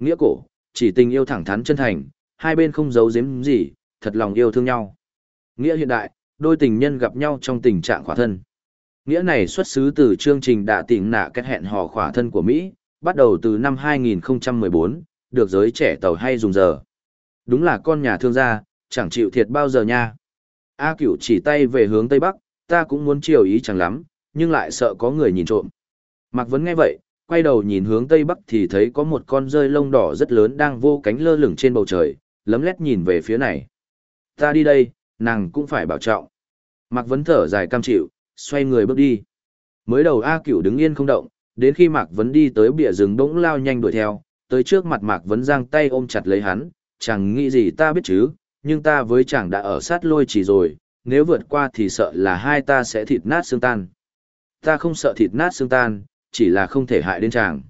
Nghĩa cổ, chỉ tình yêu thẳng thắn chân thành, hai bên không giấu giếm gì, thật lòng yêu thương nhau. Nghĩa hiện đại, đôi tình nhân gặp nhau trong tình trạng khỏa thân. Nghĩa này xuất xứ từ chương trình đã tỉnh nạ kết hẹn hò khỏa thân của Mỹ, bắt đầu từ năm 2014, được giới trẻ tàu hay dùng giờ. Đúng là con nhà thương gia, chẳng chịu thiệt bao giờ nha. A cửu chỉ tay về hướng Tây Bắc, ta cũng muốn chiều ý chẳng lắm, nhưng lại sợ có người nhìn trộm. Mạc Vấn nghe vậy, quay đầu nhìn hướng Tây Bắc thì thấy có một con rơi lông đỏ rất lớn đang vô cánh lơ lửng trên bầu trời, lấm lét nhìn về phía này. Ta đi đây, nàng cũng phải bảo trọng. Mạc Vấn thở dài cam chịu, xoay người bước đi. Mới đầu A Cửu đứng yên không động, đến khi Mạc Vấn đi tới bìa rừng đống lao nhanh đuổi theo, tới trước mặt Mạc Vấn giang tay ôm chặt lấy hắn, chẳng nghĩ gì ta biết chứ, nhưng ta với chàng đã ở sát lôi chỉ rồi, nếu vượt qua thì sợ là hai ta sẽ thịt nát xương tan. Ta không sợ thịt nát xương tan, chỉ là không thể hại đến chàng.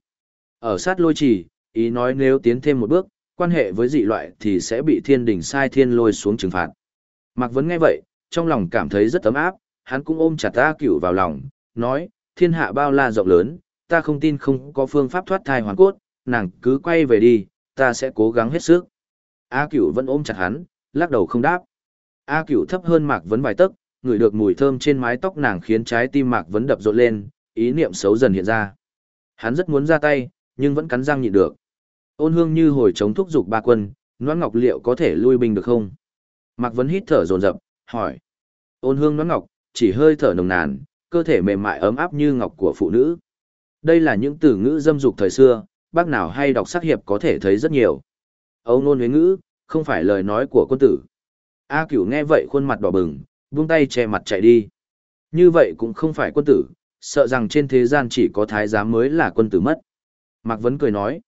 Ở sát lôi chỉ, ý nói nếu tiến thêm một bước, quan hệ với dị loại thì sẽ bị thiên đình sai thiên lôi xuống trừng phạt. Mạc Vấn nghe vậy, trong lòng cảm thấy rất ấm áp, hắn cũng ôm chặt ta cửu vào lòng, nói, thiên hạ bao la rộng lớn, ta không tin không có phương pháp thoát thai hoàn cốt, nàng cứ quay về đi, ta sẽ cố gắng hết sức. A cửu vẫn ôm chặt hắn, lắc đầu không đáp. A cửu thấp hơn Mạc Vấn vài tấc, ngửi được mùi thơm trên mái tóc nàng khiến trái tim Mạc Vấn đập rộn lên, ý niệm xấu dần hiện ra. Hắn rất muốn ra tay, nhưng vẫn cắn răng nhịn được. Ôn hương như hồi chống thúc dục ba quân, Noãn Ngọc liệu có thể lui binh được không? Mạc Vấn hít thở dồn dập, hỏi. Ôn hương Noãn Ngọc, chỉ hơi thở nồng nàn, cơ thể mềm mại ấm áp như ngọc của phụ nữ. Đây là những từ ngữ dâm dục thời xưa, bác nào hay đọc sắc hiệp có thể thấy rất nhiều. Âu nôn huyến ngữ, không phải lời nói của quân tử. A cửu nghe vậy khuôn mặt đỏ bừng, buông tay che mặt chạy đi. Như vậy cũng không phải quân tử, sợ rằng trên thế gian chỉ có thái giám mới là quân tử mất. Mạc Vấn cười nói.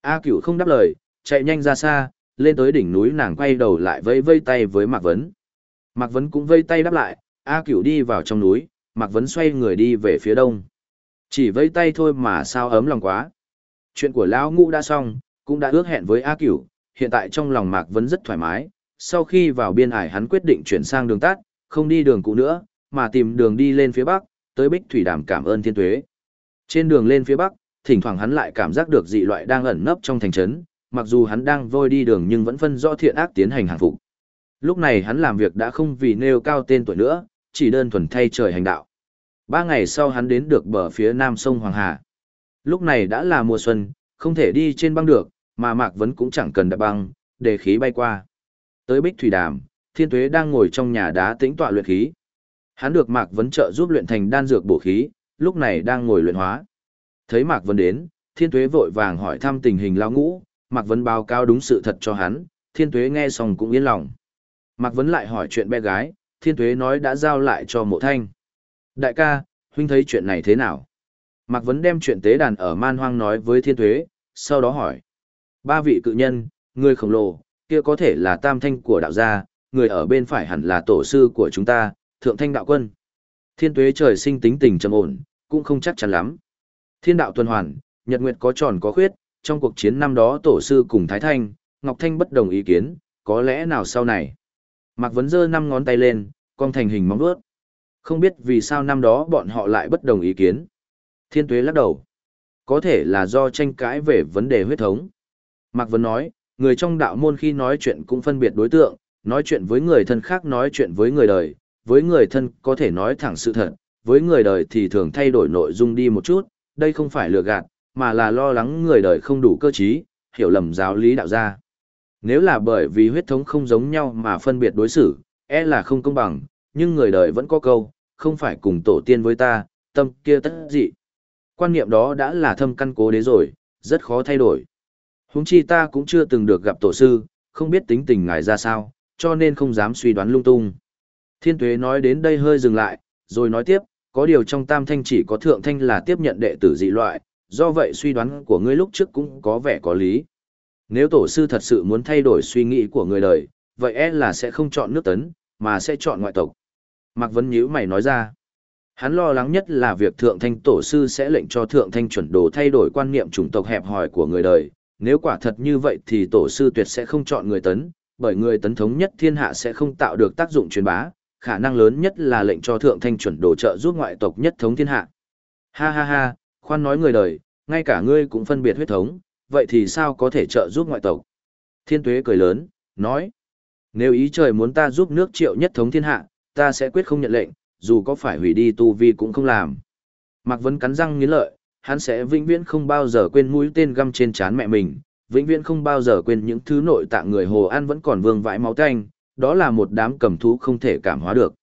A cửu không đáp lời, chạy nhanh ra xa, lên tới đỉnh núi nàng quay đầu lại vây vây tay với Mạc Vấn. Mạc Vấn cũng vây tay đáp lại, A cửu đi vào trong núi, Mạc Vấn xoay người đi về phía đông. Chỉ vây tay thôi mà sao ấm lòng quá. Chuyện của Lão Ngũ đã xong, cũng đã ước hẹn với A cửu, hiện tại trong lòng Mạc Vấn rất thoải mái. Sau khi vào biên hải hắn quyết định chuyển sang đường tắt, không đi đường cũ nữa, mà tìm đường đi lên phía bắc, tới Bích Thủy Đàm cảm ơn Thiên Tuế. Trên đường lên phía bắc, thỉnh thoảng hắn lại cảm giác được dị loại đang ẩn nấp trong thành trấn, mặc dù hắn đang vôi đi đường nhưng vẫn phân rõ thiện ác tiến hành hàng phục. Lúc này hắn làm việc đã không vì nêu cao tên tuổi nữa, chỉ đơn thuần thay trời hành đạo. Ba ngày sau hắn đến được bờ phía nam sông Hoàng Hà. Lúc này đã là mùa xuân, không thể đi trên băng được, mà Mạc Vấn cũng chẳng cần đạp băng, để khí bay qua. Tới Bích Thủy Đàm, Thiên Tuế đang ngồi trong nhà đá tĩnh tọa luyện khí. Hắn được Mạc Vấn trợ giúp luyện thành đan dược bổ khí, lúc này đang ngồi luyện hóa. Thấy Mạc Vấn đến, Thiên Tuế vội vàng hỏi thăm tình hình lão ngũ, Mạc Vấn báo cáo đúng sự thật cho hắn, Thiên Tuế nghe xong cũng yên lòng. Mạc Vấn lại hỏi chuyện bé gái, Thiên Tuế nói đã giao lại cho mộ thanh. Đại ca, huynh thấy chuyện này thế nào? Mạc Vấn đem chuyện tế đàn ở man hoang nói với Thiên Tuế, sau đó hỏi. Ba vị cự nhân, người khổng lồ, kia có thể là tam thanh của đạo gia, người ở bên phải hẳn là tổ sư của chúng ta, thượng thanh đạo quân. Thiên tuế trời sinh tính tình trầm ổn, cũng không chắc chắn lắm. Thiên đạo tuần hoàn, nhật nguyệt có tròn có khuyết, trong cuộc chiến năm đó tổ sư cùng Thái Thanh, Ngọc Thanh bất đồng ý kiến, có lẽ nào sau này. Mạc Vấn giơ năm ngón tay lên, cong thành hình móng vuốt. Không biết vì sao năm đó bọn họ lại bất đồng ý kiến. Thiên tuế lắc đầu. Có thể là do tranh cãi về vấn đề huyết thống. Mạc Vấn nói, người trong đạo môn khi nói chuyện cũng phân biệt đối tượng, nói chuyện với người thân khác nói chuyện với người đời, với người thân có thể nói thẳng sự thật, với người đời thì thường thay đổi nội dung đi một chút, đây không phải lừa gạt, mà là lo lắng người đời không đủ cơ trí, hiểu lầm giáo lý đạo gia. Nếu là bởi vì huyết thống không giống nhau mà phân biệt đối xử, e là không công bằng, nhưng người đời vẫn có câu, không phải cùng tổ tiên với ta, tâm kia tất dị. Quan niệm đó đã là thâm căn cố đế rồi, rất khó thay đổi. Huống chi ta cũng chưa từng được gặp tổ sư, không biết tính tình ngài ra sao, cho nên không dám suy đoán lung tung. Thiên tuế nói đến đây hơi dừng lại, rồi nói tiếp, có điều trong tam thanh chỉ có thượng thanh là tiếp nhận đệ tử dị loại, do vậy suy đoán của ngươi lúc trước cũng có vẻ có lý. Nếu tổ sư thật sự muốn thay đổi suy nghĩ của người đời, vậy e là sẽ không chọn nước tấn, mà sẽ chọn ngoại tộc. Mạc Vấn Nhữ mày nói ra. Hắn lo lắng nhất là việc thượng thanh tổ sư sẽ lệnh cho thượng thanh chuẩn đồ thay đổi quan niệm chủng tộc hẹp hòi của người đời. Nếu quả thật như vậy thì tổ sư tuyệt sẽ không chọn người tấn, bởi người tấn thống nhất thiên hạ sẽ không tạo được tác dụng truyền bá, khả năng lớn nhất là lệnh cho thượng thanh chuẩn đồ trợ giúp ngoại tộc nhất thống thiên hạ. Ha ha ha, khoan nói người đời, ngay cả ngươi cũng phân biệt huyết thống, vậy thì sao có thể trợ giúp ngoại tộc? Thiên tuế cười lớn, nói, nếu ý trời muốn ta giúp nước triệu nhất thống thiên hạ, ta sẽ quyết không nhận lệnh, dù có phải hủy đi tu vi cũng không làm. Mạc Vấn cắn răng nghiến lợi, hắn sẽ vĩnh viễn không bao giờ quên mũi tên găm trên trán mẹ mình, vĩnh viễn không bao giờ quên những thứ nội tạng người Hồ An vẫn còn vương vãi máu tanh, đó là một đám cầm thú không thể cảm hóa được.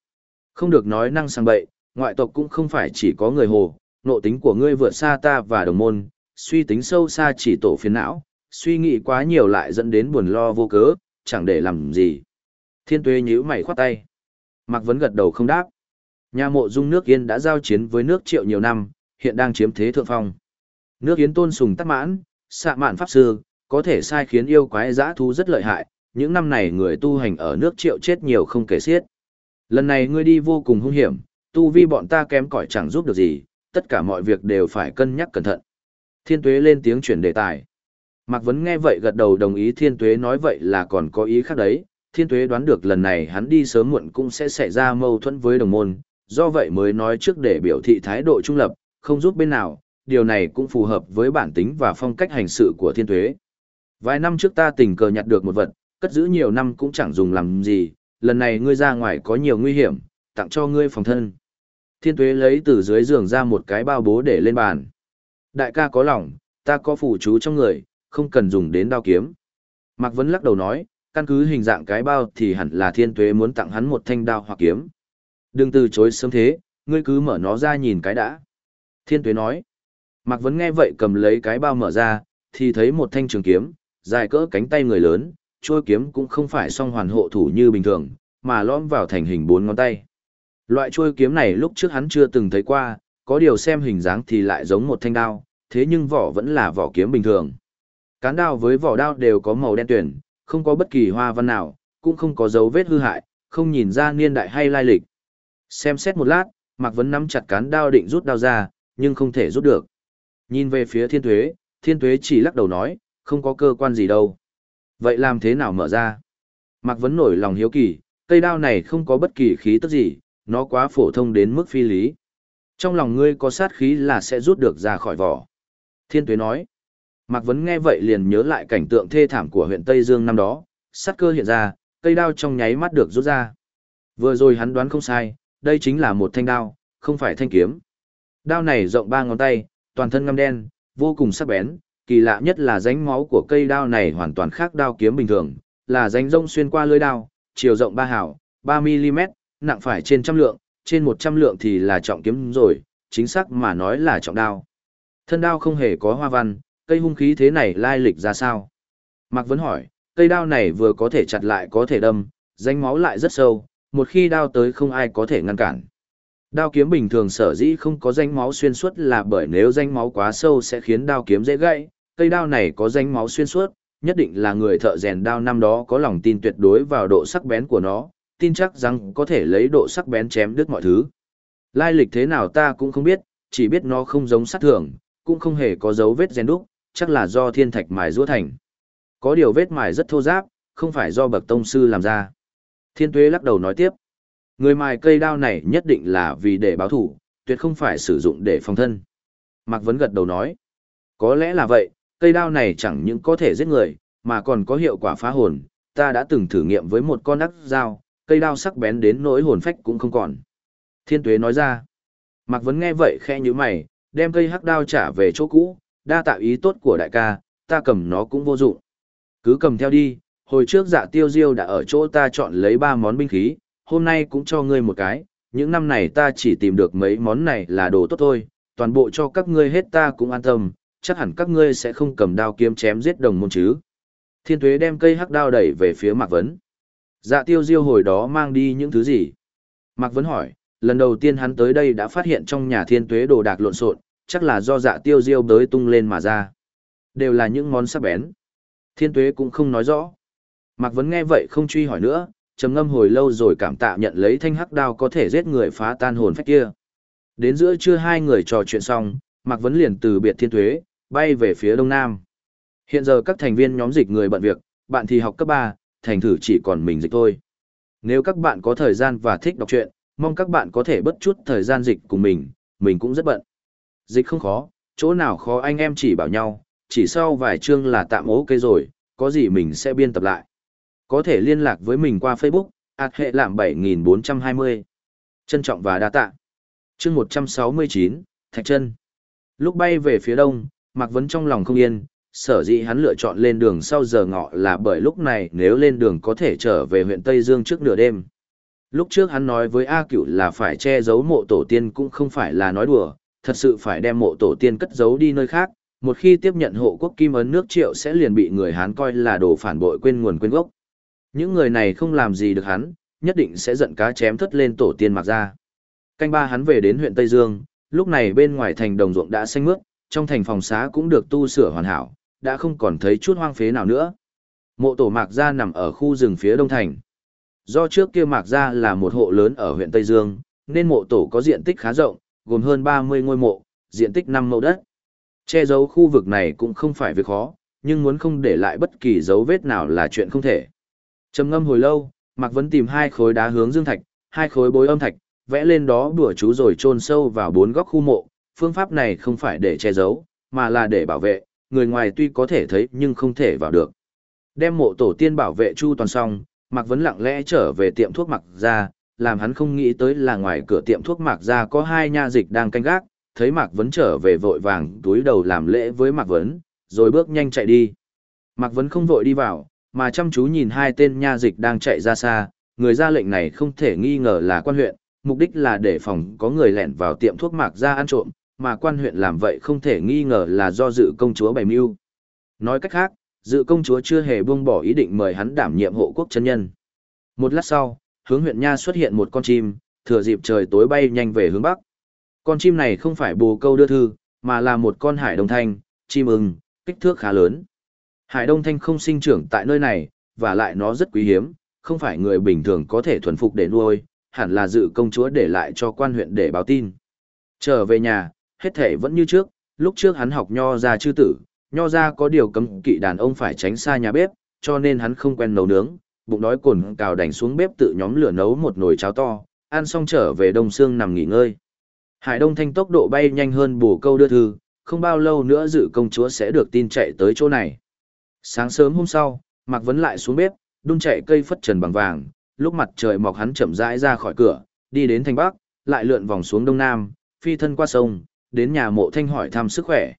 Không được nói năng sang bậy, ngoại tộc cũng không phải chỉ có người Hồ, nộ tính của ngươi vượt xa ta và đồng môn, suy tính sâu xa chỉ tổ phiền não, suy nghĩ quá nhiều lại dẫn đến buồn lo vô cớ, chẳng để làm gì. Thiên tuế nhíu mày khoát tay. Mạc Vấn gật đầu không đáp. Nhà mộ dung nước Yên đã giao chiến với nước triệu nhiều năm, hiện đang chiếm thế thượng phong. Nước Yến tôn sùng tắc mãn, xạ mạn pháp sư, có thể sai khiến yêu quái giã thú rất lợi hại, những năm này người tu hành ở nước triệu chết nhiều không kể xiết. Lần này ngươi đi vô cùng hung hiểm, tu vi bọn ta kém cỏi chẳng giúp được gì, tất cả mọi việc đều phải cân nhắc cẩn thận. Thiên tuế lên tiếng chuyển đề tài. Mạc Vấn nghe vậy gật đầu đồng ý thiên tuế nói vậy là còn có ý khác đấy. Thiên tuế đoán được lần này hắn đi sớm muộn cũng sẽ xảy ra mâu thuẫn với đồng môn, do vậy mới nói trước để biểu thị thái độ trung lập, không giúp bên nào, điều này cũng phù hợp với bản tính và phong cách hành sự của thiên tuế. Vài năm trước ta tình cờ nhặt được một vật, cất giữ nhiều năm cũng chẳng dùng làm gì, lần này ngươi ra ngoài có nhiều nguy hiểm, tặng cho ngươi phòng thân. Thiên tuế lấy từ dưới giường ra một cái bao bố để lên bàn. Đại ca có lòng, ta có phủ chú trong người, không cần dùng đến đao kiếm. Mạc Vấn lắc đầu nói, căn cứ hình dạng cái bao thì hẳn là thiên tuế muốn tặng hắn một thanh đao hoặc kiếm. Đừng từ chối sớm thế, ngươi cứ mở nó ra nhìn cái đã. Thiên tuế nói. Mạc Vấn nghe vậy cầm lấy cái bao mở ra, thì thấy một thanh trường kiếm, dài cỡ cánh tay người lớn, trôi kiếm cũng không phải song hoàn hộ thủ như bình thường, mà lõm vào thành hình bốn ngón tay. Loại trôi kiếm này lúc trước hắn chưa từng thấy qua, có điều xem hình dáng thì lại giống một thanh đao, thế nhưng vỏ vẫn là vỏ kiếm bình thường. Cán đao với vỏ đao đều có màu đen tuyển, không có bất kỳ hoa văn nào, cũng không có dấu vết hư hại, không nhìn ra niên đại hay lai lịch. Xem xét một lát, Mạc Vấn nắm chặt cán đao định rút đao ra, nhưng không thể rút được. Nhìn về phía thiên tuế, thiên tuế chỉ lắc đầu nói, không có cơ quan gì đâu. Vậy làm thế nào mở ra? Mạc Vấn nổi lòng hiếu kỳ, cây đao này không có bất kỳ khí tức gì, nó quá phổ thông đến mức phi lý. Trong lòng ngươi có sát khí là sẽ rút được ra khỏi vỏ. Thiên tuế nói. Mạc Vấn nghe vậy liền nhớ lại cảnh tượng thê thảm của huyện Tây Dương năm đó, sát cơ hiện ra, cây đao trong nháy mắt được rút ra. Vừa rồi hắn đoán không sai, đây chính là một thanh đao, không phải thanh kiếm. Đao này rộng ba ngón tay, toàn thân ngăm đen, vô cùng sắc bén, kỳ lạ nhất là rãnh máu của cây đao này hoàn toàn khác đao kiếm bình thường, là rãnh rông xuyên qua lưỡi đao, chiều rộng 3 hảo, 3 mm, nặng phải trên trăm lượng, trên 100 lượng thì là trọng kiếm rồi, chính xác mà nói là trọng đao. Thân đao không hề có hoa văn, cây hung khí thế này lai lịch ra sao? Mạc Vấn hỏi, cây đao này vừa có thể chặt lại có thể đâm, rãnh máu lại rất sâu, một khi đao tới không ai có thể ngăn cản. Đao kiếm bình thường sở dĩ không có danh máu xuyên suốt là bởi nếu danh máu quá sâu sẽ khiến đao kiếm dễ gãy, cây đao này có danh máu xuyên suốt, nhất định là người thợ rèn đao năm đó có lòng tin tuyệt đối vào độ sắc bén của nó, tin chắc rằng có thể lấy độ sắc bén chém đứt mọi thứ. Lai lịch thế nào ta cũng không biết, chỉ biết nó không giống sát thường, cũng không hề có dấu vết rèn đúc, chắc là do thiên thạch mài rũa thành. Có điều vết mài rất thô ráp, không phải do bậc tông sư làm ra. Thiên tuế lắc đầu nói tiếp. Người mài cây đao này nhất định là vì để báo thủ, tuyệt không phải sử dụng để phòng thân. Mạc Vấn gật đầu nói. Có lẽ là vậy, cây đao này chẳng những có thể giết người, mà còn có hiệu quả phá hồn. Ta đã từng thử nghiệm với một con ác dao, cây đao sắc bén đến nỗi hồn phách cũng không còn. Thiên tuế nói ra. Mạc Vấn nghe vậy khe như mày, đem cây hắc đao trả về chỗ cũ, đa tạo ý tốt của đại ca, ta cầm nó cũng vô dụng. Cứ cầm theo đi, hồi trước dạ tiêu diêu đã ở chỗ ta chọn lấy ba món binh khí, hôm nay cũng cho ngươi một cái, những năm này ta chỉ tìm được mấy món này là đồ tốt thôi, toàn bộ cho các ngươi hết ta cũng an tâm, chắc hẳn các ngươi sẽ không cầm đao kiếm chém giết đồng môn chứ. Thiên tuế đem cây hắc đao đẩy về phía Mạc Vấn. Dạ tiêu diêu hồi đó mang đi những thứ gì? Mạc Vấn hỏi, lần đầu tiên hắn tới đây đã phát hiện trong nhà thiên tuế đồ đạc lộn xộn, chắc là do dạ tiêu diêu bới tung lên mà ra. Đều là những món sắc bén. Thiên tuế cũng không nói rõ. Mạc Vấn nghe vậy không truy hỏi nữa, trầm ngâm hồi lâu rồi cảm tạ nhận lấy thanh hắc đao có thể giết người phá tan hồn phách kia. Đến giữa trưa hai người trò chuyện xong, Mạc Vấn liền từ biệt thiên tuế, bay về phía đông nam. Hiện giờ các thành viên nhóm dịch người bận việc, bạn thì học cấp 3, thành thử chỉ còn mình dịch thôi. Nếu các bạn có thời gian và thích đọc truyện, mong các bạn có thể bất chút thời gian dịch cùng mình, mình cũng rất bận. Dịch không khó, chỗ nào khó anh em chỉ bảo nhau, chỉ sau vài chương là tạm ok rồi, có gì mình sẽ biên tập lại. Có thể liên lạc với mình qua Facebook, ạt hệ làm 7420. Trân trọng và đa tạ. chương 169, Thạch Trân. Lúc bay về phía đông, Mạc Vấn trong lòng không yên, sở dĩ hắn lựa chọn lên đường sau giờ ngọ là bởi lúc này nếu lên đường có thể trở về huyện Tây Dương trước nửa đêm. Lúc trước hắn nói với A Cửu là phải che giấu mộ tổ tiên cũng không phải là nói đùa, thật sự phải đem mộ tổ tiên cất giấu đi nơi khác, một khi tiếp nhận hộ quốc kim ấn nước triệu sẽ liền bị người Hán coi là đồ phản bội quên nguồn quên gốc. Những người này không làm gì được hắn, nhất định sẽ giận cá chém thất lên tổ tiên mặc ra. Canh ba hắn về đến huyện Tây Dương, lúc này bên ngoài thành đồng ruộng đã xanh mướt, trong thành phòng xá cũng được tu sửa hoàn hảo, đã không còn thấy chút hoang phế nào nữa. Mộ tổ Mạc Gia nằm ở khu rừng phía đông thành. Do trước kia Mạc Gia là một hộ lớn ở huyện Tây Dương, nên mộ tổ có diện tích khá rộng, gồm hơn 30 ngôi mộ, diện tích 5 mẫu đất. Che giấu khu vực này cũng không phải việc khó, nhưng muốn không để lại bất kỳ dấu vết nào là chuyện không thể. Trầm ngâm hồi lâu, Mạc Vấn tìm hai khối đá hướng dương thạch, hai khối bối âm thạch, vẽ lên đó đùa chú rồi chôn sâu vào bốn góc khu mộ. Phương pháp này không phải để che giấu, mà là để bảo vệ, người ngoài tuy có thể thấy nhưng không thể vào được. Đem mộ tổ tiên bảo vệ chu toàn xong, Mạc Vấn lặng lẽ trở về tiệm thuốc Mạc ra, làm hắn không nghĩ tới là ngoài cửa tiệm thuốc Mạc ra có hai nha dịch đang canh gác, thấy Mạc Vấn trở về vội vàng túi đầu làm lễ với Mạc Vấn, rồi bước nhanh chạy đi. Mạc Vấn không vội đi vào, mà chăm chú nhìn hai tên nha dịch đang chạy ra xa, người ra lệnh này không thể nghi ngờ là quan huyện, mục đích là để phòng có người lẻn vào tiệm thuốc Mạc ra ăn trộm, mà quan huyện làm vậy không thể nghi ngờ là do dự công chúa bày mưu. Nói cách khác, dự công chúa chưa hề buông bỏ ý định mời hắn đảm nhiệm hộ quốc chân nhân. Một lát sau, hướng huyện nha xuất hiện một con chim, thừa dịp trời tối bay nhanh về hướng bắc. Con chim này không phải bồ câu đưa thư, mà là một con hải đông thanh, chim ưng, kích thước khá lớn. Hải đông thanh không sinh trưởng tại nơi này, và lại nó rất quý hiếm, không phải người bình thường có thể thuần phục để nuôi, hẳn là dự công chúa để lại cho quan huyện để báo tin. Trở về nhà, hết thể vẫn như trước, lúc trước hắn học nho ra chư tử, nho ra có điều cấm kỵ đàn ông phải tránh xa nhà bếp, cho nên hắn không quen nấu nướng, bụng đói cồn cào đành xuống bếp tự nhóm lửa nấu một nồi cháo to, ăn xong trở về đông xương nằm nghỉ ngơi. Hải Đông Thanh tốc độ bay nhanh hơn bổ câu đưa thư, không bao lâu nữa dự công chúa sẽ được tin chạy tới chỗ này. Sáng sớm hôm sau, Mạc Vấn lại xuống bếp, đun chạy cây phất trần bằng vàng, lúc mặt trời mọc hắn chậm rãi ra khỏi cửa, đi đến thành bắc, lại lượn vòng xuống đông nam, phi thân qua sông, đến nhà mộ thanh hỏi thăm sức khỏe.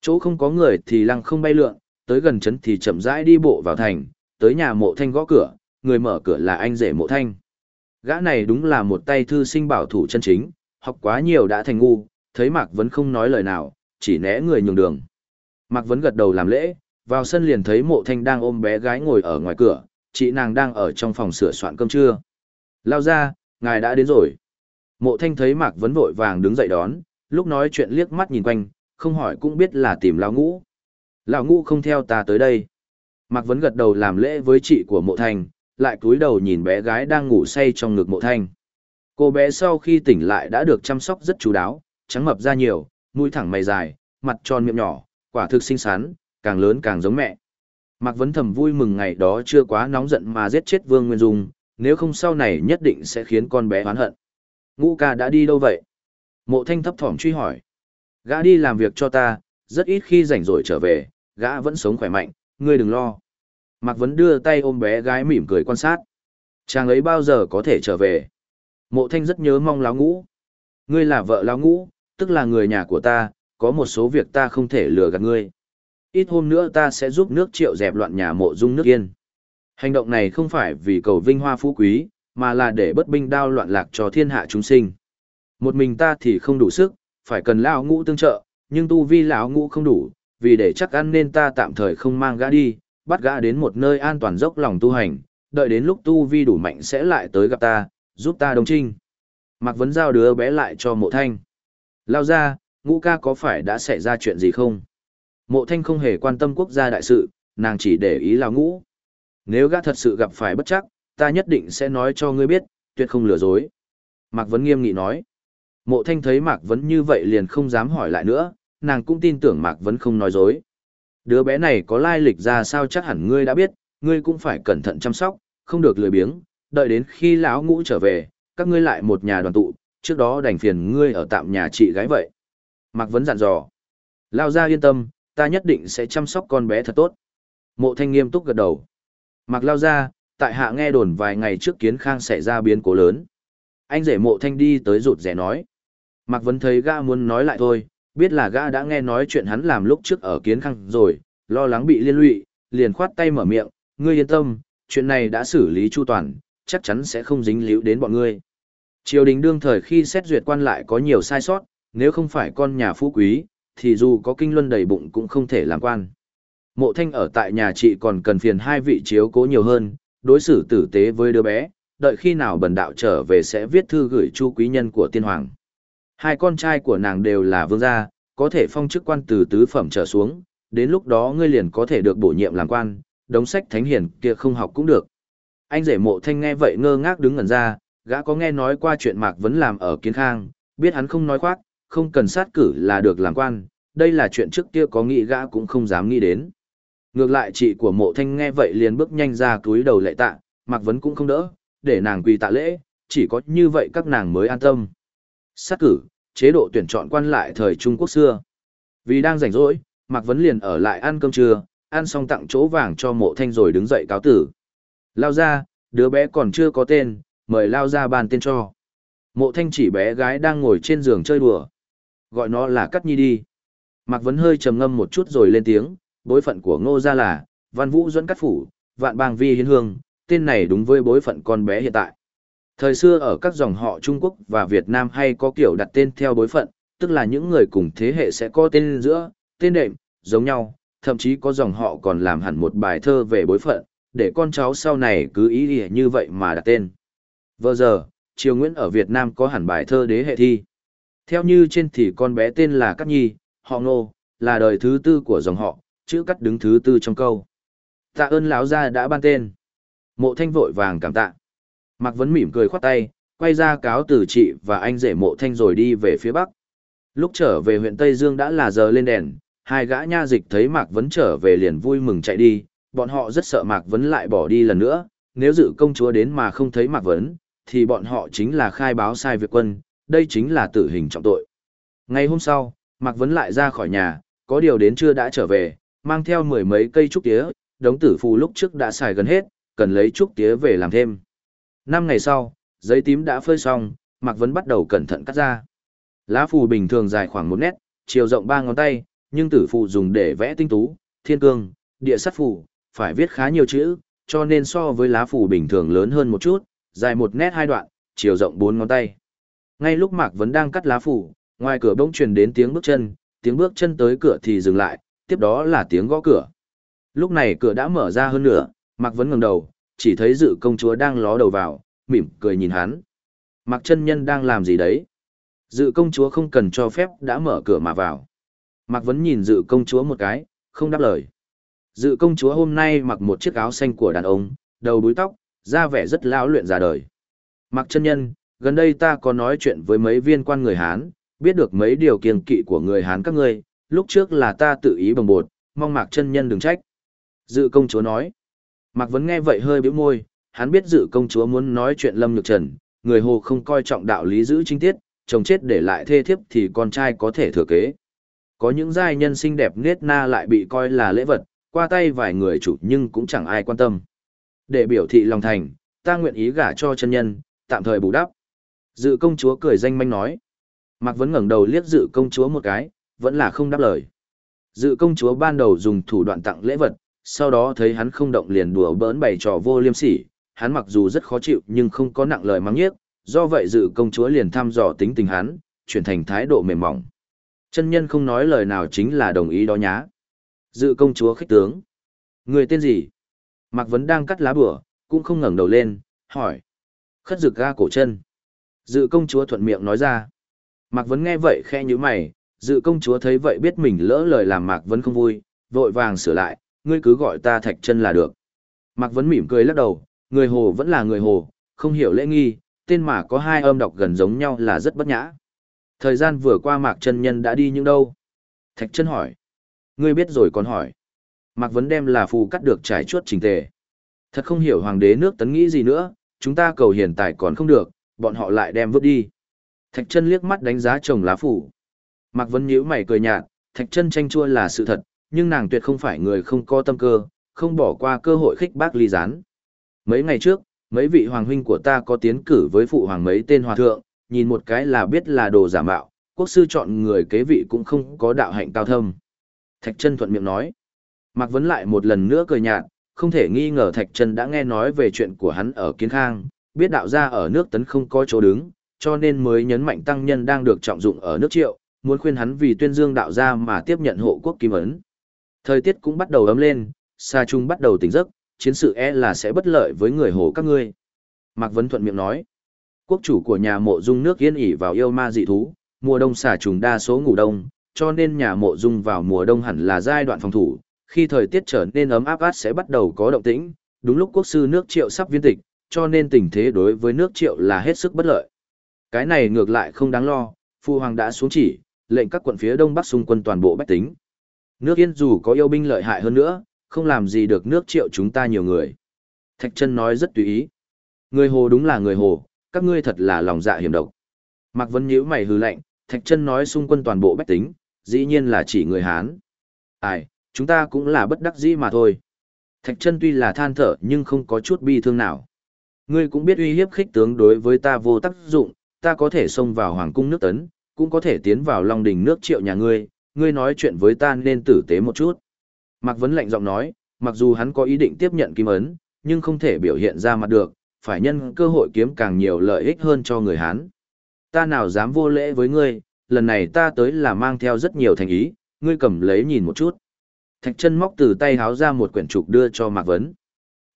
Chỗ không có người thì lăng không bay lượn, tới gần trấn thì chậm rãi đi bộ vào thành, tới nhà mộ thanh gõ cửa, người mở cửa là anh rể mộ thanh. Gã này đúng là một tay thư sinh bảo thủ chân chính, học quá nhiều đã thành ngu, thấy Mạc Vấn không nói lời nào, chỉ né người nhường đường. Mạc Vấn gật đầu làm lễ, vào sân liền thấy mộ thanh đang ôm bé gái ngồi ở ngoài cửa, chị nàng đang ở trong phòng sửa soạn cơm trưa. Lao ra, ngài đã đến rồi. Mộ thanh thấy Mạc Vấn vội vàng đứng dậy đón, lúc nói chuyện liếc mắt nhìn quanh, không hỏi cũng biết là tìm lão ngũ. Lão ngũ không theo ta tới đây. Mạc Vấn gật đầu làm lễ với chị của mộ thanh, lại cúi đầu nhìn bé gái đang ngủ say trong ngực mộ thanh. Cô bé sau khi tỉnh lại đã được chăm sóc rất chú đáo, trắng mập ra nhiều, mũi thẳng mày dài, mặt tròn miệng nhỏ, quả thực xinh xắn, càng lớn càng giống mẹ. Mạc Vấn thầm vui mừng ngày đó chưa quá nóng giận mà giết chết Vương Nguyên Dung, nếu không sau này nhất định sẽ khiến con bé oán hận. Ngũ ca đã đi đâu vậy? Mộ thanh thấp thỏm truy hỏi. Gã đi làm việc cho ta, rất ít khi rảnh rỗi trở về, gã vẫn sống khỏe mạnh, ngươi đừng lo. Mạc Vấn đưa tay ôm bé gái mỉm cười quan sát. Chàng ấy bao giờ có thể trở về? Mộ thanh rất nhớ mong láo ngũ. Ngươi là vợ láo ngũ, tức là người nhà của ta, có một số việc ta không thể lừa gạt ngươi. Ít hôm nữa ta sẽ giúp nước triệu dẹp loạn nhà mộ dung nước yên. Hành động này không phải vì cầu vinh hoa phú quý, mà là để bất binh đao loạn lạc cho thiên hạ chúng sinh. Một mình ta thì không đủ sức, phải cần lão ngũ tương trợ, nhưng tu vi lão ngũ không đủ, vì để chắc ăn nên ta tạm thời không mang gã đi, bắt gã đến một nơi an toàn dốc lòng tu hành, đợi đến lúc tu vi đủ mạnh sẽ lại tới gặp ta, giúp ta đồng trinh. Mạc Vấn giao đứa bé lại cho mộ thanh. Lao ra, ngũ ca có phải đã xảy ra chuyện gì không? Mộ thanh không hề quan tâm quốc gia đại sự, nàng chỉ để ý là ngũ. Nếu gã thật sự gặp phải bất chắc, ta nhất định sẽ nói cho ngươi biết, tuyệt không lừa dối. Mạc Vấn nghiêm nghị nói. Mộ thanh thấy Mạc Vấn như vậy liền không dám hỏi lại nữa, nàng cũng tin tưởng Mạc Vấn không nói dối. Đứa bé này có lai lịch ra sao chắc hẳn ngươi đã biết, ngươi cũng phải cẩn thận chăm sóc, không được lười biếng, đợi đến khi lão ngũ trở về, các ngươi lại một nhà đoàn tụ, trước đó đành phiền ngươi ở tạm nhà chị gái vậy. Mạc Vấn dặn dò. Lao ra yên tâm, ta nhất định sẽ chăm sóc con bé thật tốt. Mộ thanh nghiêm túc gật đầu. Mặc Lao ra, tại hạ nghe đồn vài ngày trước kiến khang xảy ra biến cố lớn. Anh rể mộ thanh đi tới rụt rẻ nói. Mạc Vấn thấy gã muốn nói lại thôi, biết là gã đã nghe nói chuyện hắn làm lúc trước ở kiến khang rồi, lo lắng bị liên lụy, liền khoát tay mở miệng, ngươi yên tâm, chuyện này đã xử lý chu toàn, chắc chắn sẽ không dính líu đến bọn ngươi. Triều đình đương thời khi xét duyệt quan lại có nhiều sai sót, nếu không phải con nhà phú quý, thì dù có kinh luân đầy bụng cũng không thể làm quan. Mộ thanh ở tại nhà chị còn cần phiền hai vị chiếu cố nhiều hơn, đối xử tử tế với đứa bé, đợi khi nào bần đạo trở về sẽ viết thư gửi chu quý nhân của tiên hoàng. Hai con trai của nàng đều là vương gia, có thể phong chức quan từ tứ phẩm trở xuống, đến lúc đó ngươi liền có thể được bổ nhiệm làm quan, đống sách thánh hiển kia không học cũng được. Anh rể mộ thanh nghe vậy ngơ ngác đứng ngẩn ra, gã có nghe nói qua chuyện Mạc Vấn làm ở Kiến Khang, biết hắn không nói khoác, không cần sát cử là được làm quan, đây là chuyện trước kia có nghĩ gã cũng không dám nghĩ đến. Ngược lại chị của mộ thanh nghe vậy liền bước nhanh ra túi đầu lệ tạ, Mạc Vấn cũng không đỡ, để nàng quỳ tạ lễ, chỉ có như vậy các nàng mới an tâm. Sát cử, chế độ tuyển chọn quan lại thời Trung Quốc xưa. Vì đang rảnh rỗi, Mạc Vấn liền ở lại ăn cơm trưa, ăn xong tặng chỗ vàng cho mộ thanh rồi đứng dậy cáo tử. Lao ra, đứa bé còn chưa có tên, mời Lao ra bàn tên cho. Mộ thanh chỉ bé gái đang ngồi trên giường chơi đùa. Gọi nó là Cắt Nhi đi. Mạc Vấn hơi trầm ngâm một chút rồi lên tiếng, bối phận của ngô gia là, Văn Vũ Dẫn Cắt Phủ, Vạn Bang Vi Hiến Hương, tên này đúng với bối phận con bé hiện tại. Thời xưa ở các dòng họ Trung Quốc và Việt Nam hay có kiểu đặt tên theo bối phận, tức là những người cùng thế hệ sẽ có tên giữa, tên đệm, giống nhau, thậm chí có dòng họ còn làm hẳn một bài thơ về bối phận, để con cháu sau này cứ ý nghĩa như vậy mà đặt tên. Vừa giờ, Triều Nguyễn ở Việt Nam có hẳn bài thơ đế hệ thi. Theo như trên thì con bé tên là Cát Nhi, họ Ngô, là đời thứ tư của dòng họ, chữ cắt đứng thứ tư trong câu. Tạ ơn lão gia đã ban tên. Mộ Thanh vội vàng cảm tạ. Mạc Vấn mỉm cười khoát tay, quay ra cáo từ chị và anh rể Mộ Thanh rồi đi về phía bắc. Lúc trở về huyện Tây Dương đã là giờ lên đèn, hai gã nha dịch thấy Mạc Vấn trở về liền vui mừng chạy đi, bọn họ rất sợ Mạc Vấn lại bỏ đi lần nữa, nếu dự công chúa đến mà không thấy Mạc Vấn, thì bọn họ chính là khai báo sai việc quân, đây chính là tử hình trọng tội. Ngày hôm sau, Mạc Vấn lại ra khỏi nhà, có điều đến trưa đã trở về, mang theo mười mấy cây trúc tía, đống tử phù lúc trước đã xài gần hết, cần lấy trúc tía về làm thêm. Năm ngày sau, giấy tím đã phơi xong, Mạc Vấn bắt đầu cẩn thận cắt ra. Lá phù bình thường dài khoảng một mét, chiều rộng ba ngón tay, nhưng tử phù dùng để vẽ tinh tú, thiên cương, địa sát phù, phải viết khá nhiều chữ, cho nên so với lá phù bình thường lớn hơn một chút, dài một nét hai đoạn, chiều rộng bốn ngón tay. Ngay lúc Mạc Vấn đang cắt lá phủ, ngoài cửa bỗng truyền đến tiếng bước chân, tiếng bước chân tới cửa thì dừng lại, tiếp đó là tiếng gõ cửa. Lúc này cửa đã mở ra hơn nữa, Mạc Vấn ngẩng đầu, chỉ thấy dự công chúa đang ló đầu vào, mỉm cười nhìn hắn. Mạc chân nhân đang làm gì đấy? Dự công chúa không cần cho phép đã mở cửa mà vào. Mạc Vấn nhìn dự công chúa một cái, không đáp lời. Dự công chúa hôm nay mặc một chiếc áo xanh của đàn ông, đầu búi tóc, da vẻ rất lão luyện già đời. Mạc chân nhân, gần đây ta có nói chuyện với mấy viên quan người Hán, biết được mấy điều kiêng kỵ của người Hán các ngươi, lúc trước là ta tự ý bồng bột, mong Mạc chân nhân đừng trách. Dự công chúa nói. Mạc Vấn nghe vậy hơi bĩu môi, hắn biết dự công chúa muốn nói chuyện Lâm Nhược Trần, người hồ không coi trọng đạo lý giữ chính tiết, chồng chết để lại thê thiếp thì con trai có thể thừa kế. Có những giai nhân xinh đẹp nết na lại bị coi là lễ vật, qua tay vài người chủ nhưng cũng chẳng ai quan tâm. Để biểu thị lòng thành, ta nguyện ý gả cho chân nhân, tạm thời bù đắp. Dự công chúa cười danh manh nói. Mạc Vấn ngẩng đầu liếc dự công chúa một cái, vẫn là không đáp lời. Dự công chúa ban đầu dùng thủ đoạn tặng lễ vật, sau đó thấy hắn không động liền đùa bỡn bày trò vô liêm sỉ, hắn mặc dù rất khó chịu nhưng không có nặng lời mắng nhiếc, do vậy dự công chúa liền thăm dò tính tình hắn, chuyển thành thái độ mềm mỏng. Chân nhân không nói lời nào chính là đồng ý đó nhá. Dự công chúa khích tướng. Người tên gì? Mạc Vấn đang cắt lá bửa, cũng không ngẩng đầu lên, hỏi. Khất dực ga cổ chân. Dự công chúa thuận miệng nói ra. Mạc Vấn nghe vậy khe như mày, dự công chúa thấy vậy biết mình lỡ lời làm Mạc Vấn không vui, vội vàng sửa lại, ngươi cứ gọi ta thạch chân là được. Mạc Vấn mỉm cười lắc đầu, người hồ vẫn là người hồ, không hiểu lễ nghi, tên mà có hai âm đọc gần giống nhau là rất bất nhã. Thời gian vừa qua Mạc chân nhân đã đi những đâu? Thạch chân hỏi. Ngươi biết rồi còn hỏi. Mạc Vấn đem là phù cắt được trải chuốt trình tề. Thật không hiểu hoàng đế nước tấn nghĩ gì nữa, chúng ta cầu hiền tài còn không được, bọn họ lại đem vứt đi. Thạch chân liếc mắt đánh giá chồng lá phủ. Mạc Vân nhíu mày cười nhạt, thạch chân tranh chua là sự thật, nhưng nàng tuyệt không phải người không có tâm cơ, không bỏ qua cơ hội khích bác ly gián. Mấy ngày trước, mấy vị hoàng huynh của ta có tiến cử với phụ hoàng mấy tên hòa thượng, nhìn một cái là biết là đồ giả mạo, quốc sư chọn người kế vị cũng không có đạo hạnh cao thâm. Thạch chân thuận miệng nói. Mạc Vấn lại một lần nữa cười nhạt, không thể nghi ngờ Thạch chân đã nghe nói về chuyện của hắn ở Kiến Khang, biết đạo gia ở nước tấn không có chỗ đứng, cho nên mới nhấn mạnh tăng nhân đang được trọng dụng ở nước triệu, muốn khuyên hắn vì tuyên dương đạo gia mà tiếp nhận hộ quốc kim ấn. Thời tiết cũng bắt đầu ấm lên, xa trung bắt đầu tỉnh giấc, chiến sự e là sẽ bất lợi với người hồ các ngươi. Mạc Vấn thuận miệng nói, quốc chủ của nhà mộ dung nước yên ỉ vào yêu ma dị thú, mùa đông xà trùng đa số ngủ đông, cho nên nhà mộ dung vào mùa đông hẳn là giai đoạn phòng thủ, khi thời tiết trở nên ấm áp át sẽ bắt đầu có động tĩnh, đúng lúc quốc sư nước triệu sắp viên tịch, cho nên tình thế đối với nước triệu là hết sức bất lợi. Cái này ngược lại không đáng lo, phu hoàng đã xuống chỉ, lệnh các quận phía đông bắc xung quân toàn bộ bách tính. Nước Yên dù có yêu binh lợi hại hơn nữa, không làm gì được nước triệu chúng ta nhiều người. Thạch chân nói rất tùy ý. Người hồ đúng là người hồ, các ngươi thật là lòng dạ hiểm độc. Mạc Vân nhíu mày hừ lạnh, Thạch chân nói xung quân toàn bộ bách tính, dĩ nhiên là chỉ người Hán. Ai, chúng ta cũng là bất đắc dĩ mà thôi. Thạch chân tuy là than thở nhưng không có chút bi thương nào. Ngươi cũng biết uy hiếp khích tướng đối với ta vô tác dụng, ta có thể xông vào hoàng cung nước tấn, cũng có thể tiến vào long đình nước triệu nhà ngươi, ngươi nói chuyện với ta nên tử tế một chút. Mạc Vấn lạnh giọng nói, mặc dù hắn có ý định tiếp nhận kim ấn, nhưng không thể biểu hiện ra mặt được, phải nhân cơ hội kiếm càng nhiều lợi ích hơn cho người Hán. Ta nào dám vô lễ với ngươi, lần này ta tới là mang theo rất nhiều thành ý, ngươi cầm lấy nhìn một chút. Thạch chân móc từ tay háo ra một quyển trục đưa cho Mạc Vấn.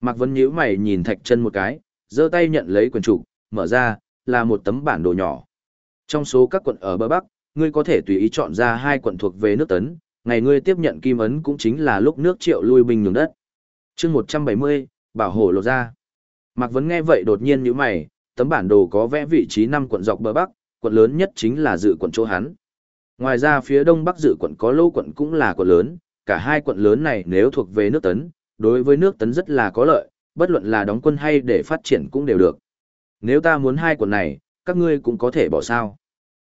Mạc Vấn nhíu mày nhìn Thạch chân một cái, giơ tay nhận lấy quyển trục, mở ra, là một tấm bản đồ nhỏ. Trong số các quận ở bờ Bắc, ngươi có thể tùy ý chọn ra hai quận thuộc về nước Tấn, ngày ngươi tiếp nhận kim ấn cũng chính là lúc nước triệu lui binh nhường đất. chương 170, bảo hộ lột ra. Mạc Vấn nghe vậy đột nhiên như mày, tấm bản đồ có vẽ vị trí năm quận dọc bờ Bắc, quận lớn nhất chính là dự quận chỗ hắn. Ngoài ra phía đông bắc dự quận có lô quận cũng là quận lớn, cả hai quận lớn này nếu thuộc về nước Tấn, đối với nước Tấn rất là có lợi, bất luận là đóng quân hay để phát triển cũng đều được. Nếu ta muốn hai quận này, các ngươi cũng có thể bỏ sao.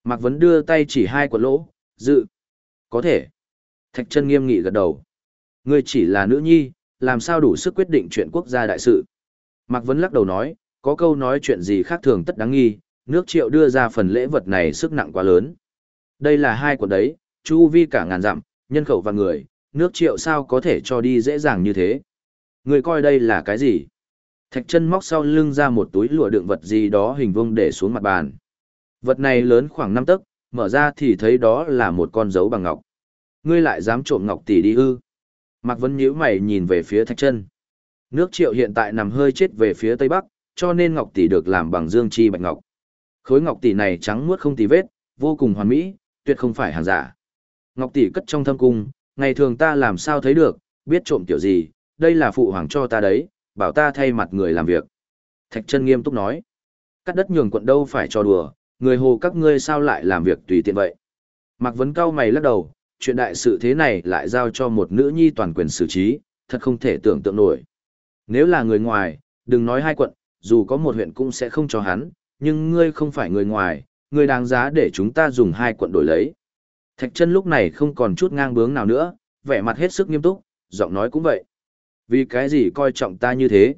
Mạc Vấn đưa tay chỉ hai quận lỗ, dự. Có thể. Thạch chân nghiêm nghị gật đầu. Ngươi chỉ là nữ nhi, làm sao đủ sức quyết định chuyện quốc gia đại sự. Mạc Vấn lắc đầu nói, có câu nói chuyện gì khác thường tất đáng nghi, nước triệu đưa ra phần lễ vật này sức nặng quá lớn. Đây là hai quận đấy, chu vi cả ngàn dặm, nhân khẩu và người, nước triệu sao có thể cho đi dễ dàng như thế. Người coi đây là cái gì? Thạch chân móc sau lưng ra một túi lụa đựng vật gì đó hình vuông để xuống mặt bàn. Vật này lớn khoảng 5 tấc, mở ra thì thấy đó là một con dấu bằng ngọc. Ngươi lại dám trộm ngọc tỷ đi ư? Mạc Vân nhíu mày nhìn về phía Thạch chân. Nước triệu hiện tại nằm hơi chết về phía tây bắc, cho nên ngọc tỷ được làm bằng dương chi bạch ngọc. Khối ngọc tỷ này trắng muốt không tì vết, vô cùng hoàn mỹ, tuyệt không phải hàng giả. Ngọc tỷ cất trong thâm cung, ngày thường ta làm sao thấy được, biết trộm kiểu gì, đây là phụ hoàng cho ta đấy, bảo ta thay mặt người làm việc. Thạch chân nghiêm túc nói, cắt đất nhường quận đâu phải cho đùa, người hồ các ngươi sao lại làm việc tùy tiện vậy. Mạc Vấn cao mày lắc đầu, chuyện đại sự thế này lại giao cho một nữ nhi toàn quyền xử trí, thật không thể tưởng tượng nổi. Nếu là người ngoài, đừng nói hai quận, dù có một huyện cũng sẽ không cho hắn, nhưng ngươi không phải người ngoài, ngươi đáng giá để chúng ta dùng hai quận đổi lấy. Thạch chân lúc này không còn chút ngang bướng nào nữa, vẻ mặt hết sức nghiêm túc, giọng nói cũng vậy. Vì cái gì coi trọng ta như thế?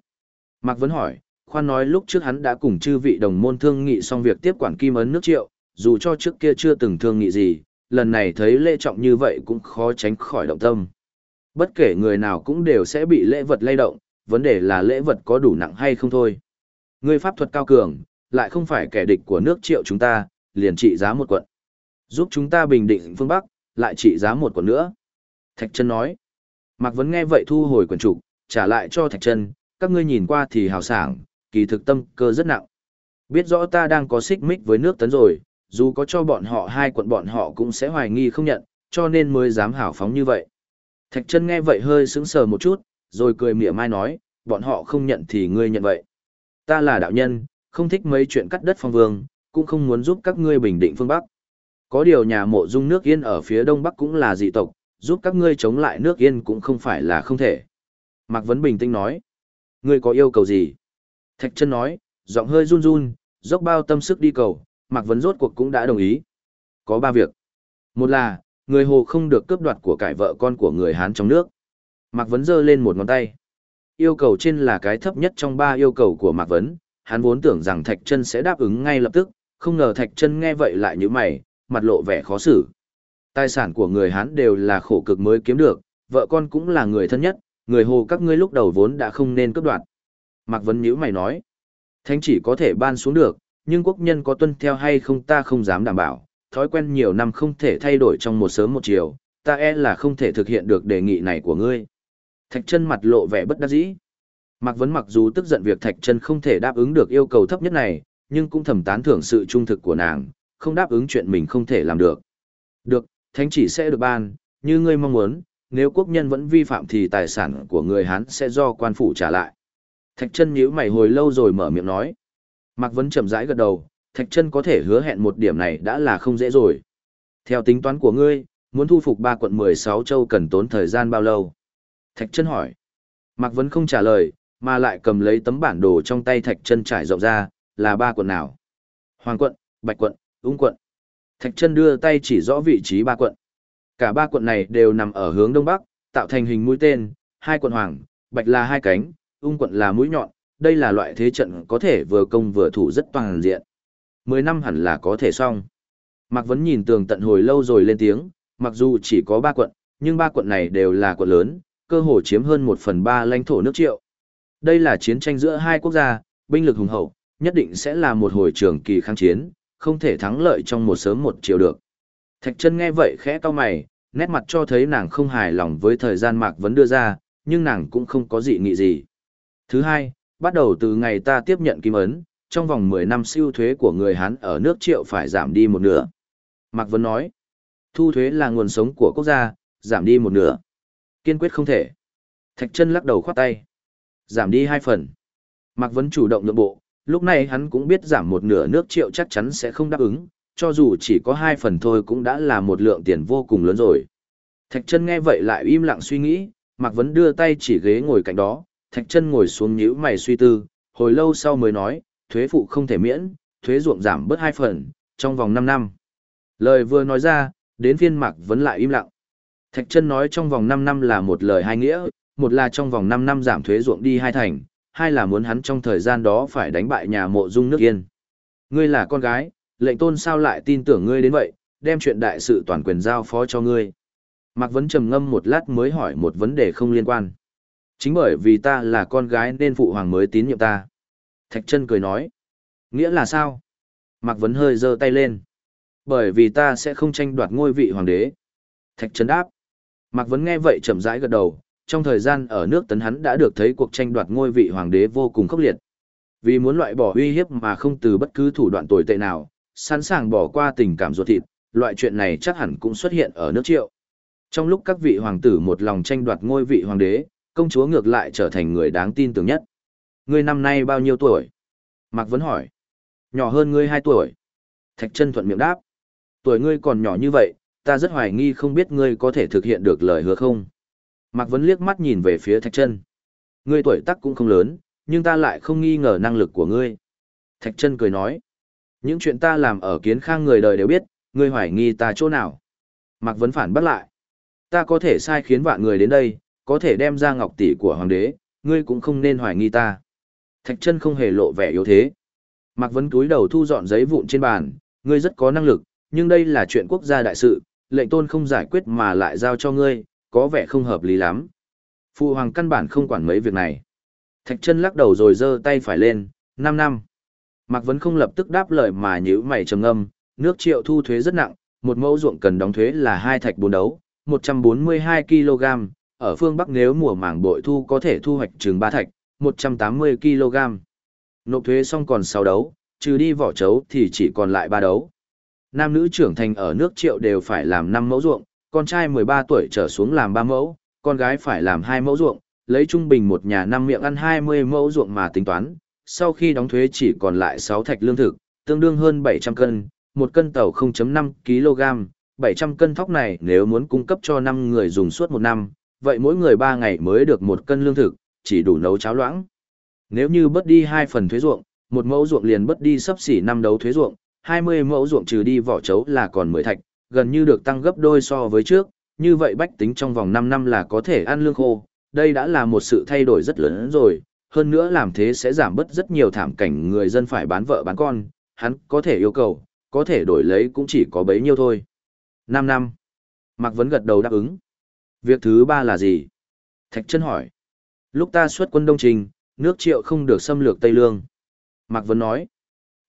Mạc Vấn hỏi, khoan nói lúc trước hắn đã cùng chư vị đồng môn thương nghị xong việc tiếp quản kim ấn nước triệu, dù cho trước kia chưa từng thương nghị gì, lần này thấy lễ trọng như vậy cũng khó tránh khỏi động tâm. Bất kể người nào cũng đều sẽ bị lễ vật lay động, vấn đề là lễ vật có đủ nặng hay không thôi. Người pháp thuật cao cường, lại không phải kẻ địch của nước triệu chúng ta, liền trị giá một quận. Giúp chúng ta bình định phương Bắc, lại trị giá một quận nữa. Thạch chân nói. Mạc Vấn nghe vậy thu hồi quyển trục, trả lại cho Thạch Trân. các ngươi nhìn qua thì hào sảng, kỳ thực tâm cơ rất nặng. Biết rõ ta đang có xích mích với nước tấn rồi, dù có cho bọn họ hai quận bọn họ cũng sẽ hoài nghi không nhận, cho nên mới dám hảo phóng như vậy. Thạch Trân nghe vậy hơi sững sờ một chút, rồi cười mỉa mai nói, bọn họ không nhận thì ngươi nhận vậy. Ta là đạo nhân, không thích mấy chuyện cắt đất phong vương, cũng không muốn giúp các ngươi bình định phương Bắc. Có điều nhà mộ dung nước yên ở phía đông bắc cũng là dị tộc, giúp các ngươi chống lại nước yên cũng không phải là không thể. Mạc Vấn bình tĩnh nói, ngươi có yêu cầu gì? Thạch chân nói, giọng hơi run run, dốc bao tâm sức đi cầu, Mạc Vấn rốt cuộc cũng đã đồng ý. Có ba việc. Một là, người Hồ không được cướp đoạt của cải vợ con của người Hán trong nước. Mạc Vấn giơ lên một ngón tay. Yêu cầu trên là cái thấp nhất trong ba yêu cầu của Mạc Vấn, hắn vốn tưởng rằng Thạch Chân sẽ đáp ứng ngay lập tức, không ngờ Thạch Chân nghe vậy lại như mày, mặt lộ vẻ khó xử. Tài sản của người Hán đều là khổ cực mới kiếm được, vợ con cũng là người thân nhất, người Hồ các ngươi lúc đầu vốn đã không nên cướp đoạt. Mạc Vấn Nhữ mày nói, thánh chỉ có thể ban xuống được, nhưng quốc nhân có tuân theo hay không ta không dám đảm bảo, thói quen nhiều năm không thể thay đổi trong một sớm một chiều, ta e là không thể thực hiện được đề nghị này của ngươi. Thạch chân mặt lộ vẻ bất đắc dĩ. Mạc Vấn mặc dù tức giận việc Thạch chân không thể đáp ứng được yêu cầu thấp nhất này, nhưng cũng thầm tán thưởng sự trung thực của nàng, không đáp ứng chuyện mình không thể làm được. Được, thánh chỉ sẽ được ban, như ngươi mong muốn, nếu quốc nhân vẫn vi phạm thì tài sản của người Hán sẽ do quan phủ trả lại. Thạch chân nhíu mày hồi lâu rồi mở miệng nói. Mạc Vấn chậm rãi gật đầu, Thạch chân có thể hứa hẹn một điểm này đã là không dễ rồi. Theo tính toán của ngươi, muốn thu phục ba quận 16 châu cần tốn thời gian bao lâu? Thạch chân hỏi. Mạc Vấn không trả lời, mà lại cầm lấy tấm bản đồ trong tay Thạch chân trải rộng ra, là ba quận nào? Hoàng quận, Bạch quận, Ung quận. Thạch chân đưa tay chỉ rõ vị trí ba quận. Cả ba quận này đều nằm ở hướng đông bắc, tạo thành hình mũi tên, hai quận Hoàng, Bạch là hai cánh, Ung quận là mũi nhọn, đây là loại thế trận có thể vừa công vừa thủ rất toàn diện. Mười năm hẳn là có thể xong. Mạc Vấn nhìn tường tận hồi lâu rồi lên tiếng, mặc dù chỉ có ba quận, nhưng ba quận này đều là quận lớn, cơ hồ chiếm hơn một phần ba lãnh thổ nước triệu. Đây là chiến tranh giữa hai quốc gia, binh lực hùng hậu, nhất định sẽ là một hồi trường kỳ kháng chiến, không thể thắng lợi trong một sớm một chiều được. Thạch chân nghe vậy khẽ cau mày, nét mặt cho thấy nàng không hài lòng với thời gian Mạc Vấn đưa ra, nhưng nàng cũng không có dị nghị gì. Thứ hai, bắt đầu từ ngày ta tiếp nhận kim ấn, trong vòng 10 năm siêu thuế của người Hán ở nước triệu phải giảm đi một nửa. Mạc Vấn nói, thu thuế là nguồn sống của quốc gia, giảm đi một nửa. Kiên quyết không thể. Thạch chân lắc đầu khoát tay. Giảm đi hai phần. Mạc Vấn chủ động nhượng bộ, lúc này hắn cũng biết giảm một nửa nước triệu chắc chắn sẽ không đáp ứng, cho dù chỉ có hai phần thôi cũng đã là một lượng tiền vô cùng lớn rồi. Thạch chân nghe vậy lại im lặng suy nghĩ, Mạc Vấn đưa tay chỉ ghế ngồi cạnh đó, Thạch chân ngồi xuống nhíu mày suy tư, hồi lâu sau mới nói, thuế phụ không thể miễn, thuế ruộng giảm bớt hai phần, trong vòng 5 năm. Lời vừa nói ra, đến phiên Mạc Vấn lại im lặng. Thạch chân nói trong vòng 5 năm là một lời hai nghĩa, một là trong vòng 5 năm giảm thuế ruộng đi hai thành, hai là muốn hắn trong thời gian đó phải đánh bại nhà mộ dung nước yên. Ngươi là con gái, lệnh tôn sao lại tin tưởng ngươi đến vậy, đem chuyện đại sự toàn quyền giao phó cho ngươi. Mạc Vấn trầm ngâm một lát mới hỏi một vấn đề không liên quan. Chính bởi vì ta là con gái nên phụ hoàng mới tín nhiệm ta. Thạch chân cười nói. Nghĩa là sao? Mạc Vấn hơi giơ tay lên. Bởi vì ta sẽ không tranh đoạt ngôi vị hoàng đế. Thạch chân đáp. Mạc Vấn nghe vậy chậm rãi gật đầu, trong thời gian ở nước tấn hắn đã được thấy cuộc tranh đoạt ngôi vị hoàng đế vô cùng khốc liệt. Vì muốn loại bỏ uy hiếp mà không từ bất cứ thủ đoạn tồi tệ nào, sẵn sàng bỏ qua tình cảm ruột thịt, loại chuyện này chắc hẳn cũng xuất hiện ở nước triệu. Trong lúc các vị hoàng tử một lòng tranh đoạt ngôi vị hoàng đế, công chúa ngược lại trở thành người đáng tin tưởng nhất. Ngươi năm nay bao nhiêu tuổi? Mạc Vấn hỏi. Nhỏ hơn ngươi 2 tuổi. Thạch chân thuận miệng đáp. Tuổi ngươi còn nhỏ như vậy, ta rất hoài nghi không biết ngươi có thể thực hiện được lời hứa không. Mạc Vấn liếc mắt nhìn về phía Thạch Trân, Ngươi tuổi tác cũng không lớn, nhưng ta lại không nghi ngờ năng lực của ngươi. Thạch Trân cười nói. Những chuyện ta làm ở kiến khang người đời đều biết, ngươi hoài nghi ta chỗ nào. Mạc Vấn phản bắt lại. Ta có thể sai khiến vạn người đến đây, có thể đem ra ngọc tỷ của hoàng đế, ngươi cũng không nên hoài nghi ta. Thạch Trân không hề lộ vẻ yếu thế. Mạc Vấn túi đầu thu dọn giấy vụn trên bàn, ngươi rất có năng lực, nhưng đây là chuyện quốc gia đại sự, lệnh tôn không giải quyết mà lại giao cho ngươi, có vẻ không hợp lý lắm. Phụ hoàng căn bản không quản mấy việc này. Thạch chân lắc đầu rồi giơ tay phải lên, 5 năm. Mạc Vấn không lập tức đáp lời mà nhữ mày trầm ngâm, nước triệu thu thuế rất nặng, một mẫu ruộng cần đóng thuế là hai thạch bốn đấu, 142 kg, ở phương Bắc nếu mùa màng bội thu có thể thu hoạch chừng 3 thạch, 180 kg. Nộp thuế xong còn 6 đấu, trừ đi vỏ chấu thì chỉ còn lại ba đấu. Nam nữ trưởng thành ở nước triệu đều phải làm 5 mẫu ruộng, con trai 13 tuổi trở xuống làm 3 mẫu, con gái phải làm 2 mẫu ruộng, lấy trung bình một nhà năm miệng ăn 20 mẫu ruộng mà tính toán, sau khi đóng thuế chỉ còn lại 6 thạch lương thực, tương đương hơn 700 cân, một cân tàu 0.5 kg, 700 cân thóc này nếu muốn cung cấp cho 5 người dùng suốt một năm, vậy mỗi người 3 ngày mới được một cân lương thực, chỉ đủ nấu cháo loãng. Nếu như bớt đi 2 phần thuế ruộng, một mẫu ruộng liền bớt đi sấp xỉ 5 đấu thuế ruộng, 20 mẫu ruộng trừ đi vỏ chấu là còn 10 thạch, gần như được tăng gấp đôi so với trước, như vậy bách tính trong vòng 5 năm là có thể ăn lương khô, đây đã là một sự thay đổi rất lớn rồi, hơn nữa làm thế sẽ giảm bớt rất nhiều thảm cảnh người dân phải bán vợ bán con, hắn có thể yêu cầu, có thể đổi lấy cũng chỉ có bấy nhiêu thôi. 5 năm. Mạc Vấn gật đầu đáp ứng. Việc thứ ba là gì? Thạch chân hỏi. Lúc ta xuất quân Đông Trình, nước triệu không được xâm lược Tây Lương. Mạc Vấn nói.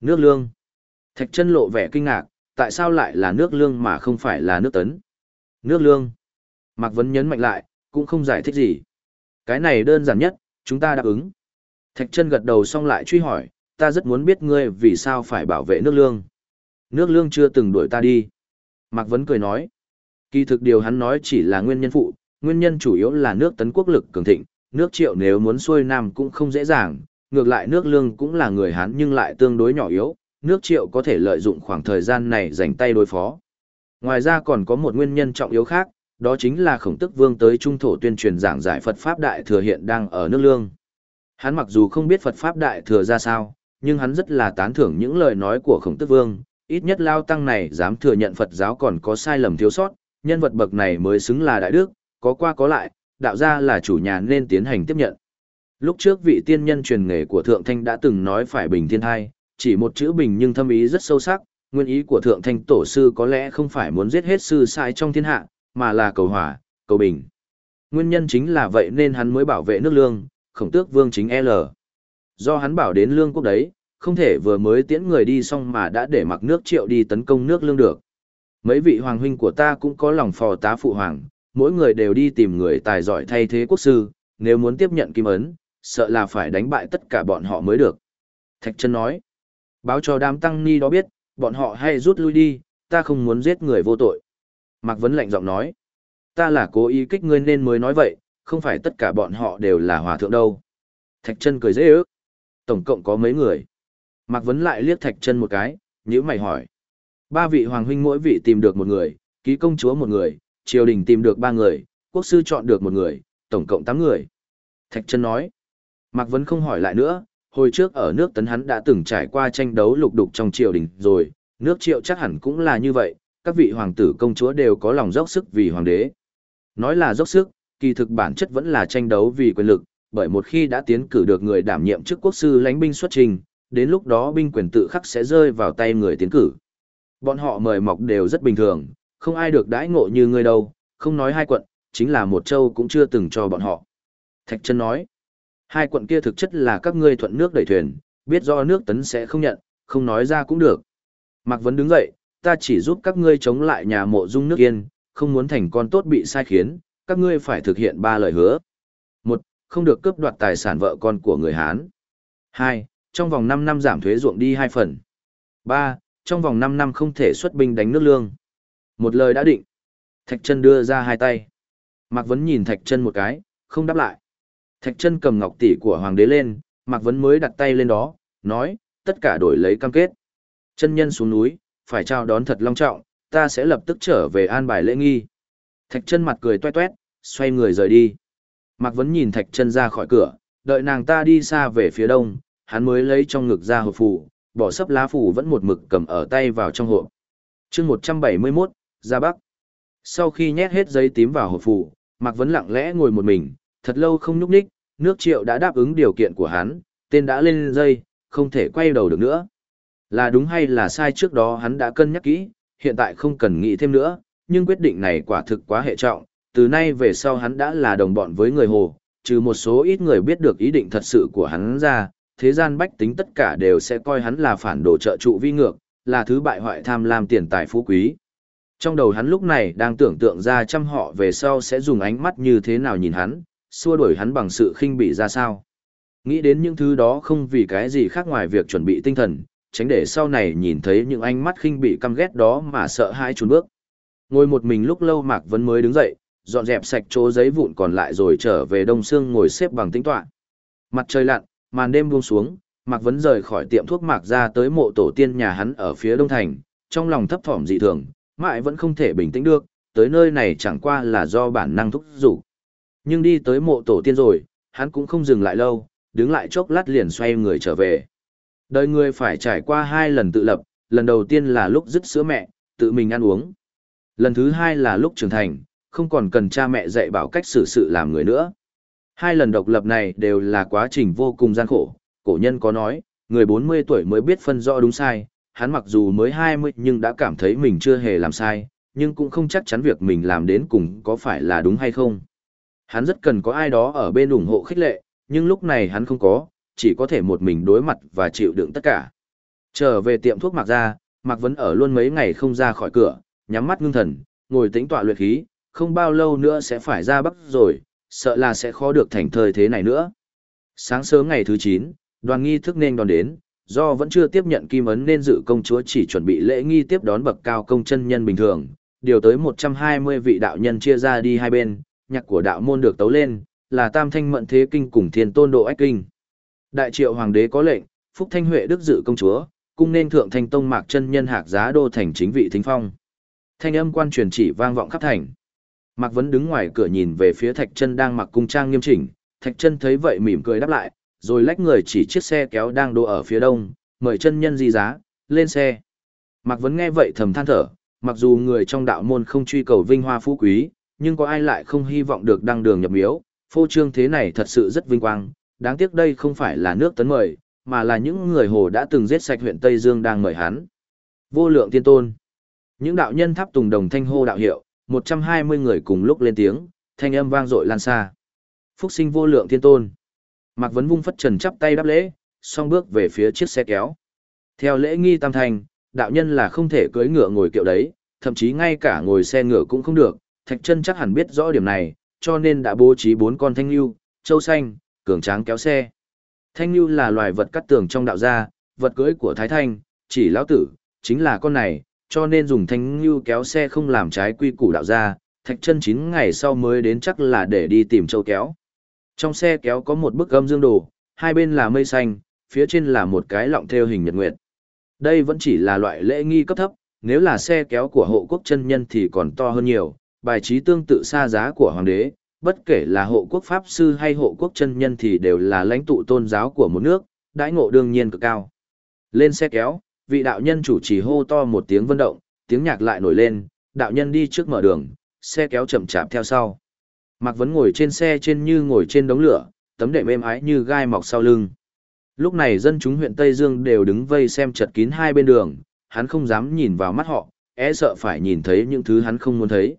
Nước lương. Thạch chân lộ vẻ kinh ngạc, tại sao lại là nước lương mà không phải là nước tấn? Nước lương. Mạc Vấn nhấn mạnh lại, cũng không giải thích gì. Cái này đơn giản nhất, chúng ta đáp ứng. Thạch chân gật đầu xong lại truy hỏi, ta rất muốn biết ngươi vì sao phải bảo vệ nước lương. Nước lương chưa từng đuổi ta đi. Mạc Vấn cười nói. Kỳ thực điều hắn nói chỉ là nguyên nhân phụ, nguyên nhân chủ yếu là nước tấn quốc lực cường thịnh, nước triệu nếu muốn xuôi nam cũng không dễ dàng, ngược lại nước lương cũng là người Hán nhưng lại tương đối nhỏ yếu, nước triệu có thể lợi dụng khoảng thời gian này dành tay đối phó. Ngoài ra còn có một nguyên nhân trọng yếu khác, đó chính là khổng tức vương tới trung thổ tuyên truyền giảng giải Phật Pháp Đại Thừa hiện đang ở nước lương. Hắn mặc dù không biết Phật Pháp Đại Thừa ra sao, nhưng hắn rất là tán thưởng những lời nói của khổng tức vương, ít nhất lao tăng này dám thừa nhận Phật giáo còn có sai lầm thiếu sót, nhân vật bậc này mới xứng là đại đức, có qua có lại, đạo gia là chủ nhà nên tiến hành tiếp nhận. Lúc trước vị tiên nhân truyền nghề của Thượng Thanh đã từng nói phải bình thiên thai, chỉ một chữ bình nhưng thâm ý rất sâu sắc, nguyên ý của Thượng Thanh Tổ sư có lẽ không phải muốn giết hết sư sai trong thiên hạ, mà là cầu hòa, cầu bình. Nguyên nhân chính là vậy nên hắn mới bảo vệ nước lương, khổng tước vương chính L. Do hắn bảo đến lương quốc đấy, không thể vừa mới tiễn người đi xong mà đã để mặc nước triệu đi tấn công nước lương được. Mấy vị hoàng huynh của ta cũng có lòng phò tá phụ hoàng, mỗi người đều đi tìm người tài giỏi thay thế quốc sư, nếu muốn tiếp nhận kim ấn, sợ là phải đánh bại tất cả bọn họ mới được. Thạch chân nói, báo cho đám tăng ni đó biết, bọn họ hay rút lui đi, ta không muốn giết người vô tội. Mạc Vấn lạnh giọng nói, ta là cố ý kích ngươi nên mới nói vậy, không phải tất cả bọn họ đều là hòa thượng đâu. Thạch chân cười dễ ước. Tổng cộng có mấy người. Mạc Vấn lại liếc thạch chân một cái, nhữ mày hỏi. Ba vị hoàng huynh mỗi vị tìm được một người, ký công chúa một người, triều đình tìm được ba người, quốc sư chọn được một người, tổng cộng tám người. Thạch chân nói. Mạc Vấn không hỏi lại nữa, hồi trước ở nước tấn hắn đã từng trải qua tranh đấu lục đục trong triều đình rồi, nước triệu chắc hẳn cũng là như vậy, các vị hoàng tử công chúa đều có lòng dốc sức vì hoàng đế. Nói là dốc sức, kỳ thực bản chất vẫn là tranh đấu vì quyền lực, bởi một khi đã tiến cử được người đảm nhiệm chức quốc sư lãnh binh xuất trình, đến lúc đó binh quyền tự khắc sẽ rơi vào tay người tiến cử. Bọn họ mời mọc đều rất bình thường, không ai được đãi ngộ như ngươi đâu, không nói hai quận, chính là một châu cũng chưa từng cho bọn họ. Thạch chân nói, hai quận kia thực chất là các ngươi thuận nước đẩy thuyền, biết do nước tấn sẽ không nhận, không nói ra cũng được. Mạc Vấn đứng dậy, ta chỉ giúp các ngươi chống lại nhà mộ dung nước yên, không muốn thành con tốt bị sai khiến, các ngươi phải thực hiện ba lời hứa. Một, không được cướp đoạt tài sản vợ con của người Hán. Hai, trong vòng 5 năm giảm thuế ruộng đi 2 phần. 3. Trong vòng 5 năm không thể xuất binh đánh nước lương. Một lời đã định. Thạch chân đưa ra hai tay. Mạc Vấn nhìn Thạch chân một cái, không đáp lại. Thạch chân cầm ngọc tỷ của hoàng đế lên, Mạc Vấn mới đặt tay lên đó, nói, tất cả đổi lấy cam kết. Chân nhân xuống núi, phải chào đón thật long trọng, ta sẽ lập tức trở về an bài lễ nghi. Thạch chân mặt cười toe toét, xoay người rời đi. Mạc Vấn nhìn Thạch chân ra khỏi cửa, đợi nàng ta đi xa về phía đông, hắn mới lấy trong ngực ra hộp phù, bỏ sấp lá phủ vẫn một mực cầm ở tay vào trong hộp. chương 171, ra bắc. Sau khi nhét hết giấy tím vào hộp phù, Mạc Vấn lặng lẽ ngồi một mình, thật lâu không nhúc nhích, nước triệu đã đáp ứng điều kiện của hắn, tên đã lên dây, không thể quay đầu được nữa. Là đúng hay là sai trước đó hắn đã cân nhắc kỹ, hiện tại không cần nghĩ thêm nữa, nhưng quyết định này quả thực quá hệ trọng, từ nay về sau hắn đã là đồng bọn với người hồ, trừ một số ít người biết được ý định thật sự của hắn ra, thế gian bách tính tất cả đều sẽ coi hắn là phản đồ trợ trụ vi ngược, là thứ bại hoại tham lam tiền tài phú quý. Trong đầu hắn lúc này đang tưởng tượng ra trăm họ về sau sẽ dùng ánh mắt như thế nào nhìn hắn, xua đuổi hắn bằng sự khinh bỉ ra sao. Nghĩ đến những thứ đó không vì cái gì khác ngoài việc chuẩn bị tinh thần, tránh để sau này nhìn thấy những ánh mắt khinh bỉ căm ghét đó mà sợ hãi trốn bước. Ngồi một mình lúc lâu Mạc Vân mới đứng dậy, dọn dẹp sạch chỗ giấy vụn còn lại rồi trở về đông xương ngồi xếp bằng tĩnh tọa. Mặt trời lặn, màn đêm buông xuống, Mạc Vấn rời khỏi tiệm thuốc Mạc ra tới mộ tổ tiên nhà hắn ở phía đông thành, trong lòng thấp thỏm dị thường, mãi vẫn không thể bình tĩnh được, tới nơi này chẳng qua là do bản năng thúc giục. Nhưng đi tới mộ tổ tiên rồi, hắn cũng không dừng lại lâu, đứng lại chốc lát liền xoay người trở về. Đời người phải trải qua hai lần tự lập, lần đầu tiên là lúc dứt sữa mẹ, tự mình ăn uống. Lần thứ hai là lúc trưởng thành, không còn cần cha mẹ dạy bảo cách xử sự làm người nữa. Hai lần độc lập này đều là quá trình vô cùng gian khổ, cổ nhân có nói, người 40 tuổi mới biết phân rõ đúng sai, hắn mặc dù mới 20 nhưng đã cảm thấy mình chưa hề làm sai, nhưng cũng không chắc chắn việc mình làm đến cùng có phải là đúng hay không. Hắn rất cần có ai đó ở bên ủng hộ khích lệ, nhưng lúc này hắn không có, chỉ có thể một mình đối mặt và chịu đựng tất cả. Trở về tiệm thuốc Mạc ra, Mạc vẫn ở luôn mấy ngày không ra khỏi cửa, nhắm mắt ngưng thần, ngồi tĩnh tọa luyện khí, không bao lâu nữa sẽ phải ra bắc rồi, sợ là sẽ khó được thành thời thế này nữa. Sáng sớm ngày thứ 9, đoàn nghi thức nên đón đến, do vẫn chưa tiếp nhận kim ấn nên dự công chúa chỉ chuẩn bị lễ nghi tiếp đón bậc cao công chân nhân bình thường, điều tới 120 vị đạo nhân chia ra đi hai bên, nhạc của đạo môn được tấu lên, là Tam Thanh Mận Thế Kinh cùng Thiên Tôn Độ Ách Kinh. Đại triệu hoàng đế có lệnh, Phúc Thanh Huệ đức dự công chúa, cung nên thượng thanh tông mạc chân nhân hạc giá đô thành chính vị thính phong. Thanh âm quan truyền chỉ vang vọng khắp thành. Mạc Vấn đứng ngoài cửa nhìn về phía Thạch Chân đang mặc cung trang nghiêm chỉnh, Thạch Chân thấy vậy mỉm cười đáp lại, rồi lách người chỉ chiếc xe kéo đang đỗ ở phía đông, mời chân nhân di giá, lên xe. Mạc Vấn nghe vậy thầm than thở, mặc dù người trong đạo môn không truy cầu vinh hoa phú quý, nhưng có ai lại không hy vọng được đăng đường nhập miếu, phô trương thế này thật sự rất vinh quang, đáng tiếc đây không phải là nước tấn mời, mà là những người hồ đã từng giết sạch huyện Tây Dương đang mời hắn. Vô lượng tiên tôn. Những đạo nhân tháp tùng đồng thanh hô đạo hiệu, 120 người cùng lúc lên tiếng, thanh âm vang dội lan xa. Phúc sinh vô lượng tiên tôn. Mạc Vấn vung phất trần chắp tay đáp lễ, song bước về phía chiếc xe kéo. Theo lễ nghi tam thành, đạo nhân là không thể cưỡi ngựa ngồi kiệu đấy, thậm chí ngay cả ngồi xe ngựa cũng không được, Thạch chân chắc hẳn biết rõ điểm này, cho nên đã bố trí bốn con thanh lưu, châu xanh, cường tráng kéo xe. Thanh lưu là loài vật cắt tường trong đạo gia, vật cưỡi của Thái Thanh, chỉ lão tử, chính là con này, cho nên dùng thanh lưu kéo xe không làm trái quy củ đạo gia, thạch chân chín ngày sau mới đến chắc là để đi tìm châu kéo. Trong xe kéo có một bức gâm dương đồ, hai bên là mây xanh, phía trên là một cái lọng theo hình nhật nguyệt. Đây vẫn chỉ là loại lễ nghi cấp thấp, nếu là xe kéo của hộ quốc chân nhân thì còn to hơn nhiều, bài trí tương tự xa giá của hoàng đế, bất kể là hộ quốc pháp sư hay hộ quốc chân nhân thì đều là lãnh tụ tôn giáo của một nước, đãi ngộ đương nhiên cực cao. Lên xe kéo, vị đạo nhân chủ trì hô to một tiếng vân động, tiếng nhạc lại nổi lên, đạo nhân đi trước mở đường, xe kéo chậm chạp theo sau. Mạc Vấn ngồi trên xe trên như ngồi trên đống lửa, tấm đệm êm ái như gai mọc sau lưng. Lúc này dân chúng huyện Tây Dương đều đứng vây xem chật kín hai bên đường, hắn không dám nhìn vào mắt họ, e sợ phải nhìn thấy những thứ hắn không muốn thấy.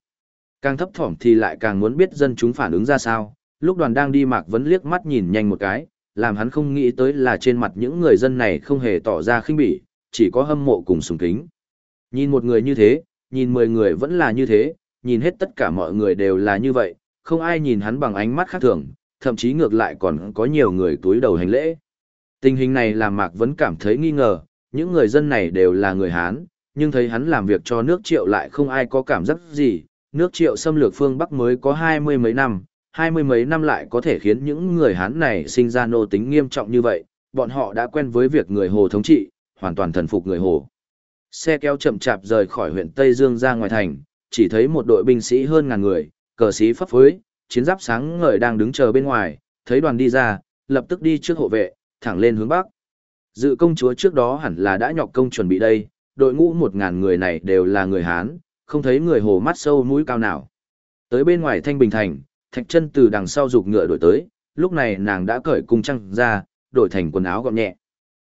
Càng thấp thỏm thì lại càng muốn biết dân chúng phản ứng ra sao, lúc đoàn đang đi Mạc Vấn liếc mắt nhìn nhanh một cái, làm hắn không nghĩ tới là trên mặt những người dân này không hề tỏ ra khinh bỉ, chỉ có hâm mộ cùng sùng kính. Nhìn một người như thế, nhìn mười người vẫn là như thế, nhìn hết tất cả mọi người đều là như vậy, không ai nhìn hắn bằng ánh mắt khác thường, thậm chí ngược lại còn có nhiều người túi đầu hành lễ. Tình hình này làm Mạc Vấn cảm thấy nghi ngờ, những người dân này đều là người Hán, nhưng thấy hắn làm việc cho nước triệu lại không ai có cảm giác gì, nước triệu xâm lược phương Bắc mới có hai mươi mấy năm, hai mươi mấy năm lại có thể khiến những người Hán này sinh ra nô tính nghiêm trọng như vậy, bọn họ đã quen với việc người Hồ thống trị, hoàn toàn thần phục người Hồ. Xe kéo chậm chạp rời khỏi huyện Tây Dương ra ngoài thành, chỉ thấy một đội binh sĩ hơn ngàn người, cờ sĩ phấp phới, chiến giáp sáng ngời đang đứng chờ bên ngoài, thấy đoàn đi ra, lập tức đi trước hộ vệ, thẳng lên hướng Bắc. Dự công chúa trước đó hẳn là đã nhọc công chuẩn bị đây, đội ngũ một ngàn người này đều là người Hán, không thấy người hồ mắt sâu mũi cao nào. Tới bên ngoài Thanh Bình Thành, Thạch chân từ đằng sau rục ngựa đổi tới, lúc này nàng đã cởi cung trăng ra, đổi thành quần áo gọn nhẹ.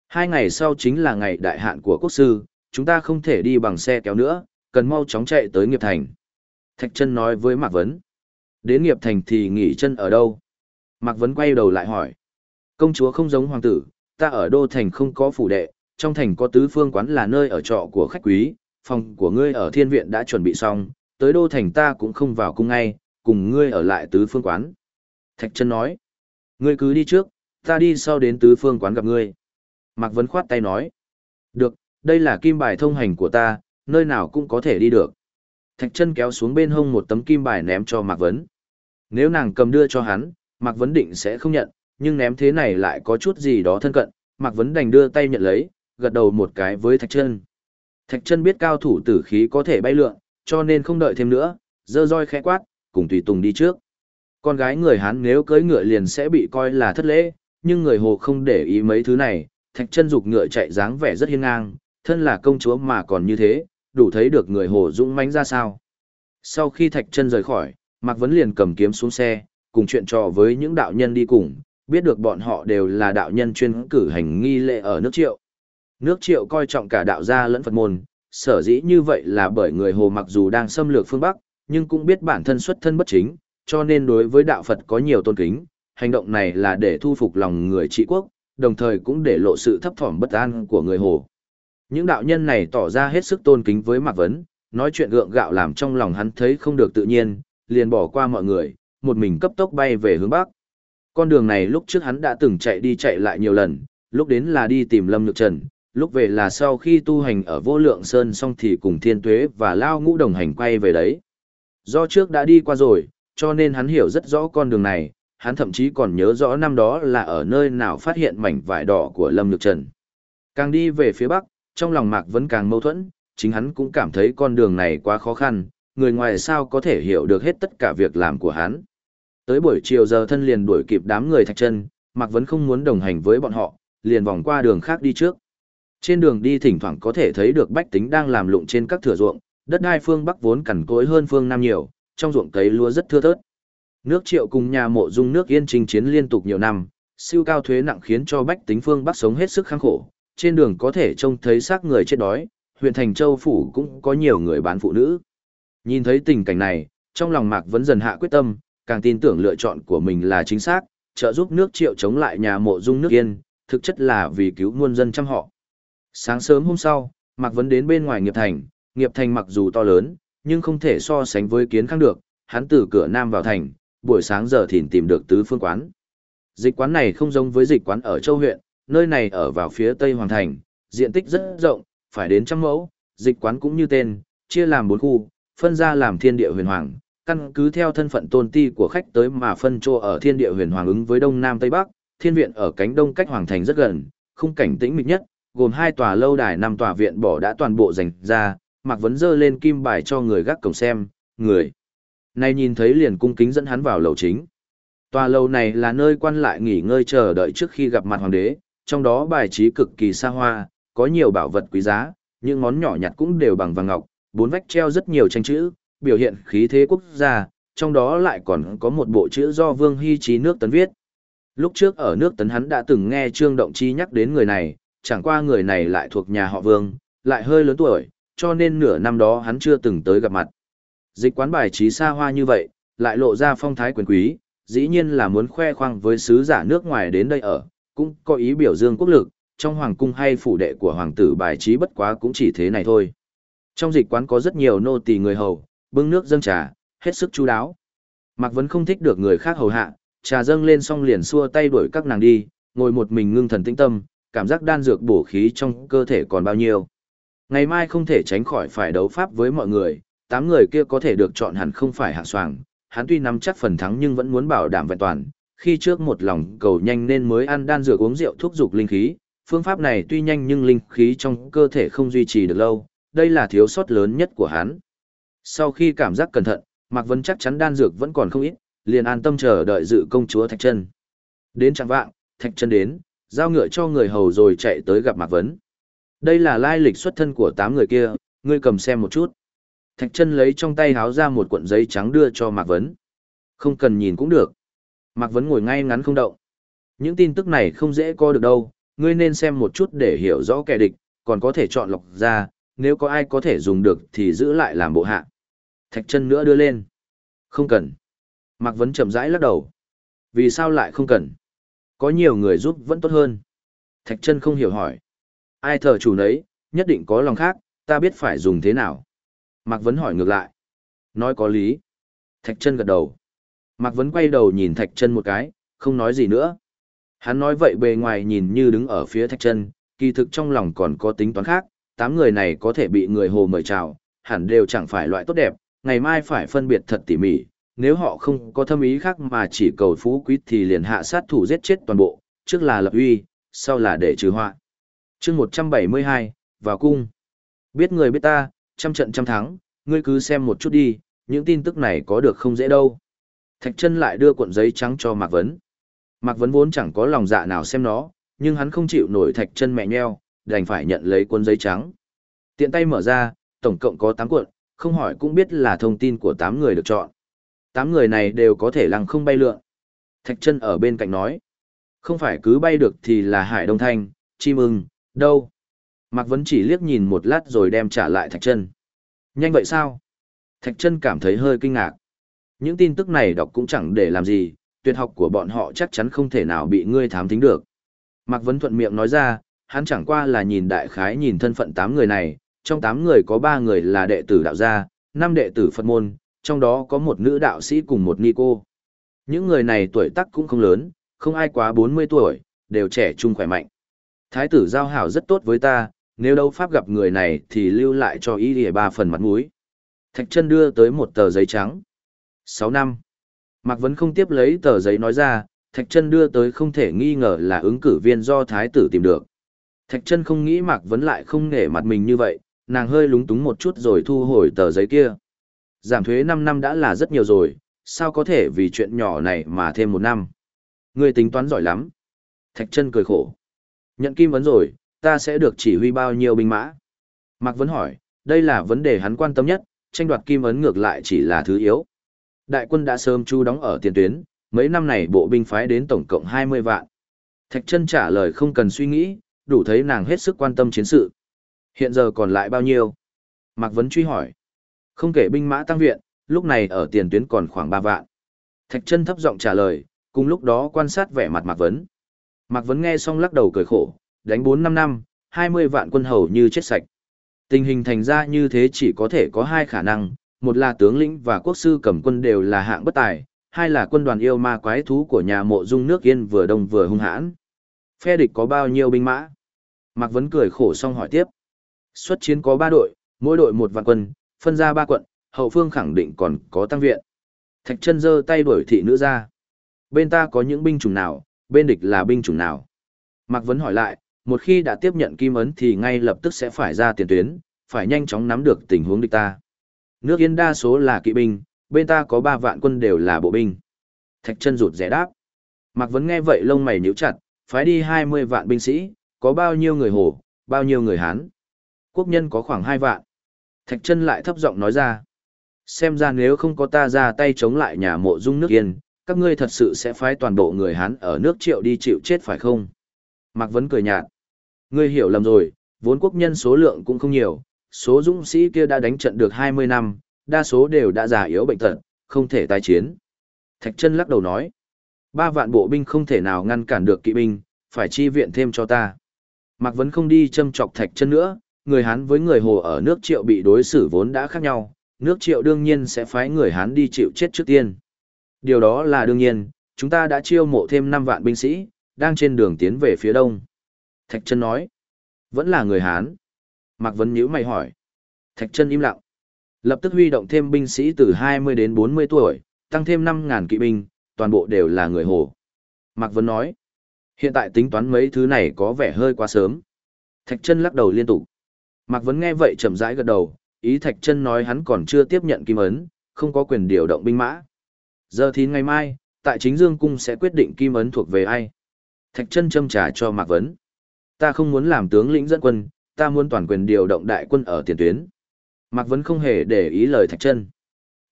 Hai ngày sau chính là ngày đại hạn của quốc sư, chúng ta không thể đi bằng xe kéo nữa, cần mau chóng chạy tới nghiệp thành. Thạch chân nói với Mạc Vấn. Đến nghiệp thành thì nghỉ chân ở đâu? Mạc Vấn quay đầu lại hỏi. Công chúa không giống hoàng tử, ta ở đô thành không có phủ đệ, trong thành có tứ phương quán là nơi ở trọ của khách quý, phòng của ngươi ở thiên viện đã chuẩn bị xong, tới đô thành ta cũng không vào cung ngay, cùng ngươi ở lại tứ phương quán. Thạch chân nói, ngươi cứ đi trước, ta đi sau đến tứ phương quán gặp ngươi. Mạc Vấn khoát tay nói, Được, đây là kim bài thông hành của ta, nơi nào cũng có thể đi được. Thạch chân kéo xuống bên hông một tấm kim bài ném cho Mạc Vấn. Nếu nàng cầm đưa cho hắn, Mạc Vấn định sẽ không nhận, nhưng ném thế này lại có chút gì đó thân cận, Mạc Vấn đành đưa tay nhận lấy, gật đầu một cái với Thạch chân. Thạch chân biết cao thủ tử khí có thể bay lượn, cho nên không đợi thêm nữa, dơ roi khẽ quát, cùng tùy tùng đi trước. Con gái người Hán nếu cưỡi ngựa liền sẽ bị coi là thất lễ, nhưng người Hồ không để ý mấy thứ này, Thạch chân dục ngựa chạy dáng vẻ rất hiên ngang, thân là công chúa mà còn như thế, đủ thấy được người Hồ dũng mãnh ra sao. Sau khi Thạch chân rời khỏi, Mạc Vấn liền cầm kiếm xuống xe, cùng chuyện trò với những đạo nhân đi cùng, biết được bọn họ đều là đạo nhân chuyên cử hành nghi lễ ở nước Triệu. Nước Triệu coi trọng cả đạo gia lẫn Phật môn, sở dĩ như vậy là bởi người Hồ mặc dù đang xâm lược phương Bắc, nhưng cũng biết bản thân xuất thân bất chính, cho nên đối với đạo Phật có nhiều tôn kính, hành động này là để thu phục lòng người trị quốc, đồng thời cũng để lộ sự thấp thỏm bất an của người Hồ. Những đạo nhân này tỏ ra hết sức tôn kính với Mạc Vấn, nói chuyện gượng gạo làm trong lòng hắn thấy không được tự nhiên, liền bỏ qua mọi người, một mình cấp tốc bay về hướng Bắc. Con đường này lúc trước hắn đã từng chạy đi chạy lại nhiều lần, lúc đến là đi tìm Lâm Nhược Trần, lúc về là sau khi tu hành ở vô lượng sơn xong thì cùng thiên tuế và lao ngũ đồng hành quay về đấy. Do trước đã đi qua rồi, cho nên hắn hiểu rất rõ con đường này, hắn thậm chí còn nhớ rõ năm đó là ở nơi nào phát hiện mảnh vải đỏ của Lâm Nhược Trần. Càng đi về phía bắc, trong lòng Mạc vẫn càng mâu thuẫn, chính hắn cũng cảm thấy con đường này quá khó khăn, người ngoài sao có thể hiểu được hết tất cả việc làm của hắn. Tới buổi chiều giờ thân liền đuổi kịp đám người thạch chân, Mạc vẫn không muốn đồng hành với bọn họ, liền vòng qua đường khác đi trước. Trên đường đi thỉnh thoảng có thể thấy được bách tính đang làm lụng trên các thửa ruộng, đất hai phương Bắc vốn cằn cỗi hơn phương Nam nhiều, trong ruộng cấy lúa rất thưa thớt. Nước triệu cùng nhà mộ dung nước yên trình chiến liên tục nhiều năm, siêu cao thuế nặng khiến cho bách tính phương Bắc sống hết sức kháng khổ, trên đường có thể trông thấy xác người chết đói, huyện thành châu phủ cũng có nhiều người bán phụ nữ. Nhìn thấy tình cảnh này, trong lòng Mạc vẫn dần hạ quyết tâm, càng tin tưởng lựa chọn của mình là chính xác, trợ giúp nước triệu chống lại nhà mộ dung nước yên, thực chất là vì cứu muôn dân trăm họ. Sáng sớm hôm sau, Mạc Vấn đến bên ngoài nghiệp thành, nghiệp thành mặc dù to lớn, nhưng không thể so sánh với kiến khang được, hắn từ cửa nam vào thành, buổi sáng giờ thìn tìm được tứ phương quán. Dịch quán này không giống với dịch quán ở châu huyện, nơi này ở vào phía tây hoàng thành, diện tích rất rộng, phải đến trăm mẫu, dịch quán cũng như tên, chia làm bốn khu, phân ra làm thiên địa huyền hoàng, căn cứ theo thân phận tôn ti của khách tới mà phân chỗ ở thiên địa huyền hoàng ứng với đông nam tây bắc, thiên viện ở cánh đông cách hoàng thành rất gần, khung cảnh tĩnh mịch nhất, gồm hai tòa lâu đài năm tòa viện bỏ đã toàn bộ dành ra, Mạc Vấn dơ lên kim bài cho người gác cổng xem, người. Này nhìn thấy liền cung kính dẫn hắn vào lầu chính. Tòa lâu này là nơi quan lại nghỉ ngơi chờ đợi trước khi gặp mặt hoàng đế, trong đó bài trí cực kỳ xa hoa, có nhiều bảo vật quý giá, những món nhỏ nhặt cũng đều bằng vàng ngọc, bốn vách treo rất nhiều tranh chữ, biểu hiện khí thế quốc gia, trong đó lại còn có một bộ chữ do Vương Hy Trí nước tấn viết. Lúc trước ở nước tấn hắn đã từng nghe Trương Động Chi nhắc đến người này, chẳng qua người này lại thuộc nhà họ Vương, lại hơi lớn tuổi, cho nên nửa năm đó hắn chưa từng tới gặp mặt. Dịch quán bài trí xa hoa như vậy, lại lộ ra phong thái quyền quý, dĩ nhiên là muốn khoe khoang với sứ giả nước ngoài đến đây ở, cũng có ý biểu dương quốc lực, trong hoàng cung hay phủ đệ của hoàng tử bài trí bất quá cũng chỉ thế này thôi. Trong dịch quán có rất nhiều nô tỳ người hầu, bưng nước dâng trà, hết sức chú đáo. Mạc Vấn không thích được người khác hầu hạ, trà dâng lên xong liền xua tay đuổi các nàng đi, ngồi một mình ngưng thần tĩnh tâm, cảm giác đan dược bổ khí trong cơ thể còn bao nhiêu. Ngày mai không thể tránh khỏi phải đấu pháp với mọi người, tám người kia có thể được chọn hẳn không phải hạng soàng, hắn tuy nắm chắc phần thắng nhưng vẫn muốn bảo đảm vẹn toàn, khi trước một lòng cầu nhanh nên mới ăn đan dược uống rượu thuốc dục linh khí, phương pháp này tuy nhanh nhưng linh khí trong cơ thể không duy trì được lâu, đây là thiếu sót lớn nhất của hắn. Sau khi cảm giác cẩn thận, Mạc Vân chắc chắn đan dược vẫn còn không ít, liền an tâm chờ đợi dự công chúa Thạch Chân. Đến chẳng vạng, Thạch Chân đến, giao ngựa cho người hầu rồi chạy tới gặp Mạc Vấn. Đây là lai lịch xuất thân của tám người kia, ngươi cầm xem một chút. Thạch Chân lấy trong tay háo ra một cuộn giấy trắng đưa cho Mạc Vấn. Không cần nhìn cũng được. Mạc Vấn ngồi ngay ngắn không động. Những tin tức này không dễ co được đâu, ngươi nên xem một chút để hiểu rõ kẻ địch, còn có thể chọn lọc ra, nếu có ai có thể dùng được thì giữ lại làm bộ hạ. Thạch chân nữa đưa lên. Không cần. Mạc Vấn chậm rãi lắc đầu. Vì sao lại không cần? Có nhiều người giúp vẫn tốt hơn. Thạch chân không hiểu hỏi. Ai thờ chủ nấy, nhất định có lòng khác, ta biết phải dùng thế nào. Mạc Vấn hỏi ngược lại. Nói có lý. Thạch chân gật đầu. Mạc Vấn quay đầu nhìn Thạch chân một cái, không nói gì nữa. Hắn nói vậy bề ngoài nhìn như đứng ở phía Thạch chân, kỳ thực trong lòng còn có tính toán khác, tám người này có thể bị người hồ mời chào, hẳn đều chẳng phải loại tốt đẹp, ngày mai phải phân biệt thật tỉ mỉ, nếu họ không có thâm ý khác mà chỉ cầu phú quý thì liền hạ sát thủ giết chết toàn bộ, trước là lập uy, sau là để trừ họa. chương 172, vào cung. Biết người biết ta, trăm trận trăm thắng, ngươi cứ xem một chút đi, những tin tức này có được không dễ đâu. Thạch chân lại đưa cuộn giấy trắng cho Mạc Vấn. Mạc Vấn vốn chẳng có lòng dạ nào xem nó, nhưng hắn không chịu nổi thạch chân mẹ nheo, đành phải nhận lấy cuốn giấy trắng. Tiện tay mở ra, tổng cộng có 8 cuộn, không hỏi cũng biết là thông tin của 8 người được chọn. Tám người này đều có thể lăng không bay lượn. Thạch chân ở bên cạnh nói. Không phải cứ bay được thì là Hải Đông Thanh, chim ưng, đâu. Mạc Vấn chỉ liếc nhìn một lát rồi đem trả lại Thạch chân. Nhanh vậy sao? Thạch chân cảm thấy hơi kinh ngạc. Những tin tức này đọc cũng chẳng để làm gì, tuyệt học của bọn họ chắc chắn không thể nào bị ngươi thám thính được. Mạc Vấn thuận miệng nói ra, hắn chẳng qua là nhìn đại khái nhìn thân phận 8 người này, trong 8 người có 3 người là đệ tử đạo gia, 5 đệ tử Phật môn, trong đó có một nữ đạo sĩ cùng một ni cô. Những người này tuổi tác cũng không lớn, không ai quá 40 tuổi, đều trẻ trung khỏe mạnh. Thái tử giao hảo rất tốt với ta, nếu đâu pháp gặp người này thì lưu lại cho ý địa ba phần mặt mũi. Thạch chân đưa tới một tờ giấy trắng. 6 năm. Mạc Vấn không tiếp lấy tờ giấy nói ra, Thạch chân đưa tới không thể nghi ngờ là ứng cử viên do thái tử tìm được. Thạch chân không nghĩ Mạc Vấn lại không nể mặt mình như vậy, nàng hơi lúng túng một chút rồi thu hồi tờ giấy kia. Giảm thuế 5 năm đã là rất nhiều rồi, sao có thể vì chuyện nhỏ này mà thêm một năm. Người tính toán giỏi lắm. Thạch chân cười khổ. Nhận kim vấn rồi, ta sẽ được chỉ huy bao nhiêu binh mã. Mạc Vấn hỏi, đây là vấn đề hắn quan tâm nhất, tranh đoạt kim ấn ngược lại chỉ là thứ yếu. Đại quân đã sớm chu đóng ở tiền tuyến, mấy năm này bộ binh phái đến tổng cộng 20 vạn. Thạch chân trả lời không cần suy nghĩ, đủ thấy nàng hết sức quan tâm chiến sự. Hiện giờ còn lại bao nhiêu? Mạc Vấn truy hỏi. Không kể binh mã tăng viện, lúc này ở tiền tuyến còn khoảng 3 vạn. Thạch chân thấp giọng trả lời, cùng lúc đó quan sát vẻ mặt Mạc Vấn. Mạc Vấn nghe xong lắc đầu cười khổ, đánh 4-5 năm, 20 vạn quân hầu như chết sạch. Tình hình thành ra như thế chỉ có thể có hai khả năng, một là tướng lĩnh và quốc sư cầm quân đều là hạng bất tài, hai là quân đoàn yêu ma quái thú của nhà mộ dung nước yên vừa đông vừa hung hãn. Phe địch có bao nhiêu binh mã? Mạc Vấn cười khổ xong hỏi tiếp. Xuất chiến có ba đội, mỗi đội một vạn quân, phân ra ba quận, hậu phương khẳng định còn có tăng viện. Thạch chân giơ tay đuổi thị nữ ra. Bên ta có những binh chủng nào, bên địch là binh chủng nào? Mạc Vấn hỏi lại, một khi đã tiếp nhận kim ấn thì ngay lập tức sẽ phải ra tiền tuyến, phải nhanh chóng nắm được tình huống địch ta. Nước Yên đa số là kỵ binh, bên ta có ba vạn quân đều là bộ binh. Thạch chân rụt rẻ đáp. Mạc Vấn nghe vậy lông mày nhíu chặt, phái đi 20 vạn binh sĩ, có bao nhiêu người Hồ, bao nhiêu người Hán. Quốc nhân có khoảng 2 vạn. Thạch chân lại thấp giọng nói ra. Xem ra nếu không có ta ra tay chống lại nhà mộ dung nước yên, các ngươi thật sự sẽ phái toàn bộ người Hán ở nước triệu đi chịu chết phải không? Mạc Vấn cười nhạt. Ngươi hiểu lầm rồi, vốn quốc nhân số lượng cũng không nhiều, số dũng sĩ kia đã đánh trận được 20 năm, đa số đều đã già yếu bệnh tật, không thể tái chiến. Thạch chân lắc đầu nói, ba vạn bộ binh không thể nào ngăn cản được kỵ binh, phải chi viện thêm cho ta. Mạc Vấn không đi châm chọc thạch chân nữa, người Hán với người Hồ ở nước triệu bị đối xử vốn đã khác nhau, nước triệu đương nhiên sẽ phái người Hán đi chịu chết trước tiên. Điều đó là đương nhiên, chúng ta đã chiêu mộ thêm 5 vạn binh sĩ, đang trên đường tiến về phía đông. Thạch Trân nói, vẫn là người Hán. Mạc Vấn nhữ mày hỏi. Thạch Trân im lặng. Lập tức huy động thêm binh sĩ từ 20 đến 40 tuổi, tăng thêm 5.000 kỵ binh, toàn bộ đều là người Hồ. Mạc Vấn nói, hiện tại tính toán mấy thứ này có vẻ hơi quá sớm. Thạch Trân lắc đầu liên tục. Mạc Vấn nghe vậy chậm rãi gật đầu, ý Thạch chân nói hắn còn chưa tiếp nhận kim ấn, không có quyền điều động binh mã. Giờ thì ngày mai, tại chính Dương Cung sẽ quyết định kim ấn thuộc về ai. Thạch chân châm trả cho Mạc Vấn. Ta không muốn làm tướng lĩnh dẫn quân, ta muốn toàn quyền điều động đại quân ở tiền tuyến. Mạc Vấn không hề để ý lời Thạch chân.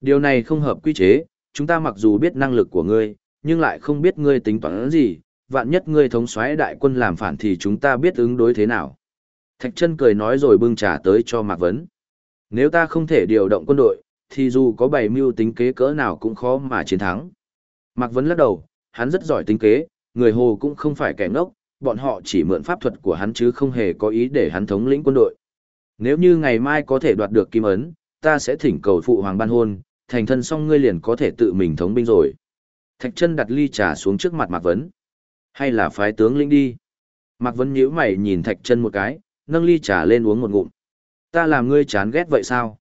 Điều này không hợp quy chế, chúng ta mặc dù biết năng lực của ngươi, nhưng lại không biết ngươi tính toán gì, vạn nhất ngươi thống soái đại quân làm phản thì chúng ta biết ứng đối thế nào. Thạch chân cười nói rồi bưng trà tới cho Mạc Vấn. Nếu ta không thể điều động quân đội, thì dù có bày mưu tính kế cỡ nào cũng khó mà chiến thắng. Mạc Vấn lắc đầu, hắn rất giỏi tính kế, người Hồ cũng không phải kẻ ngốc, bọn họ chỉ mượn pháp thuật của hắn chứ không hề có ý để hắn thống lĩnh quân đội. Nếu như ngày mai có thể đoạt được kim ấn, ta sẽ thỉnh cầu phụ hoàng ban hôn, thành thân xong ngươi liền có thể tự mình thống binh rồi. Thạch chân đặt ly trà xuống trước mặt Mạc Vấn. Hay là phái tướng lĩnh đi. Mạc Vấn nhíu mày nhìn Thạch Chân một cái, nâng ly trà lên uống một ngụm. Ta làm ngươi chán ghét vậy sao?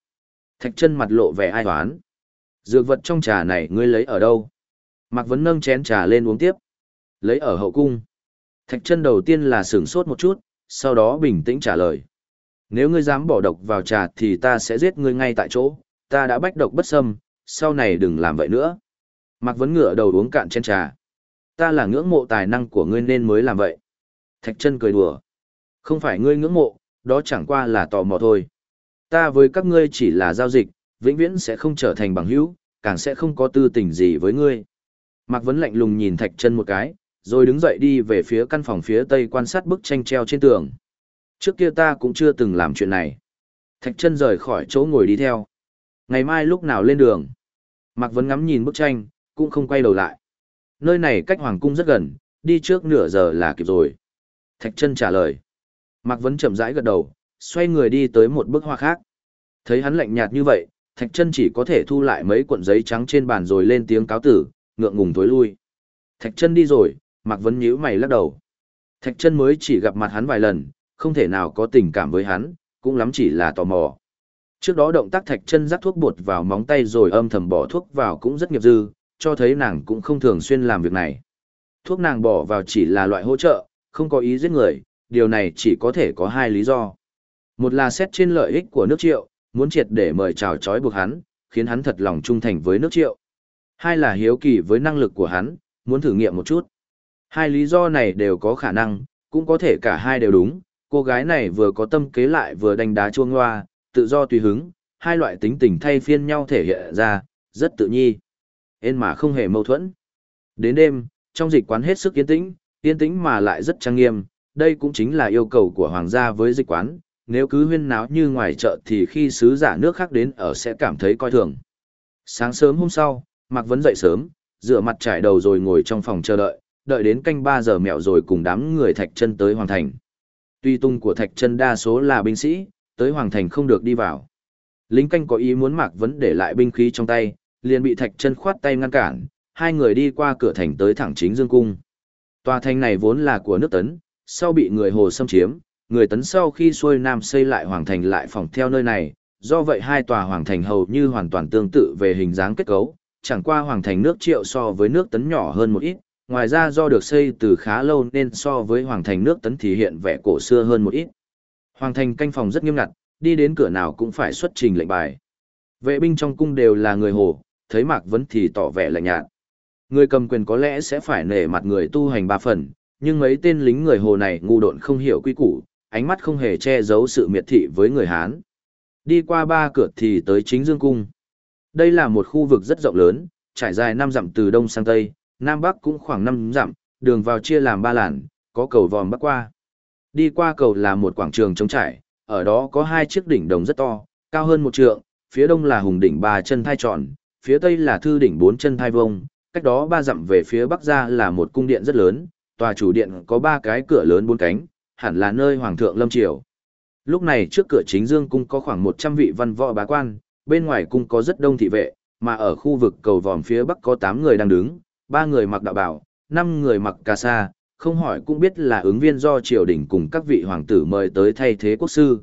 Thạch Chân mặt lộ vẻ ai hoán. Dược vật trong trà này ngươi lấy ở đâu? Mạc Vấn nâng chén trà lên uống tiếp. Lấy ở hậu cung. Thạch Chân đầu tiên là sửng sốt một chút, sau đó bình tĩnh trả lời. Nếu ngươi dám bỏ độc vào trà thì ta sẽ giết ngươi ngay tại chỗ, ta đã bách độc bất xâm, sau này đừng làm vậy nữa. Mạc Vấn ngửa đầu uống cạn chén trà. Ta là ngưỡng mộ tài năng của ngươi nên mới làm vậy. Thạch chân cười đùa. Không phải ngươi ngưỡng mộ, đó chẳng qua là tò mò thôi. Ta với các ngươi chỉ là giao dịch, vĩnh viễn sẽ không trở thành bằng hữu, càng sẽ không có tư tình gì với ngươi. Mạc Vấn lạnh lùng nhìn Thạch chân một cái, rồi đứng dậy đi về phía căn phòng phía tây quan sát bức tranh treo trên tường. Trước kia ta cũng chưa từng làm chuyện này. Thạch chân rời khỏi chỗ ngồi đi theo. Ngày mai lúc nào lên đường? Mạc Vấn ngắm nhìn bức tranh, cũng không quay đầu lại. Nơi này cách Hoàng Cung rất gần, đi trước nửa giờ là kịp rồi. Thạch chân trả lời. Mạc Vấn chậm rãi gật đầu, xoay người đi tới một bức hoa khác. Thấy hắn lạnh nhạt như vậy, Thạch chân chỉ có thể thu lại mấy cuộn giấy trắng trên bàn rồi lên tiếng cáo tử, ngượng ngùng tối lui. Thạch chân đi rồi, Mạc Vấn nhíu mày lắc đầu. Thạch chân mới chỉ gặp mặt hắn vài lần, không thể nào có tình cảm với hắn, cũng lắm chỉ là tò mò. Trước đó động tác thạch chân rắc thuốc bột vào móng tay rồi âm thầm bỏ thuốc vào cũng rất nghiệp dư, cho thấy nàng cũng không thường xuyên làm việc này. Thuốc nàng bỏ vào chỉ là loại hỗ trợ, không có ý giết người, điều này chỉ có thể có hai lý do. Một là xét trên lợi ích của nước triệu, muốn triệt để mời chào chói buộc hắn, khiến hắn thật lòng trung thành với nước triệu. Hai là hiếu kỳ với năng lực của hắn, muốn thử nghiệm một chút. Hai lý do này đều có khả năng, cũng có thể cả hai đều đúng, cô gái này vừa có tâm kế lại vừa đánh đá chuông hoa, tự do tùy hứng, hai loại tính tình thay phiên nhau thể hiện ra, rất tự nhi. Ên mà không hề mâu thuẫn. Đến đêm, trong dịch quán hết sức yên tĩnh, yên tĩnh mà lại rất trang nghiêm, đây cũng chính là yêu cầu của hoàng gia với dịch quán, nếu cứ huyên náo như ngoài chợ thì khi sứ giả nước khác đến ở sẽ cảm thấy coi thường. Sáng sớm hôm sau, Mạc Vấn dậy sớm, rửa mặt trải đầu rồi ngồi trong phòng chờ đợi, đợi đến canh 3 giờ mẹo rồi cùng đám người thạch chân tới hoàng thành. Tuy tung của thạch chân đa số là binh sĩ, tới hoàng thành không được đi vào. Lính canh có ý muốn Mạc Vấn để lại binh khí trong tay, liền bị thạch chân khoát tay ngăn cản, hai người đi qua cửa thành tới thẳng chính dương cung. Tòa thành này vốn là của nước tấn, sau bị người hồ xâm chiếm, người tấn sau khi xuôi nam xây lại hoàng thành lại phòng theo nơi này, do vậy hai tòa hoàng thành hầu như hoàn toàn tương tự về hình dáng kết cấu, chẳng qua hoàng thành nước triệu so với nước tấn nhỏ hơn một ít, ngoài ra do được xây từ khá lâu nên so với hoàng thành nước tấn thì hiện vẻ cổ xưa hơn một ít. Hoàng thành canh phòng rất nghiêm ngặt, đi đến cửa nào cũng phải xuất trình lệnh bài. Vệ binh trong cung đều là người hồ, thấy Mạc Vấn thì tỏ vẻ lạnh nhạt. Người cầm quyền có lẽ sẽ phải nể mặt người tu hành ba phần, nhưng mấy tên lính người hồ này ngu độn không hiểu quy củ, ánh mắt không hề che giấu sự miệt thị với người Hán. Đi qua ba cửa thì tới chính dương cung. Đây là một khu vực rất rộng lớn, trải dài năm dặm từ đông sang tây, nam bắc cũng khoảng năm dặm, đường vào chia làm ba làn, có cầu vòm bắc qua. Đi qua cầu là một quảng trường trống trải, ở đó có hai chiếc đỉnh đồng rất to, cao hơn một trượng, phía đông là hùng đỉnh ba chân thai tròn, phía tây là thư đỉnh bốn chân thai vông, cách đó ba dặm về phía bắc ra là một cung điện rất lớn, tòa chủ điện có ba cái cửa lớn bốn cánh, hẳn là nơi hoàng thượng lâm triều. Lúc này trước cửa chính dương cung có khoảng 100 vị văn võ bá quan, bên ngoài cung có rất đông thị vệ, mà ở khu vực cầu vòm phía bắc có 8 người đang đứng, ba người mặc đạo bào, 5 người mặc cà sa, không hỏi cũng biết là ứng viên do triều đình cùng các vị hoàng tử mời tới thay thế quốc sư.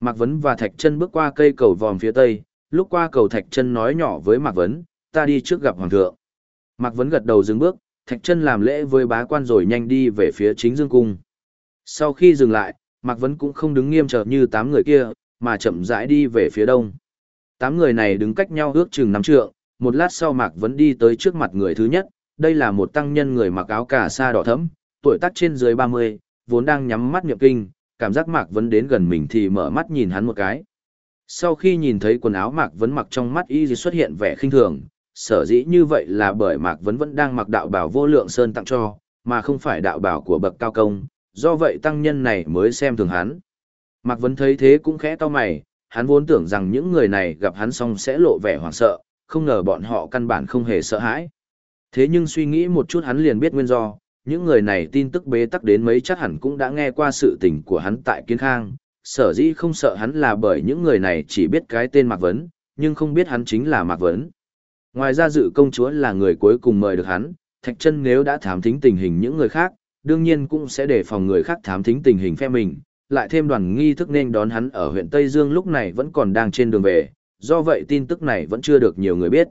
Mạc Vấn và Thạch Chân bước qua cây cầu vòm phía tây, lúc qua cầu Thạch Chân nói nhỏ với Mạc Vấn, ta đi trước gặp hoàng thượng. Mạc Vấn gật đầu dừng bước, Thạch Chân làm lễ với bá quan rồi nhanh đi về phía chính dương cung. Sau khi dừng lại, Mạc Vấn cũng không đứng nghiêm chờ như tám người kia, mà chậm rãi đi về phía đông. Tám người này đứng cách nhau ước chừng năm trượng, một lát sau Mạc Vấn đi tới trước mặt người thứ nhất, đây là một tăng nhân người mặc áo cà sa đỏ thẫm, tuổi tác trên dưới 30, vốn đang nhắm mắt niệm kinh, cảm giác Mạc Vấn đến gần mình thì mở mắt nhìn hắn một cái. Sau khi nhìn thấy quần áo Mạc Vấn mặc trong mắt y xuất hiện vẻ khinh thường, sở dĩ như vậy là bởi Mạc Vấn vẫn đang mặc đạo bảo vô lượng sơn tặng cho, mà không phải đạo bảo của bậc cao công, do vậy tăng nhân này mới xem thường hắn. Mạc Vấn thấy thế cũng khẽ to mày, hắn vốn tưởng rằng những người này gặp hắn xong sẽ lộ vẻ hoảng sợ, không ngờ bọn họ căn bản không hề sợ hãi. Thế nhưng suy nghĩ một chút hắn liền biết nguyên do, những người này tin tức bế tắc đến mấy chắc hẳn cũng đã nghe qua sự tình của hắn tại Kiến Khang, sở dĩ không sợ hắn là bởi những người này chỉ biết cái tên Mạc Vấn, nhưng không biết hắn chính là Mạc Vấn. Ngoài ra dự công chúa là người cuối cùng mời được hắn, Thạch chân nếu đã thám thính tình hình những người khác, đương nhiên cũng sẽ đề phòng người khác thám thính tình hình phe mình, lại thêm đoàn nghi thức nên đón hắn ở huyện Tây Dương lúc này vẫn còn đang trên đường về, do vậy tin tức này vẫn chưa được nhiều người biết.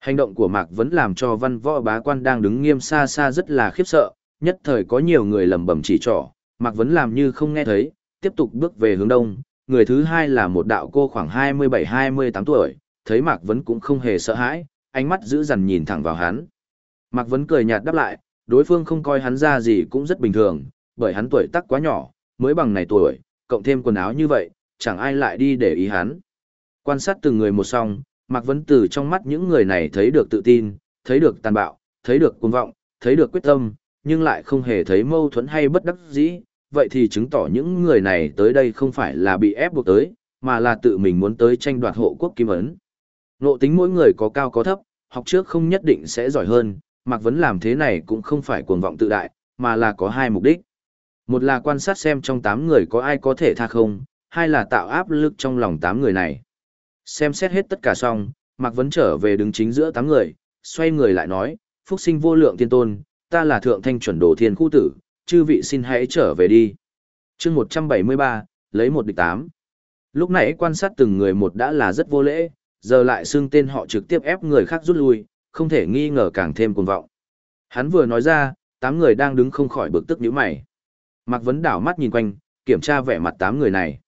Hành động của Mạc vẫn làm cho văn võ bá quan đang đứng nghiêm xa xa rất là khiếp sợ, nhất thời có nhiều người lầm bầm chỉ trỏ, Mạc vẫn làm như không nghe thấy, tiếp tục bước về hướng đông, người thứ hai là một đạo cô khoảng 27-28 tuổi, thấy Mạc vẫn cũng không hề sợ hãi, ánh mắt giữ dằn nhìn thẳng vào hắn. Mạc Vấn cười nhạt đáp lại, đối phương không coi hắn ra gì cũng rất bình thường, bởi hắn tuổi tác quá nhỏ, mới bằng này tuổi, cộng thêm quần áo như vậy, chẳng ai lại đi để ý hắn. Quan sát từng người một song, Mạc Vấn từ trong mắt những người này thấy được tự tin, thấy được tàn bạo, thấy được cuồng vọng, thấy được quyết tâm, nhưng lại không hề thấy mâu thuẫn hay bất đắc dĩ, vậy thì chứng tỏ những người này tới đây không phải là bị ép buộc tới, mà là tự mình muốn tới tranh đoạt hộ quốc kim ấn. Nộ tính mỗi người có cao có thấp, học trước không nhất định sẽ giỏi hơn, Mạc Vấn làm thế này cũng không phải cuồng vọng tự đại, mà là có hai mục đích. Một là quan sát xem trong 8 người có ai có thể tha không, hai là tạo áp lực trong lòng 8 người này. Xem xét hết tất cả xong, Mạc Vấn trở về đứng chính giữa 8 người, xoay người lại nói, Phúc sinh vô lượng thiên tôn, ta là thượng thanh chuẩn đồ thiên khu tử, chư vị xin hãy trở về đi. chương 173, lấy một địch tám. Lúc nãy quan sát từng người một đã là rất vô lễ, giờ lại xưng tên họ trực tiếp ép người khác rút lui, không thể nghi ngờ càng thêm cuồng vọng. Hắn vừa nói ra, tám người đang đứng không khỏi bực tức nhíu mày. Mạc Vấn đảo mắt nhìn quanh, kiểm tra vẻ mặt tám người này.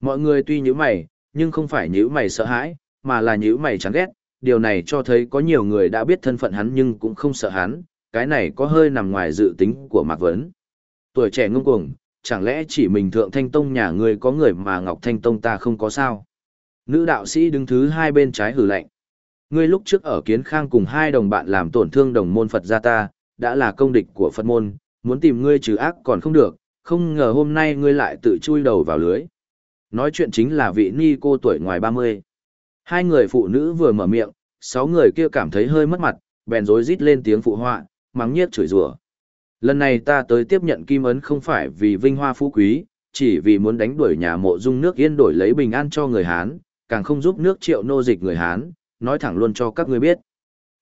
Mọi người tuy nhíu mày, nhưng không phải nhíu mày sợ hãi, mà là nhíu mày chán ghét. Điều này cho thấy có nhiều người đã biết thân phận hắn nhưng cũng không sợ hắn, cái này có hơi nằm ngoài dự tính của Mạc Vấn. Tuổi trẻ ngông cuồng, chẳng lẽ chỉ mình thượng thanh tông nhà ngươi có người mà Ngọc Thanh Tông ta không có sao? Nữ đạo sĩ đứng thứ hai bên trái hử lạnh. Ngươi lúc trước ở kiến khang cùng hai đồng bạn làm tổn thương đồng môn Phật gia ta, đã là công địch của Phật môn, muốn tìm ngươi trừ ác còn không được, không ngờ hôm nay ngươi lại tự chui đầu vào lưới. Nói chuyện chính là vị ni cô tuổi ngoài 30. Hai người phụ nữ vừa mở miệng, sáu người kia cảm thấy hơi mất mặt, bèn rối rít lên tiếng phụ họa, mắng nhiếc chửi rủa. Lần này ta tới tiếp nhận kim ấn không phải vì vinh hoa phú quý, chỉ vì muốn đánh đuổi nhà mộ dung nước yên đổi lấy bình an cho người Hán, càng không giúp nước triệu nô dịch người Hán, nói thẳng luôn cho các ngươi biết.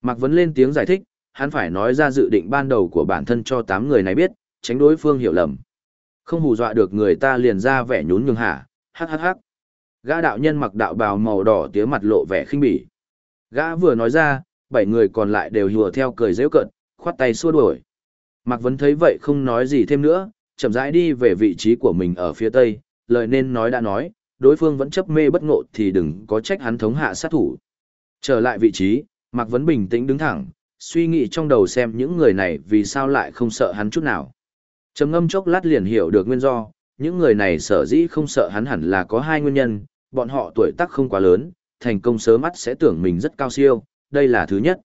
Mạc Vấn lên tiếng giải thích, hắn phải nói ra dự định ban đầu của bản thân cho 8 người này biết, tránh đối phương hiểu lầm. Không hù dọa được người ta liền ra vẻ nhún nhường hả, hắc hắc hắc. Gã đạo nhân mặc đạo bào màu đỏ tía mặt lộ vẻ khinh bỉ. Gã vừa nói ra, bảy người còn lại đều hùa theo cười dễ cận, khoát tay xua đuổi. Mạc Vấn thấy vậy không nói gì thêm nữa, chậm rãi đi về vị trí của mình ở phía tây, lời nên nói đã nói, đối phương vẫn chấp mê bất ngộ thì đừng có trách hắn thống hạ sát thủ. Trở lại vị trí, Mạc Vấn bình tĩnh đứng thẳng, suy nghĩ trong đầu xem những người này vì sao lại không sợ hắn chút nào. Trầm ngâm chốc lát liền hiểu được nguyên do, những người này sở dĩ không sợ hắn hẳn là có hai nguyên nhân, bọn họ tuổi tác không quá lớn, thành công sớm mắt sẽ tưởng mình rất cao siêu, đây là thứ nhất.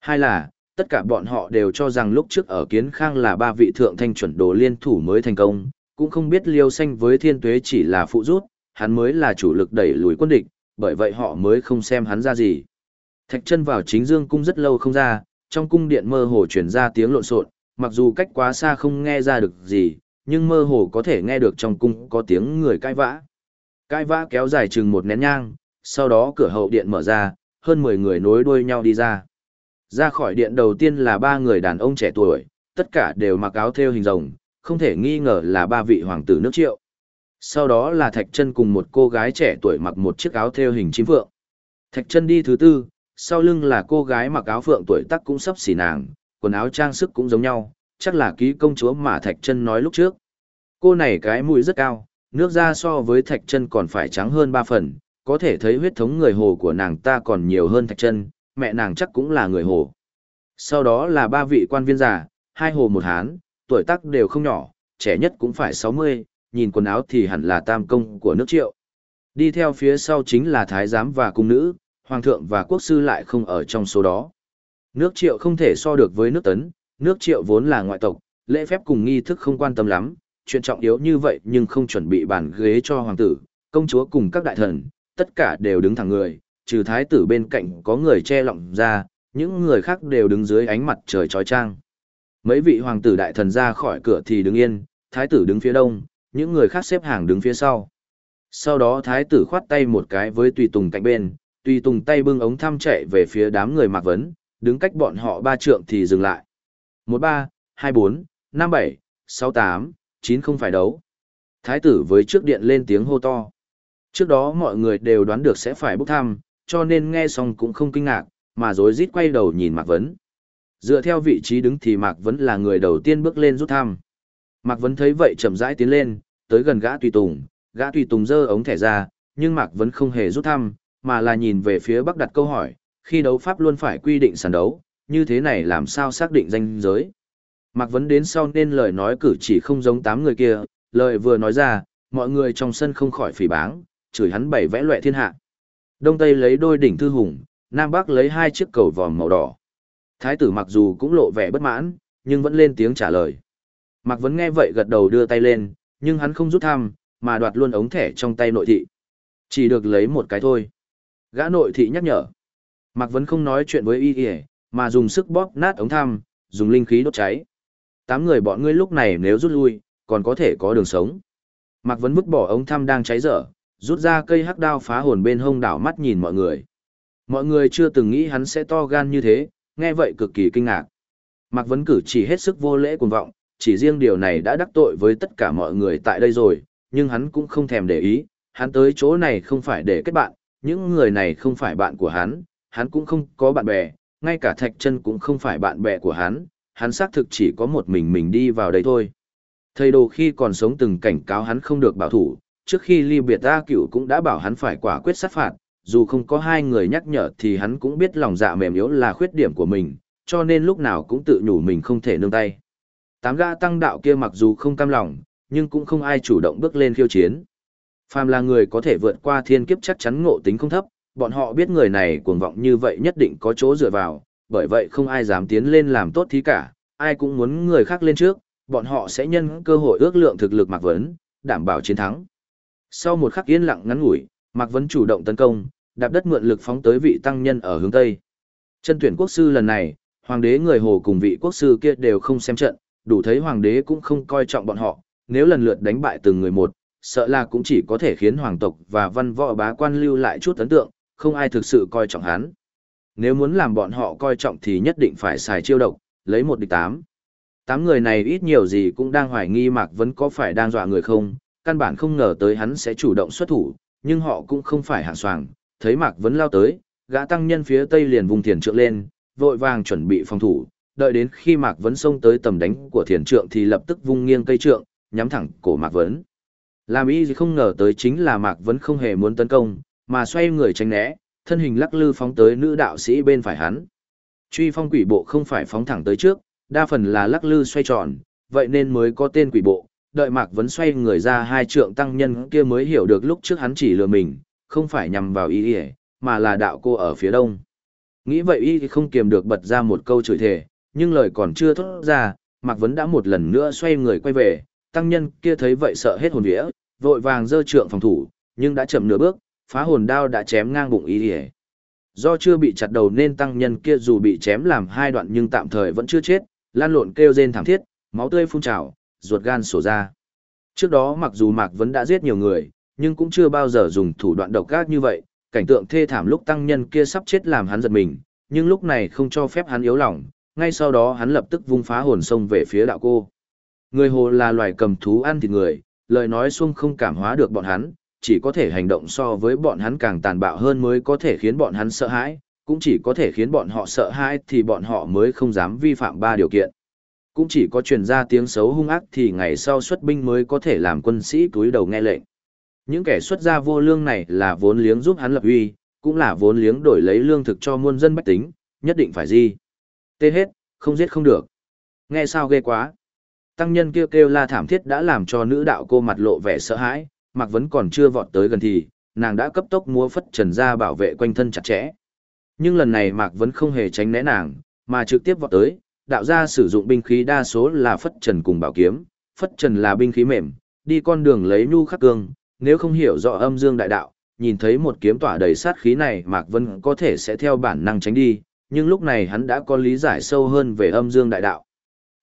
Hai là, tất cả bọn họ đều cho rằng lúc trước ở Kiến Khang là ba vị thượng thanh chuẩn đồ liên thủ mới thành công, cũng không biết Liêu Xanh với Thiên Tuế chỉ là phụ rút, hắn mới là chủ lực đẩy lùi quân địch, bởi vậy họ mới không xem hắn ra gì. Thạch chân vào chính dương cung rất lâu không ra, trong cung điện mơ hồ truyền ra tiếng lộn xộn, mặc dù cách quá xa không nghe ra được gì, nhưng mơ hồ có thể nghe được trong cung có tiếng người cãi vã. Cãi vã kéo dài chừng một nén nhang, sau đó cửa hậu điện mở ra, hơn 10 người nối đuôi nhau đi ra. Ra khỏi điện đầu tiên là ba người đàn ông trẻ tuổi, tất cả đều mặc áo theo hình rồng, không thể nghi ngờ là ba vị hoàng tử nước triệu. Sau đó là Thạch Chân cùng một cô gái trẻ tuổi mặc một chiếc áo theo hình chim phượng. Thạch Chân đi thứ tư, sau lưng là cô gái mặc áo phượng tuổi tác cũng sắp xỉ nàng, quần áo trang sức cũng giống nhau, chắc là ký công chúa mà Thạch Chân nói lúc trước. Cô này cái mũi rất cao, nước da so với Thạch Chân còn phải trắng hơn ba phần, có thể thấy huyết thống người hồ của nàng ta còn nhiều hơn Thạch Chân, mẹ nàng chắc cũng là người hồ. Sau đó là ba vị quan viên già, hai hồ một hán, tuổi tác đều không nhỏ, trẻ nhất cũng phải 60, nhìn quần áo thì hẳn là tam công của nước triệu. Đi theo phía sau chính là thái giám và cung nữ, hoàng thượng và quốc sư lại không ở trong số đó. Nước triệu không thể so được với nước tấn, nước triệu vốn là ngoại tộc, lễ phép cùng nghi thức không quan tâm lắm, chuyện trọng yếu như vậy nhưng không chuẩn bị bàn ghế cho hoàng tử, công chúa cùng các đại thần, tất cả đều đứng thẳng người, trừ thái tử bên cạnh có người che lọng ra, những người khác đều đứng dưới ánh mặt trời trói trang. Mấy vị hoàng tử đại thần ra khỏi cửa thì đứng yên, thái tử đứng phía đông, những người khác xếp hàng đứng phía sau. Sau đó thái tử khoát tay một cái với tùy tùng cạnh bên, tùy tùng tay bưng ống thăm chạy về phía đám người mặc vấn, đứng cách bọn họ ba trượng thì dừng lại. Một ba, hai bốn, năm bảy, sáu tám, chín không phải đấu. Thái tử với trước điện lên tiếng hô to. Trước đó mọi người đều đoán được sẽ phải bốc thăm, cho nên nghe xong cũng không kinh ngạc, mà rối rít quay đầu nhìn Mạc Vấn. Dựa theo vị trí đứng thì Mạc Vấn là người đầu tiên bước lên rút thăm. Mạc Vấn thấy vậy chậm rãi tiến lên, tới gần gã tùy tùng, gã tùy tùng giơ ống thẻ ra, nhưng Mạc Vấn không hề rút thăm, mà là nhìn về phía Bắc đặt câu hỏi, khi đấu pháp luôn phải quy định sàn đấu, như thế này làm sao xác định danh giới. Mạc Vấn đến sau nên lời nói cử chỉ không giống tám người kia, lời vừa nói ra, mọi người trong sân không khỏi phỉ báng, chửi hắn bảy vẽ loẹ thiên hạ. Đông Tây lấy đôi đỉnh thư hùng, Nam Bắc lấy hai chiếc cầu vòm màu đỏ. Thái tử mặc dù cũng lộ vẻ bất mãn, nhưng vẫn lên tiếng trả lời. Mạc Vấn nghe vậy gật đầu đưa tay lên, nhưng hắn không rút thăm, mà đoạt luôn ống thẻ trong tay nội thị. Chỉ được lấy một cái thôi. Gã nội thị nhắc nhở. Mạc Vấn không nói chuyện với y y, mà dùng sức bóp nát ống thăm, dùng linh khí đốt cháy. Tám người bọn ngươi lúc này nếu rút lui, còn có thể có đường sống. Mạc Vấn vứt bỏ ống thăm đang cháy dở, rút ra cây hắc đao phá hồn bên hông đảo mắt nhìn mọi người. Mọi người chưa từng nghĩ hắn sẽ to gan như thế, nghe vậy cực kỳ kinh ngạc. Mạc Vấn cử chỉ hết sức vô lễ cuồng vọng, chỉ riêng điều này đã đắc tội với tất cả mọi người tại đây rồi, nhưng hắn cũng không thèm để ý, hắn tới chỗ này không phải để kết bạn, những người này không phải bạn của hắn, hắn cũng không có bạn bè, ngay cả Thạch Chân cũng không phải bạn bè của hắn, hắn xác thực chỉ có một mình mình đi vào đây thôi. Thầy đồ khi còn sống từng cảnh cáo hắn không được bảo thủ, trước khi ly biệt A cửu cũng đã bảo hắn phải quả quyết sát phạt, dù không có hai người nhắc nhở thì hắn cũng biết lòng dạ mềm yếu là khuyết điểm của mình, cho nên lúc nào cũng tự nhủ mình không thể nương tay. Tám gã tăng đạo kia mặc dù không cam lòng, nhưng cũng không ai chủ động bước lên khiêu chiến. Phàm là người có thể vượt qua thiên kiếp chắc chắn ngộ tính không thấp, bọn họ biết người này cuồng vọng như vậy nhất định có chỗ dựa vào, bởi vậy không ai dám tiến lên làm tốt thí cả, ai cũng muốn người khác lên trước, bọn họ sẽ nhân cơ hội ước lượng thực lực Mạc Vấn, đảm bảo chiến thắng. Sau một khắc yên lặng ngắn ngủi, Mạc Vấn chủ động tấn công, đạp đất mượn lực phóng tới vị tăng nhân ở hướng Tây. Chân tuyển quốc sư lần này, hoàng đế người Hồ cùng vị quốc sư kia đều không xem trận, đủ thấy hoàng đế cũng không coi trọng bọn họ, nếu lần lượt đánh bại từng người một, sợ là cũng chỉ có thể khiến hoàng tộc và văn võ bá quan lưu lại chút ấn tượng, không ai thực sự coi trọng hắn. Nếu muốn làm bọn họ coi trọng thì nhất định phải xài chiêu độc, lấy một địch tám. Tám người này ít nhiều gì cũng đang hoài nghi Mạc Vấn có phải đang dọa người không, căn bản không ngờ tới hắn sẽ chủ động xuất thủ, nhưng họ cũng không phải hạng soàng, thấy Mạc Vấn lao tới, gã tăng nhân phía tây liền vùng thiền trượng lên, vội vàng chuẩn bị phòng thủ, đợi đến khi Mạc Vấn xông tới tầm đánh của thiền trượng thì lập tức vung nghiêng cây trượng, nhắm thẳng cổ Mạc Vấn. Làm ý gì không ngờ tới chính là Mạc Vấn không hề muốn tấn công, mà xoay người tránh né, thân hình lắc lư phóng tới nữ đạo sĩ bên phải hắn. Truy phong quỷ bộ không phải phóng thẳng tới trước, đa phần là lắc lư xoay tròn, vậy nên mới có tên quỷ bộ. Đợi Mạc Vấn xoay người ra hai trượng tăng nhân kia mới hiểu được lúc trước hắn chỉ lừa mình, không phải nhằm vào ý y, mà là đạo cô ở phía đông. Nghĩ vậy y thì không kiềm được bật ra một câu chửi thề, nhưng lời còn chưa thốt ra, Mạc Vấn đã một lần nữa xoay người quay về, tăng nhân kia thấy vậy sợ hết hồn vía, vội vàng dơ trượng phòng thủ, nhưng đã chậm nửa bước, phá hồn đao đã chém ngang bụng ý hề. Do chưa bị chặt đầu nên tăng nhân kia dù bị chém làm hai đoạn nhưng tạm thời vẫn chưa chết, lan lộn kêu rên thảm thiết, máu tươi phun trào, ruột gan sổ ra. Trước đó mặc dù Mạc Vấn đã giết nhiều người, nhưng cũng chưa bao giờ dùng thủ đoạn độc ác như vậy, cảnh tượng thê thảm lúc tăng nhân kia sắp chết làm hắn giật mình, nhưng lúc này không cho phép hắn yếu lòng, ngay sau đó hắn lập tức vung phá hồn sông về phía đạo cô. Người hồ là loài cầm thú ăn thịt người, lời nói xuông không cảm hóa được bọn hắn, chỉ có thể hành động so với bọn hắn càng tàn bạo hơn mới có thể khiến bọn hắn sợ hãi, cũng chỉ có thể khiến bọn họ sợ hãi thì bọn họ mới không dám vi phạm ba điều kiện. Cũng chỉ có truyền ra tiếng xấu hung ác thì ngày sau xuất binh mới có thể làm quân sĩ túi đầu nghe lệnh. Những kẻ xuất gia vô lương này là vốn liếng giúp hắn lập uy, cũng là vốn liếng đổi lấy lương thực cho muôn dân bách tính, nhất định phải gì. Tê hết, không giết không được. Nghe sao ghê quá. Tăng nhân kêu kêu la thảm thiết đã làm cho nữ đạo cô mặt lộ vẻ sợ hãi, Mạc Vấn còn chưa vọt tới gần thì, nàng đã cấp tốc múa phất trần ra bảo vệ quanh thân chặt chẽ. Nhưng lần này Mạc Vấn không hề tránh né nàng, mà trực tiếp vọt tới, đạo gia sử dụng binh khí đa số là phất trần cùng bảo kiếm, phất trần là binh khí mềm, đi con đường lấy nhu khắc cương, nếu không hiểu rõ âm dương đại đạo, nhìn thấy một kiếm tỏa đầy sát khí này Mạc Vân có thể sẽ theo bản năng tránh đi, nhưng lúc này hắn đã có lý giải sâu hơn về âm dương đại đạo.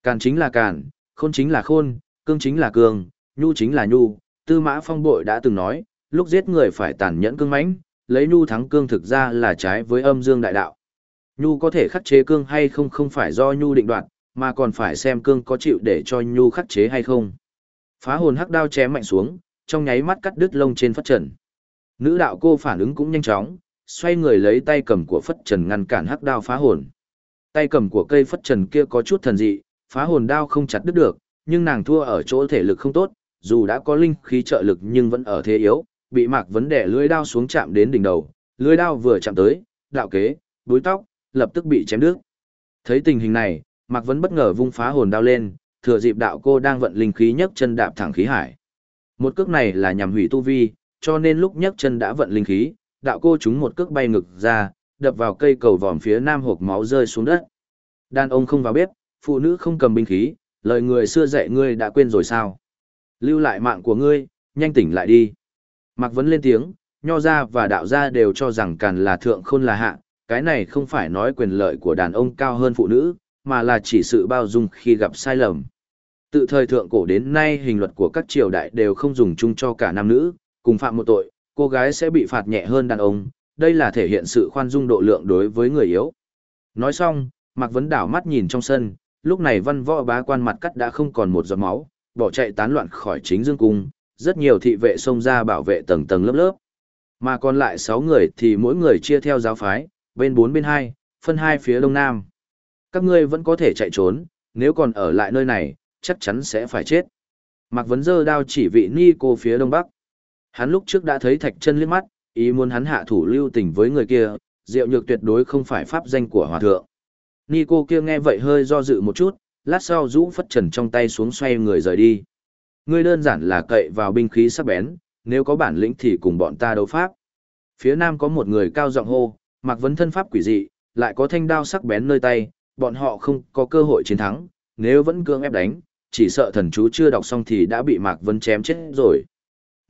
Càn chính là càn, khôn chính là khôn, cương chính là cương, nhu chính là nhu, tư mã phong bội đã từng nói, lúc giết người phải tàn nhẫn cương mãnh, lấy nhu thắng cương thực ra là trái với âm dương đại đạo. Nhu có thể khắc chế cương hay không không phải do nhu định đoạt, mà còn phải xem cương có chịu để cho nhu khắc chế hay không. Phá hồn hắc đao chém mạnh xuống, trong nháy mắt cắt đứt lông trên phát trần. Nữ đạo cô phản ứng cũng nhanh chóng, xoay người lấy tay cầm của phất trần ngăn cản hắc đao phá hồn. Tay cầm của cây phất trần kia có chút thần dị, phá hồn đao không chặt đứt được, nhưng nàng thua ở chỗ thể lực không tốt, dù đã có linh khí trợ lực nhưng vẫn ở thế yếu, bị Mạc Vấn đè lưỡi đao xuống chạm đến đỉnh đầu, lưỡi đao vừa chạm tới, đạo kế, búi tóc, lập tức bị chém đứt. Thấy tình hình này, Mạc Vấn bất ngờ vung phá hồn đao lên, thừa dịp đạo cô đang vận linh khí nhấc chân đạp thẳng khí hải. Một cước này là nhằm hủy tu vi, cho nên lúc nhấc chân đã vận linh khí, đạo cô chúng một cước bay ngực ra, đập vào cây cầu vòm phía nam hộp máu rơi xuống đất. Đàn ông không vào bếp, phụ nữ không cầm binh khí, lời người xưa dạy ngươi đã quên rồi sao? Lưu lại mạng của ngươi, nhanh tỉnh lại đi. Mạc Vấn lên tiếng, nho gia và đạo gia đều cho rằng càn là thượng khôn là hạ, cái này không phải nói quyền lợi của đàn ông cao hơn phụ nữ, mà là chỉ sự bao dung khi gặp sai lầm. Tự thời thượng cổ đến nay hình luật của các triều đại đều không dùng chung cho cả nam nữ, cùng phạm một tội, cô gái sẽ bị phạt nhẹ hơn đàn ông, đây là thể hiện sự khoan dung độ lượng đối với người yếu. Nói xong, Mạc Vấn đảo mắt nhìn trong sân, lúc này văn võ bá quan mặt cắt đã không còn một giọt máu, bỏ chạy tán loạn khỏi chính dương cung, rất nhiều thị vệ xông ra bảo vệ tầng tầng lớp lớp. Mà còn lại 6 người thì mỗi người chia theo giáo phái, bên 4 bên 2, phân hai phía đông nam. Các ngươi vẫn có thể chạy trốn, nếu còn ở lại nơi này, chắc chắn sẽ phải chết. Mạc Vấn dơ đao chỉ vị ni cô phía đông bắc. Hắn lúc trước đã thấy thạch chân liếc mắt, ý muốn hắn hạ thủ lưu tình với người kia, diệu nhược tuyệt đối không phải pháp danh của hòa thượng. Nico kia nghe vậy hơi do dự một chút, lát sau rũ phất trần trong tay xuống xoay người rời đi. Ngươi đơn giản là cậy vào binh khí sắc bén, nếu có bản lĩnh thì cùng bọn ta đấu pháp. Phía nam có một người cao giọng hô, mặc vấn thân pháp quỷ dị, lại có thanh đao sắc bén nơi tay, bọn họ không có cơ hội chiến thắng, nếu vẫn cương ép đánh, chỉ sợ thần chú chưa đọc xong thì đã bị Mạc Vấn chém chết rồi.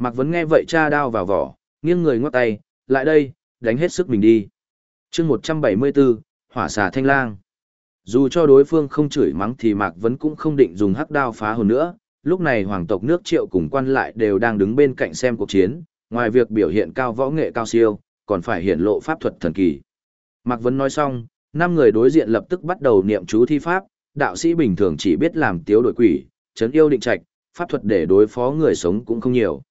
Mạc Vấn nghe vậy cha đao vào vỏ, nghiêng người ngoắc tay, lại đây, đánh hết sức mình đi. chương 174, Hỏa xà thanh lang. Dù cho đối phương không chửi mắng thì Mạc Vấn cũng không định dùng hắc đao phá hồn nữa, lúc này hoàng tộc nước triệu cùng quan lại đều đang đứng bên cạnh xem cuộc chiến, ngoài việc biểu hiện cao võ nghệ cao siêu, còn phải hiện lộ pháp thuật thần kỳ. Mạc Vấn nói xong, năm người đối diện lập tức bắt đầu niệm chú thi pháp, đạo sĩ bình thường chỉ biết làm tiếu đổi quỷ, chấn yêu định trạch, pháp thuật để đối phó người sống cũng không nhiều.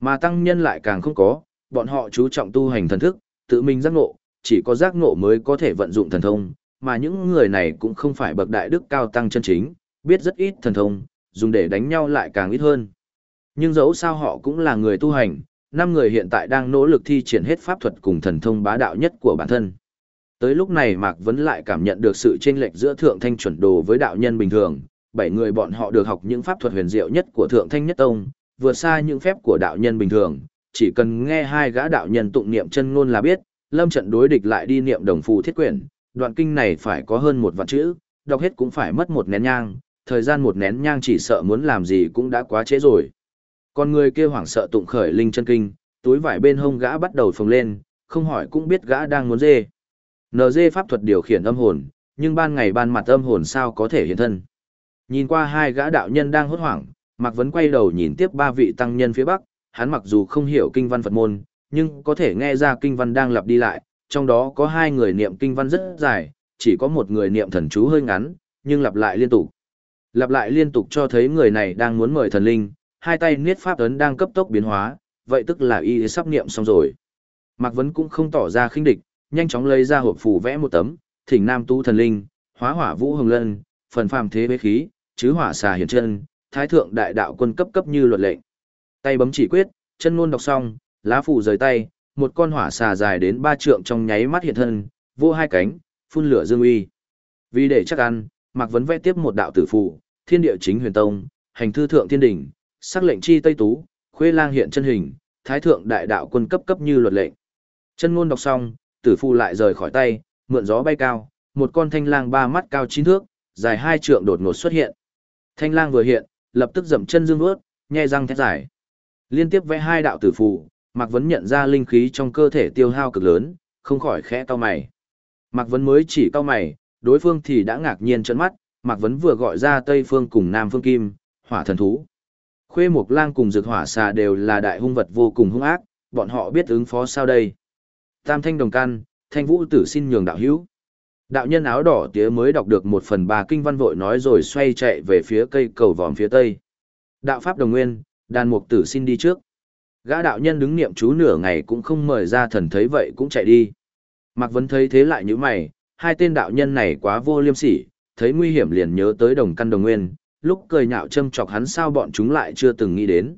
Mà tăng nhân lại càng không có, bọn họ chú trọng tu hành thần thức, tự mình giác ngộ, chỉ có giác ngộ mới có thể vận dụng thần thông, mà những người này cũng không phải bậc đại đức cao tăng chân chính, biết rất ít thần thông, dùng để đánh nhau lại càng ít hơn. Nhưng dẫu sao họ cũng là người tu hành, năm người hiện tại đang nỗ lực thi triển hết pháp thuật cùng thần thông bá đạo nhất của bản thân. Tới lúc này Mạc Vấn lại cảm nhận được sự chênh lệch giữa thượng thanh chuẩn đồ với đạo nhân bình thường, bảy người bọn họ được học những pháp thuật huyền diệu nhất của thượng thanh nhất tông, vượt xa những phép của đạo nhân bình thường, chỉ cần nghe hai gã đạo nhân tụng niệm chân ngôn là biết, lâm trận đối địch lại đi niệm đồng phù thiết quyển, đoạn kinh này phải có hơn một vạn chữ, đọc hết cũng phải mất một nén nhang, thời gian một nén nhang chỉ sợ muốn làm gì cũng đã quá trễ rồi. Con người kia hoảng sợ tụng khởi linh chân kinh, túi vải bên hông gã bắt đầu phồng lên, không hỏi cũng biết gã đang muốn dê. NG pháp thuật điều khiển âm hồn, nhưng ban ngày ban mặt âm hồn sao có thể hiện thân. Nhìn qua hai gã đạo nhân đang hốt hoảng, Mạc Vấn quay đầu nhìn tiếp ba vị tăng nhân phía bắc, hắn mặc dù không hiểu kinh văn Phật môn, nhưng có thể nghe ra kinh văn đang lặp đi lại, trong đó có hai người niệm kinh văn rất dài, chỉ có một người niệm thần chú hơi ngắn, nhưng lặp lại liên tục. Lặp lại liên tục cho thấy người này đang muốn mời thần linh, hai tay niết pháp ấn đang cấp tốc biến hóa, vậy tức là y sắp niệm xong rồi. Mạc Vấn cũng không tỏ ra khinh địch, nhanh chóng lấy ra hộp phù vẽ một tấm, thỉnh nam tu thần linh, hóa hỏa vũ hồng lân, phần phàm thế bế khí, chứ hỏa xà hiển chân, thái thượng đại đạo quân cấp cấp như luật lệnh. Tay bấm chỉ quyết, chân ngôn đọc xong, lá phủ rời tay, một con hỏa xà dài đến ba trượng trong nháy mắt hiện thân, vô hai cánh, phun lửa dương uy. Vì để chắc ăn, Mạc Vấn vẽ tiếp một đạo tử phù, thiên địa chính huyền tông, hành thư thượng thiên đỉnh, sắc lệnh chi tây tú, khuê lang hiện chân hình, thái thượng đại đạo quân cấp cấp như luật lệnh. Chân ngôn đọc xong, tử phù lại rời khỏi tay, mượn gió bay cao, một con thanh lang ba mắt cao chín thước, dài hai trượng đột ngột xuất hiện. Thanh lang vừa hiện, lập tức dậm chân dương vớt, nhe răng thét dài. Liên tiếp vẽ hai đạo tử phù, Mạc Vấn nhận ra linh khí trong cơ thể tiêu hao cực lớn, không khỏi khẽ cau mày. Mạc Vấn mới chỉ cau mày, đối phương thì đã ngạc nhiên trợn mắt, Mạc Vấn vừa gọi ra Tây Phương cùng Nam Phương Kim, hỏa thần thú. Khuê Mộc Lang cùng Dược Hỏa Xà đều là đại hung vật vô cùng hung ác, bọn họ biết ứng phó sao đây. Tam Thanh Đồng Căn, Thanh Vũ Tử xin nhường đạo hữu. Đạo nhân áo đỏ tía mới đọc được một phần ba kinh văn vội nói rồi xoay chạy về phía cây cầu vòm phía tây. Đạo Pháp Đồng Nguyên, đàn mục tử xin đi trước. Gã đạo nhân đứng niệm chú nửa ngày cũng không mời ra thần thấy vậy cũng chạy đi. Mạc Vấn thấy thế lại như mày, hai tên đạo nhân này quá vô liêm sỉ, thấy nguy hiểm liền nhớ tới đồng căn đồng nguyên, lúc cười nhạo châm chọc hắn sao bọn chúng lại chưa từng nghĩ đến.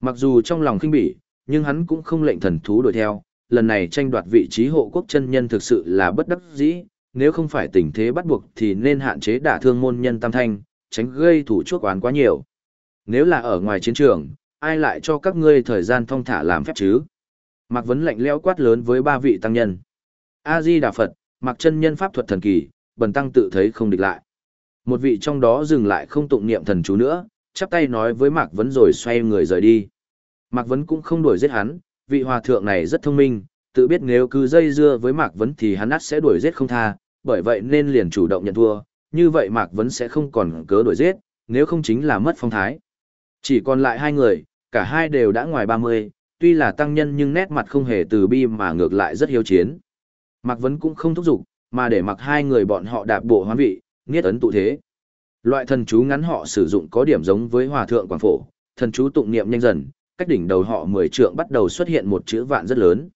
Mặc dù trong lòng kinh bỉ, nhưng hắn cũng không lệnh thần thú đuổi theo, lần này tranh đoạt vị trí hộ quốc chân nhân thực sự là bất đắc dĩ, nếu không phải tình thế bắt buộc thì nên hạn chế đả thương môn nhân tam thanh, tránh gây thủ chuốc oán quá nhiều. Nếu là ở ngoài chiến trường, ai lại cho các ngươi thời gian thong thả làm phép chứ? Mạc Vấn lạnh lẽo quát lớn với ba vị tăng nhân. A-di Đà Phật, Mạc chân nhân pháp thuật thần kỳ, bần tăng tự thấy không địch lại. Một vị trong đó dừng lại không tụng niệm thần chú nữa, chắp tay nói với Mạc Vấn rồi xoay người rời đi. Mạc Vấn cũng không đuổi giết hắn, vị hòa thượng này rất thông minh, tự biết nếu cứ dây dưa với Mạc Vấn thì hắn ắt sẽ đuổi giết không tha, bởi vậy nên liền chủ động nhận thua, như vậy Mạc Vấn sẽ không còn cớ đuổi giết, nếu không chính là mất phong thái. Chỉ còn lại hai người, cả hai đều đã ngoài 30, tuy là tăng nhân nhưng nét mặt không hề từ bi mà ngược lại rất hiếu chiến. Mạc Vấn cũng không thúc giục, mà để mặc hai người bọn họ đạp bộ hoán vị, nghiết ấn tụ thế. Loại thần chú ngắn họ sử dụng có điểm giống với hòa thượng quảng phổ, thần chú tụng niệm nhanh dần, cách đỉnh đầu họ 10 trượng bắt đầu xuất hiện một chữ vạn rất lớn.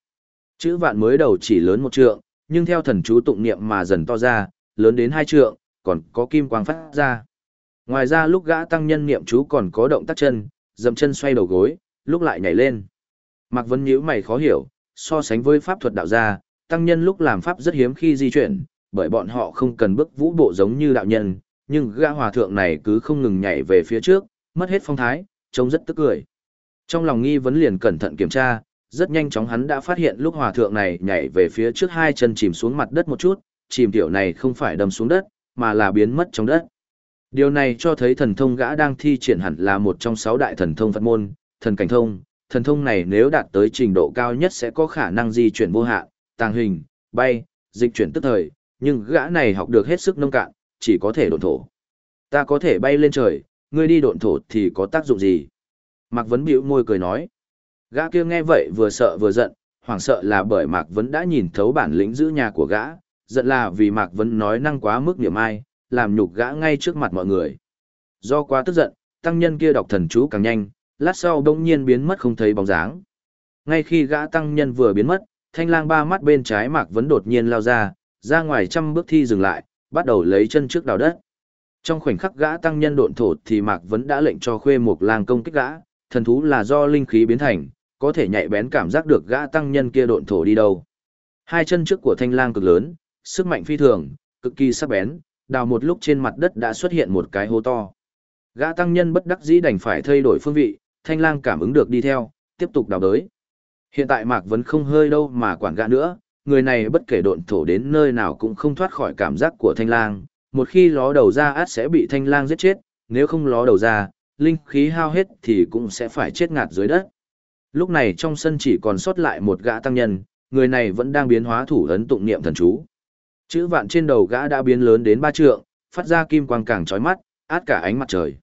Chữ vạn mới đầu chỉ lớn một trượng, nhưng theo thần chú tụng niệm mà dần to ra, lớn đến hai trượng, còn có kim quang phát ra. Ngoài ra lúc gã tăng nhân niệm chú còn có động tác chân, dậm chân xoay đầu gối, lúc lại nhảy lên. Mạc Vân nhíu mày khó hiểu, so sánh với pháp thuật đạo gia, tăng nhân lúc làm pháp rất hiếm khi di chuyển, bởi bọn họ không cần bước vũ bộ giống như đạo nhân, nhưng gã hòa thượng này cứ không ngừng nhảy về phía trước, mất hết phong thái, trông rất tức cười. Trong lòng nghi vấn liền cẩn thận kiểm tra, rất nhanh chóng hắn đã phát hiện lúc hòa thượng này nhảy về phía trước hai chân chìm xuống mặt đất một chút, chìm tiểu này không phải đâm xuống đất, mà là biến mất trong đất. Điều này cho thấy thần thông gã đang thi triển hẳn là một trong sáu đại thần thông Phật môn, thần cảnh thông. Thần thông này nếu đạt tới trình độ cao nhất sẽ có khả năng di chuyển vô hạn, tàng hình, bay, dịch chuyển tức thời, nhưng gã này học được hết sức nông cạn, chỉ có thể độn thổ. Ta có thể bay lên trời, ngươi đi độn thổ thì có tác dụng gì? Mạc Vấn bĩu môi cười nói. Gã kia nghe vậy vừa sợ vừa giận, hoảng sợ là bởi Mạc Vấn đã nhìn thấu bản lĩnh giữ nhà của gã, giận là vì Mạc Vấn nói năng quá mức niệm ai, làm nhục gã ngay trước mặt mọi người. Do quá tức giận, tăng nhân kia đọc thần chú càng nhanh, lát sau đông nhiên biến mất không thấy bóng dáng. Ngay khi gã tăng nhân vừa biến mất, thanh lang ba mắt bên trái Mạc Vấn đột nhiên lao ra, ra ngoài trăm bước thi dừng lại, bắt đầu lấy chân trước đào đất. Trong khoảnh khắc gã tăng nhân độn thổ thì Mạc Vấn đã lệnh cho khuê một lang công kích gã, thần thú là do linh khí biến thành, có thể nhạy bén cảm giác được gã tăng nhân kia độn thổ đi đâu. Hai chân trước của thanh lang cực lớn, sức mạnh phi thường, cực kỳ sắc bén, đào một lúc trên mặt đất đã xuất hiện một cái hố to. Gã tăng nhân bất đắc dĩ đành phải thay đổi phương vị, thanh lang cảm ứng được đi theo, tiếp tục đào đới. Hiện tại Mạc Vấn không hơi đâu mà quản gã nữa, người này bất kể độn thổ đến nơi nào cũng không thoát khỏi cảm giác của thanh lang, một khi ló đầu ra át sẽ bị thanh lang giết chết, nếu không ló đầu ra, linh khí hao hết thì cũng sẽ phải chết ngạt dưới đất. Lúc này trong sân chỉ còn sót lại một gã tăng nhân, người này vẫn đang biến hóa thủ ấn tụng niệm thần chú. Chữ vạn trên đầu gã đã biến lớn đến ba trượng, phát ra kim quang càng chói mắt, át cả ánh mặt trời.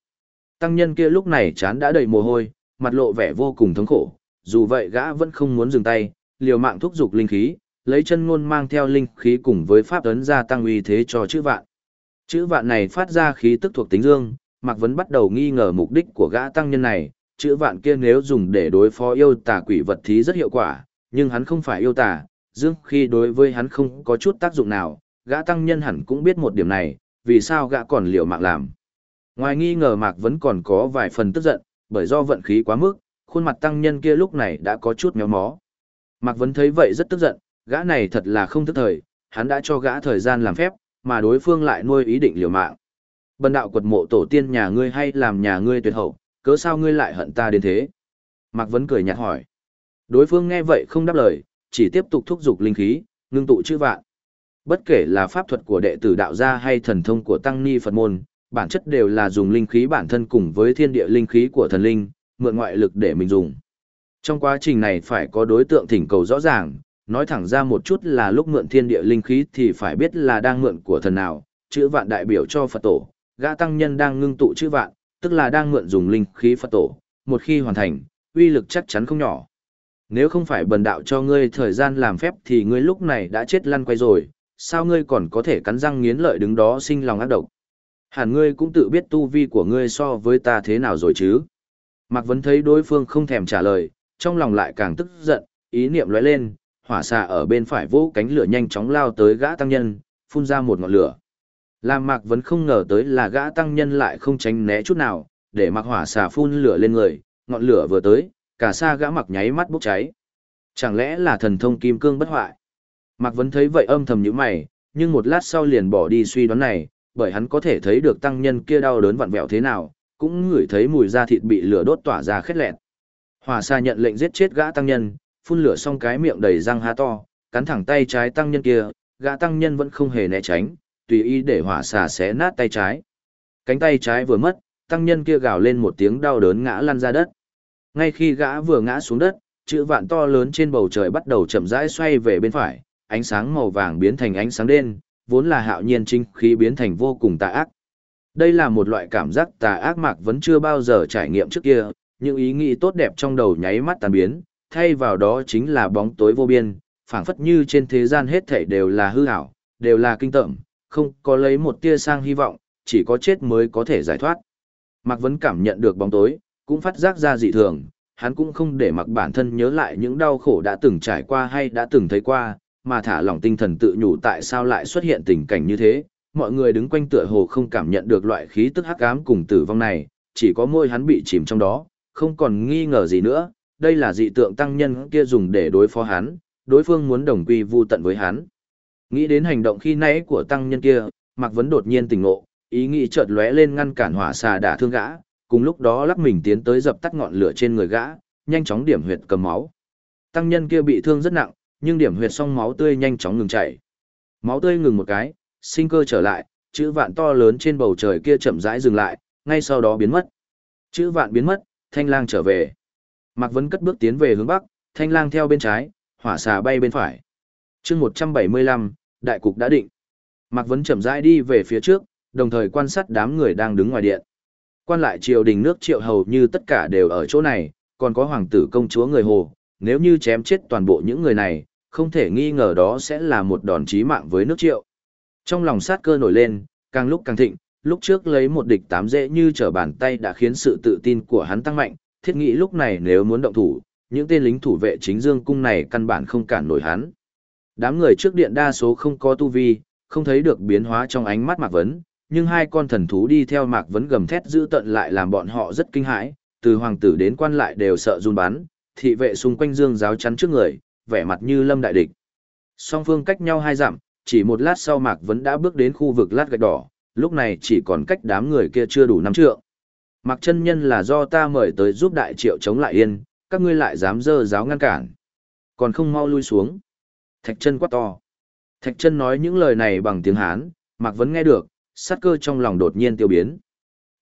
Tăng nhân kia lúc này chán đã đầy mồ hôi, mặt lộ vẻ vô cùng thống khổ, dù vậy gã vẫn không muốn dừng tay, liều mạng thúc giục linh khí, lấy chân ngôn mang theo linh khí cùng với pháp ấn gia tăng uy thế cho chữ vạn. Chữ vạn này phát ra khí tức thuộc tính dương, Mạc Vấn bắt đầu nghi ngờ mục đích của gã tăng nhân này, chữ vạn kia nếu dùng để đối phó yêu tà quỷ vật thì rất hiệu quả, nhưng hắn không phải yêu tà, dương khi đối với hắn không có chút tác dụng nào, gã tăng nhân hẳn cũng biết một điểm này, vì sao gã còn liều mạng làm. Ngoài nghi ngờ Mạc vẫn còn có vài phần tức giận, bởi do vận khí quá mức, khuôn mặt tăng nhân kia lúc này đã có chút méo mó. Mạc Vấn thấy vậy rất tức giận, gã này thật là không thức thời, hắn đã cho gã thời gian làm phép, mà đối phương lại nuôi ý định liều mạng. Bần đạo quật mộ tổ tiên nhà ngươi hay làm nhà ngươi tuyệt hậu, cớ sao ngươi lại hận ta đến thế? Mạc Vấn cười nhạt hỏi. Đối phương nghe vậy không đáp lời, chỉ tiếp tục thúc giục linh khí, ngưng tụ chữ vạn. Bất kể là pháp thuật của đệ tử đạo gia hay thần thông của tăng ni Phật môn, bản chất đều là dùng linh khí bản thân cùng với thiên địa linh khí của thần linh, mượn ngoại lực để mình dùng. Trong quá trình này phải có đối tượng thỉnh cầu rõ ràng, nói thẳng ra một chút là lúc mượn thiên địa linh khí thì phải biết là đang mượn của thần nào, chữ vạn đại biểu cho Phật tổ, gã tăng nhân đang ngưng tụ chữ vạn, tức là đang mượn dùng linh khí Phật tổ, một khi hoàn thành, uy lực chắc chắn không nhỏ. Nếu không phải bần đạo cho ngươi thời gian làm phép thì ngươi lúc này đã chết lăn quay rồi, sao ngươi còn có thể cắn răng nghiến lợi đứng đó sinh lòng ác độc. Hẳn ngươi cũng tự biết tu vi của ngươi so với ta thế nào rồi chứ. Mạc Vấn thấy đối phương không thèm trả lời, trong lòng lại càng tức giận, ý niệm lóe lên, hỏa xà ở bên phải vỗ cánh lửa nhanh chóng lao tới gã tăng nhân, phun ra một ngọn lửa. Làm Mạc Vấn không ngờ tới là gã tăng nhân lại không tránh né chút nào, để mặc hỏa xà phun lửa lên người, ngọn lửa vừa tới, cả xa gã mặc nháy mắt bốc cháy. Chẳng lẽ là thần thông kim cương bất hoại? Mạc Vấn thấy vậy âm thầm như mày, nhưng một lát sau liền bỏ đi suy đoán này, bởi hắn có thể thấy được tăng nhân kia đau đớn vặn vẹo thế nào, cũng ngửi thấy mùi da thịt bị lửa đốt tỏa ra khét lẹt. Hỏa xà nhận lệnh giết chết gã tăng nhân, phun lửa xong cái miệng đầy răng há to, cắn thẳng tay trái tăng nhân kia, gã tăng nhân vẫn không hề né tránh, tùy ý để hỏa xà xé nát tay trái. Cánh tay trái vừa mất, tăng nhân kia gào lên một tiếng đau đớn ngã lăn ra đất. Ngay khi gã vừa ngã xuống đất, chữ vạn to lớn trên bầu trời bắt đầu chậm rãi xoay về bên phải, ánh sáng màu vàng biến thành ánh sáng đen, vốn là hạo nhiên trinh khí biến thành vô cùng tà ác. Đây là một loại cảm giác tà ác mạc vẫn chưa bao giờ trải nghiệm trước kia, những ý nghĩ tốt đẹp trong đầu nháy mắt tan biến, thay vào đó chính là bóng tối vô biên, phảng phất như trên thế gian hết thảy đều là hư ảo, đều là kinh tởm, không có lấy một tia sang hy vọng, chỉ có chết mới có thể giải thoát. Mạc Vấn cảm nhận được bóng tối, cũng phát giác ra dị thường, hắn cũng không để mặc bản thân nhớ lại những đau khổ đã từng trải qua hay đã từng thấy qua, mà thả lỏng tinh thần tự nhủ tại sao lại xuất hiện tình cảnh như thế. Mọi người đứng quanh tựa hồ không cảm nhận được loại khí tức hắc ám cùng tử vong này, chỉ có môi hắn bị chìm trong đó, không còn nghi ngờ gì nữa, đây là dị tượng tăng nhân kia dùng để đối phó hắn, đối phương muốn đồng quy vu tận với hắn. Nghĩ đến hành động khi nãy của tăng nhân kia, Mạc Vấn đột nhiên tỉnh ngộ, ý nghĩ chợt lóe lên ngăn cản hỏa xà đả thương gã, cùng lúc đó lắc mình tiến tới dập tắt ngọn lửa trên người gã, nhanh chóng điểm huyệt cầm máu. Tăng nhân kia bị thương rất nặng, nhưng điểm huyệt xong máu tươi nhanh chóng ngừng chảy. Máu tươi ngừng một cái, sinh cơ trở lại, chữ vạn to lớn trên bầu trời kia chậm rãi dừng lại, ngay sau đó biến mất. Chữ vạn biến mất, thanh lang trở về. Mạc Vấn cất bước tiến về hướng bắc, thanh lang theo bên trái, hỏa xà bay bên phải chương 175, đại cục đã định. Mạc Vấn chậm rãi đi về phía trước, đồng thời quan sát đám người đang đứng ngoài điện. Quan lại triều đình nước triệu hầu như tất cả đều ở chỗ này, còn có hoàng tử công chúa người hồ, nếu như chém chết toàn bộ những người này, không thể nghi ngờ đó sẽ là một đòn chí mạng với nước triệu. Trong lòng sát cơ nổi lên, càng lúc càng thịnh, lúc trước lấy một địch tám dễ như trở bàn tay đã khiến sự tự tin của hắn tăng mạnh, thiết nghĩ lúc này nếu muốn động thủ, những tên lính thủ vệ chính dương cung này căn bản không cản nổi hắn. Đám người trước điện đa số không có tu vi, không thấy được biến hóa trong ánh mắt Mạc Vấn, nhưng hai con thần thú đi theo Mạc Vấn gầm thét giữ tận lại làm bọn họ rất kinh hãi, từ hoàng tử đến quan lại đều sợ run bắn, thị vệ xung quanh dương giáo chắn trước người, vẻ mặt như lâm đại địch. Song phương cách nhau hai dặm, chỉ một lát sau Mạc Vấn đã bước đến khu vực lát gạch đỏ, lúc này chỉ còn cách đám người kia chưa đủ năm trượng. Mạc chân nhân là do ta mời tới giúp đại triệu chống lại yên, các ngươi lại dám dơ giáo ngăn cản. Còn không mau lui xuống. Thạch chân quát to. Thạch chân nói những lời này bằng tiếng Hán, Mạc Vấn nghe được, sát cơ trong lòng đột nhiên tiêu biến.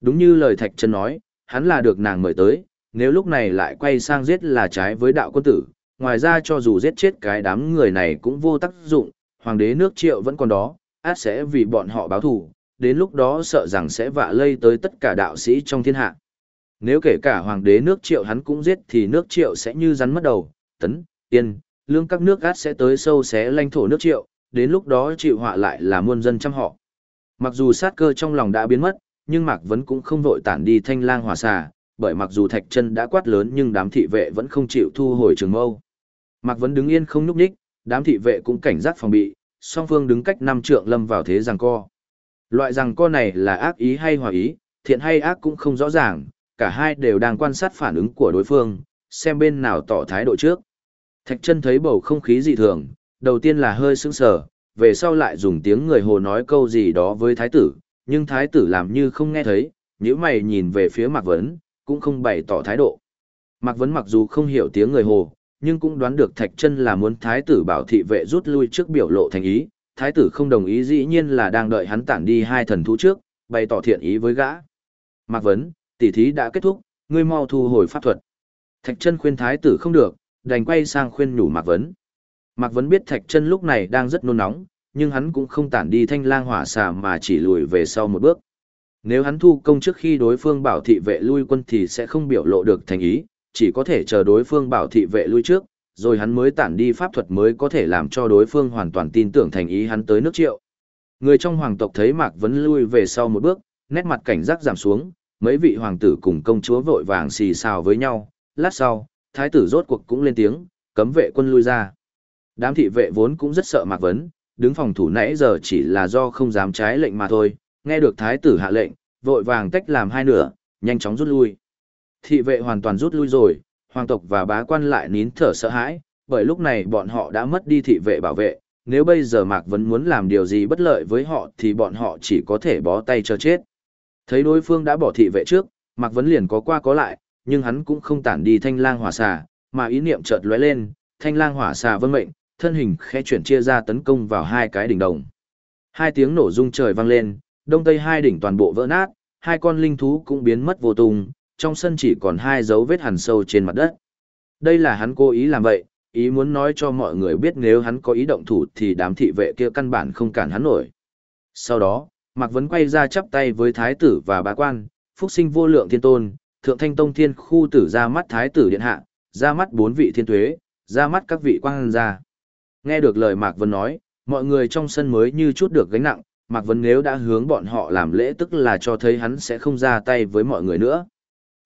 Đúng như lời Thạch chân nói, hắn là được nàng mời tới, nếu lúc này lại quay sang giết là trái với đạo quân tử, ngoài ra cho dù giết chết cái đám người này cũng vô tác dụng, hoàng đế nước triệu vẫn còn đó, át sẽ vì bọn họ báo thù, đến lúc đó sợ rằng sẽ vạ lây tới tất cả đạo sĩ trong thiên hạ. Nếu kể cả hoàng đế nước triệu hắn cũng giết thì nước triệu sẽ như rắn mất đầu, tấn, tiên, lương các nước gát sẽ tới sâu xé lãnh thổ nước triệu, đến lúc đó chịu họa lại là muôn dân trăm họ. Mặc dù sát cơ trong lòng đã biến mất, nhưng Mạc Vấn cũng không vội tản đi thanh lang hòa xà, bởi mặc dù thạch chân đã quát lớn nhưng đám thị vệ vẫn không chịu thu hồi trường mâu. Mạc Vấn đứng yên không nhúc nhích, đám thị vệ cũng cảnh giác phòng bị, song phương đứng cách năm trượng lâm vào thế giằng co. Loại giằng co này là ác ý hay hòa ý, thiện hay ác cũng không rõ ràng, cả hai đều đang quan sát phản ứng của đối phương, xem bên nào tỏ thái độ trước. Thạch chân thấy bầu không khí dị thường, đầu tiên là hơi sững sờ, về sau lại dùng tiếng người hồ nói câu gì đó với thái tử, nhưng thái tử làm như không nghe thấy, nếu mày nhìn về phía Mạc Vấn, cũng không bày tỏ thái độ. Mạc Vấn mặc dù không hiểu tiếng người hồ, nhưng cũng đoán được Thạch Chân là muốn thái tử bảo thị vệ rút lui trước biểu lộ thành ý, thái tử không đồng ý dĩ nhiên là đang đợi hắn tản đi hai thần thú trước, bày tỏ thiện ý với gã. Mạc Vấn, tỷ thí đã kết thúc, ngươi mau thu hồi pháp thuật. Thạch Chân khuyên thái tử không được, đành quay sang khuyên nhủ Mạc Vấn. Mạc Vấn biết Thạch Chân lúc này đang rất nôn nóng, nhưng hắn cũng không tản đi thanh lang hỏa xà mà chỉ lùi về sau một bước. Nếu hắn thu công trước khi đối phương bảo thị vệ lui quân thì sẽ không biểu lộ được thành ý, chỉ có thể chờ đối phương bảo thị vệ lui trước, rồi hắn mới tản đi pháp thuật mới có thể làm cho đối phương hoàn toàn tin tưởng thành ý hắn tới nước triệu. Người trong hoàng tộc thấy Mạc Vấn lui về sau một bước, nét mặt cảnh giác giảm xuống, mấy vị hoàng tử cùng công chúa vội vàng xì xào với nhau, lát sau, thái tử rốt cuộc cũng lên tiếng, cấm vệ quân lui ra. Đám thị vệ vốn cũng rất sợ Mạc Vấn, đứng phòng thủ nãy giờ chỉ là do không dám trái lệnh mà thôi, nghe được thái tử hạ lệnh, vội vàng tách làm hai nửa, nhanh chóng rút lui. Thị vệ hoàn toàn rút lui rồi, hoàng tộc và bá quan lại nín thở sợ hãi, bởi lúc này bọn họ đã mất đi thị vệ bảo vệ, nếu bây giờ Mạc Vấn muốn làm điều gì bất lợi với họ thì bọn họ chỉ có thể bó tay cho chết. Thấy đối phương đã bỏ thị vệ trước, Mạc Vấn liền có qua có lại, nhưng hắn cũng không tản đi thanh lang hỏa xà, mà ý niệm chợt lóe lên, thanh lang hỏa xà vân mệnh, thân hình khẽ chuyển chia ra tấn công vào hai cái đỉnh đồng. Hai tiếng nổ rung trời vang lên, đông tây hai đỉnh toàn bộ vỡ nát, hai con linh thú cũng biến mất vô tung, trong sân chỉ còn hai dấu vết hằn sâu trên mặt đất. Đây là hắn cố ý làm vậy, ý muốn nói cho mọi người biết nếu hắn có ý động thủ thì đám thị vệ kia căn bản không cản hắn nổi. Sau đó, Mạc Vấn quay ra chắp tay với thái tử và bá quan, phúc sinh vô lượng thiên tôn, thượng thanh tông thiên khu tử ra mắt thái tử điện hạ, ra mắt bốn vị thiên tuế, ra mắt các vị quan gia. Nghe được lời Mạc Vân nói, mọi người trong sân mới như chút được gánh nặng, Mạc Vân nếu đã hướng bọn họ làm lễ tức là cho thấy hắn sẽ không ra tay với mọi người nữa.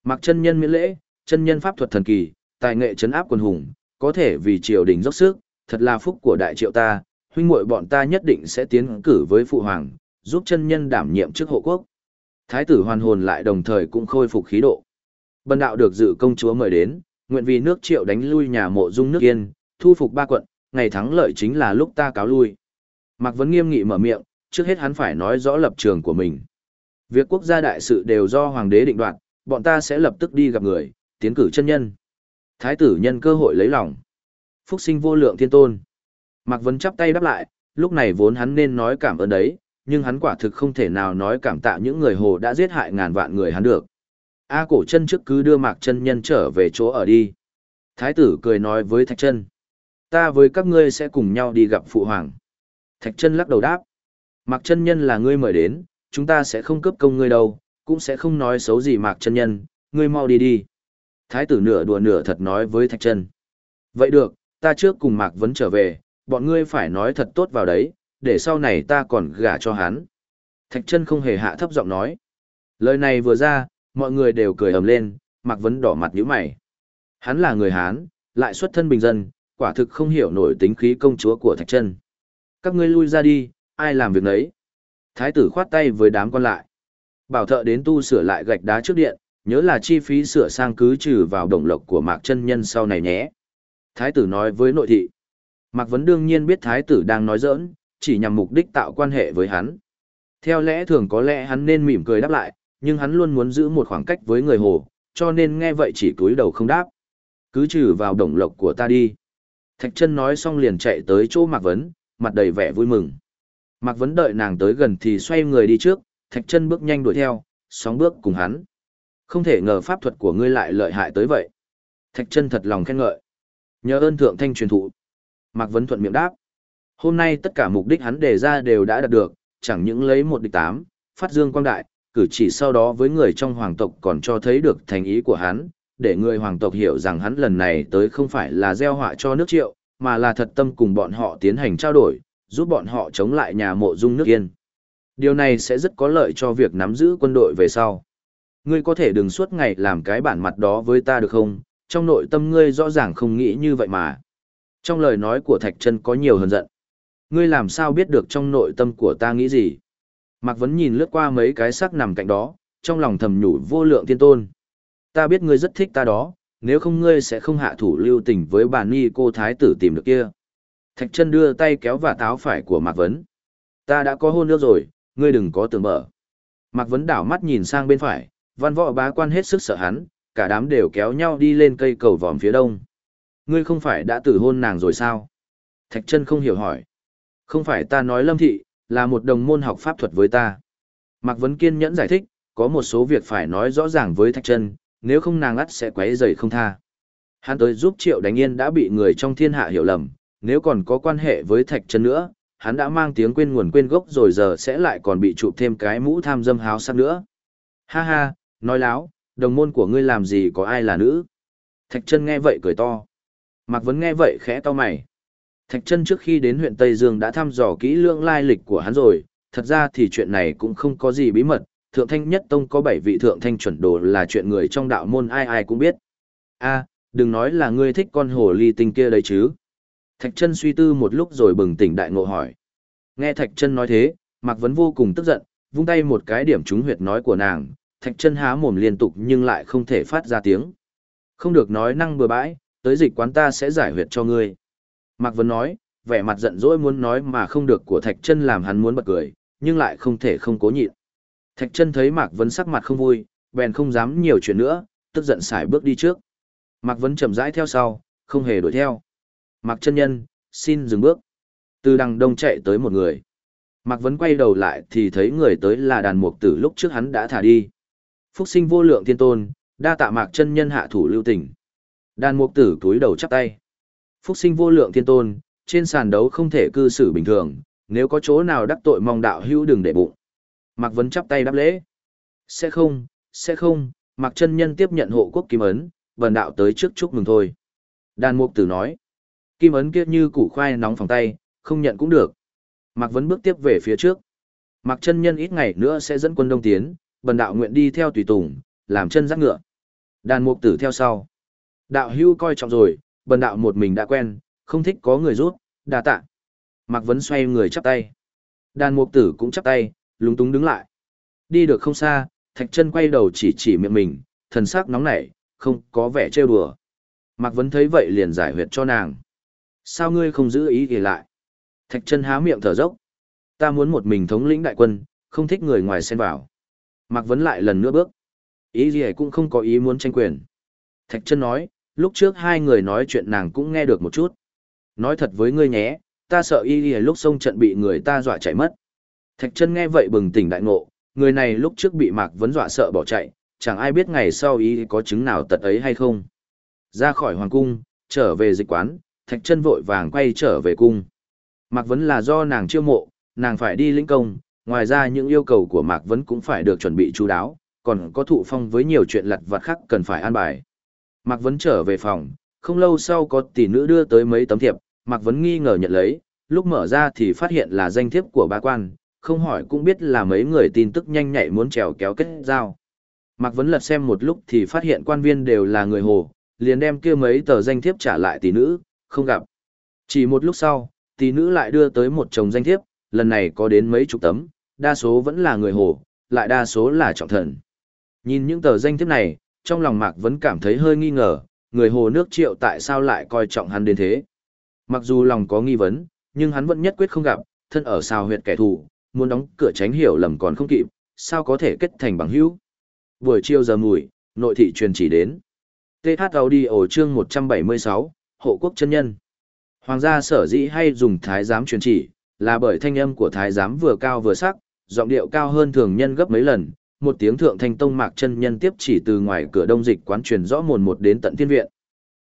Mạc chân nhân miễn lễ, chân nhân pháp thuật thần kỳ, tài nghệ chấn áp quân hùng, có thể vì triều đình dốc sức, thật là phúc của đại triệu ta, huynh muội bọn ta nhất định sẽ tiến cử với phụ hoàng, giúp chân nhân đảm nhiệm chức hộ quốc. Thái tử hoàn hồn lại đồng thời cũng khôi phục khí độ. Bần đạo được dự công chúa mời đến, nguyện vì nước triệu đánh lui nhà mộ dung nước yên, thu phục ba quận, ngày thắng lợi chính là lúc ta cáo lui. Mạc Vấn nghiêm nghị mở miệng, trước hết hắn phải nói rõ lập trường của mình. Việc quốc gia đại sự đều do hoàng đế định đoạt, bọn ta sẽ lập tức đi gặp người, tiến cử chân nhân. Thái tử nhân cơ hội lấy lòng. Phúc sinh vô lượng thiên tôn. Mạc Vấn chắp tay đáp lại, lúc này vốn hắn nên nói cảm ơn đấy, nhưng hắn quả thực không thể nào nói cảm tạ những người hồ đã giết hại ngàn vạn người hắn được. A cổ chân trước cứ đưa Mạc chân nhân trở về chỗ ở đi. Thái tử cười nói với Thạch chân. Ta với các ngươi sẽ cùng nhau đi gặp phụ hoàng. Thạch chân lắc đầu đáp. Mạc chân nhân là ngươi mời đến, chúng ta sẽ không cướp công ngươi đâu, cũng sẽ không nói xấu gì Mạc chân nhân, ngươi mau đi đi. Thái tử nửa đùa nửa thật nói với Thạch chân. Vậy được, ta trước cùng Mạc Vấn trở về, bọn ngươi phải nói thật tốt vào đấy, để sau này ta còn gả cho hắn. Thạch chân không hề hạ thấp giọng nói. Lời này vừa ra, mọi người đều cười ầm lên, Mạc Vấn đỏ mặt nhíu mày. Hắn là người Hán, lại xuất thân bình dân, quả thực không hiểu nổi tính khí công chúa của Thạch chân. Các ngươi lui ra đi, ai làm việc nấy. Thái tử khoát tay với đám con lại. Bảo thợ đến tu sửa lại gạch đá trước điện, nhớ là chi phí sửa sang cứ trừ vào đồng lộc của Mạc chân nhân sau này nhé. Thái tử nói với nội thị. Mạc Vấn đương nhiên biết thái tử đang nói giỡn, chỉ nhằm mục đích tạo quan hệ với hắn. Theo lẽ thường có lẽ hắn nên mỉm cười đáp lại, nhưng hắn luôn muốn giữ một khoảng cách với người hồ, cho nên nghe vậy chỉ cúi đầu không đáp. Cứ trừ vào đồng lộc của ta đi. Thạch chân nói xong liền chạy tới chỗ Mạc Vấn, mặt đầy vẻ vui mừng. Mạc Vấn đợi nàng tới gần thì xoay người đi trước, Thạch chân bước nhanh đuổi theo, sóng bước cùng hắn. Không thể ngờ pháp thuật của ngươi lại lợi hại tới vậy. Thạch chân thật lòng khen ngợi. Nhờ ơn thượng thanh truyền thụ. Mạc Vấn thuận miệng đáp. Hôm nay tất cả mục đích hắn đề ra đều đã đạt được, chẳng những lấy một địch tám, phát dương quang đại, cử chỉ sau đó với người trong hoàng tộc còn cho thấy được thành ý của hắn, để người hoàng tộc hiểu rằng hắn lần này tới không phải là gieo họa cho nước triệu, mà là thật tâm cùng bọn họ tiến hành trao đổi, giúp bọn họ chống lại nhà mộ dung nước yên. Điều này sẽ rất có lợi cho việc nắm giữ quân đội về sau. Ngươi có thể đừng suốt ngày làm cái bản mặt đó với ta được không? Trong nội tâm ngươi rõ ràng không nghĩ như vậy mà. Trong lời nói của Thạch Trân có nhiều hơn giận. Ngươi làm sao biết được trong nội tâm của ta nghĩ gì? Mạc Vấn nhìn lướt qua mấy cái sắc nằm cạnh đó, trong lòng thầm nhủ vô lượng thiên tôn. Ta biết ngươi rất thích ta đó, nếu không ngươi sẽ không hạ thủ lưu tình với bà Ni cô thái tử tìm được kia. Thạch chân đưa tay kéo và táo phải của Mạc Vấn. Ta đã có hôn nước rồi, ngươi đừng có tưởng mở. Mạc Vấn đảo mắt nhìn sang bên phải, văn võ bá quan hết sức sợ hắn, cả đám đều kéo nhau đi lên cây cầu vòm phía đông. Ngươi không phải đã tử hôn nàng rồi sao? Thạch chân không hiểu hỏi. Không phải ta nói lâm thị, là một đồng môn học pháp thuật với ta. Mạc Vấn kiên nhẫn giải thích, có một số việc phải nói rõ ràng với Thạch Trân, nếu không nàng ắt sẽ quấy rầy không tha. Hắn tới giúp Triệu Đánh Yên đã bị người trong thiên hạ hiểu lầm, nếu còn có quan hệ với Thạch Trân nữa, hắn đã mang tiếng quên nguồn quên gốc rồi giờ sẽ lại còn bị chụp thêm cái mũ tham dâm háo sắc nữa. Ha ha, nói láo, đồng môn của ngươi làm gì có ai là nữ. Thạch Trân nghe vậy cười to. Mạc Vấn nghe vậy khẽ to mày. Thạch Trân trước khi đến huyện Tây Dương đã thăm dò kỹ lưỡng lai lịch của hắn rồi, thật ra thì chuyện này cũng không có gì bí mật, Thượng Thanh Nhất Tông có 7 vị Thượng Thanh chuẩn đồ là chuyện người trong đạo môn ai ai cũng biết. a đừng nói là ngươi thích con hồ ly tinh kia đấy chứ. Thạch Trân suy tư một lúc rồi bừng tỉnh đại ngộ hỏi. Nghe Thạch Trân nói thế, Mạc Vấn vô cùng tức giận, vung tay một cái điểm trúng huyệt nói của nàng, Thạch Trân há mồm liên tục nhưng lại không thể phát ra tiếng. Không được nói năng bừa bãi, tới dịch quán ta sẽ giải huyệt cho ngươi. Mạc Vân nói, vẻ mặt giận dỗi muốn nói mà không được của Thạch chân làm hắn muốn bật cười, nhưng lại không thể không cố nhịn. Thạch chân thấy Mạc Vân sắc mặt không vui, bèn không dám nhiều chuyện nữa, tức giận xài bước đi trước. Mạc Vân chậm rãi theo sau, không hề đuổi theo. Mạc chân nhân, xin dừng bước. Từ đằng đông chạy tới một người. Mạc Vân quay đầu lại thì thấy người tới là đàn mục tử lúc trước hắn đã thả đi. Phúc sinh vô lượng thiên tôn, đa tạ Mạc chân nhân hạ thủ lưu tình. Đàn mục tử túi đầu chắp tay. Phúc sinh vô lượng thiên tôn, trên sàn đấu không thể cư xử bình thường, nếu có chỗ nào đắc tội mong đạo hữu đừng để bụng. Mạc Vấn chắp tay đáp lễ. Sẽ không, sẽ không, Mạc chân nhân tiếp nhận hộ quốc kim ấn, vần đạo tới trước chúc mừng thôi. Đàn mục tử nói. Kim ấn kiếp như củ khoai nóng phòng tay, không nhận cũng được. Mạc Vấn bước tiếp về phía trước. Mạc chân nhân ít ngày nữa sẽ dẫn quân đông tiến, bần đạo nguyện đi theo tùy tùng, làm chân giác ngựa. Đàn mục tử theo sau. Đạo hưu coi trọng rồi, bần đạo một mình đã quen, không thích có người giúp, đà tạ. Mạc Vấn xoay người chắp tay. Đàn mục tử cũng chắp tay, lúng túng đứng lại. Đi được không xa, thạch chân quay đầu chỉ chỉ miệng mình, thần sắc nóng nảy, không có vẻ trêu đùa. Mạc Vấn thấy vậy liền giải huyệt cho nàng. Sao ngươi không giữ ý thì lại? Thạch chân há miệng thở dốc. Ta muốn một mình thống lĩnh đại quân, không thích người ngoài xen vào. Mạc Vấn lại lần nữa bước. Ý gì cũng không có ý muốn tranh quyền. Thạch chân nói, lúc trước hai người nói chuyện nàng cũng nghe được một chút. Nói thật với ngươi nhé, ta sợ y Y lúc sông trận bị người ta dọa chạy mất. Thạch chân nghe vậy bừng tỉnh đại ngộ, người này lúc trước bị Mạc Vấn dọa sợ bỏ chạy, chẳng ai biết ngày sau y có chứng nào tật ấy hay không. Ra khỏi hoàng cung, trở về dịch quán, thạch chân vội vàng quay trở về cung. Mạc Vấn là do nàng chiêu mộ, nàng phải đi lĩnh công, ngoài ra những yêu cầu của Mạc Vấn cũng phải được chuẩn bị chú đáo, còn có thụ phong với nhiều chuyện lặt vặt khác cần phải an bài. Mạc Vấn trở về phòng, không lâu sau có tỷ nữ đưa tới mấy tấm thiệp, Mạc Vấn nghi ngờ nhận lấy, lúc mở ra thì phát hiện là danh thiếp của ba quan, không hỏi cũng biết là mấy người tin tức nhanh nhạy muốn trèo kéo kết giao. Mạc Vấn lật xem một lúc thì phát hiện quan viên đều là người hồ, liền đem kia mấy tờ danh thiếp trả lại tỷ nữ, không gặp. Chỉ một lúc sau, tỷ nữ lại đưa tới một chồng danh thiếp, lần này có đến mấy chục tấm, đa số vẫn là người hồ, lại đa số là trọng thần. Nhìn những tờ danh thiếp này, trong lòng Mạc vẫn cảm thấy hơi nghi ngờ, người hồ nước triệu tại sao lại coi trọng hắn đến thế. Mặc dù lòng có nghi vấn, nhưng hắn vẫn nhất quyết không gặp, thân ở sao huyệt kẻ thù, muốn đóng cửa tránh hiểu lầm còn không kịp, sao có thể kết thành bằng hữu. Buổi chiều giờ mùi, nội thị truyền chỉ đến. TH Audio chương 176, Hộ quốc chân nhân. Hoàng gia sở dĩ hay dùng thái giám truyền chỉ, là bởi thanh âm của thái giám vừa cao vừa sắc, giọng điệu cao hơn thường nhân gấp mấy lần, một tiếng thượng thanh tông mạc chân nhân tiếp chỉ từ ngoài cửa đông dịch quán truyền rõ mồn một đến tận thiên viện.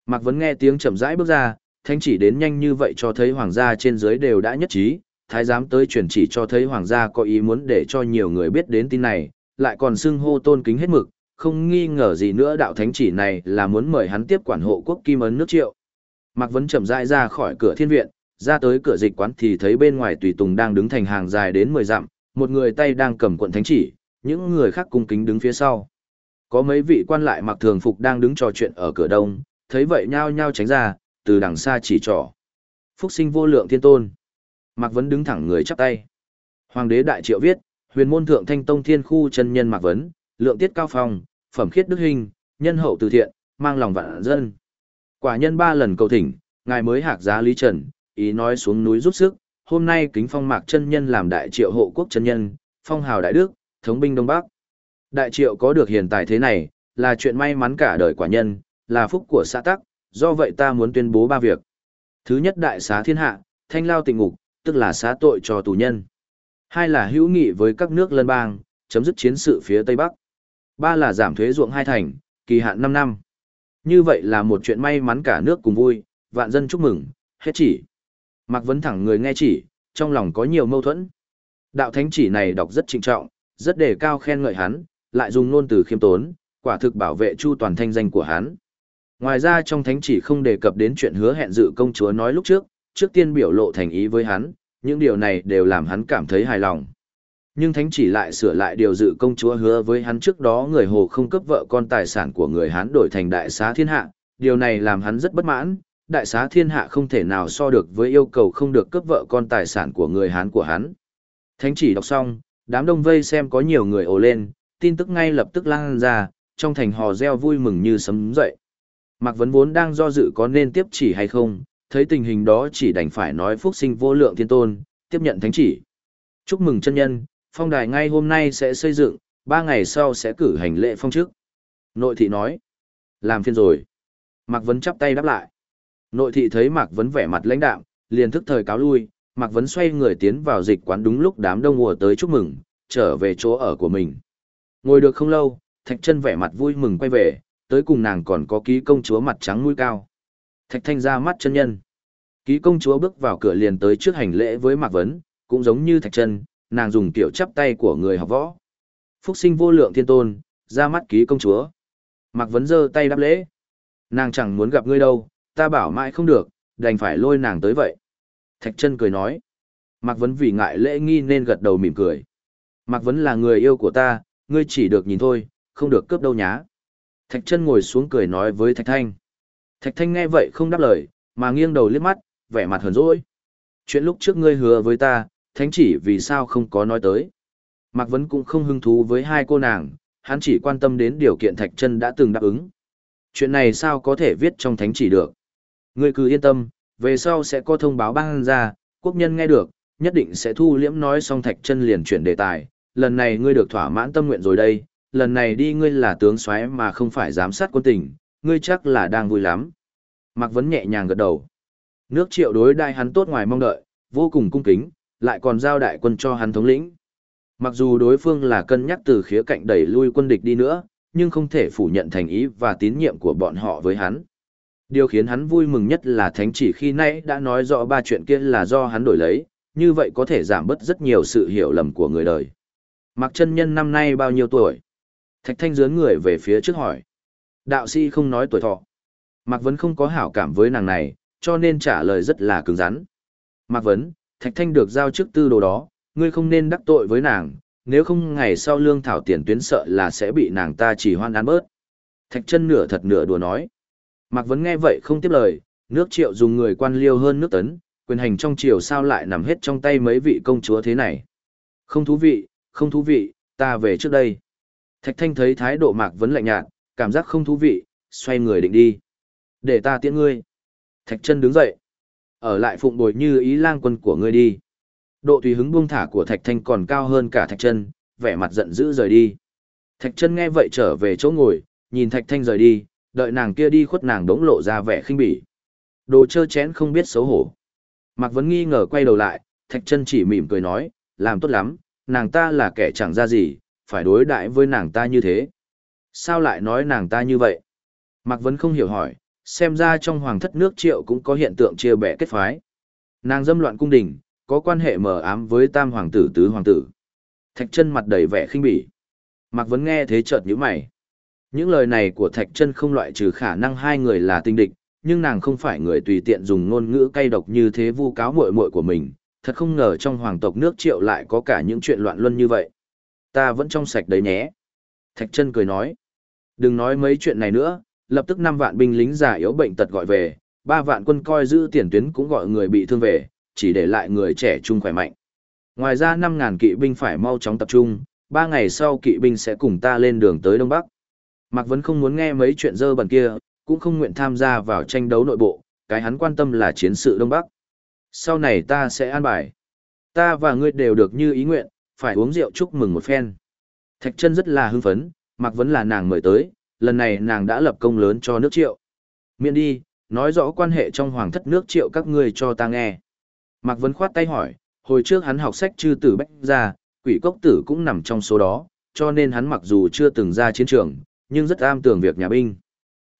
Mạc vẫn nghe tiếng chậm rãi bước ra, thanh chỉ đến nhanh như vậy cho thấy hoàng gia trên dưới đều đã nhất trí, thái giám tới truyền chỉ cho thấy hoàng gia có ý muốn để cho nhiều người biết đến tin này, lại còn xưng hô tôn kính hết mực, không nghi ngờ gì nữa đạo thánh chỉ này là muốn mời hắn tiếp quản hộ quốc kim ấn nước triệu. Mạc Vấn chậm rãi ra khỏi cửa thiên viện, ra tới cửa dịch quán thì thấy bên ngoài tùy tùng đang đứng thành hàng dài đến 10 dặm, một người tay đang cầm cuộn thánh chỉ, những người khác cung kính đứng phía sau. Có mấy vị quan lại mặc thường phục đang đứng trò chuyện ở cửa đông, thấy vậy nhao nhao tránh ra, từ đằng xa chỉ trỏ. Phúc sinh vô lượng thiên tôn. Mạc Vấn đứng thẳng người chắp tay. Hoàng đế đại triệu viết, huyền môn thượng thanh tông thiên khu chân nhân Mạc Vấn, lượng tiết cao phong, phẩm khiết đức hình, nhân hậu từ thiện, mang lòng vạn dân. Quả nhân ba lần cầu thỉnh, ngài mới hạc giá Lý Trần, ý nói xuống núi rút sức, hôm nay kính phong mạc chân nhân làm đại triệu hộ quốc chân nhân, phong hào đại đức, thống binh Đông Bắc. Đại triệu có được hiện tại thế này, là chuyện may mắn cả đời quả nhân, là phúc của xã tắc, do vậy ta muốn tuyên bố ba việc. Thứ nhất đại xá thiên hạ, thanh lao tịnh ngục, tức là xá tội cho tù nhân. Hai là hữu nghị với các nước lân bang, chấm dứt chiến sự phía Tây Bắc. Ba là giảm thuế ruộng hai thành, kỳ hạn 5 năm. Như vậy là một chuyện may mắn cả nước cùng vui, vạn dân chúc mừng, hết chỉ. Mạc Vấn thẳng người nghe chỉ, trong lòng có nhiều mâu thuẫn. Đạo thánh chỉ này đọc rất trịnh trọng, rất đề cao khen ngợi hắn, lại dùng ngôn từ khiêm tốn, quả thực bảo vệ chu toàn thanh danh của hắn. Ngoài ra trong thánh chỉ không đề cập đến chuyện hứa hẹn dự công chúa nói lúc trước, trước tiên biểu lộ thành ý với hắn, những điều này đều làm hắn cảm thấy hài lòng. Nhưng thánh chỉ lại sửa lại điều dự công chúa hứa với hắn trước đó người hồ không cấp vợ con tài sản của người Hán đổi thành đại xá thiên hạ, điều này làm hắn rất bất mãn, đại xá thiên hạ không thể nào so được với yêu cầu không được cấp vợ con tài sản của người Hán của hắn. Thánh chỉ đọc xong, đám đông vây xem có nhiều người ồ lên, tin tức ngay lập tức lan ra, trong thành hò reo vui mừng như sấm dậy. Mạc Vấn vốn đang do dự có nên tiếp chỉ hay không, thấy tình hình đó chỉ đành phải nói phúc sinh vô lượng thiên tôn, tiếp nhận thánh chỉ. Chúc mừng chân nhân, phong đài ngay hôm nay sẽ xây dựng, ba ngày sau sẽ cử hành lễ phong chức. Nội thị nói, làm phiên rồi. Mạc Vấn chắp tay đáp lại. Nội thị thấy Mạc Vấn vẻ mặt lãnh đạm, liền thức thời cáo lui, Mạc Vấn xoay người tiến vào dịch quán đúng lúc đám đông mùa tới chúc mừng, trở về chỗ ở của mình. Ngồi được không lâu, Thạch chân vẻ mặt vui mừng quay về, tới cùng nàng còn có ký công chúa mặt trắng mũi cao. Thạch thanh ra mắt chân nhân. Ký công chúa bước vào cửa liền tới trước hành lễ với Mạc Vấn, cũng giống như Thạch chân, nàng dùng kiểu chắp tay của người học võ. Phúc sinh vô lượng thiên tôn, ra mắt ký công chúa. Mạc Vấn giơ tay đáp lễ. Nàng chẳng muốn gặp ngươi đâu, ta bảo mãi không được, đành phải lôi nàng tới vậy. Thạch chân cười nói. Mạc Vấn vì ngại lễ nghi nên gật đầu mỉm cười. Mạc Vấn là người yêu của ta, ngươi chỉ được nhìn thôi, không được cướp đâu nhá. Thạch chân ngồi xuống cười nói với Thạch Thanh. Thạch Thanh nghe vậy không đáp lời, mà nghiêng đầu liếc mắt, vẻ mặt hờn dỗi. Chuyện lúc trước ngươi hứa với ta, thánh chỉ vì sao không có nói tới. Mạc Vấn cũng không hứng thú với hai cô nàng, hắn chỉ quan tâm đến điều kiện Thạch chân đã từng đáp ứng. Chuyện này sao có thể viết trong thánh chỉ được. Ngươi cứ yên tâm, về sau sẽ có thông báo ban ra, quốc nhân nghe được, nhất định sẽ thu liễm nói xong Thạch chân liền chuyển đề tài. Lần này ngươi được thỏa mãn tâm nguyện rồi đây, lần này đi ngươi là tướng soái mà không phải giám sát quân tình, ngươi chắc là đang vui lắm. Mạc Vấn nhẹ nhàng gật đầu. Nước triệu đối đại hắn tốt ngoài mong đợi, vô cùng cung kính, lại còn giao đại quân cho hắn thống lĩnh. Mặc dù đối phương là cân nhắc từ khía cạnh đẩy lui quân địch đi nữa, nhưng không thể phủ nhận thành ý và tín nhiệm của bọn họ với hắn. Điều khiến hắn vui mừng nhất là thánh chỉ khi nãy đã nói rõ ba chuyện kia là do hắn đổi lấy, như vậy có thể giảm bớt rất nhiều sự hiểu lầm của người đời. Mạc chân nhân năm nay bao nhiêu tuổi? Thạch thanh dướn người về phía trước hỏi. Đạo sĩ không nói tuổi thọ. Mạc Vấn không có hảo cảm với nàng này, cho nên trả lời rất là cứng rắn. Mạc Vấn, Thạch Thanh được giao chức tư đồ đó, ngươi không nên đắc tội với nàng, nếu không ngày sau lương thảo tiền tuyến sợ là sẽ bị nàng ta chỉ hoan án bớt. Thạch chân nửa thật nửa đùa nói. Mạc Vấn nghe vậy không tiếp lời, nước triệu dùng người quan liêu hơn nước tấn, quyền hành trong triều sao lại nằm hết trong tay mấy vị công chúa thế này. Không thú vị, không thú vị, ta về trước đây. Thạch Thanh thấy thái độ Mạc Vấn lạnh nhạt, cảm giác không thú vị, xoay người định đi. Để ta tiễn ngươi. Thạch chân đứng dậy. Ở lại phụng bồi như ý lang quân của ngươi đi. Độ tùy hứng buông thả của Thạch Thanh còn cao hơn cả Thạch chân, vẻ mặt giận dữ rời đi. Thạch chân nghe vậy trở về chỗ ngồi, nhìn Thạch Thanh rời đi, đợi nàng kia đi khuất nàng đống lộ ra vẻ khinh bỉ. Đồ chơ chén không biết xấu hổ. Mạc Vấn nghi ngờ quay đầu lại, Thạch chân chỉ mỉm cười nói, làm tốt lắm, nàng ta là kẻ chẳng ra gì, phải đối đãi với nàng ta như thế. Sao lại nói nàng ta như vậy? Mạc Vấn không hiểu hỏi, xem ra trong hoàng thất nước triệu cũng có hiện tượng chia bẻ kết phái. Nàng dâm loạn cung đình, có quan hệ mờ ám với tam hoàng tử tứ hoàng tử. Thạch chân mặt đầy vẻ khinh bỉ. Mạc Vấn nghe thế chợt nhíu mày. Những lời này của Thạch chân không loại trừ khả năng hai người là tinh địch, nhưng nàng không phải người tùy tiện dùng ngôn ngữ cay độc như thế vu cáo muội muội của mình, thật không ngờ trong hoàng tộc nước triệu lại có cả những chuyện loạn luân như vậy ta vẫn trong sạch đấy nhé. Thạch chân cười nói. Đừng nói mấy chuyện này nữa, lập tức 5 vạn binh lính già yếu bệnh tật gọi về, 3 vạn quân coi giữ tiền tuyến cũng gọi người bị thương về, chỉ để lại người trẻ trung khỏe mạnh. Ngoài ra 5.000 kỵ binh phải mau chóng tập trung, 3 ngày sau kỵ binh sẽ cùng ta lên đường tới Đông Bắc. Mạc Vấn không muốn nghe mấy chuyện dơ bẩn kia, cũng không nguyện tham gia vào tranh đấu nội bộ, cái hắn quan tâm là chiến sự Đông Bắc. Sau này ta sẽ an bài. Ta và ngươi đều được như ý nguyện, phải uống rượu chúc mừng một phen. Thạch chân rất là hưng phấn, Mạc Vấn là nàng mời tới, lần này nàng đã lập công lớn cho nước triệu. Miễn đi, nói rõ quan hệ trong hoàng thất nước triệu các ngươi cho ta nghe. Mạc Vấn khoát tay hỏi, hồi trước hắn học sách chư tử bách ra, quỷ cốc tử cũng nằm trong số đó, cho nên hắn mặc dù chưa từng ra chiến trường, nhưng rất am tường việc nhà binh.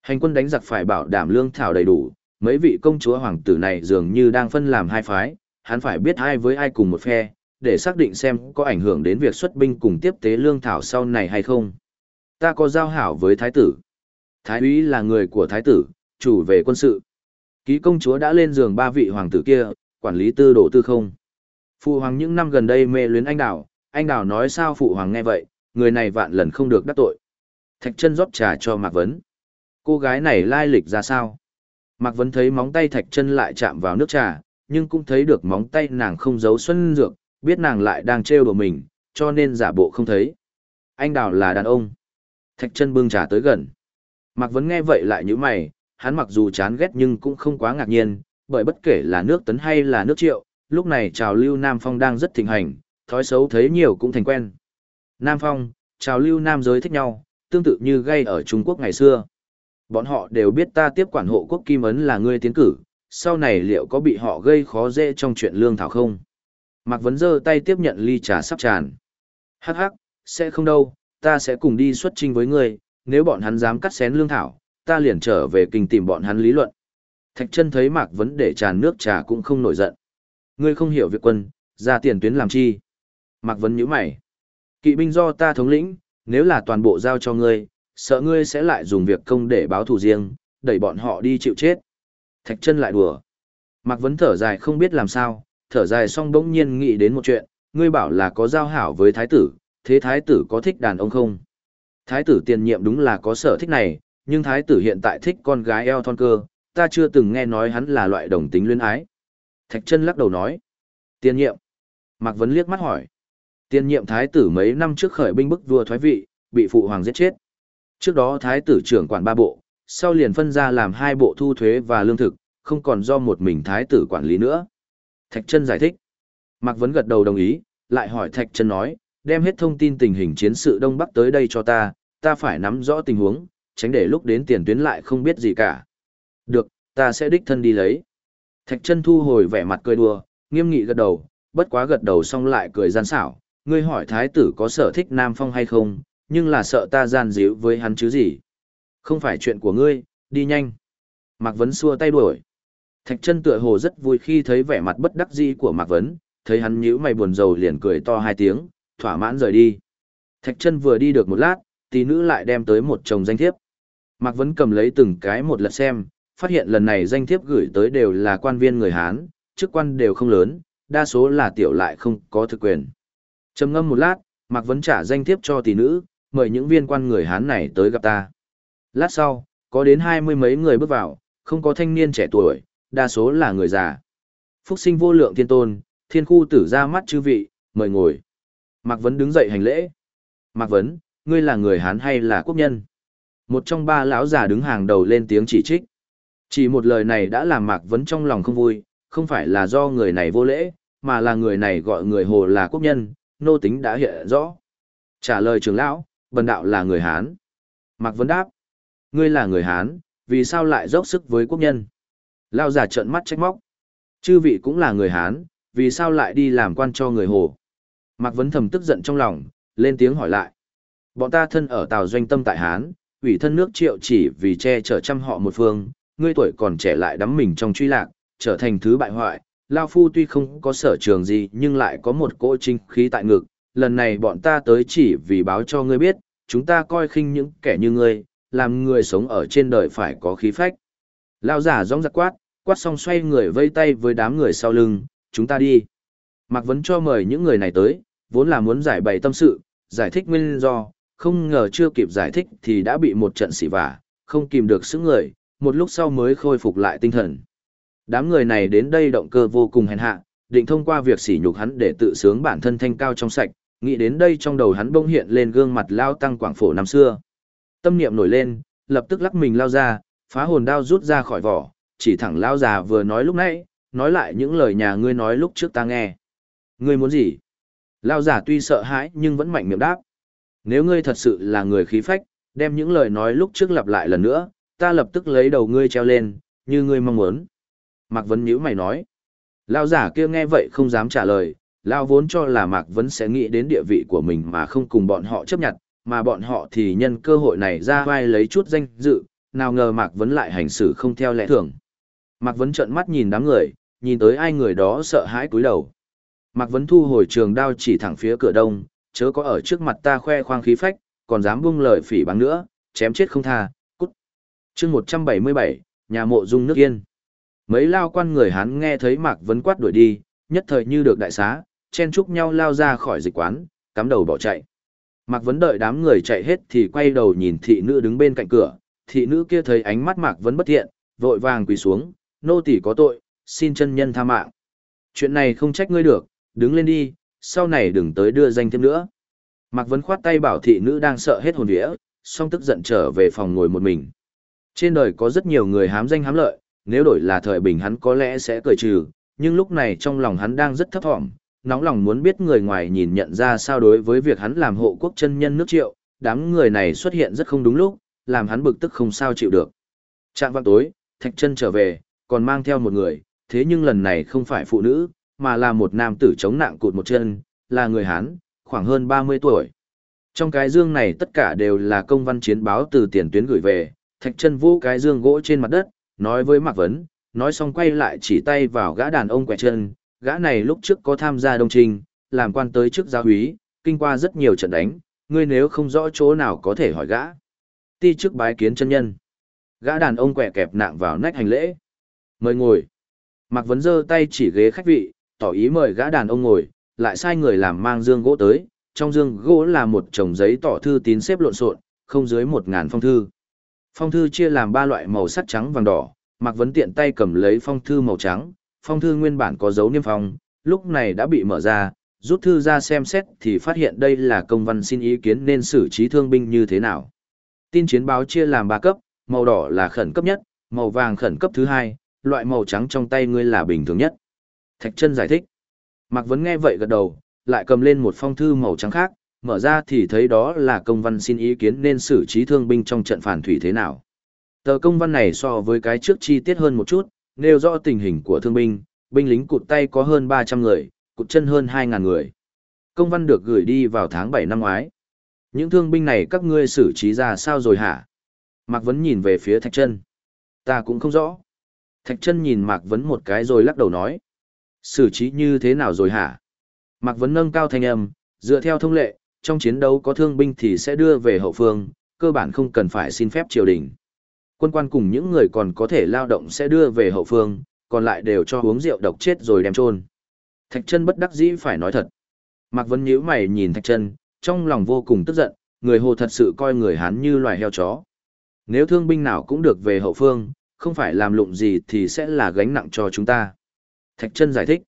Hành quân đánh giặc phải bảo đảm lương thảo đầy đủ, mấy vị công chúa hoàng tử này dường như đang phân làm hai phái, hắn phải biết ai với ai cùng một phe, để xác định xem có ảnh hưởng đến việc xuất binh cùng tiếp tế lương thảo sau này hay không. Ta có giao hảo với thái tử. Thái úy là người của thái tử, chủ về quân sự. Ký công chúa đã lên giường ba vị hoàng tử kia, quản lý tư đồ tư không. Phụ hoàng những năm gần đây mê luyến anh đào, anh đào nói sao phụ hoàng nghe vậy, người này vạn lần không được đắc tội. Thạch chân rót trà cho Mạc Vấn. Cô gái này lai lịch ra sao? Mạc Vấn thấy móng tay thạch chân lại chạm vào nước trà, nhưng cũng thấy được móng tay nàng không giấu xuân dược, biết nàng lại đang trêu đùa mình, cho nên giả bộ không thấy. Anh đào là đàn ông. Thạch chân bưng trà tới gần. Mạc Vấn nghe vậy lại như mày, hắn mặc dù chán ghét nhưng cũng không quá ngạc nhiên, bởi bất kể là nước tấn hay là nước triệu, lúc này trào lưu Nam Phong đang rất thịnh hành, thói xấu thấy nhiều cũng thành quen. Nam Phong, trào lưu Nam giới thích nhau, tương tự như gây ở Trung Quốc ngày xưa. Bọn họ đều biết ta tiếp quản hộ quốc kim ấn là ngươi tiến cử, sau này liệu có bị họ gây khó dễ trong chuyện lương thảo không? Mạc Vấn giơ tay tiếp nhận ly trà sắp tràn. Hắc hắc, sẽ không đâu, ta sẽ cùng đi xuất trình với ngươi, nếu bọn hắn dám cắt xén lương thảo, ta liền trở về kinh tìm bọn hắn lý luận. Thạch chân thấy Mạc Vấn để tràn nước trà cũng không nổi giận. Ngươi không hiểu việc quân, ra tiền tuyến làm chi? Mạc Vấn nhíu mày. Kỵ binh do ta thống lĩnh, nếu là toàn bộ giao cho ngươi, sợ ngươi sẽ lại dùng việc công để báo thù riêng, đẩy bọn họ đi chịu chết. Thạch chân lại đùa. Mạc Vấn thở dài không biết làm sao, thở dài xong bỗng nhiên nghĩ đến một chuyện, ngươi bảo là có giao hảo với thái tử, thế thái tử có thích đàn ông không? Thái tử tiền nhiệm đúng là có sở thích này, nhưng thái tử hiện tại thích con gái eo thon cơ, ta chưa từng nghe nói hắn là loại đồng tính luyến ái. Thạch chân lắc đầu nói. Tiền nhiệm. Mạc Vấn liếc mắt hỏi. Tiên nhiệm thái tử mấy năm trước khởi binh bức vua thoái vị, bị phụ hoàng giết chết. Trước đó thái tử trưởng quản ba bộ, sau liền phân ra làm hai bộ thu thuế và lương thực, không còn do một mình thái tử quản lý nữa. Thạch chân giải thích. Mạc Vấn gật đầu đồng ý, lại hỏi Thạch chân nói, đem hết thông tin tình hình chiến sự Đông Bắc tới đây cho ta, ta phải nắm rõ tình huống, tránh để lúc đến tiền tuyến lại không biết gì cả. Được, ta sẽ đích thân đi lấy. Thạch chân thu hồi vẻ mặt cười đùa, nghiêm nghị gật đầu, bất quá gật đầu xong lại cười gian xảo. Ngươi hỏi thái tử có sở thích Nam Phong hay không, nhưng là sợ ta gian díu với hắn chứ gì. Không phải chuyện của ngươi, đi nhanh. Mạc Vấn xua tay đuổi. Thạch chân tựa hồ rất vui khi thấy vẻ mặt bất đắc dĩ của Mạc Vấn, thấy hắn nhíu mày buồn rầu liền cười to hai tiếng, thỏa mãn rời đi. Thạch chân vừa đi được một lát, tỷ nữ lại đem tới một chồng danh thiếp. Mạc Vấn cầm lấy từng cái một lật xem, phát hiện lần này danh thiếp gửi tới đều là quan viên người Hán, chức quan đều không lớn, đa số là tiểu lại không có thực quyền. Trầm ngâm một lát, Mạc Vấn trả danh thiếp cho tỷ nữ, mời những viên quan người Hán này tới gặp ta. Lát sau, có đến hai mươi mấy người bước vào, không có thanh niên trẻ tuổi, đa số là người già. Phúc sinh vô lượng thiên tôn, thiên khu tử ra mắt chư vị, mời ngồi. Mạc Vấn đứng dậy hành lễ. Mạc Vấn, ngươi là người Hán hay là quốc nhân? Một trong ba lão già đứng hàng đầu lên tiếng chỉ trích. Chỉ một lời này đã làm Mạc Vấn trong lòng không vui, không phải là do người này vô lễ, mà là người này gọi người Hồ là quốc nhân, nô tính đã hiện rõ. Trả lời trưởng lão, bần đạo là người Hán. Mạc Vấn đáp, ngươi là người Hán, vì sao lại dốc sức với quốc nhân? Lao giả trợn mắt trách móc. Chư vị cũng là người Hán, vì sao lại đi làm quan cho người Hồ? Mạc Vấn thầm tức giận trong lòng, lên tiếng hỏi lại. Bọn ta thân ở Tàu Doanh Tâm tại Hán, ủy thân nước triệu chỉ vì che chở chăm họ một phương, ngươi tuổi còn trẻ lại đắm mình trong truy lạc, trở thành thứ bại hoại. Lao Phu tuy không có sở trường gì nhưng lại có một cỗ trinh khí tại ngực, lần này bọn ta tới chỉ vì báo cho ngươi biết, chúng ta coi khinh những kẻ như ngươi, làm người sống ở trên đời phải có khí phách. Lao giả rong giặc quát, quát xong xoay người vây tay với đám người sau lưng, chúng ta đi. Mạc Vấn cho mời những người này tới, vốn là muốn giải bày tâm sự, giải thích nguyên do, không ngờ chưa kịp giải thích thì đã bị một trận xỉ vả, không kìm được sức người, một lúc sau mới khôi phục lại tinh thần. Đám người này đến đây động cơ vô cùng hèn hạ, định thông qua việc sỉ nhục hắn để tự sướng bản thân thanh cao trong sạch, nghĩ đến đây trong đầu hắn bỗng hiện lên gương mặt lao tăng quảng phổ năm xưa. Tâm niệm nổi lên, lập tức lắc mình lao ra, phá hồn đao rút ra khỏi vỏ, chỉ thẳng lao già vừa nói lúc nãy, nói lại những lời nhà ngươi nói lúc trước ta nghe. Ngươi muốn gì? Lao giả tuy sợ hãi nhưng vẫn mạnh miệng đáp. Nếu ngươi thật sự là người khí phách, đem những lời nói lúc trước lặp lại lần nữa, ta lập tức lấy đầu ngươi treo lên, như ngươi mong muốn. Mạc Vấn nhữ mày nói. Lao giả kia nghe vậy không dám trả lời, Lao vốn cho là Mạc Vấn sẽ nghĩ đến địa vị của mình mà không cùng bọn họ chấp nhận, mà bọn họ thì nhân cơ hội này ra vai lấy chút danh dự, nào ngờ Mạc Vấn lại hành xử không theo lẽ thường. Mạc Vấn trợn mắt nhìn đám người, nhìn tới ai người đó sợ hãi cúi đầu. Mạc Vấn thu hồi trường đao chỉ thẳng phía cửa đông, chớ có ở trước mặt ta khoe khoang khí phách, còn dám buông lời phỉ báng nữa, chém chết không tha, cút. chương 177, nhà mộ dung nước yên. Mấy lao quan người Hán nghe thấy Mạc Vấn quát đuổi đi, nhất thời như được đại xá, chen chúc nhau lao ra khỏi dịch quán, cắm đầu bỏ chạy. Mạc Vấn đợi đám người chạy hết thì quay đầu nhìn thị nữ đứng bên cạnh cửa, thị nữ kia thấy ánh mắt Mạc Vấn bất thiện, vội vàng quỳ xuống, nô tỳ có tội, xin chân nhân tha mạng. Chuyện này không trách ngươi được, đứng lên đi, sau này đừng tới đưa danh thêm nữa. Mạc Vấn khoát tay bảo thị nữ đang sợ hết hồn vía, song tức giận trở về phòng ngồi một mình. Trên đời có rất nhiều người hám danh hám lợi, nếu đổi là thời bình hắn có lẽ sẽ cười trừ, nhưng lúc này trong lòng hắn đang rất thấp thỏm, nóng lòng muốn biết người ngoài nhìn nhận ra sao đối với việc hắn làm hộ quốc chân nhân nước triệu, đám người này xuất hiện rất không đúng lúc, làm hắn bực tức không sao chịu được. Trạng vang tối, Thạch chân trở về, còn mang theo một người, thế nhưng lần này không phải phụ nữ, mà là một nam tử chống nặng cụt một chân, là người Hán, khoảng hơn 30 tuổi. Trong cái dương này tất cả đều là công văn chiến báo từ tiền tuyến gửi về, Thạch chân vô cái dương gỗ trên mặt đất, nói với Mạc Vấn, nói xong quay lại chỉ tay vào gã đàn ông quẹt chân, gã này lúc trước có tham gia đông trình, làm quan tới chức giáo úy, kinh qua rất nhiều trận đánh, ngươi nếu không rõ chỗ nào có thể hỏi gã. Ti trước bái kiến chân nhân. Gã đàn ông quẹ kẹp nạng vào nách hành lễ. Mời ngồi. Mạc Vấn giơ tay chỉ ghế khách vị, tỏ ý mời gã đàn ông ngồi, lại sai người làm mang dương gỗ tới. Trong dương gỗ là một chồng giấy tỏ thư tín xếp lộn xộn, không dưới một ngàn phong thư. Phong thư chia làm ba loại màu sắc trắng vàng đỏ, Mạc Vấn tiện tay cầm lấy phong thư màu trắng, phong thư nguyên bản có dấu niêm phong, lúc này đã bị mở ra, rút thư ra xem xét thì phát hiện đây là công văn xin ý kiến nên xử trí thương binh như thế nào. Tin chiến báo chia làm ba cấp, màu đỏ là khẩn cấp nhất, màu vàng khẩn cấp thứ hai, loại màu trắng trong tay ngươi là bình thường nhất. Thạch chân giải thích. Mạc Vấn nghe vậy gật đầu, lại cầm lên một phong thư màu trắng khác, mở ra thì thấy đó là công văn xin ý kiến nên xử trí thương binh trong trận phản thủy thế nào. Tờ công văn này so với cái trước chi tiết hơn một chút, nêu rõ tình hình của thương binh, binh lính cụt tay có hơn 300 người, cụt chân hơn 2.000 người. Công văn được gửi đi vào tháng 7 năm ngoái. Những thương binh này các ngươi xử trí ra sao rồi hả? Mạc Vấn nhìn về phía Thạch Trân. Ta cũng không rõ. Thạch Trân nhìn Mạc Vấn một cái rồi lắc đầu nói. Xử trí như thế nào rồi hả? Mạc Vấn nâng cao thanh âm, dựa theo thông lệ, trong chiến đấu có thương binh thì sẽ đưa về hậu phương, cơ bản không cần phải xin phép triều đình. Quân quan cùng những người còn có thể lao động sẽ đưa về hậu phương, còn lại đều cho uống rượu độc chết rồi đem chôn. Thạch chân bất đắc dĩ phải nói thật. Mạc vân nhíu mày nhìn Thạch chân trong lòng vô cùng tức giận, người Hồ thật sự coi người Hán như loài heo chó. Nếu thương binh nào cũng được về hậu phương, không phải làm lụng gì thì sẽ là gánh nặng cho chúng ta. Thạch chân giải thích.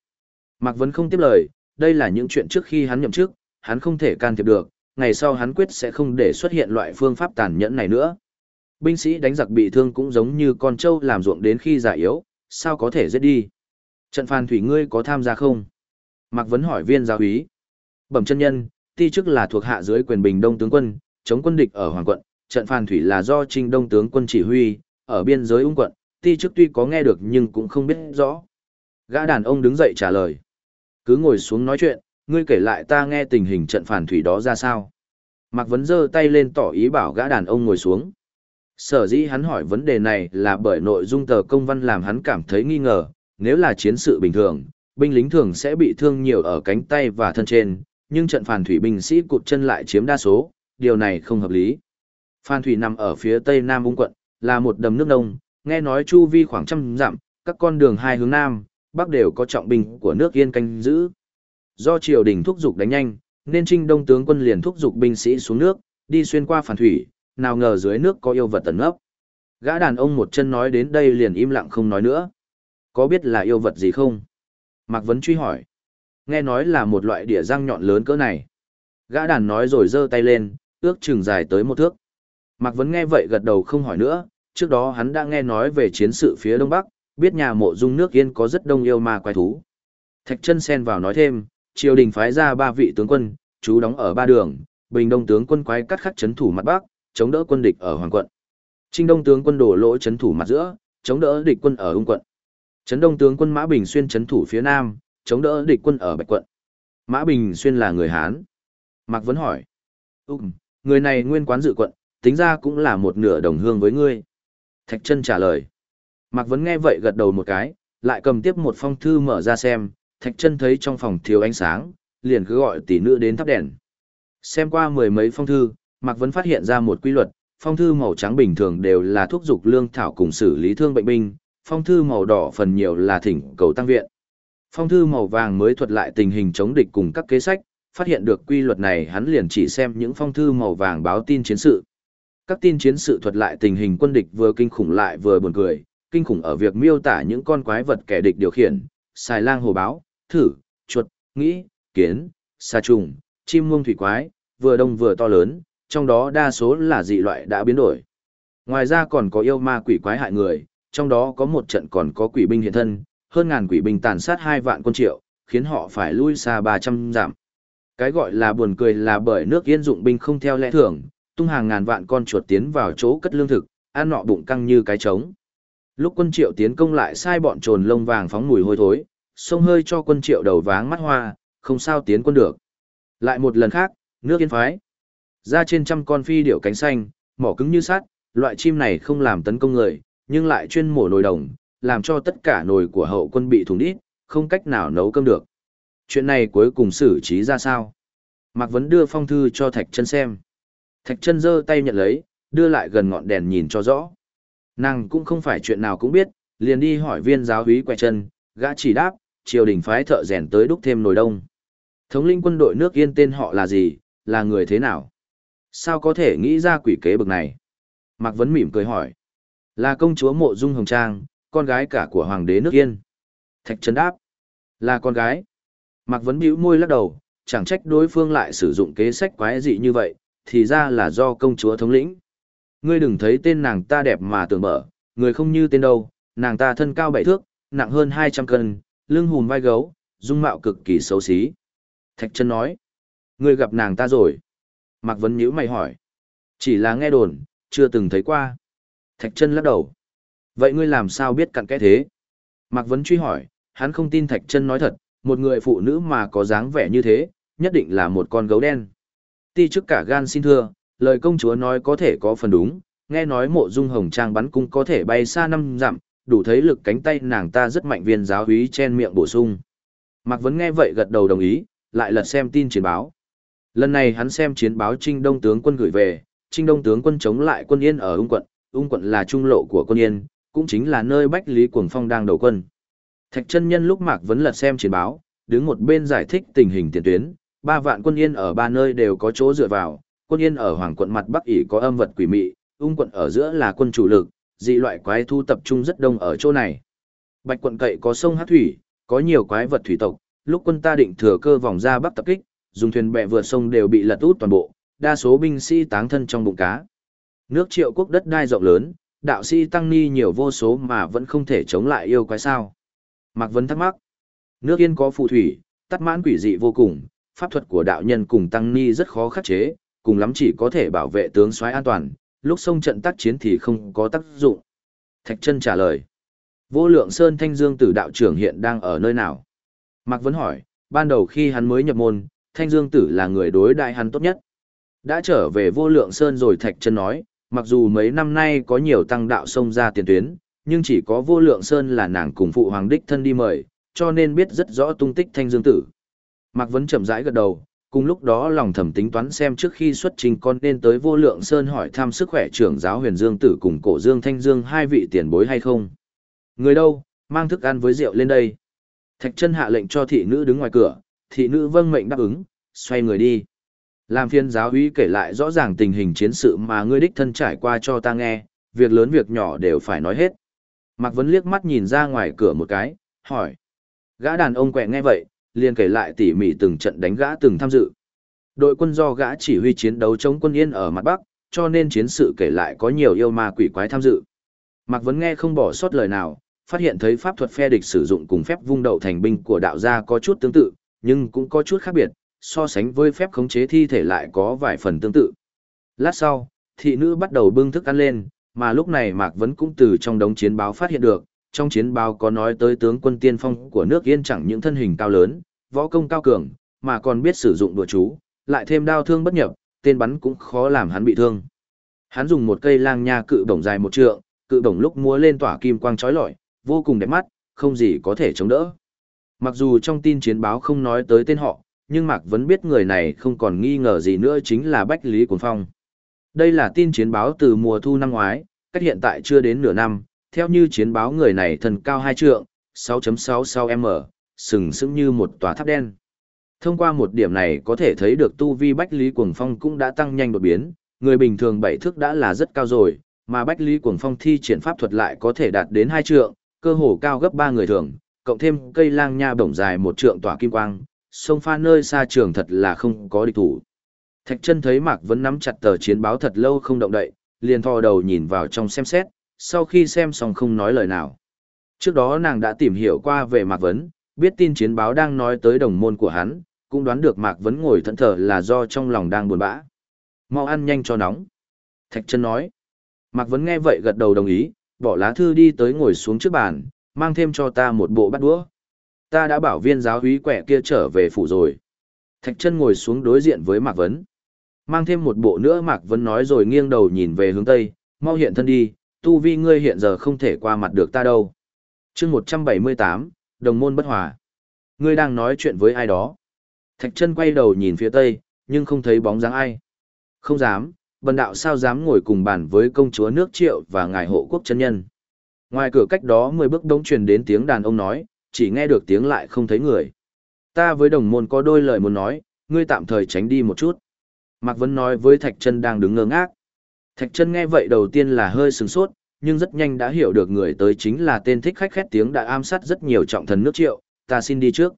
Mạc vân không tiếp lời, đây là những chuyện trước khi hắn nhậm chức, hắn không thể can thiệp được, ngày sau hắn quyết sẽ không để xuất hiện loại phương pháp tàn nhẫn này nữa. Binh sĩ đánh giặc bị thương cũng giống như con trâu làm ruộng đến khi già yếu, sao có thể giết đi. Trận phàn thủy ngươi có tham gia không? Mạc Vấn hỏi viên giáo úy. Bẩm chân nhân, ti chức là thuộc hạ dưới quyền bình đông tướng quân, chống quân địch ở Hoàng quận, trận phàn thủy là do trinh đông tướng quân chỉ huy, ở biên giới ung quận, ti chức tuy có nghe được nhưng cũng không biết rõ. Gã đàn ông đứng dậy trả lời. Cứ ngồi xuống nói chuyện, ngươi kể lại ta nghe tình hình trận phản thủy đó ra sao. Mạc Vấn giơ tay lên tỏ ý bảo gã đàn ông ngồi xuống. Sở dĩ hắn hỏi vấn đề này là bởi nội dung tờ công văn làm hắn cảm thấy nghi ngờ, nếu là chiến sự bình thường, binh lính thường sẽ bị thương nhiều ở cánh tay và thân trên, nhưng trận phản thủy binh sĩ cụt chân lại chiếm đa số, điều này không hợp lý. Phan Thủy nằm ở phía tây nam ung quận, là một đầm nước nông, nghe nói chu vi khoảng trăm dặm, các con đường hai hướng nam, bắc đều có trọng binh của nước yên canh giữ. Do triều đình thúc giục đánh nhanh, nên Trinh Đông tướng quân liền thúc giục binh sĩ xuống nước, đi xuyên qua phản thủy, nào ngờ dưới nước có yêu vật tấn ấp. Gã đàn ông một chân nói đến đây liền im lặng không nói nữa. Có biết là yêu vật gì không? Mạc Vấn truy hỏi. Nghe nói là một loại địa răng nhọn lớn cỡ này. Gã đàn nói rồi giơ tay lên, ước chừng dài tới một thước. Mạc Vấn nghe vậy gật đầu không hỏi nữa, trước đó hắn đã nghe nói về chiến sự phía Đông Bắc, biết nhà mộ dung nước yên có rất đông yêu ma quái thú. Thạch chân xen vào nói thêm, triều đình phái ra ba vị tướng quân, chú đóng ở ba đường, bình đông tướng quân quái cắt khắc chấn thủ mặt Bắc, chống đỡ quân địch ở Hoàng quận. Trinh đông tướng quân đổ lỗ chấn thủ mặt giữa, chống đỡ địch quân ở Ung quận. Trấn đông tướng quân Mã Bình Xuyên chấn thủ phía Nam, chống đỡ địch quân ở Bạch quận. Mã Bình Xuyên là người Hán. Mạc Vấn hỏi. Ừm, người này nguyên quán dự quận, tính ra cũng là một nửa đồng hương với ngươi. Thạch chân trả lời. Mạc Vấn nghe vậy gật đầu một cái, lại cầm tiếp một phong thư mở ra xem, Thạch chân thấy trong phòng thiếu ánh sáng, liền cứ gọi tỷ nữ đến thắp đèn. Xem qua mười mấy phong thư, Mạc Vấn phát hiện ra một quy luật, phong thư màu trắng bình thường đều là thuốc dục lương thảo cùng xử lý thương bệnh binh, phong thư màu đỏ phần nhiều là thỉnh cầu tăng viện. Phong thư màu vàng mới thuật lại tình hình chống địch cùng các kế sách, phát hiện được quy luật này hắn liền chỉ xem những phong thư màu vàng báo tin chiến sự. Các tin chiến sự thuật lại tình hình quân địch vừa kinh khủng lại vừa buồn cười, kinh khủng ở việc miêu tả những con quái vật kẻ địch điều khiển, xài lang hồ báo, thử, chuột, nghĩ, kiến, sa trùng, chim muông thủy quái, vừa đông vừa to lớn, trong đó đa số là dị loại đã biến đổi. Ngoài ra còn có yêu ma quỷ quái hại người, trong đó có một trận còn có quỷ binh hiện thân, hơn ngàn quỷ binh tàn sát hai vạn quân triệu, khiến họ phải lui xa 300 giảm. Cái gọi là buồn cười là bởi nước yên dụng binh không theo lẽ thường, tung hàng ngàn vạn con chuột tiến vào chỗ cất lương thực, ăn nọ bụng căng như cái trống. Lúc quân triệu tiến công lại sai bọn trồn lông vàng phóng mùi hôi thối, xông hơi cho quân triệu đầu váng mắt hoa, không sao tiến quân được. Lại một lần khác, nước yên phái. Ra trên trăm con phi điểu cánh xanh, mỏ cứng như sắt, loại chim này không làm tấn công người, nhưng lại chuyên mổ nồi đồng, làm cho tất cả nồi của hậu quân bị thủng đít, không cách nào nấu cơm được. Chuyện này cuối cùng xử trí ra sao? Mạc Vấn đưa phong thư cho Thạch chân xem. Thạch chân giơ tay nhận lấy, đưa lại gần ngọn đèn nhìn cho rõ. Nàng cũng không phải chuyện nào cũng biết, liền đi hỏi viên giáo húy quẹ chân, gã chỉ đáp, triều đình phái thợ rèn tới đúc thêm nồi đông. Thống linh quân đội nước yên tên họ là gì, là người thế nào? Sao có thể nghĩ ra quỷ kế bực này? Mạc Vấn mỉm cười hỏi. Là công chúa mộ dung hồng trang, con gái cả của hoàng đế nước yên. Thạch Trấn đáp. Là con gái. Mạc Vấn bĩu môi lắc đầu, chẳng trách đối phương lại sử dụng kế sách quái dị như vậy, thì ra là do công chúa thống lĩnh. Ngươi đừng thấy tên nàng ta đẹp mà tưởng mở, người không như tên đâu, nàng ta thân cao bảy thước, nặng hơn 200 cân, lưng hùm vai gấu, dung mạo cực kỳ xấu xí. Thạch chân nói, ngươi gặp nàng ta rồi. Mạc Vấn nhữ mày hỏi, chỉ là nghe đồn, chưa từng thấy qua. Thạch chân lắc đầu. Vậy ngươi làm sao biết cặn kẽ thế? Mạc Vấn truy hỏi, hắn không tin Thạch chân nói thật, một người phụ nữ mà có dáng vẻ như thế, nhất định là một con gấu đen. Ti trước cả gan xin thưa, lời công chúa nói có thể có phần đúng, nghe nói mộ dung hồng trang bắn cung có thể bay xa năm dặm, đủ thấy lực cánh tay nàng ta rất mạnh viên giáo húy chen miệng bổ sung. Mạc Vấn nghe vậy gật đầu đồng ý, lại lật xem tin chiến báo. Lần này hắn xem chiến báo Trinh Đông tướng quân gửi về, Trinh Đông tướng quân chống lại quân Yên ở Ung quận, Ung quận là trung lộ của quân Yên, cũng chính là nơi Bách Lý Cuồng Phong đang đầu quân. Thạch chân nhân lúc Mạc Vấn lật xem chiến báo, đứng một bên giải thích tình hình tiền tuyến, ba vạn quân Yên ở ba nơi đều có chỗ dựa vào, quân Yên ở Hoàng quận mặt Bắc ỉ có âm vật quỷ mị, Ung quận ở giữa là quân chủ lực, dị loại quái thu tập trung rất đông ở chỗ này. Bạch quận cậy có sông Hát Thủy, có nhiều quái vật thủy tộc, lúc quân ta định thừa cơ vòng ra bắc tập kích, dùng thuyền bè vượt sông đều bị lật út toàn bộ, đa số binh sĩ táng thân trong bụng cá. Nước triệu quốc đất đai rộng lớn, đạo sĩ tăng ni nhiều vô số mà vẫn không thể chống lại yêu quái sao. Mạc Vấn thắc mắc. Nước yên có phù thủy, tắt mãn quỷ dị vô cùng, pháp thuật của đạo nhân cùng tăng ni rất khó khắc chế, cùng lắm chỉ có thể bảo vệ tướng soái an toàn, lúc sông trận tác chiến thì không có tác dụng. Thạch chân trả lời. Vô lượng Sơn Thanh Dương tử đạo trưởng hiện đang ở nơi nào? Mạc Vấn hỏi, ban đầu khi hắn mới nhập môn, Thanh Dương tử là người đối đại hắn tốt nhất. Đã trở về vô lượng Sơn rồi Thạch chân nói, mặc dù mấy năm nay có nhiều tăng đạo xông ra tiền tuyến, nhưng chỉ có vô lượng Sơn là nàng cùng phụ hoàng đích thân đi mời, cho nên biết rất rõ tung tích Thanh Dương tử. Mạc Vấn chậm rãi gật đầu, cùng lúc đó lòng thầm tính toán xem trước khi xuất trình con nên tới vô lượng sơn hỏi thăm sức khỏe trưởng giáo huyền dương tử cùng cổ dương thanh dương hai vị tiền bối hay không. Người đâu, mang thức ăn với rượu lên đây. Thạch chân hạ lệnh cho thị nữ đứng ngoài cửa, thị nữ vâng mệnh đáp ứng, xoay người đi. Làm phiên giáo uy kể lại rõ ràng tình hình chiến sự mà ngươi đích thân trải qua cho ta nghe, việc lớn việc nhỏ đều phải nói hết. Mạc vấn liếc mắt nhìn ra ngoài cửa một cái, hỏi. Gã đàn ông quẹ nghe vậy liền kể lại tỉ mỉ từng trận đánh gã từng tham dự. Đội quân do gã chỉ huy chiến đấu chống quân Yên ở mặt Bắc, cho nên chiến sự kể lại có nhiều yêu ma quỷ quái tham dự. Mạc Vấn nghe không bỏ sót lời nào, phát hiện thấy pháp thuật phe địch sử dụng cùng phép vung đậu thành binh của đạo gia có chút tương tự, nhưng cũng có chút khác biệt, so sánh với phép khống chế thi thể lại có vài phần tương tự. Lát sau, thị nữ bắt đầu bưng thức ăn lên, mà lúc này Mạc Vấn cũng từ trong đống chiến báo phát hiện được, trong chiến báo có nói tới tướng quân tiên phong của nước Yên chẳng những thân hình cao lớn, võ công cao cường, mà còn biết sử dụng đùa chú, lại thêm đao thương bất nhập, tên bắn cũng khó làm hắn bị thương. Hắn dùng một cây lang nha cự bổng dài một trượng, cự bổng lúc múa lên tỏa kim quang chói lọi, vô cùng đẹp mắt, không gì có thể chống đỡ. Mặc dù trong tin chiến báo không nói tới tên họ, nhưng Mạc vẫn biết người này không còn nghi ngờ gì nữa chính là Bách Lý Cuồng Phong. Đây là tin chiến báo từ mùa thu năm ngoái, cách hiện tại chưa đến nửa năm, theo như chiến báo người này thần cao hai trượng, 6.66m, sừng sững như một tòa tháp đen. Thông qua một điểm này có thể thấy được tu vi Bách Lý Cuồng Phong cũng đã tăng nhanh đột biến, người bình thường bảy thước đã là rất cao rồi, mà Bách Lý Cuồng Phong thi triển pháp thuật lại có thể đạt đến hai trượng, cơ hồ cao gấp ba người thường, cộng thêm cây lang nha bổng dài một trượng tỏa kim quang, sông pha nơi xa trường thật là không có địch thủ. Thạch chân thấy Mạc vẫn nắm chặt tờ chiến báo thật lâu không động đậy, liền thò đầu nhìn vào trong xem xét, sau khi xem xong không nói lời nào. Trước đó nàng đã tìm hiểu qua về Mạc Vấn, biết tin chiến báo đang nói tới đồng môn của hắn, cũng đoán được Mạc Vấn ngồi thẫn thờ là do trong lòng đang buồn bã. Mau ăn nhanh cho nóng. Thạch chân nói. Mạc Vấn nghe vậy gật đầu đồng ý, bỏ lá thư đi tới ngồi xuống trước bàn, mang thêm cho ta một bộ bát đũa. Ta đã bảo viên giáo húy quẻ kia trở về phủ rồi. Thạch chân ngồi xuống đối diện với Mạc Vấn. Mang thêm một bộ nữa Mạc Vấn nói rồi nghiêng đầu nhìn về hướng Tây, mau hiện thân đi, tu vi ngươi hiện giờ không thể qua mặt được ta đâu. chương 178, đồng môn bất hòa. Ngươi đang nói chuyện với ai đó. Thạch chân quay đầu nhìn phía Tây, nhưng không thấy bóng dáng ai. Không dám, bần đạo sao dám ngồi cùng bàn với công chúa nước triệu và ngài hộ quốc chân nhân. Ngoài cửa cách đó 10 bước đống truyền đến tiếng đàn ông nói, chỉ nghe được tiếng lại không thấy người. Ta với đồng môn có đôi lời muốn nói, ngươi tạm thời tránh đi một chút. Mạc Vân nói với Thạch Trân đang đứng ngơ ngác. Thạch Trân nghe vậy đầu tiên là hơi sừng sốt, nhưng rất nhanh đã hiểu được người tới chính là tên thích khách khét tiếng đã am sát rất nhiều trọng thần nước triệu, ta xin đi trước.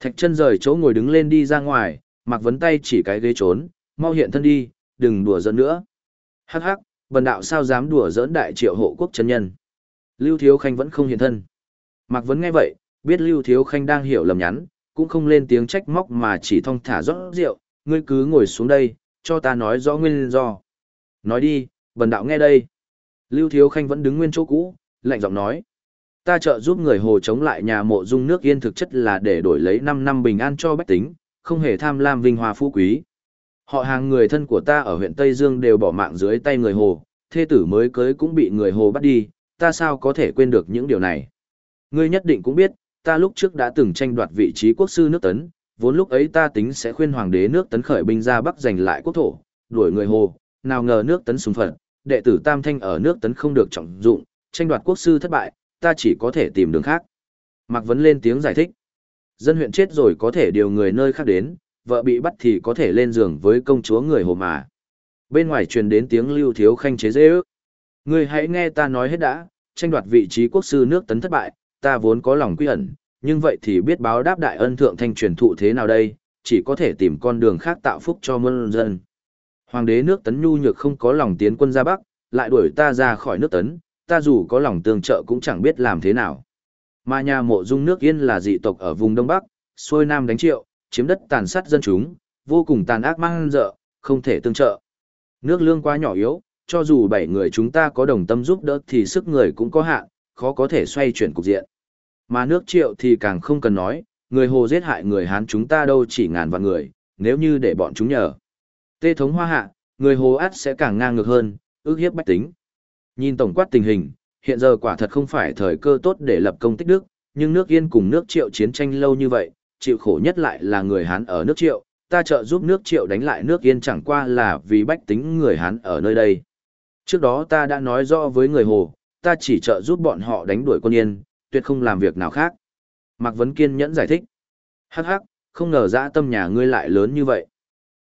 Thạch chân rời chỗ ngồi đứng lên đi ra ngoài, mặc Vấn tay chỉ cái ghế trốn, mau hiện thân đi, đừng đùa giỡn nữa. Hắc hắc, bần đạo sao dám đùa giỡn đại triệu hộ quốc chân nhân. Lưu Thiếu Khanh vẫn không hiện thân. Mạc Vấn nghe vậy, biết Lưu Thiếu Khanh đang hiểu lầm nhắn, cũng không lên tiếng trách móc mà chỉ thong thả rót rượu, ngươi cứ ngồi xuống đây, cho ta nói rõ nguyên do. Nói đi, bần đạo nghe đây. Lưu Thiếu Khanh vẫn đứng nguyên chỗ cũ, lạnh giọng nói. Ta trợ giúp người hồ chống lại nhà mộ dung nước yên thực chất là để đổi lấy 5 năm bình an cho bách tính, không hề tham lam vinh hoa phú quý. Họ hàng người thân của ta ở huyện Tây Dương đều bỏ mạng dưới tay người hồ, thê tử mới cưới cũng bị người hồ bắt đi, ta sao có thể quên được những điều này. Ngươi nhất định cũng biết, ta lúc trước đã từng tranh đoạt vị trí quốc sư nước tấn, vốn lúc ấy ta tính sẽ khuyên hoàng đế nước tấn khởi binh ra bắc giành lại quốc thổ, đuổi người hồ, nào ngờ nước tấn súng phận, đệ tử tam thanh ở nước tấn không được trọng dụng, tranh đoạt quốc sư thất bại, ta chỉ có thể tìm đường khác. Mạc Vấn lên tiếng giải thích. Dân huyện chết rồi có thể điều người nơi khác đến, vợ bị bắt thì có thể lên giường với công chúa người hồ mà. Bên ngoài truyền đến tiếng lưu thiếu khanh chế dễ ước. Ngươi hãy nghe ta nói hết đã, tranh đoạt vị trí quốc sư nước tấn thất bại, ta vốn có lòng quy ẩn, nhưng vậy thì biết báo đáp đại ân thượng thanh truyền thụ thế nào đây, chỉ có thể tìm con đường khác tạo phúc cho muôn dân. Hoàng đế nước tấn nhu nhược không có lòng tiến quân ra Bắc, lại đuổi ta ra khỏi nước tấn, ta dù có lòng tương trợ cũng chẳng biết làm thế nào. Mà nhà mộ dung nước yên là dị tộc ở vùng Đông Bắc, xuôi Nam đánh triệu, chiếm đất tàn sát dân chúng, vô cùng tàn ác mang dợ, không thể tương trợ. Nước lương quá nhỏ yếu, cho dù bảy người chúng ta có đồng tâm giúp đỡ thì sức người cũng có hạn, khó có thể xoay chuyển cục diện. Mà nước triệu thì càng không cần nói, người hồ giết hại người Hán chúng ta đâu chỉ ngàn vạn người, nếu như để bọn chúng nhờ. Tê thống hoa hạ, người hồ át sẽ càng ngang ngược hơn, ước hiếp bách tính. Nhìn tổng quát tình hình, hiện giờ quả thật không phải thời cơ tốt để lập công tích đức, nhưng nước yên cùng nước triệu chiến tranh lâu như vậy, chịu khổ nhất lại là người Hán ở nước triệu, ta trợ giúp nước triệu đánh lại nước yên chẳng qua là vì bách tính người Hán ở nơi đây. Trước đó ta đã nói rõ với người Hồ, ta chỉ trợ giúp bọn họ đánh đuổi quân yên, tuyệt không làm việc nào khác. Mạc Vấn kiên nhẫn giải thích. Hắc hắc, không ngờ dã tâm nhà ngươi lại lớn như vậy.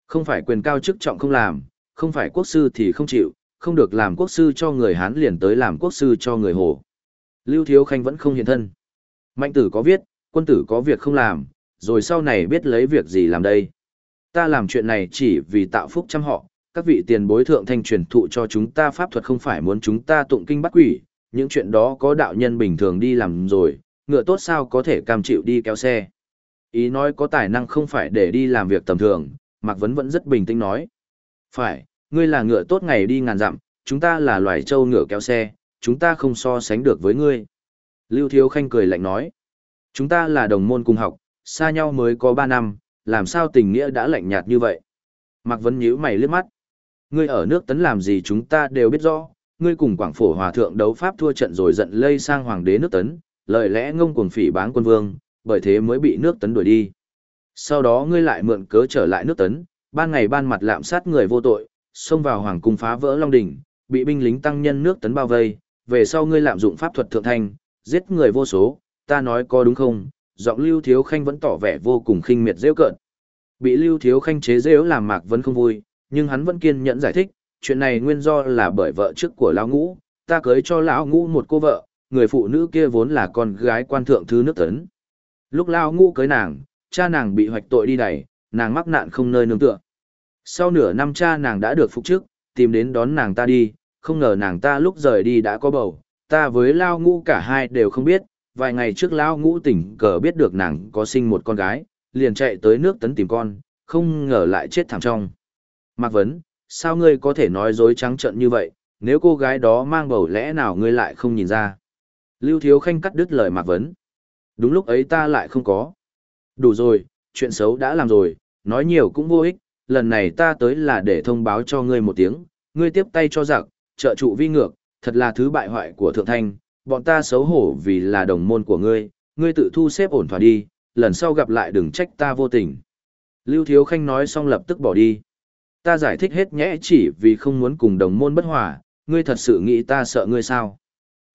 Không phải quyền cao chức trọng không làm, không phải quốc sư thì không chịu, không được làm quốc sư cho người Hán liền tới làm quốc sư cho người Hồ. Lưu Thiếu Khanh vẫn không hiện thân. Mạnh tử có viết, quân tử có việc không làm, rồi sau này biết lấy việc gì làm đây. Ta làm chuyện này chỉ vì tạo phúc chăm họ, các vị tiền bối thượng thanh truyền thụ cho chúng ta pháp thuật không phải muốn chúng ta tụng kinh bắt quỷ, những chuyện đó có đạo nhân bình thường đi làm rồi, ngựa tốt sao có thể cam chịu đi kéo xe. Ý nói có tài năng không phải để đi làm việc tầm thường, Mạc Vấn vẫn rất bình tĩnh nói. Phải, ngươi là ngựa tốt ngày đi ngàn dặm, chúng ta là loài trâu ngựa kéo xe, chúng ta không so sánh được với ngươi. Lưu Thiếu Khanh cười lạnh nói. Chúng ta là đồng môn cùng học, xa nhau mới có 3 năm, làm sao tình nghĩa đã lạnh nhạt như vậy? Mạc Vấn nhíu mày liếc mắt. Ngươi ở nước tấn làm gì chúng ta đều biết rõ, ngươi cùng Quảng Phổ Hòa Thượng đấu pháp thua trận rồi giận lây sang Hoàng đế nước tấn, lời lẽ ngông cuồng phỉ báng quân vương, bởi thế mới bị nước tấn đuổi đi. Sau đó ngươi lại mượn cớ trở lại nước tấn, ban ngày ban mặt lạm sát người vô tội, xông vào hoàng cung phá vỡ long đỉnh, bị binh lính tăng nhân nước tấn bao vây, về sau ngươi lạm dụng pháp thuật thượng thanh, giết người vô số, ta nói có đúng không? Giọng Lưu Thiếu Khanh vẫn tỏ vẻ vô cùng khinh miệt rêu cợt. Bị Lưu Thiếu Khanh chế rêu làm Mạc vẫn không vui, nhưng hắn vẫn kiên nhẫn giải thích, chuyện này nguyên do là bởi vợ trước của lão ngũ, ta cưới cho lão ngũ một cô vợ, người phụ nữ kia vốn là con gái quan thượng thứ nước tấn. Lúc lão ngũ cưới nàng, cha nàng bị hoạch tội đi đày, nàng mắc nạn không nơi nương tựa. Sau nửa năm cha nàng đã được phục chức, tìm đến đón nàng ta đi, không ngờ nàng ta lúc rời đi đã có bầu, ta với Lao Ngũ cả hai đều không biết, vài ngày trước Lao Ngũ tỉnh cờ biết được nàng có sinh một con gái, liền chạy tới nước tấn tìm con, không ngờ lại chết thẳng trong. Mạc Vấn, sao ngươi có thể nói dối trắng trợn như vậy, nếu cô gái đó mang bầu lẽ nào ngươi lại không nhìn ra? Lưu Thiếu Khanh cắt đứt lời Mạc Vấn. Đúng lúc ấy ta lại không có. Đủ rồi, chuyện xấu đã làm rồi, nói nhiều cũng vô ích, lần này ta tới là để thông báo cho ngươi một tiếng, ngươi tiếp tay cho giặc, trợ trụ vi ngược, thật là thứ bại hoại của thượng thanh, bọn ta xấu hổ vì là đồng môn của ngươi, ngươi tự thu xếp ổn thỏa đi, lần sau gặp lại đừng trách ta vô tình. Lưu Thiếu Khanh nói xong lập tức bỏ đi. Ta giải thích hết nhẽ chỉ vì không muốn cùng đồng môn bất hòa, ngươi thật sự nghĩ ta sợ ngươi sao?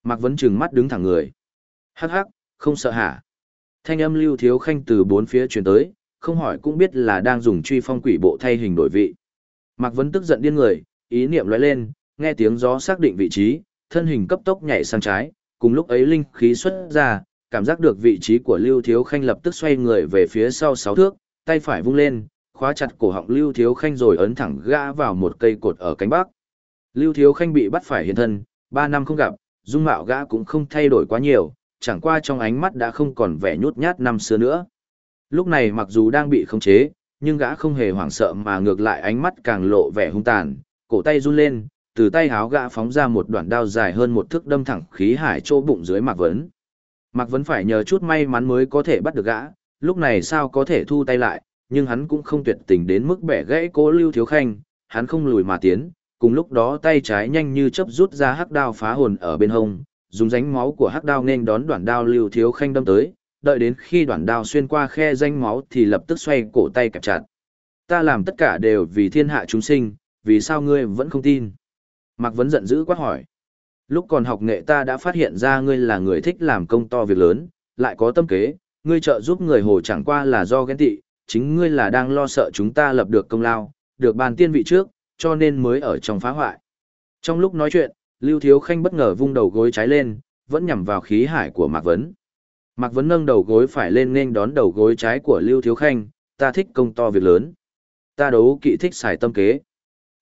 Mạc Vấn trừng mắt đứng thẳng người. Hắc hắc, không sợ hả? Thanh âm Lưu Thiếu Khanh từ bốn phía truyền tới, không hỏi cũng biết là đang dùng truy phong quỷ bộ thay hình đổi vị. Mạc Vấn tức giận điên người, ý niệm lóe lên, nghe tiếng gió xác định vị trí, thân hình cấp tốc nhảy sang trái, cùng lúc ấy linh khí xuất ra, cảm giác được vị trí của Lưu Thiếu Khanh lập tức xoay người về phía sau sáu thước, tay phải vung lên, khóa chặt cổ họng Lưu Thiếu Khanh rồi ấn thẳng gã vào một cây cột ở cánh bắc. Lưu Thiếu Khanh bị bắt phải hiện thân, ba năm không gặp, dung mạo gã cũng không thay đổi quá nhiều, chẳng qua trong ánh mắt đã không còn vẻ nhút nhát năm xưa nữa. Lúc này mặc dù đang bị khống chế, nhưng gã không hề hoảng sợ mà ngược lại ánh mắt càng lộ vẻ hung tàn, cổ tay run lên, từ tay háo gã phóng ra một đoạn đao dài hơn một thước đâm thẳng khí hải chỗ bụng dưới Mạc Vấn. Mạc Vấn phải nhờ chút may mắn mới có thể bắt được gã, lúc này sao có thể thu tay lại, nhưng hắn cũng không tuyệt tình đến mức bẻ gãy cố Lưu Thiếu Khanh, hắn không lùi mà tiến, cùng lúc đó tay trái nhanh như chớp rút ra hắc đao phá hồn ở bên hông, dùng ránh máu của hắc đao nên đón đoạn đao Lưu Thiếu Khanh đâm tới, đợi đến khi đoạn đao xuyên qua khe danh máu thì lập tức xoay cổ tay kẹp chặt. Ta làm tất cả đều vì thiên hạ chúng sinh, vì sao ngươi vẫn không tin? Mạc Vấn giận dữ quát hỏi. Lúc còn học nghệ ta đã phát hiện ra ngươi là người thích làm công to việc lớn, lại có tâm kế, ngươi trợ giúp người hồ chẳng qua là do ghen tị, chính ngươi là đang lo sợ chúng ta lập được công lao, được bàn tiên vị trước, cho nên mới ở trong phá hoại. Trong lúc nói chuyện, Lưu Thiếu Khanh bất ngờ vung đầu gối trái lên, vẫn nhằm vào khí hải của Mạc Vấn. Mạc Vấn nâng đầu gối phải lên nên đón đầu gối trái của Lưu Thiếu Khanh, ta thích công to việc lớn. Ta đấu kỵ thích xài tâm kế.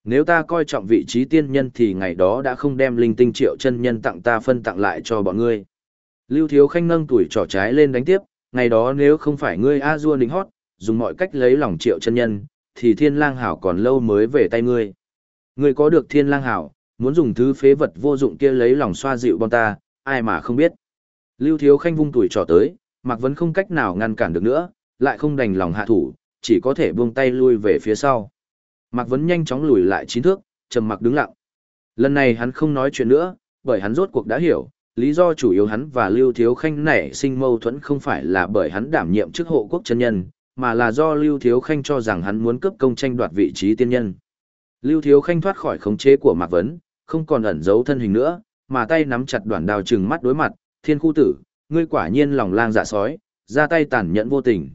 Nếu ta coi trọng vị trí tiên nhân thì ngày đó đã không đem linh tinh triệu chân nhân tặng ta phân tặng lại cho bọn ngươi. Lưu Thiếu Khanh nâng tuổi trỏ trái lên đánh tiếp, ngày đó nếu không phải ngươi a dua lính hót, dùng mọi cách lấy lòng triệu chân nhân, thì thiên lang hảo còn lâu mới về tay ngươi. Ngươi có được thiên lang hảo, muốn dùng thứ phế vật vô dụng kia lấy lòng xoa dịu bọn ta, ai mà không biết. Lưu Thiếu Khanh vung tuổi trò tới, Mạc Vấn không cách nào ngăn cản được nữa, lại không đành lòng hạ thủ, chỉ có thể buông tay lui về phía sau. Mạc Vấn nhanh chóng lùi lại chín thước, trầm mặc đứng lặng. Lần này hắn không nói chuyện nữa, bởi hắn rốt cuộc đã hiểu, lý do chủ yếu hắn và Lưu Thiếu Khanh nảy sinh mâu thuẫn không phải là bởi hắn đảm nhiệm chức hộ quốc chân nhân, mà là do Lưu Thiếu Khanh cho rằng hắn muốn cướp công tranh đoạt vị trí tiên nhân. Lưu Thiếu Khanh thoát khỏi khống chế của Mạc Vấn, không còn ẩn giấu thân hình nữa, mà tay nắm chặt đoạn đao trừng mắt đối mặt, thiên khu tử, ngươi quả nhiên lòng lang dạ sói, ra tay tàn nhẫn vô tình.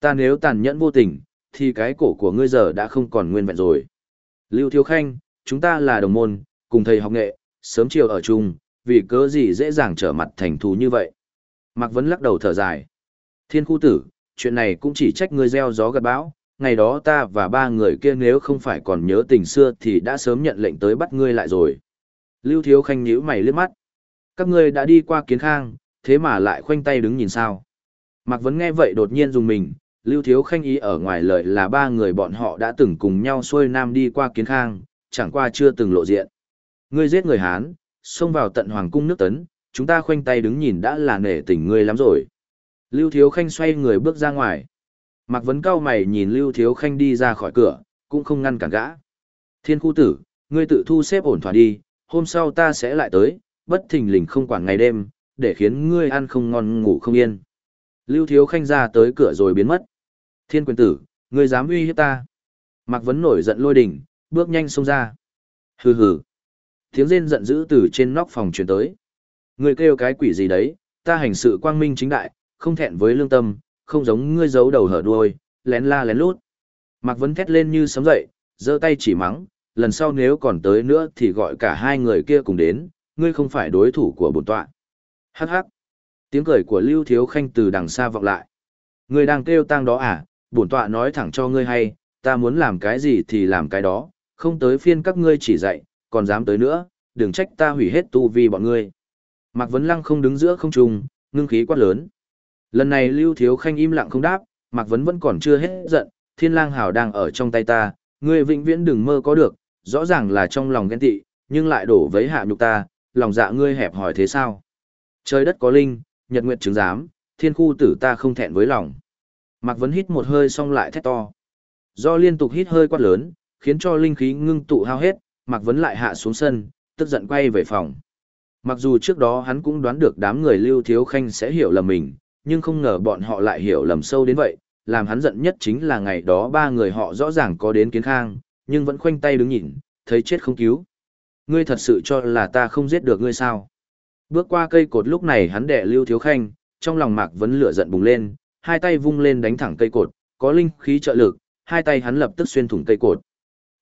Ta nếu tàn nhẫn vô tình, thì cái cổ của ngươi giờ đã không còn nguyên vẹn rồi. Lưu Thiếu Khanh, chúng ta là đồng môn, cùng thầy học nghệ, sớm chiều ở chung, vì cớ gì dễ dàng trở mặt thành thù như vậy. Mạc Vấn lắc đầu thở dài. Thiên khu tử, chuyện này cũng chỉ trách ngươi gieo gió gặt bão, ngày đó ta và ba người kia nếu không phải còn nhớ tình xưa thì đã sớm nhận lệnh tới bắt ngươi lại rồi. Lưu Thiếu Khanh nhíu mày liếc mắt. Các ngươi đã đi qua kiến khang, thế mà lại khoanh tay đứng nhìn sao. Mạc Vấn nghe vậy đột nhiên dùng mình, Lưu Thiếu Khanh ý ở ngoài lời là ba người bọn họ đã từng cùng nhau xuôi nam đi qua kiến khang, chẳng qua chưa từng lộ diện. Ngươi giết người Hán, xông vào tận hoàng cung nước tấn, chúng ta khoanh tay đứng nhìn đã là nể tình ngươi lắm rồi. Lưu Thiếu Khanh xoay người bước ra ngoài. Mạc Vấn cao mày nhìn Lưu Thiếu Khanh đi ra khỏi cửa, cũng không ngăn cản gã. Thiên khu tử, ngươi tự thu xếp ổn thỏa đi, hôm sau ta sẽ lại tới, bất thình lình không quản ngày đêm, để khiến ngươi ăn không ngon ngủ không yên. Lưu Thiếu Khanh ra tới cửa rồi biến mất. Thiên quyền tử, ngươi dám uy hiếp ta. Mạc Vấn nổi giận lôi đỉnh, bước nhanh xông ra. Hừ hừ. Tiếng rên giận dữ từ trên nóc phòng truyền tới. Ngươi kêu cái quỷ gì đấy, ta hành sự quang minh chính đại, không thẹn với lương tâm, không giống ngươi giấu đầu hở đuôi, lén la lén lút. Mạc Vấn thét lên như sấm dậy, giơ tay chỉ mắng, lần sau nếu còn tới nữa thì gọi cả hai người kia cùng đến, ngươi không phải đối thủ của bổn tọa. Hắc hắc. Tiếng cười của Lưu Thiếu Khanh từ đằng xa vọng lại. Ngươi đang kêu tang đó à, bổn tọa nói thẳng cho ngươi hay, ta muốn làm cái gì thì làm cái đó, không tới phiên các ngươi chỉ dạy, còn dám tới nữa, đừng trách ta hủy hết tu vi bọn ngươi. Mạc Vấn Lăng không đứng giữa không trung, ngưng khí quát lớn. Lần này Lưu Thiếu Khanh im lặng không đáp, Mạc Vấn vẫn còn chưa hết giận, Thiên Lang Hào đang ở trong tay ta, ngươi vĩnh viễn đừng mơ có được, rõ ràng là trong lòng ghen tị, nhưng lại đổ với hạ nhục ta, lòng dạ ngươi hẹp hỏi thế sao? Trời đất có linh, nhật nguyệt chứng giám, thiên khu tử ta không thẹn với lòng. Mạc Vấn hít một hơi xong lại thét to. Do liên tục hít hơi quát lớn, khiến cho linh khí ngưng tụ hao hết, Mạc Vấn lại hạ xuống sân, tức giận quay về phòng. Mặc dù trước đó hắn cũng đoán được đám người Lưu Thiếu Khanh sẽ hiểu là mình, nhưng không ngờ bọn họ lại hiểu lầm sâu đến vậy, làm hắn giận nhất chính là ngày đó ba người họ rõ ràng có đến kiến khang, nhưng vẫn khoanh tay đứng nhìn, thấy chết không cứu. Ngươi thật sự cho là ta không giết được ngươi sao? Bước qua cây cột lúc này hắn đẻ Lưu Thiếu Khanh, trong lòng Mạc Vấn lửa giận bùng lên, hai tay vung lên đánh thẳng cây cột, có linh khí trợ lực, hai tay hắn lập tức xuyên thủng cây cột.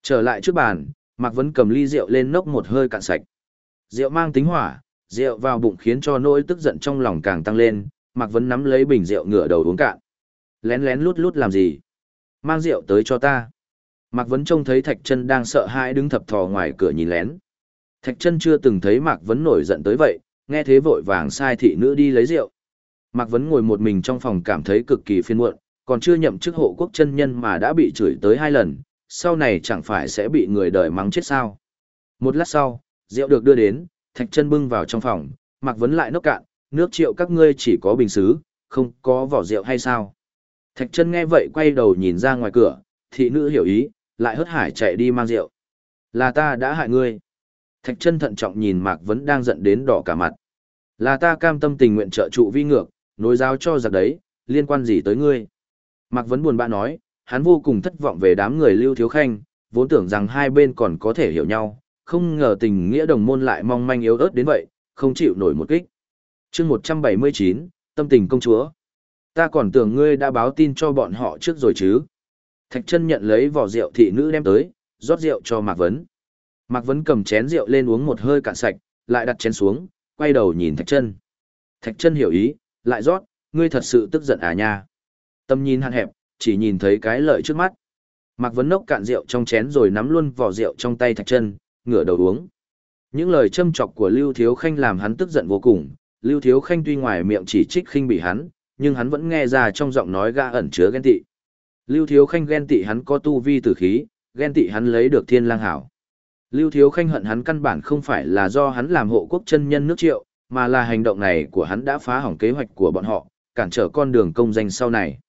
Trở lại trước bàn, Mạc Vấn cầm ly rượu lên nốc một hơi cạn sạch. Rượu mang tính hỏa, rượu vào bụng khiến cho nỗi tức giận trong lòng càng tăng lên, Mạc Vấn nắm lấy bình rượu ngửa đầu uống cạn. Lén lén lút lút làm gì? Mang rượu tới cho ta. Mạc Vấn trông thấy Thạch Trân đang sợ hãi đứng thập thò ngoài cửa nhìn lén. Thạch Trân chưa từng thấy Mạc Vấn nổi giận tới vậy, nghe thế vội vàng sai thị nữ đi lấy rượu. Mạc Vấn ngồi một mình trong phòng cảm thấy cực kỳ phiền muộn, còn chưa nhậm chức hộ quốc chân nhân mà đã bị chửi tới hai lần, sau này chẳng phải sẽ bị người đời mắng chết sao. Một lát sau, rượu được đưa đến, Thạch Trân bưng vào trong phòng, Mạc Vấn lại nốc cạn, nước triệu các ngươi chỉ có bình xứ, không có vỏ rượu hay sao? Thạch chân nghe vậy quay đầu nhìn ra ngoài cửa, thị nữ hiểu ý, lại hớt hải chạy đi mang rượu. Là ta đã hại ngươi. Thạch chân thận trọng nhìn Mạc Vấn đang giận đến đỏ cả mặt. Là ta cam tâm tình nguyện trợ trụ vi ngược, nối giáo cho giặc đấy, liên quan gì tới ngươi? Mạc Vấn buồn bã nói, hắn vô cùng thất vọng về đám người lưu thiếu khanh, vốn tưởng rằng hai bên còn có thể hiểu nhau, không ngờ tình nghĩa đồng môn lại mong manh yếu ớt đến vậy, không chịu nổi một kích chương một trăm bảy mươi chín, tâm tình công chúa. Ta còn tưởng ngươi đã báo tin cho bọn họ trước rồi chứ. Thạch chân nhận lấy vỏ rượu thị nữ đem tới, rót rượu cho mạc vấn. Mạc vấn cầm chén rượu lên uống một hơi cạn sạch, lại đặt chén xuống, quay đầu nhìn thạch chân. Thạch chân hiểu ý, lại rót, ngươi thật sự tức giận à nha? Tâm nhìn hạn hẹp, chỉ nhìn thấy cái lợi trước mắt. Mạc vấn nốc cạn rượu trong chén rồi nắm luôn vỏ rượu trong tay thạch chân, ngửa đầu uống. Những lời châm chọc của lưu thiếu khanh làm hắn tức giận vô cùng Lưu Thiếu Khanh tuy ngoài miệng chỉ trích khinh bị hắn, nhưng hắn vẫn nghe ra trong giọng nói ga ẩn chứa ghen tị. Lưu Thiếu Khanh ghen tị hắn có tu vi tử khí, ghen tị hắn lấy được thiên lang hảo. Lưu Thiếu Khanh hận hắn căn bản không phải là do hắn làm hộ quốc chân nhân nước triệu, mà là hành động này của hắn đã phá hỏng kế hoạch của bọn họ, cản trở con đường công danh sau này.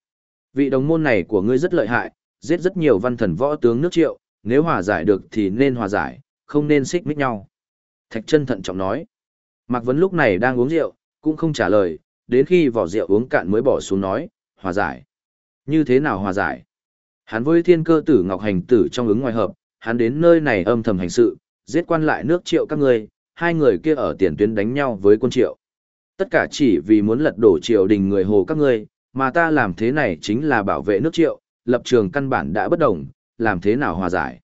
Vị đồng môn này của ngươi rất lợi hại, giết rất nhiều văn thần võ tướng nước triệu, nếu hòa giải được thì nên hòa giải, không nên xích mích nhau. Thạch chân thận trọng nói. Mạc Vấn lúc này đang uống rượu, cũng không trả lời, đến khi vỏ rượu uống cạn mới bỏ xuống nói, hòa giải. Như thế nào hòa giải? Hắn với thiên cơ tử Ngọc Hành tử trong ứng ngoài hợp, hắn đến nơi này âm thầm hành sự, giết quan lại nước triệu các người, hai người kia ở tiền tuyến đánh nhau với quân triệu. Tất cả chỉ vì muốn lật đổ triều đình người hồ các ngươi, mà ta làm thế này chính là bảo vệ nước triệu, lập trường căn bản đã bất đồng, làm thế nào hòa giải.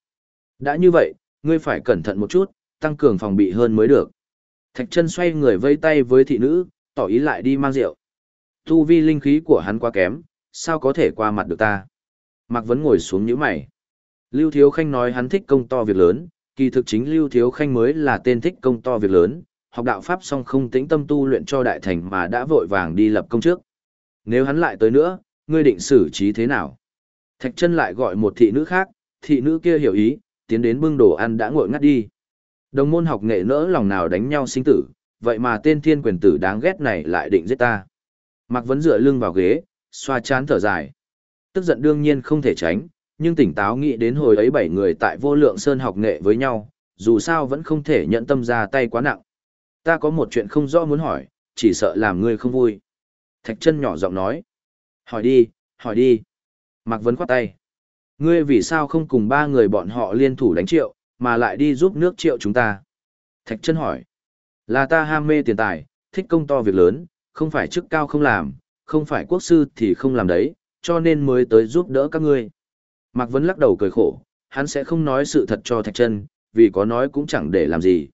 Đã như vậy, ngươi phải cẩn thận một chút, tăng cường phòng bị hơn mới được. Thạch chân xoay người vây tay với thị nữ, tỏ ý lại đi mang rượu. Tu vi linh khí của hắn quá kém, sao có thể qua mặt được ta? Mạc Vấn ngồi xuống nhíu mày. Lưu Thiếu Khanh nói hắn thích công to việc lớn, kỳ thực chính Lưu Thiếu Khanh mới là tên thích công to việc lớn, học đạo Pháp song không tĩnh tâm tu luyện cho đại thành mà đã vội vàng đi lập công trước. Nếu hắn lại tới nữa, ngươi định xử trí thế nào? Thạch chân lại gọi một thị nữ khác, thị nữ kia hiểu ý, tiến đến bưng đồ ăn đã ngội ngắt đi. Đồng môn học nghệ nỡ lòng nào đánh nhau sinh tử, vậy mà tên thiên quyền tử đáng ghét này lại định giết ta. Mạc Vấn dựa lưng vào ghế, xoa chán thở dài. Tức giận đương nhiên không thể tránh, nhưng tỉnh táo nghĩ đến hồi ấy bảy người tại vô lượng sơn học nghệ với nhau, dù sao vẫn không thể nhận tâm ra tay quá nặng. Ta có một chuyện không rõ muốn hỏi, chỉ sợ làm ngươi không vui. Thạch chân nhỏ giọng nói. Hỏi đi, hỏi đi. Mạc Vấn khoát tay. Ngươi vì sao không cùng ba người bọn họ liên thủ đánh triệu, mà lại đi giúp nước triệu chúng ta? Thạch chân hỏi. Là ta ham mê tiền tài, thích công to việc lớn, không phải chức cao không làm, không phải quốc sư thì không làm đấy, cho nên mới tới giúp đỡ các ngươi. Mạc Vấn lắc đầu cười khổ, hắn sẽ không nói sự thật cho Thạch chân, vì có nói cũng chẳng để làm gì.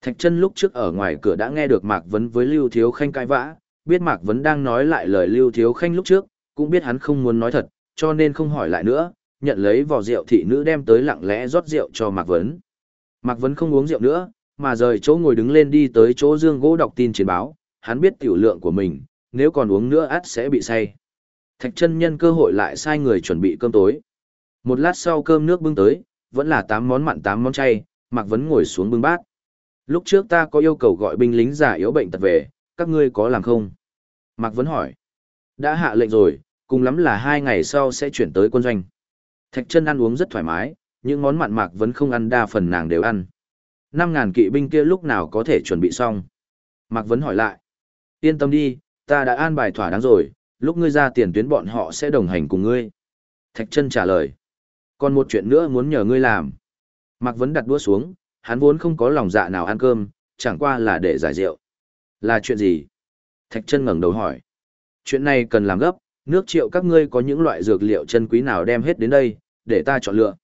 Thạch chân lúc trước ở ngoài cửa đã nghe được Mạc Vấn với Lưu Thiếu Khanh cãi vã, biết Mạc Vấn đang nói lại lời Lưu Thiếu Khanh lúc trước, cũng biết hắn không muốn nói thật, cho nên không hỏi lại nữa, nhận lấy vỏ rượu thị nữ đem tới lặng lẽ rót rượu cho Mạc Vấn. Mạc Vấn không uống rượu nữa, mà rời chỗ ngồi đứng lên đi tới chỗ dương gỗ đọc tin chiến báo, hắn biết tiểu lượng của mình, nếu còn uống nữa át sẽ bị say. Thạch chân nhân cơ hội lại sai người chuẩn bị cơm tối. Một lát sau cơm nước bưng tới, vẫn là 8 món mặn 8 món chay, Mạc Vấn ngồi xuống bưng bát. Lúc trước ta có yêu cầu gọi binh lính giả yếu bệnh tật về, các ngươi có làm không? Mạc Vấn hỏi. Đã hạ lệnh rồi, cùng lắm là hai ngày sau sẽ chuyển tới quân doanh. Thạch chân ăn uống rất thoải mái, những món mặn Mạc vẫn không ăn đa phần nàng đều ăn. 5.000 kỵ binh kia lúc nào có thể chuẩn bị xong? Mạc Vấn hỏi lại. Yên tâm đi, ta đã an bài thỏa đáng rồi, lúc ngươi ra tiền tuyến bọn họ sẽ đồng hành cùng ngươi. Thạch chân trả lời. Còn một chuyện nữa muốn nhờ ngươi làm. Mạc Vấn đặt đũa xuống, hắn vốn không có lòng dạ nào ăn cơm, chẳng qua là để giải rượu. Là chuyện gì? Thạch chân ngẩng đầu hỏi. Chuyện này cần làm gấp, nước triệu các ngươi có những loại dược liệu chân quý nào đem hết đến đây, để ta chọn lựa.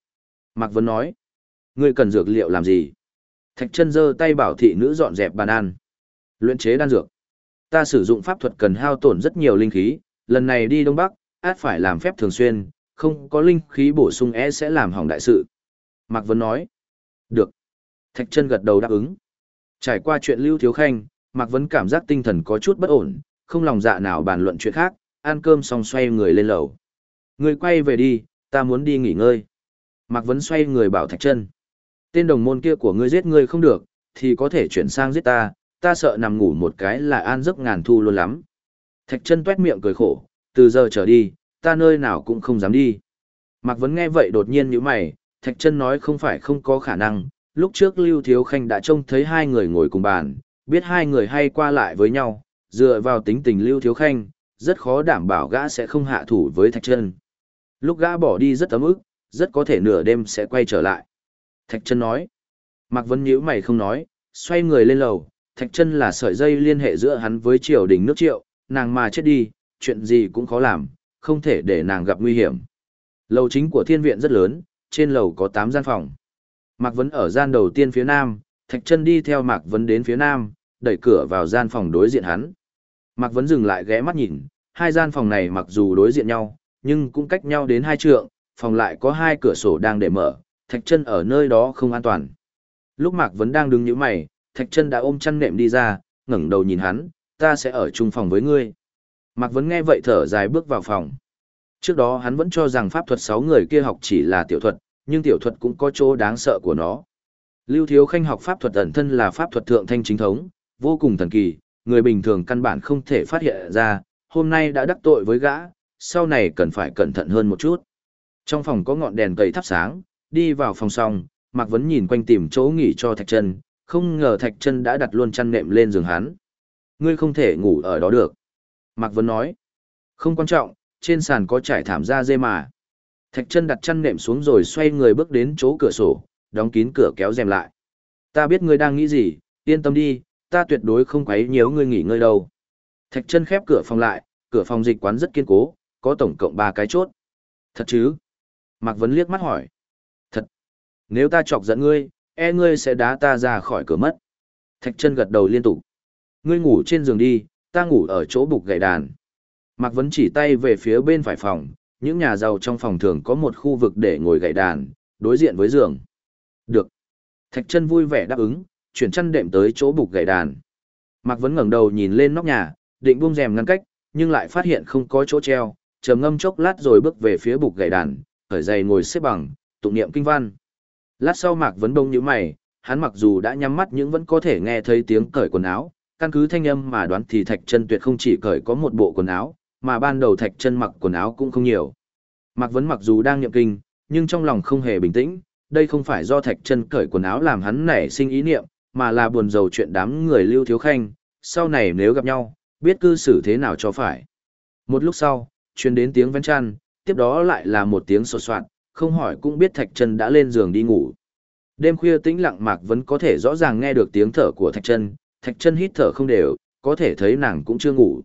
Mạc Vấn nói. Ngươi cần dược liệu làm gì? Thạch chân giơ tay bảo thị nữ dọn dẹp bàn ăn. Luyện chế đan dược. Ta sử dụng pháp thuật cần hao tổn rất nhiều linh khí, lần này đi Đông Bắc, át phải làm phép thường xuyên, không có linh khí bổ sung e sẽ làm hỏng đại sự. Mạc Vân nói. Được. Thạch chân gật đầu đáp ứng. Trải qua chuyện Lưu Thiếu Khanh, Mạc Vân cảm giác tinh thần có chút bất ổn, không lòng dạ nào bàn luận chuyện khác, ăn cơm xong xoay người lên lầu. Người quay về đi, ta muốn đi nghỉ ngơi. Mạc Vấn xoay người bảo Thạch Trân, Tên đồng môn kia của ngươi giết ngươi không được, thì có thể chuyển sang giết ta, ta sợ nằm ngủ một cái là an giấc ngàn thu luôn lắm. Thạch Trân tuét miệng cười khổ, từ giờ trở đi, ta nơi nào cũng không dám đi. Mạc Vấn nghe vậy đột nhiên như mày, Thạch Trân nói không phải không có khả năng, lúc trước Lưu Thiếu Khanh đã trông thấy hai người ngồi cùng bàn, biết hai người hay qua lại với nhau, dựa vào tính tình Lưu Thiếu Khanh, rất khó đảm bảo gã sẽ không hạ thủ với Thạch chân. Lúc gã bỏ đi rất ấm ức, rất có thể nửa đêm sẽ quay trở lại. Thạch chân nói. Mạc Vấn nhíu mày không nói, xoay người lên lầu, Thạch chân là sợi dây liên hệ giữa hắn với triều đình nước triệu, nàng mà chết đi, chuyện gì cũng khó làm, không thể để nàng gặp nguy hiểm. Lầu chính của thiên viện rất lớn, trên lầu có 8 gian phòng. Mạc Vấn ở gian đầu tiên phía nam, Thạch chân đi theo Mạc Vấn đến phía nam, đẩy cửa vào gian phòng đối diện hắn. Mạc Vấn dừng lại ghé mắt nhìn, hai gian phòng này mặc dù đối diện nhau, nhưng cũng cách nhau đến hai trượng, phòng lại có hai cửa sổ đang để mở, Thạch chân ở nơi đó không an toàn. Lúc Mạc vẫn đang đứng như mày, Thạch chân đã ôm chăn nệm đi ra, ngẩng đầu nhìn hắn, ta sẽ ở chung phòng với ngươi. Mạc Vấn nghe vậy thở dài bước vào phòng. Trước đó hắn vẫn cho rằng pháp thuật sáu người kia học chỉ là tiểu thuật, nhưng tiểu thuật cũng có chỗ đáng sợ của nó. Lưu Thiếu Khanh học pháp thuật ẩn thân là pháp thuật thượng thanh chính thống, vô cùng thần kỳ, người bình thường căn bản không thể phát hiện ra, hôm nay đã đắc tội với gã, sau này cần phải cẩn thận hơn một chút. Trong phòng có ngọn đèn cầy thắp sáng, đi vào phòng xong, Mạc Vấn nhìn quanh tìm chỗ nghỉ cho Thạch Trân, không ngờ Thạch Trân đã đặt luôn chăn nệm lên giường hắn. Ngươi không thể ngủ ở đó được. Mạc Vấn nói. Không quan trọng, trên sàn có trải thảm da dê mà. Thạch Trân đặt chăn nệm xuống rồi xoay người bước đến chỗ cửa sổ, đóng kín cửa kéo rèm lại. Ta biết ngươi đang nghĩ gì, yên tâm đi, ta tuyệt đối không quấy nhiễu ngươi nghỉ ngơi đâu. Thạch Chân khép cửa phòng lại, cửa phòng dịch quán rất kiên cố, có tổng cộng 3 cái chốt. Thật chứ? Mạc Vấn liếc mắt hỏi Thật, nếu ta chọc giận ngươi, e ngươi sẽ đá ta ra khỏi cửa mất. Thạch chân gật đầu liên tục. Ngươi ngủ trên giường đi, ta ngủ ở chỗ bục gậy đàn. Mạc Vấn chỉ tay về phía bên phải phòng, những nhà giàu trong phòng thường có một khu vực để ngồi gậy đàn, đối diện với giường. Được. Thạch chân vui vẻ đáp ứng, chuyển chăn đệm tới chỗ bục gậy đàn. Mạc Vấn ngẩng đầu nhìn lên nóc nhà, định buông rèm ngăn cách, nhưng lại phát hiện không có chỗ treo, trầm ngâm chốc lát rồi bước về phía bục gậy đàn, khởi giày ngồi xếp bằng, tụng niệm kinh văn. Lát sau Mạc Vấn Đông như mày, hắn mặc dù đã nhắm mắt nhưng vẫn có thể nghe thấy tiếng cởi quần áo, căn cứ thanh âm mà đoán thì Thạch Chân tuyệt không chỉ cởi có một bộ quần áo, mà ban đầu Thạch Chân mặc quần áo cũng không nhiều. Mạc Vấn mặc dù đang niệm kinh, nhưng trong lòng không hề bình tĩnh, đây không phải do Thạch Chân cởi quần áo làm hắn nảy sinh ý niệm, mà là buồn rầu chuyện đám người Lưu Thiếu Khanh, sau này nếu gặp nhau, biết cư xử thế nào cho phải. Một lúc sau, truyền đến tiếng vén chăn, tiếp đó lại là một tiếng sột soạt, không hỏi cũng biết Thạch Trần đã lên giường đi ngủ. Đêm khuya tĩnh lặng Mạc vẫn có thể rõ ràng nghe được tiếng thở của Thạch Trần. Thạch Trần hít thở không đều, có thể thấy nàng cũng chưa ngủ.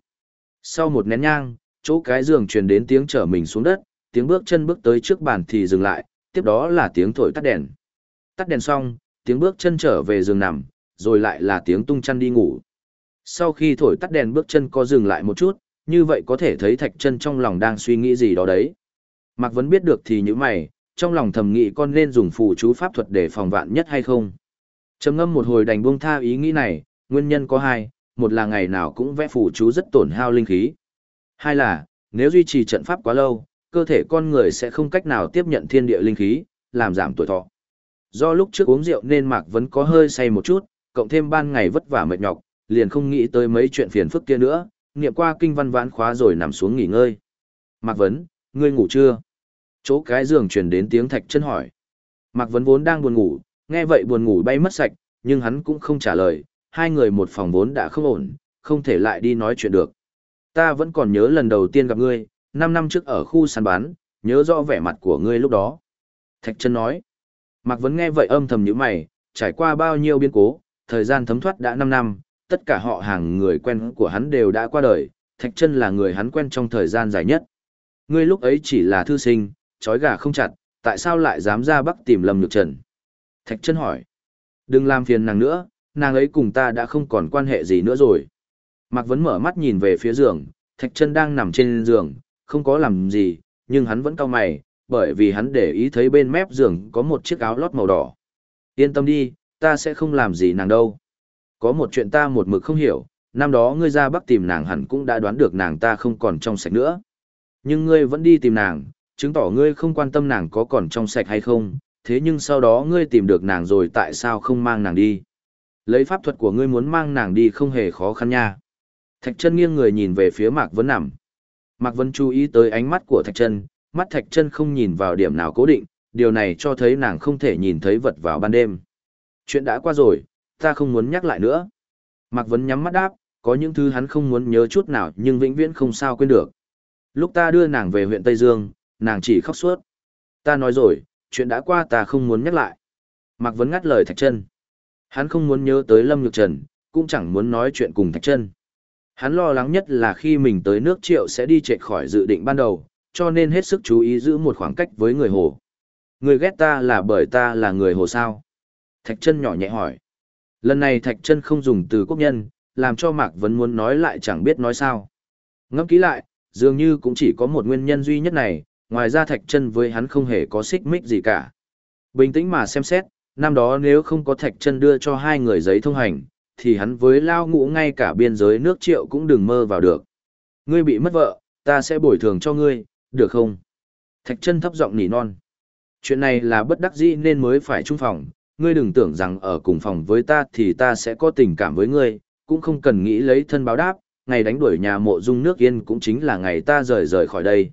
Sau một nén nhang, chỗ cái giường truyền đến tiếng trở mình xuống đất, tiếng bước chân bước tới trước bàn thì dừng lại, tiếp đó là tiếng thổi tắt đèn. Tắt đèn xong, tiếng bước chân trở về giường nằm, rồi lại là tiếng tung chăn đi ngủ. Sau khi thổi tắt đèn bước chân có dừng lại một chút, như vậy có thể thấy thạch chân trong lòng đang suy nghĩ gì đó đấy. Mạc Vấn biết được thì như mày, trong lòng thầm nghĩ con nên dùng phù chú pháp thuật để phòng vạn nhất hay không. Trầm ngâm một hồi đành buông tha ý nghĩ này, nguyên nhân có hai, một là ngày nào cũng vẽ phù chú rất tổn hao linh khí. Hai là, nếu duy trì trận pháp quá lâu, cơ thể con người sẽ không cách nào tiếp nhận thiên địa linh khí, làm giảm tuổi thọ. Do lúc trước uống rượu nên Mạc Vấn có hơi say một chút, cộng thêm ban ngày vất vả mệt nhọc, liền không nghĩ tới mấy chuyện phiền phức kia nữa, niệm qua kinh văn vãn khóa rồi nằm xuống nghỉ ngơi. Mạc Vấn, ngươi ngủ chưa? Chỗ cái giường truyền đến tiếng thạch chân hỏi. Mạc Vấn vốn đang buồn ngủ, nghe vậy buồn ngủ bay mất sạch, nhưng hắn cũng không trả lời, hai người một phòng vốn đã không ổn, không thể lại đi nói chuyện được. Ta vẫn còn nhớ lần đầu tiên gặp ngươi, 5 năm trước ở khu sàn bán, nhớ rõ vẻ mặt của ngươi lúc đó. Thạch chân nói. Mạc Vấn nghe vậy âm thầm như mày, trải qua bao nhiêu biến cố, thời gian thấm thoát đã 5 năm, tất cả họ hàng người quen của hắn đều đã qua đời, Thạch chân là người hắn quen trong thời gian dài nhất. Ngươi lúc ấy chỉ là thư sinh, trói gà không chặt, tại sao lại dám ra bắc tìm Lâm Nhược Trần? Thạch chân hỏi. Đừng làm phiền nàng nữa, nàng ấy cùng ta đã không còn quan hệ gì nữa rồi. Mạc Vấn mở mắt nhìn về phía giường, Thạch chân đang nằm trên giường, không có làm gì, nhưng hắn vẫn cau mày, bởi vì hắn để ý thấy bên mép giường có một chiếc áo lót màu đỏ. Yên tâm đi, ta sẽ không làm gì nàng đâu. Có một chuyện ta một mực không hiểu, năm đó ngươi ra bắc tìm nàng hẳn cũng đã đoán được nàng ta không còn trong sạch nữa. Nhưng ngươi vẫn đi tìm nàng, chứng tỏ ngươi không quan tâm nàng có còn trong sạch hay không, thế nhưng sau đó ngươi tìm được nàng rồi tại sao không mang nàng đi. Lấy pháp thuật của ngươi muốn mang nàng đi không hề khó khăn nha. Thạch chân nghiêng người nhìn về phía Mạc Vấn nằm. Mạc Vấn chú ý tới ánh mắt của Thạch Chân, mắt Thạch Chân không nhìn vào điểm nào cố định, điều này cho thấy nàng không thể nhìn thấy vật vào ban đêm. Chuyện đã qua rồi, ta không muốn nhắc lại nữa. Mạc vấn nhắm mắt đáp, có những thứ hắn không muốn nhớ chút nào nhưng vĩnh viễn không sao quên được. Lúc ta đưa nàng về huyện Tây Dương, nàng chỉ khóc suốt. Ta nói rồi, chuyện đã qua ta không muốn nhắc lại. Mạc vấn ngắt lời Thạch Chân. Hắn không muốn nhớ tới Lâm Nhược Trần, cũng chẳng muốn nói chuyện cùng Thạch Chân. Hắn lo lắng nhất là khi mình tới nước triệu sẽ đi chạy khỏi dự định ban đầu, cho nên hết sức chú ý giữ một khoảng cách với người hồ. Người ghét ta là bởi ta là người hồ sao? Thạch chân nhỏ nhẹ hỏi. Lần này Thạch chân không dùng từ quốc nhân, làm cho Mạc Vấn muốn nói lại chẳng biết nói sao. Ngẫm kỹ lại, dường như cũng chỉ có một nguyên nhân duy nhất này, ngoài ra Thạch chân với hắn không hề có xích mích gì cả. Bình tĩnh mà xem xét, năm đó nếu không có Thạch chân đưa cho hai người giấy thông hành, thì hắn với lao ngũ ngay cả biên giới nước triệu cũng đừng mơ vào được. Ngươi bị mất vợ, ta sẽ bồi thường cho ngươi, được không? Thạch chân thấp giọng nỉ non. Chuyện này là bất đắc dĩ nên mới phải trung phòng, ngươi đừng tưởng rằng ở cùng phòng với ta thì ta sẽ có tình cảm với ngươi, cũng không cần nghĩ lấy thân báo đáp, ngày đánh đuổi nhà mộ dung nước yên cũng chính là ngày ta rời rời khỏi đây.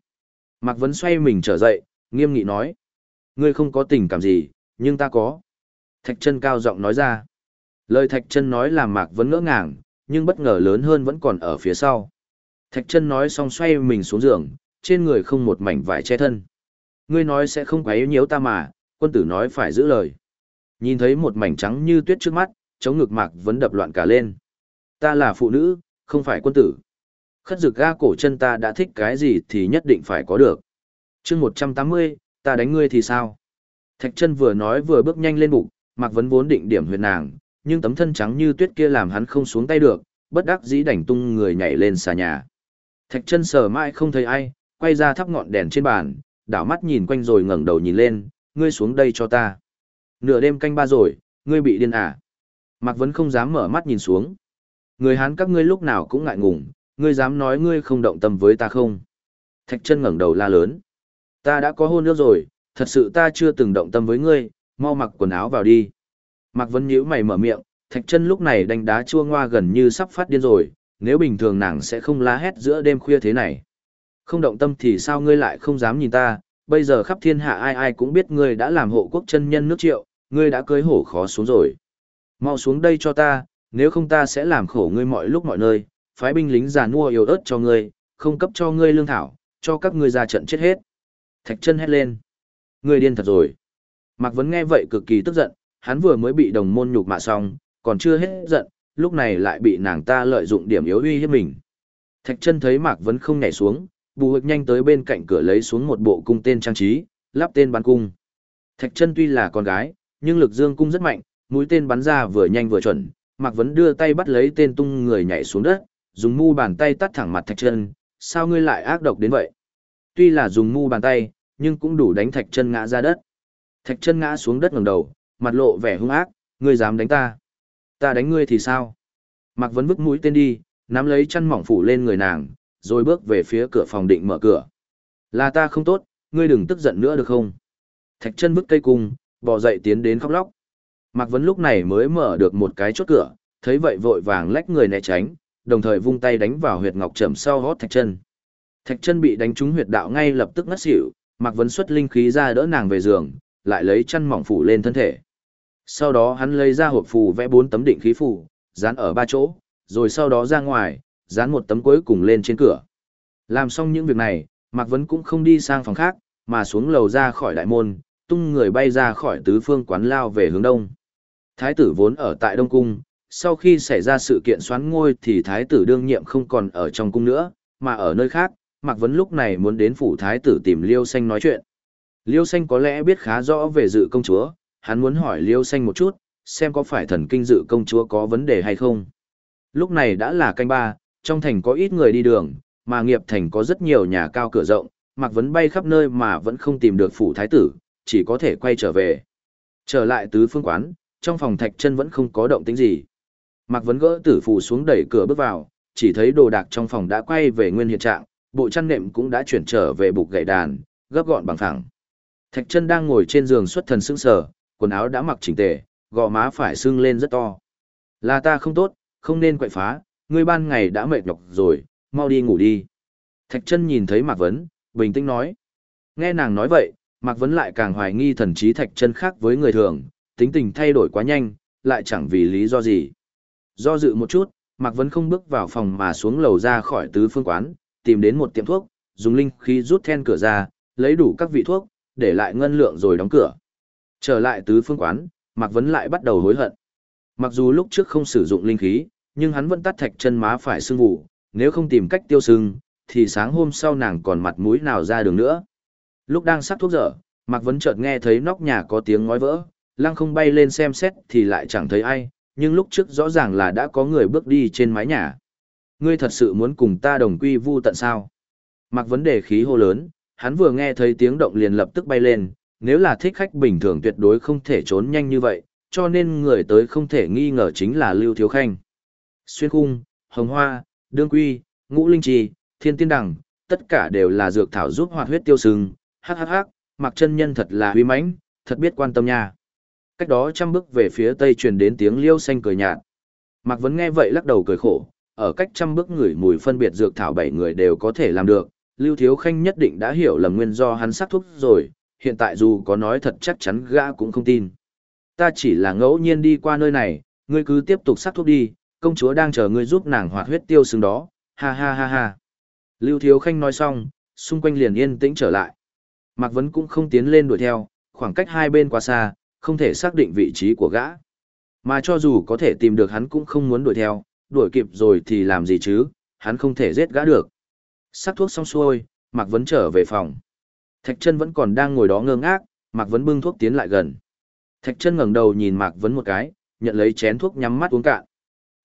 Mạc Vấn xoay mình trở dậy, nghiêm nghị nói. Ngươi không có tình cảm gì, nhưng ta có. Thạch chân cao giọng nói ra. Lời Thạch Chân nói làm Mạc Vấn ngỡ ngàng, nhưng bất ngờ lớn hơn vẫn còn ở phía sau. Thạch Chân nói xong xoay mình xuống giường, trên người không một mảnh vải che thân. Ngươi nói sẽ không quấy nhiễu ta mà, quân tử nói phải giữ lời. Nhìn thấy một mảnh trắng như tuyết trước mắt, chống ngực Mạc vẫn đập loạn cả lên. Ta là phụ nữ, không phải quân tử. Khất dực ga cổ chân ta đã thích cái gì thì nhất định phải có được. chương 180, ta đánh ngươi thì sao? Thạch chân vừa nói vừa bước nhanh lên bụng, Mạc Vấn vốn định điểm huyệt nàng, nhưng tấm thân trắng như tuyết kia làm hắn không xuống tay được, bất đắc dĩ đành tung người nhảy lên xà nhà. Thạch chân sờ mãi không thấy ai, quay ra thắp ngọn đèn trên bàn, đảo mắt nhìn quanh rồi ngẩng đầu nhìn lên, ngươi xuống đây cho ta. Nửa đêm canh ba rồi, ngươi bị điên à? Mạc Vấn không dám mở mắt nhìn xuống. Người Hán các ngươi lúc nào cũng ngại ngùng, ngươi dám nói ngươi không động tâm với ta không? Thạch chân ngẩng đầu la lớn. Ta đã có hôn nước rồi, thật sự ta chưa từng động tâm với ngươi, mau mặc quần áo vào đi. Mạc Vân nhíu mày mở miệng, Thạch Chân lúc này đánh đá chua ngoa gần như sắp phát điên rồi, nếu bình thường nàng sẽ không la hét giữa đêm khuya thế này. Không động tâm thì sao ngươi lại không dám nhìn ta, bây giờ khắp thiên hạ ai ai cũng biết ngươi đã làm hộ quốc chân nhân nước triệu, ngươi đã cưới hổ khó xuống rồi. Mau xuống đây cho ta, nếu không ta sẽ làm khổ ngươi mọi lúc mọi nơi, phái binh lính già nua yếu ớt cho ngươi, không cấp cho ngươi lương thảo, cho các ngươi ra trận chết hết. Thạch chân hét lên. Ngươi điên thật rồi. Mạc Vấn nghe vậy cực kỳ tức giận, hắn vừa mới bị đồng môn nhục mạ xong, còn chưa hết giận, lúc này lại bị nàng ta lợi dụng điểm yếu uy hiếp mình. Thạch chân thấy Mạc Vấn không nhảy xuống, bù hực nhanh tới bên cạnh cửa lấy xuống một bộ cung tên trang trí, lắp tên bắn cung. Thạch chân tuy là con gái, nhưng lực dương cung rất mạnh, mũi tên bắn ra vừa nhanh vừa chuẩn, Mạc Vấn đưa tay bắt lấy tên tung người nhảy xuống đất, dùng mu bàn tay tắt thẳng mặt Thạch chân, sao ngươi lại ác độc đến vậy? Tuy là dùng mu bàn tay, nhưng cũng đủ đánh Thạch chân ngã ra đất. Thạch chân ngã xuống đất ngẩng đầu, mặt lộ vẻ hung ác, ngươi dám đánh ta? Ta đánh ngươi thì sao? Mạc Vấn vứt mũi tên đi, nắm lấy chăn mỏng phủ lên người nàng, rồi bước về phía cửa phòng định mở cửa. Là ta không tốt, ngươi đừng tức giận nữa được không? Thạch chân vứt cây cung, bò dậy tiến đến khóc lóc. Mạc Vấn lúc này mới mở được một cái chốt cửa, thấy vậy vội vàng lách người né tránh, đồng thời vung tay đánh vào huyệt ngọc trầm sau hót thạch chân. Thạch chân bị đánh trúng huyệt đạo ngay lập tức ngất xỉu, Mạc Vấn xuất linh khí ra đỡ nàng về giường, lại lấy chăn mỏng phủ lên thân thể. Sau đó hắn lấy ra hộp phù vẽ bốn tấm định khí phù, dán ở ba chỗ, rồi sau đó ra ngoài, dán một tấm cuối cùng lên trên cửa. Làm xong những việc này, Mạc Vấn cũng không đi sang phòng khác, mà xuống lầu ra khỏi đại môn, tung người bay ra khỏi tứ phương quán lao về hướng đông. Thái tử vốn ở tại Đông Cung, sau khi xảy ra sự kiện xoán ngôi thì thái tử đương nhiệm không còn ở trong cung nữa, mà ở nơi khác, Mạc Vấn lúc này muốn đến phủ thái tử tìm Liêu Xanh nói chuyện. Liêu Xanh có lẽ biết khá rõ về dự công chúa, hắn muốn hỏi Liêu Xanh một chút, xem có phải thần kinh dự công chúa có vấn đề hay không. Lúc này đã là canh ba, trong thành có ít người đi đường, mà nghiệp thành có rất nhiều nhà cao cửa rộng, Mạc Vấn bay khắp nơi mà vẫn không tìm được phủ thái tử, chỉ có thể quay trở về. Trở lại tứ phương quán, trong phòng thạch chân vẫn không có động tĩnh gì. Mạc Vấn gỡ tử phù xuống đẩy cửa bước vào, chỉ thấy đồ đạc trong phòng đã quay về nguyên hiện trạng, bộ chăn nệm cũng đã chuyển trở về bục gậy đàn, gấp gọn bằng phẳng. Thạch chân đang ngồi trên giường xuất thần sững sờ, quần áo đã mặc chỉnh tề, gò má phải sưng lên rất to. Là ta không tốt, không nên quậy phá, ngươi ban ngày đã mệt nhọc rồi, mau đi ngủ đi. Thạch chân nhìn thấy Mạc Vấn, bình tĩnh nói. Nghe nàng nói vậy, Mạc Vấn lại càng hoài nghi thần trí Thạch chân khác với người thường, tính tình thay đổi quá nhanh, lại chẳng vì lý do gì. Do dự một chút, Mạc Vấn không bước vào phòng mà xuống lầu ra khỏi tứ phương quán, tìm đến một tiệm thuốc, dùng linh khí rút then cửa ra, lấy đủ các vị thuốc, để lại ngân lượng rồi đóng cửa. Trở lại tứ phương quán, Mạc Vấn lại bắt đầu hối hận. Mặc dù lúc trước không sử dụng linh khí, nhưng hắn vẫn tắt thạch chân má phải sưng vụ, nếu không tìm cách tiêu sưng, thì sáng hôm sau nàng còn mặt mũi nào ra đường nữa. Lúc đang sắc thuốc dở, Mạc Vấn chợt nghe thấy nóc nhà có tiếng ngói vỡ, lăng không bay lên xem xét thì lại chẳng thấy ai, nhưng lúc trước rõ ràng là đã có người bước đi trên mái nhà. Ngươi thật sự muốn cùng ta đồng quy vu tận sao? Mạc Vấn đề khí hô lớn, hắn vừa nghe thấy tiếng động liền lập tức bay lên, nếu là thích khách bình thường tuyệt đối không thể trốn nhanh như vậy, cho nên người tới không thể nghi ngờ chính là Lưu Thiếu Khanh. Xuyên khung, hồng hoa, đương quy, ngũ linh trì, thiên tiên đẳng, tất cả đều là dược thảo giúp hoạt huyết tiêu sừng, hắc hắc hắc, mặc chân nhân thật là uy mãnh, thật biết quan tâm nha. Cách đó trăm bước về phía tây truyền đến tiếng liêu xanh cười nhạt. Mạc Vấn nghe vậy lắc đầu cười khổ, ở cách trăm bước người mùi phân biệt dược thảo bảy người đều có thể làm được, Lưu Thiếu Khanh nhất định đã hiểu lầm nguyên do hắn sắc thuốc rồi, hiện tại dù có nói thật chắc chắn gã cũng không tin. Ta chỉ là ngẫu nhiên đi qua nơi này, ngươi cứ tiếp tục sắc thuốc đi, công chúa đang chờ ngươi giúp nàng hoạt huyết tiêu xương đó, ha ha ha ha. Lưu Thiếu Khanh nói xong, xung quanh liền yên tĩnh trở lại. Mạc Vấn cũng không tiến lên đuổi theo, khoảng cách hai bên quá xa, không thể xác định vị trí của gã. Mà cho dù có thể tìm được hắn cũng không muốn đuổi theo, đuổi kịp rồi thì làm gì chứ, hắn không thể giết gã được. Sắc thuốc xong xuôi, Mạc Vấn trở về phòng. Thạch chân vẫn còn đang ngồi đó ngơ ngác, Mạc Vấn bưng thuốc tiến lại gần. Thạch chân ngẩng đầu nhìn Mạc Vấn một cái, nhận lấy chén thuốc nhắm mắt uống cạn.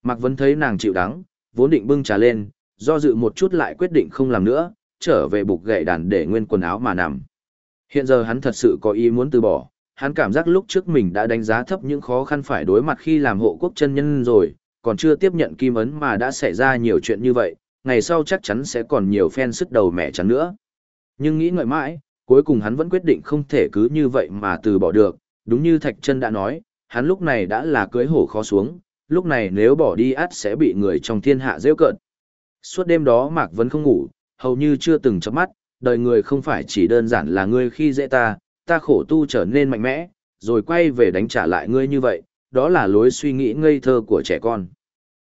Mạc Vấn thấy nàng chịu đắng, vốn định bưng trà lên, do dự một chút lại quyết định không làm nữa, trở về bục gậy đàn để nguyên quần áo mà nằm. Hiện giờ hắn thật sự có ý muốn từ bỏ, hắn cảm giác lúc trước mình đã đánh giá thấp những khó khăn phải đối mặt khi làm hộ quốc chân nhân rồi, còn chưa tiếp nhận kim ấn mà đã xảy ra nhiều chuyện như vậy, ngày sau chắc chắn sẽ còn nhiều fan sức đầu mẹ chắn nữa. Nhưng nghĩ ngợi mãi, cuối cùng hắn vẫn quyết định không thể cứ như vậy mà từ bỏ được, đúng như Thạch Chân đã nói, hắn lúc này đã là cưới hổ khó xuống, lúc này nếu bỏ đi át sẽ bị người trong thiên hạ rêu cợt. Suốt đêm đó Mạc vẫn không ngủ, hầu như chưa từng chớp mắt, đời người không phải chỉ đơn giản là ngươi khi dễ ta, ta khổ tu trở nên mạnh mẽ, rồi quay về đánh trả lại ngươi như vậy, đó là lối suy nghĩ ngây thơ của trẻ con.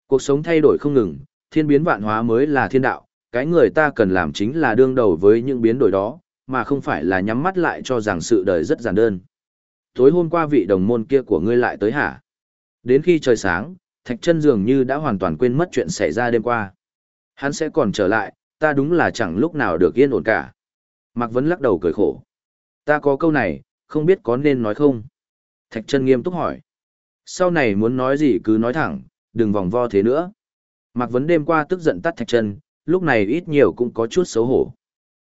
Cuộc sống thay đổi không ngừng, thiên biến vạn hóa mới là thiên đạo, cái người ta cần làm chính là đương đầu với những biến đổi đó, mà không phải là nhắm mắt lại cho rằng sự đời rất giản đơn. Tối hôm qua vị đồng môn kia của ngươi lại tới hả? Đến khi trời sáng, Thạch chân dường như đã hoàn toàn quên mất chuyện xảy ra đêm qua. Hắn sẽ còn trở lại, ta đúng là chẳng lúc nào được yên ổn cả. Mạc Vấn lắc đầu cười khổ. Ta có câu này, không biết có nên nói không? Thạch chân nghiêm túc hỏi. Sau này muốn nói gì cứ nói thẳng, đừng vòng vo thế nữa. Mạc Vấn đêm qua tức giận tắt Thạch chân, lúc này ít nhiều cũng có chút xấu hổ.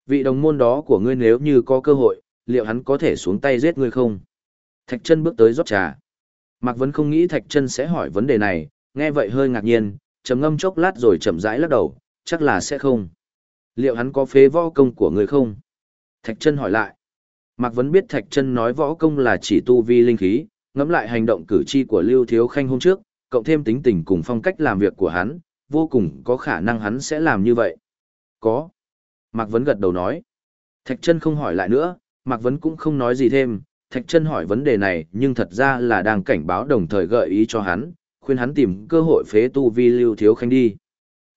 Vị đồng môn đó của ngươi nếu như có cơ hội, liệu hắn có thể xuống tay giết ngươi không? Thạch chân bước tới rót trà. Mạc Vấn không nghĩ Thạch chân sẽ hỏi vấn đề này, nghe vậy hơi ngạc nhiên, trầm ngâm chốc lát rồi chậm rãi lắc đầu, chắc là sẽ không. Liệu hắn có phế võ công của ngươi không? Thạch chân hỏi lại. Mạc Vấn biết Thạch chân nói võ công là chỉ tu vi linh khí, ngẫm lại hành động cử chi của Lưu Thiếu Khanh hôm trước, cộng thêm tính tình cùng phong cách làm việc của hắn, vô cùng có khả năng hắn sẽ làm như vậy. Có. Mạc Vấn gật đầu nói. Thạch chân không hỏi lại nữa, Mạc Vấn cũng không nói gì thêm. Thạch chân hỏi vấn đề này nhưng thật ra là đang cảnh báo đồng thời gợi ý cho hắn, khuyên hắn tìm cơ hội phế tu vi lưu thiếu khanh đi.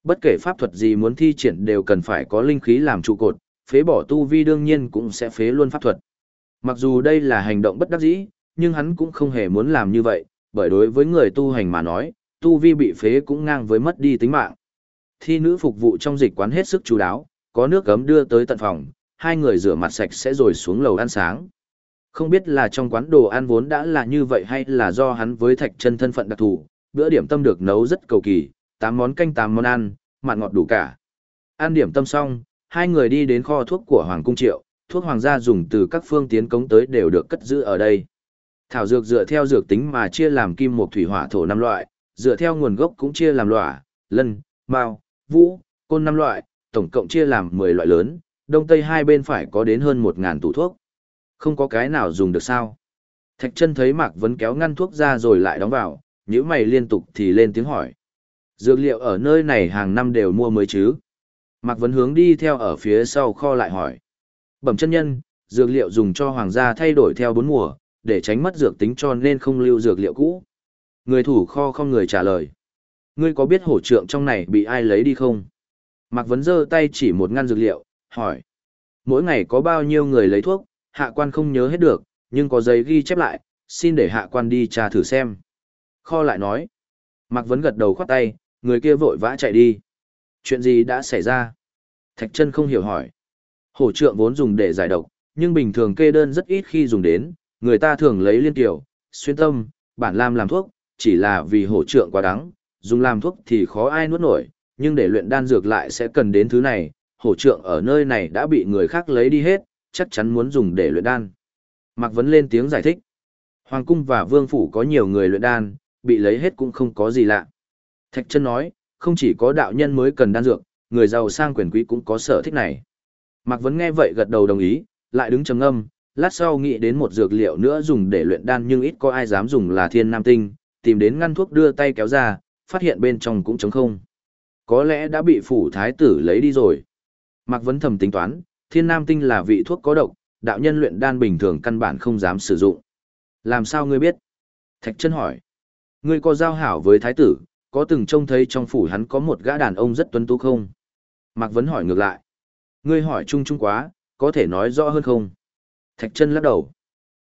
Bất kể pháp thuật gì muốn thi triển đều cần phải có linh khí làm trụ cột, phế bỏ tu vi đương nhiên cũng sẽ phế luôn pháp thuật. Mặc dù đây là hành động bất đắc dĩ, nhưng hắn cũng không hề muốn làm như vậy, bởi đối với người tu hành mà nói, tu vi bị phế cũng ngang với mất đi tính mạng. Thi nữ phục vụ trong dịch quán hết sức chú đáo, có nước gấm đưa tới tận phòng, hai người rửa mặt sạch sẽ rồi xuống lầu ăn sáng. Không biết là trong quán đồ ăn vốn đã là như vậy hay là do hắn với thạch chân thân phận đặc thù, bữa điểm tâm được nấu rất cầu kỳ, tám món canh tám món ăn, mặn ngọt đủ cả. Ăn điểm tâm xong, hai người đi đến kho thuốc của Hoàng Cung Triệu, thuốc hoàng gia dùng từ các phương tiến cống tới đều được cất giữ ở đây. Thảo dược dựa theo dược tính mà chia làm kim một thủy hỏa thổ năm loại, dựa theo nguồn gốc cũng chia làm lỏa, lân, mao, vũ, côn năm loại, tổng cộng chia làm 10 loại lớn, đông tây hai bên phải có đến hơn một ngàn tủ thuốc. Không có cái nào dùng được sao. Thạch chân thấy Mạc Vấn kéo ngăn thuốc ra rồi lại đóng vào, nhíu mày liên tục thì lên tiếng hỏi. Dược liệu ở nơi này hàng năm đều mua mới chứ. Mạc Vấn hướng đi theo ở phía sau kho lại hỏi. Bẩm chân nhân, dược liệu dùng cho hoàng gia thay đổi theo bốn mùa, để tránh mất dược tính cho nên không lưu dược liệu cũ. Người thủ kho không người trả lời. Ngươi có biết hổ trượng trong này bị ai lấy đi không? Mạc Vấn giơ tay chỉ một ngăn dược liệu, hỏi. Mỗi ngày có bao nhiêu người lấy thuốc, hạ quan không nhớ hết được, nhưng có giấy ghi chép lại, xin để hạ quan đi tra thử xem. Kho lại nói. Mạc Vấn gật đầu khoát tay, người kia vội vã chạy đi. Chuyện gì đã xảy ra? Thạch chân không hiểu hỏi. Hổ trượng vốn dùng để giải độc, nhưng bình thường kê đơn rất ít khi dùng đến, người ta thường lấy liên tiểu, xuyên tâm, bản lam làm thuốc, chỉ là vì hổ trượng quá đắng, dùng làm thuốc thì khó ai nuốt nổi, nhưng để luyện đan dược lại sẽ cần đến thứ này, hổ trượng ở nơi này đã bị người khác lấy đi hết, chắc chắn muốn dùng để luyện đan. Mạc Vấn lên tiếng giải thích. Hoàng cung và vương phủ có nhiều người luyện đan, bị lấy hết cũng không có gì lạ. Thạch chân nói, không chỉ có đạo nhân mới cần đan dược, người giàu sang quyền quý cũng có sở thích này. Mạc Vấn nghe vậy gật đầu đồng ý, lại đứng trầm ngâm, lát sau nghĩ đến một dược liệu nữa dùng để luyện đan nhưng ít có ai dám dùng là thiên nam tinh, tìm đến ngăn thuốc đưa tay kéo ra, phát hiện bên trong cũng trống không. Có lẽ đã bị phủ thái tử lấy đi rồi. Mạc Vấn thầm tính toán, thiên nam tinh là vị thuốc có độc, đạo nhân luyện đan bình thường căn bản không dám sử dụng. Làm sao ngươi biết? Thạch chân hỏi. Ngươi có giao hảo với thái tử, có từng trông thấy trong phủ hắn có một gã đàn ông rất tuấn tú không? Mạc Vấn hỏi ngược lại. Ngươi hỏi chung chung quá, có thể nói rõ hơn không? Thạch chân lắc đầu.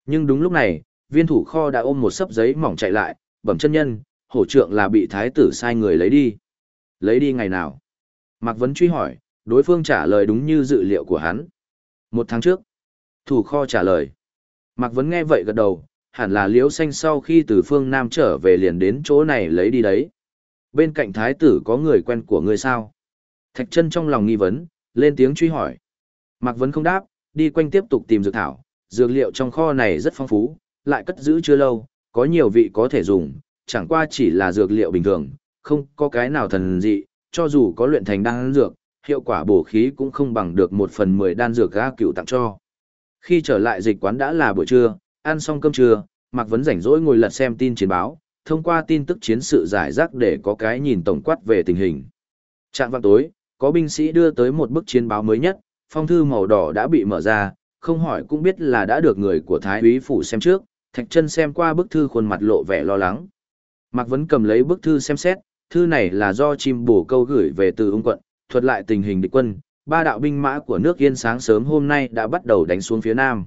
Nhưng đúng lúc này, viên thủ kho đã ôm một sấp giấy mỏng chạy lại, bẩm chân nhân, hổ trượng là bị thái tử sai người lấy đi. Lấy đi ngày nào? Mạc Vấn truy hỏi, đối phương trả lời đúng như dự liệu của hắn. Một tháng trước. Thủ kho trả lời. Mạc Vấn nghe vậy gật đầu, hẳn là liễu xanh sau khi từ phương Nam trở về liền đến chỗ này lấy đi đấy. Bên cạnh thái tử có người quen của người sao? Thạch chân trong lòng nghi vấn, lên tiếng truy hỏi. Mạc Vấn không đáp, đi quanh tiếp tục tìm dược thảo, dược liệu trong kho này rất phong phú, lại cất giữ chưa lâu, có nhiều vị có thể dùng, chẳng qua chỉ là dược liệu bình thường, không có cái nào thần dị, cho dù có luyện thành đan dược, hiệu quả bổ khí cũng không bằng được một phần mười đan dược ga cựu tặng cho. Khi trở lại dịch quán đã là buổi trưa, ăn xong cơm trưa, Mạc Vấn rảnh rỗi ngồi lật xem tin chiến báo, thông qua tin tức chiến sự giải rác để có cái nhìn tổng quát về tình hình. Trạng vào tối, có binh sĩ đưa tới một bức chiến báo mới nhất, phong thư màu đỏ đã bị mở ra, không hỏi cũng biết là đã được người của Thái úy phủ xem trước, Thạch Chân xem qua bức thư khuôn mặt lộ vẻ lo lắng. Mạc Vấn cầm lấy bức thư xem xét, thư này là do chim bổ câu gửi về từ ung quận, thuật lại tình hình địch quân, ba đạo binh mã của nước Yên sáng sớm hôm nay đã bắt đầu đánh xuống phía nam.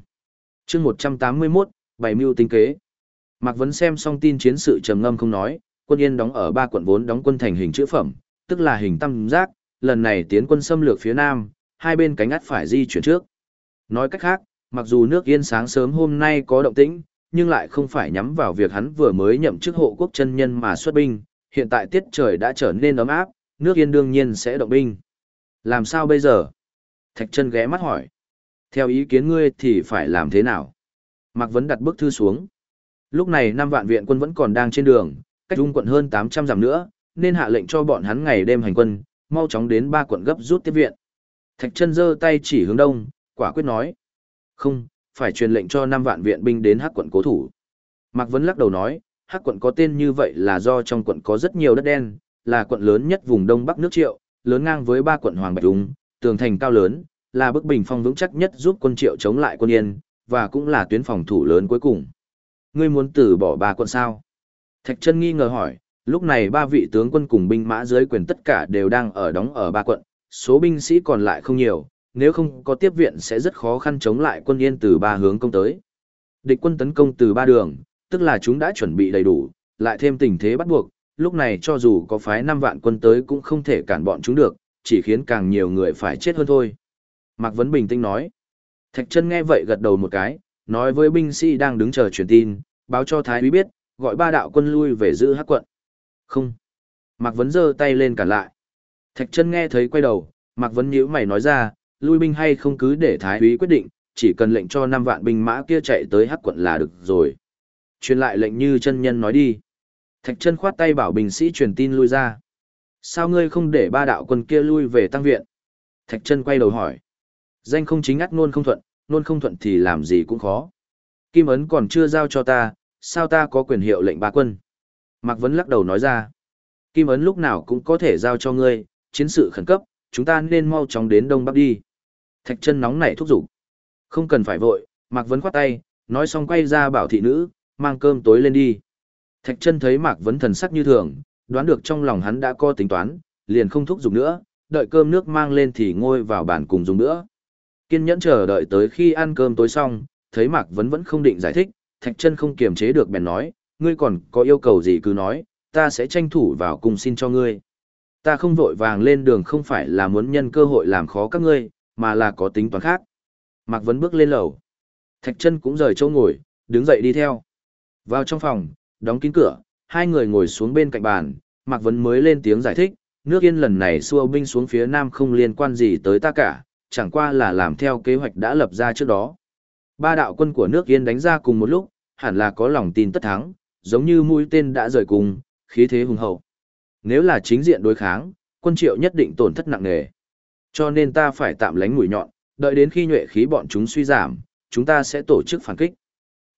chương 181, bảy mưu tính kế. Mạc Vấn xem xong tin chiến sự trầm ngâm không nói, quân Yên đóng ở ba quận vốn đóng quân thành hình chữ phẩm, tức là hình tam giác, lần này tiến quân xâm lược phía nam, hai bên cánh ắt phải di chuyển trước. Nói cách khác, mặc dù nước Yên sáng sớm hôm nay có động tĩnh, nhưng lại không phải nhắm vào việc hắn vừa mới nhậm chức hộ quốc chân nhân mà xuất binh, hiện tại tiết trời đã trở nên ấm áp, nước Yên đương nhiên sẽ động binh. Làm sao bây giờ? Thạch chân ghé mắt hỏi. Theo ý kiến ngươi thì phải làm thế nào? Mạc Vấn đặt bức thư xuống. Lúc này năm vạn viện quân vẫn còn đang trên đường, cách dung quận hơn 800 dặm nữa, nên hạ lệnh cho bọn hắn ngày đêm hành quân, mau chóng đến ba quận gấp rút tiếp viện. Thạch chân giơ tay chỉ hướng đông, quả quyết nói. Không, phải truyền lệnh cho năm vạn viện binh đến hắc quận cố thủ. Mạc Vân lắc đầu nói, hắc quận có tên như vậy là do trong quận có rất nhiều đất đen, là quận lớn nhất vùng đông bắc nước triệu, lớn ngang với ba quận Hoàng Bạch Dung, tường thành cao lớn, là bức bình phong vững chắc nhất giúp quân triệu chống lại quân yên, và cũng là tuyến phòng thủ lớn cuối cùng. Ngươi muốn từ bỏ ba quận sao? Thạch chân nghi ngờ hỏi, lúc này ba vị tướng quân cùng binh mã dưới quyền tất cả đều đang ở đóng ở ba quận, số binh sĩ còn lại không nhiều, nếu không có tiếp viện sẽ rất khó khăn chống lại quân yên từ ba hướng công tới. Địch quân tấn công từ ba đường, tức là chúng đã chuẩn bị đầy đủ, lại thêm tình thế bắt buộc, lúc này cho dù có phái 5 vạn quân tới cũng không thể cản bọn chúng được, chỉ khiến càng nhiều người phải chết hơn thôi. Mạc Vấn bình tĩnh nói. Thạch chân nghe vậy gật đầu một cái, nói với binh sĩ đang đứng chờ truyền tin, báo cho Thái úy biết, gọi ba đạo quân lui về giữ hắc quận. Không. Mạc Vấn giơ tay lên cản lại. Thạch chân nghe thấy quay đầu, Mạc Vấn nhíu mày nói ra, lui binh hay không cứ để Thái úy quyết định, chỉ cần lệnh cho 5 vạn binh mã kia chạy tới hắc quận là được rồi. Truyền lại lệnh như chân nhân nói đi. Thạch chân khoát tay bảo binh sĩ truyền tin lui ra. Sao ngươi không để ba đạo quân kia lui về tăng viện? Thạch chân quay đầu hỏi. Danh không chính ắt luôn không thuận, nôn không thuận thì làm gì cũng khó. Kim ấn còn chưa giao cho ta, sao ta có quyền hiệu lệnh ba quân? Mạc Vấn lắc đầu nói ra. Kim ấn lúc nào cũng có thể giao cho ngươi, chiến sự khẩn cấp, chúng ta nên mau chóng đến Đông Bắc đi. Thạch chân nóng nảy thúc giục. Không cần phải vội, Mạc Vấn khoát tay, nói xong quay ra bảo thị nữ, mang cơm tối lên đi. Thạch chân thấy Mạc Vấn thần sắc như thường, đoán được trong lòng hắn đã có tính toán, liền không thúc giục nữa, đợi cơm nước mang lên thì ngồi vào bàn cùng dùng nữa. Kiên nhẫn chờ đợi tới khi ăn cơm tối xong, thấy Mạc Vấn vẫn không định giải thích, Thạch chân không kiềm chế được bèn nói, ngươi còn có yêu cầu gì cứ nói, ta sẽ tranh thủ vào cùng xin cho ngươi. Ta không vội vàng lên đường không phải là muốn nhân cơ hội làm khó các ngươi, mà là có tính toán khác. Mạc Vấn bước lên lầu. Thạch chân cũng rời chỗ ngồi, đứng dậy đi theo. Vào trong phòng, đóng kín cửa, hai người ngồi xuống bên cạnh bàn, Mạc Vấn mới lên tiếng giải thích, nước yên lần này xua binh xuống phía nam không liên quan gì tới ta cả, chẳng qua là làm theo kế hoạch đã lập ra trước đó. Ba đạo quân của nước yên đánh ra cùng một lúc, hẳn là có lòng tin tất thắng, giống như mũi tên đã rời cùng, khí thế hùng hậu. Nếu là chính diện đối kháng, quân triệu nhất định tổn thất nặng nề. Cho nên ta phải tạm lánh mũi nhọn, đợi đến khi nhuệ khí bọn chúng suy giảm, chúng ta sẽ tổ chức phản kích.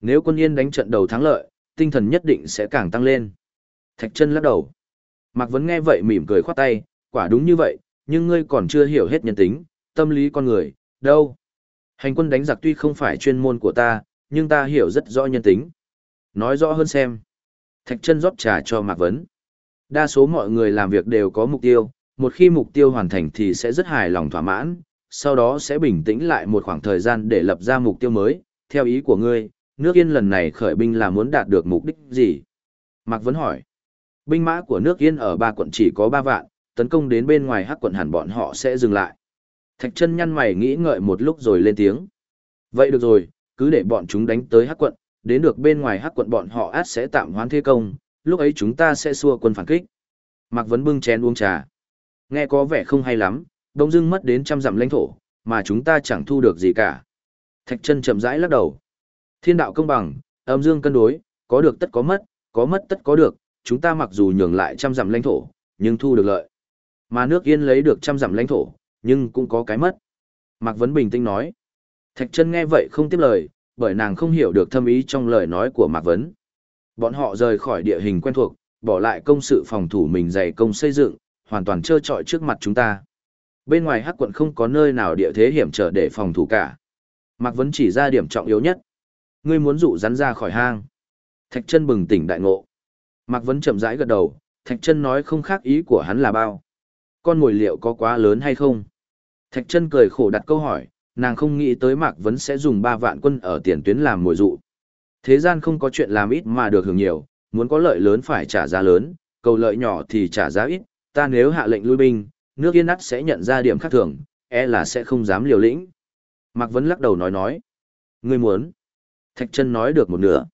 Nếu quân yên đánh trận đầu thắng lợi, tinh thần nhất định sẽ càng tăng lên. Thạch chân lắc đầu. Mạc Vấn nghe vậy mỉm cười khoát tay, quả đúng như vậy, nhưng ngươi còn chưa hiểu hết nhân tính, tâm lý con người, đâu. Hành quân đánh giặc tuy không phải chuyên môn của ta, nhưng ta hiểu rất rõ nhân tính. Nói rõ hơn xem. Thạch chân rót trà cho Mạc Vấn. Đa số mọi người làm việc đều có mục tiêu, một khi mục tiêu hoàn thành thì sẽ rất hài lòng thỏa mãn, sau đó sẽ bình tĩnh lại một khoảng thời gian để lập ra mục tiêu mới. Theo ý của ngươi, nước Yên lần này khởi binh là muốn đạt được mục đích gì? Mạc Vấn hỏi. Binh mã của nước Yên ở ba quận chỉ có ba vạn, tấn công đến bên ngoài hắc quận hẳn bọn họ sẽ dừng lại. Thạch chân nhăn mày nghĩ ngợi một lúc rồi lên tiếng. Vậy được rồi, cứ để bọn chúng đánh tới hắc quận, đến được bên ngoài hắc quận bọn họ át sẽ tạm hoán thế công, lúc ấy chúng ta sẽ xua quân phản kích. Mạc Vấn bưng chén uống trà. Nghe có vẻ không hay lắm, đông dưng mất đến trăm dặm lãnh thổ, mà chúng ta chẳng thu được gì cả. Thạch chân chậm rãi lắc đầu. Thiên đạo công bằng, âm dương cân đối, có được tất có mất, có mất tất có được, chúng ta mặc dù nhường lại trăm dặm lãnh thổ, nhưng thu được lợi. Mà nước yên lấy được trăm dặm lãnh thổ, nhưng cũng có cái mất. Mạc Vấn bình tĩnh nói. Thạch chân nghe vậy không tiếp lời, bởi nàng không hiểu được thâm ý trong lời nói của Mạc Vấn. Bọn họ rời khỏi địa hình quen thuộc, bỏ lại công sự phòng thủ mình dày công xây dựng, hoàn toàn trơ trọi trước mặt chúng ta. Bên ngoài hắc quận không có nơi nào địa thế hiểm trở để phòng thủ cả. Mạc Vấn chỉ ra điểm trọng yếu nhất. Ngươi muốn dụ rắn ra khỏi hang. Thạch chân bừng tỉnh đại ngộ. Mạc Vấn chậm rãi gật đầu, Thạch chân nói không khác ý của hắn là bao. Con mồi liệu có quá lớn hay không? Thạch chân cười khổ đặt câu hỏi, nàng không nghĩ tới Mạc Vấn sẽ dùng 3 vạn quân ở tiền tuyến làm mồi dụ. Thế gian không có chuyện làm ít mà được hưởng nhiều, muốn có lợi lớn phải trả giá lớn, cầu lợi nhỏ thì trả giá ít, ta nếu hạ lệnh lui binh, nước yên nắt sẽ nhận ra điểm khác thường, e là sẽ không dám liều lĩnh. Mạc Vấn lắc đầu nói nói. Ngươi muốn. Thạch chân nói được một nửa.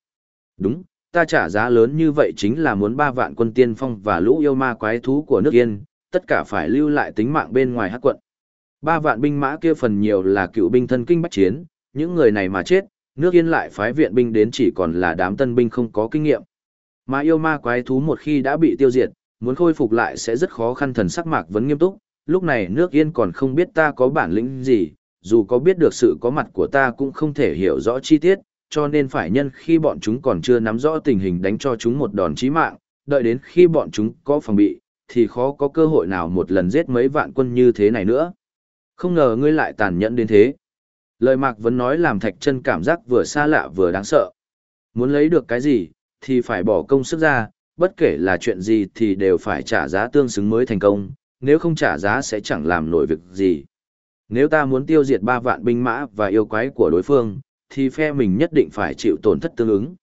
Đúng, ta trả giá lớn như vậy chính là muốn ba vạn quân tiên phong và lũ yêu ma quái thú của nước yên, tất cả phải lưu lại tính mạng bên ngoài hắc quận. Ba vạn binh mã kia phần nhiều là cựu binh thân kinh bách chiến, những người này mà chết, nước yên lại phái viện binh đến chỉ còn là đám tân binh không có kinh nghiệm. Mà yêu ma quái thú một khi đã bị tiêu diệt, muốn khôi phục lại sẽ rất khó khăn thần sắc mạc vẫn nghiêm túc, lúc này nước yên còn không biết ta có bản lĩnh gì, dù có biết được sự có mặt của ta cũng không thể hiểu rõ chi tiết, cho nên phải nhân khi bọn chúng còn chưa nắm rõ tình hình đánh cho chúng một đòn chí mạng, đợi đến khi bọn chúng có phòng bị, thì khó có cơ hội nào một lần giết mấy vạn quân như thế này nữa. Không ngờ ngươi lại tàn nhẫn đến thế. Lời Mạc Vấn nói làm Thạch chân cảm giác vừa xa lạ vừa đáng sợ. Muốn lấy được cái gì, thì phải bỏ công sức ra, bất kể là chuyện gì thì đều phải trả giá tương xứng mới thành công, nếu không trả giá sẽ chẳng làm nổi việc gì. Nếu ta muốn tiêu diệt ba vạn binh mã và yêu quái của đối phương, thì phe mình nhất định phải chịu tổn thất tương ứng.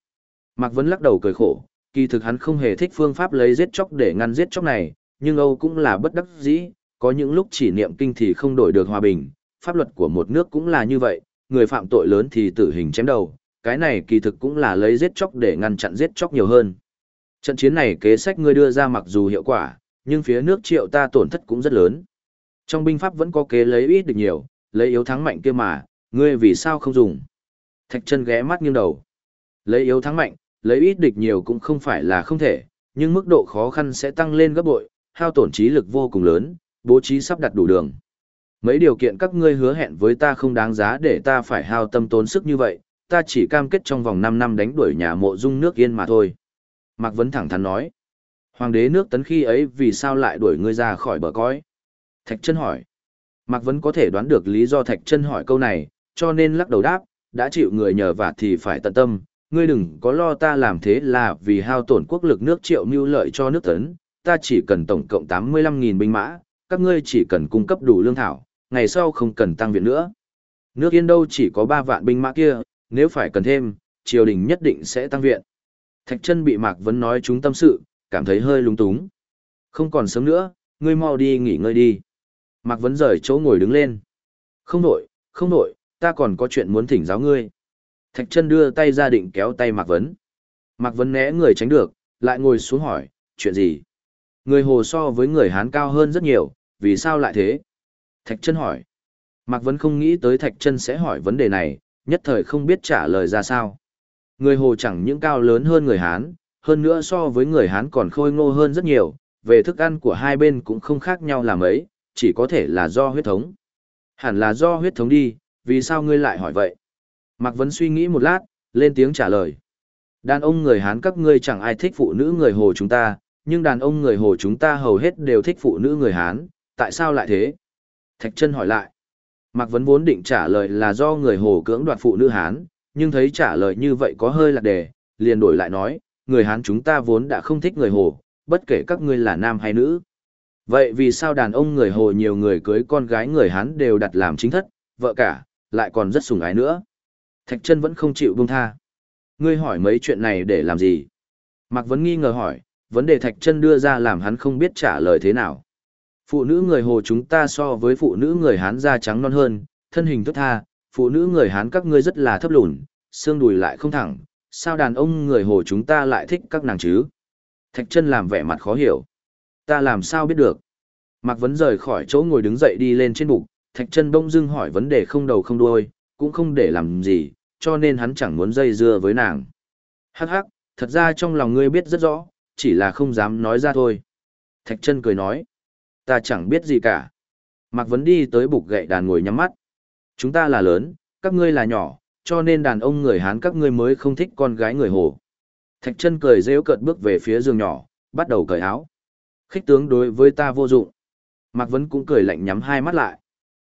Mạc Vấn lắc đầu cười khổ, kỳ thực hắn không hề thích phương pháp lấy giết chóc để ngăn giết chóc này, nhưng Âu cũng là bất đắc dĩ, có những lúc chỉ niệm kinh thì không đổi được hòa bình, pháp luật của một nước cũng là như vậy, người phạm tội lớn thì tử hình chém đầu, cái này kỳ thực cũng là lấy giết chóc để ngăn chặn giết chóc nhiều hơn. Trận chiến này kế sách ngươi đưa ra mặc dù hiệu quả, nhưng phía nước triệu ta tổn thất cũng rất lớn. Trong binh pháp vẫn có kế lấy ít được nhiều, lấy yếu thắng mạnh kia mà, ngươi vì sao không dùng? Thạch chân ghé mắt nghiêng đầu. Lấy yếu thắng mạnh, lấy ít địch nhiều cũng không phải là không thể, nhưng mức độ khó khăn sẽ tăng lên gấp bội, hao tổn trí lực vô cùng lớn, bố trí sắp đặt đủ đường. Mấy điều kiện các ngươi hứa hẹn với ta không đáng giá để ta phải hao tâm tốn sức như vậy, ta chỉ cam kết trong vòng 5 năm đánh đuổi nhà mộ dung nước yên mà thôi. Mạc Vấn thẳng thắn nói. Hoàng đế nước tấn khi ấy vì sao lại đuổi ngươi ra khỏi bờ cõi? Thạch chân hỏi. Mạc Vấn có thể đoán được lý do Thạch chân hỏi câu này, cho nên lắc đầu đáp, đã chịu người nhờ vả thì phải tận tâm, ngươi đừng có lo ta làm thế là vì hao tổn quốc lực nước triệu mưu lợi cho nước tấn, ta chỉ cần tổng cộng 85.000 binh mã, các ngươi chỉ cần cung cấp đủ lương thảo, ngày sau không cần tăng viện nữa. Nước yên đâu chỉ có 3 vạn binh mã kia, nếu phải cần thêm, triều đình nhất định sẽ tăng viện. Thạch chân bị Mạc Vấn nói chúng tâm sự, cảm thấy hơi lung túng. Không còn sớm nữa, ngươi mau đi nghỉ ngơi đi. Mạc Vấn rời chỗ ngồi đứng lên. Không nổi, không nổi, ta còn có chuyện muốn thỉnh giáo ngươi. Thạch chân đưa tay ra định kéo tay Mạc Vấn. Mạc Vấn né người tránh được, lại ngồi xuống hỏi, chuyện gì? Người Hồ so với người Hán cao hơn rất nhiều, vì sao lại thế? Thạch chân hỏi. Mạc Vấn không nghĩ tới Thạch chân sẽ hỏi vấn đề này, nhất thời không biết trả lời ra sao. Người Hồ chẳng những cao lớn hơn người Hán, hơn nữa so với người Hán còn khôi ngô hơn rất nhiều, về thức ăn của hai bên cũng không khác nhau là mấy, chỉ có thể là do huyết thống. Hẳn là do huyết thống đi, vì sao ngươi lại hỏi vậy? Mạc Vấn suy nghĩ một lát, lên tiếng trả lời. Đàn ông người Hán các ngươi chẳng ai thích phụ nữ người Hồ chúng ta, nhưng đàn ông người Hồ chúng ta hầu hết đều thích phụ nữ người Hán, tại sao lại thế? Thạch chân hỏi lại. Mạc Vấn vốn định trả lời là do người Hồ cưỡng đoạt phụ nữ Hán, nhưng thấy trả lời như vậy có hơi lạc đề, liền đổi lại nói, người Hán chúng ta vốn đã không thích người Hồ, bất kể các ngươi là nam hay nữ. Vậy vì sao đàn ông người Hồ nhiều người cưới con gái người Hán đều đặt làm chính thất, vợ cả, lại còn rất sủng ái nữa? Thạch chân vẫn không chịu buông tha. Ngươi hỏi mấy chuyện này để làm gì? Mạc Vấn nghi ngờ hỏi, vấn đề Thạch chân đưa ra làm hắn không biết trả lời thế nào. Phụ nữ người Hồ chúng ta so với phụ nữ người Hán da trắng non hơn, thân hình thất tha, phụ nữ người Hán các ngươi rất là thấp lùn, xương đùi lại không thẳng, sao đàn ông người Hồ chúng ta lại thích các nàng chứ? Thạch chân làm vẻ mặt khó hiểu. Ta làm sao biết được? Mạc Vấn rời khỏi chỗ ngồi đứng dậy đi lên trên bục, Thạch chân bỗng dưng hỏi vấn đề không đầu không đuôi, cũng không để làm gì, cho nên hắn chẳng muốn dây dưa với nàng. Hắc hắc, thật ra trong lòng ngươi biết rất rõ, chỉ là không dám nói ra thôi. Thạch chân cười nói, ta chẳng biết gì cả. Mạc Vấn đi tới bục gậy đàn ngồi nhắm mắt. Chúng ta là lớn, các ngươi là nhỏ, cho nên đàn ông người Hán các ngươi mới không thích con gái người Hồ. Thạch chân cười rêu cợt bước về phía giường nhỏ, bắt đầu cởi áo. Khích tướng đối với ta vô dụng. Mạc Vấn cũng cười lạnh nhắm hai mắt lại.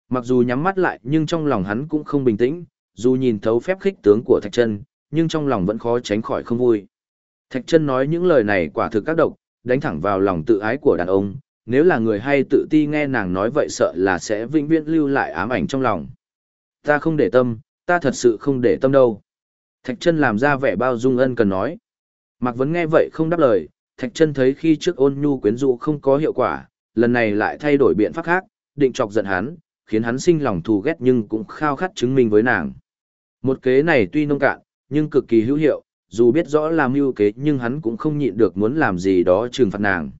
Mặc dù nhắm mắt lại nhưng trong lòng hắn cũng không bình tĩnh, dù nhìn thấu phép khích tướng của Thạch chân, nhưng trong lòng vẫn khó tránh khỏi không vui. Thạch chân nói những lời này quả thực các độc, đánh thẳng vào lòng tự ái của đàn ông, nếu là người hay tự ti nghe nàng nói vậy sợ là sẽ vĩnh viễn lưu lại ám ảnh trong lòng. Ta không để tâm, ta thật sự không để tâm đâu. Thạch chân làm ra vẻ bao dung ân cần nói. Mạc Vấn nghe vậy không đáp lời, Thạch chân thấy khi trước ôn nhu quyến rũ không có hiệu quả, lần này lại thay đổi biện pháp khác, định chọc giận hắn, khiến hắn sinh lòng thù ghét nhưng cũng khao khát chứng minh với nàng. Một kế này tuy nông cạn, nhưng cực kỳ hữu hiệu, dù biết rõ là mưu kế nhưng hắn cũng không nhịn được muốn làm gì đó trừng phạt nàng.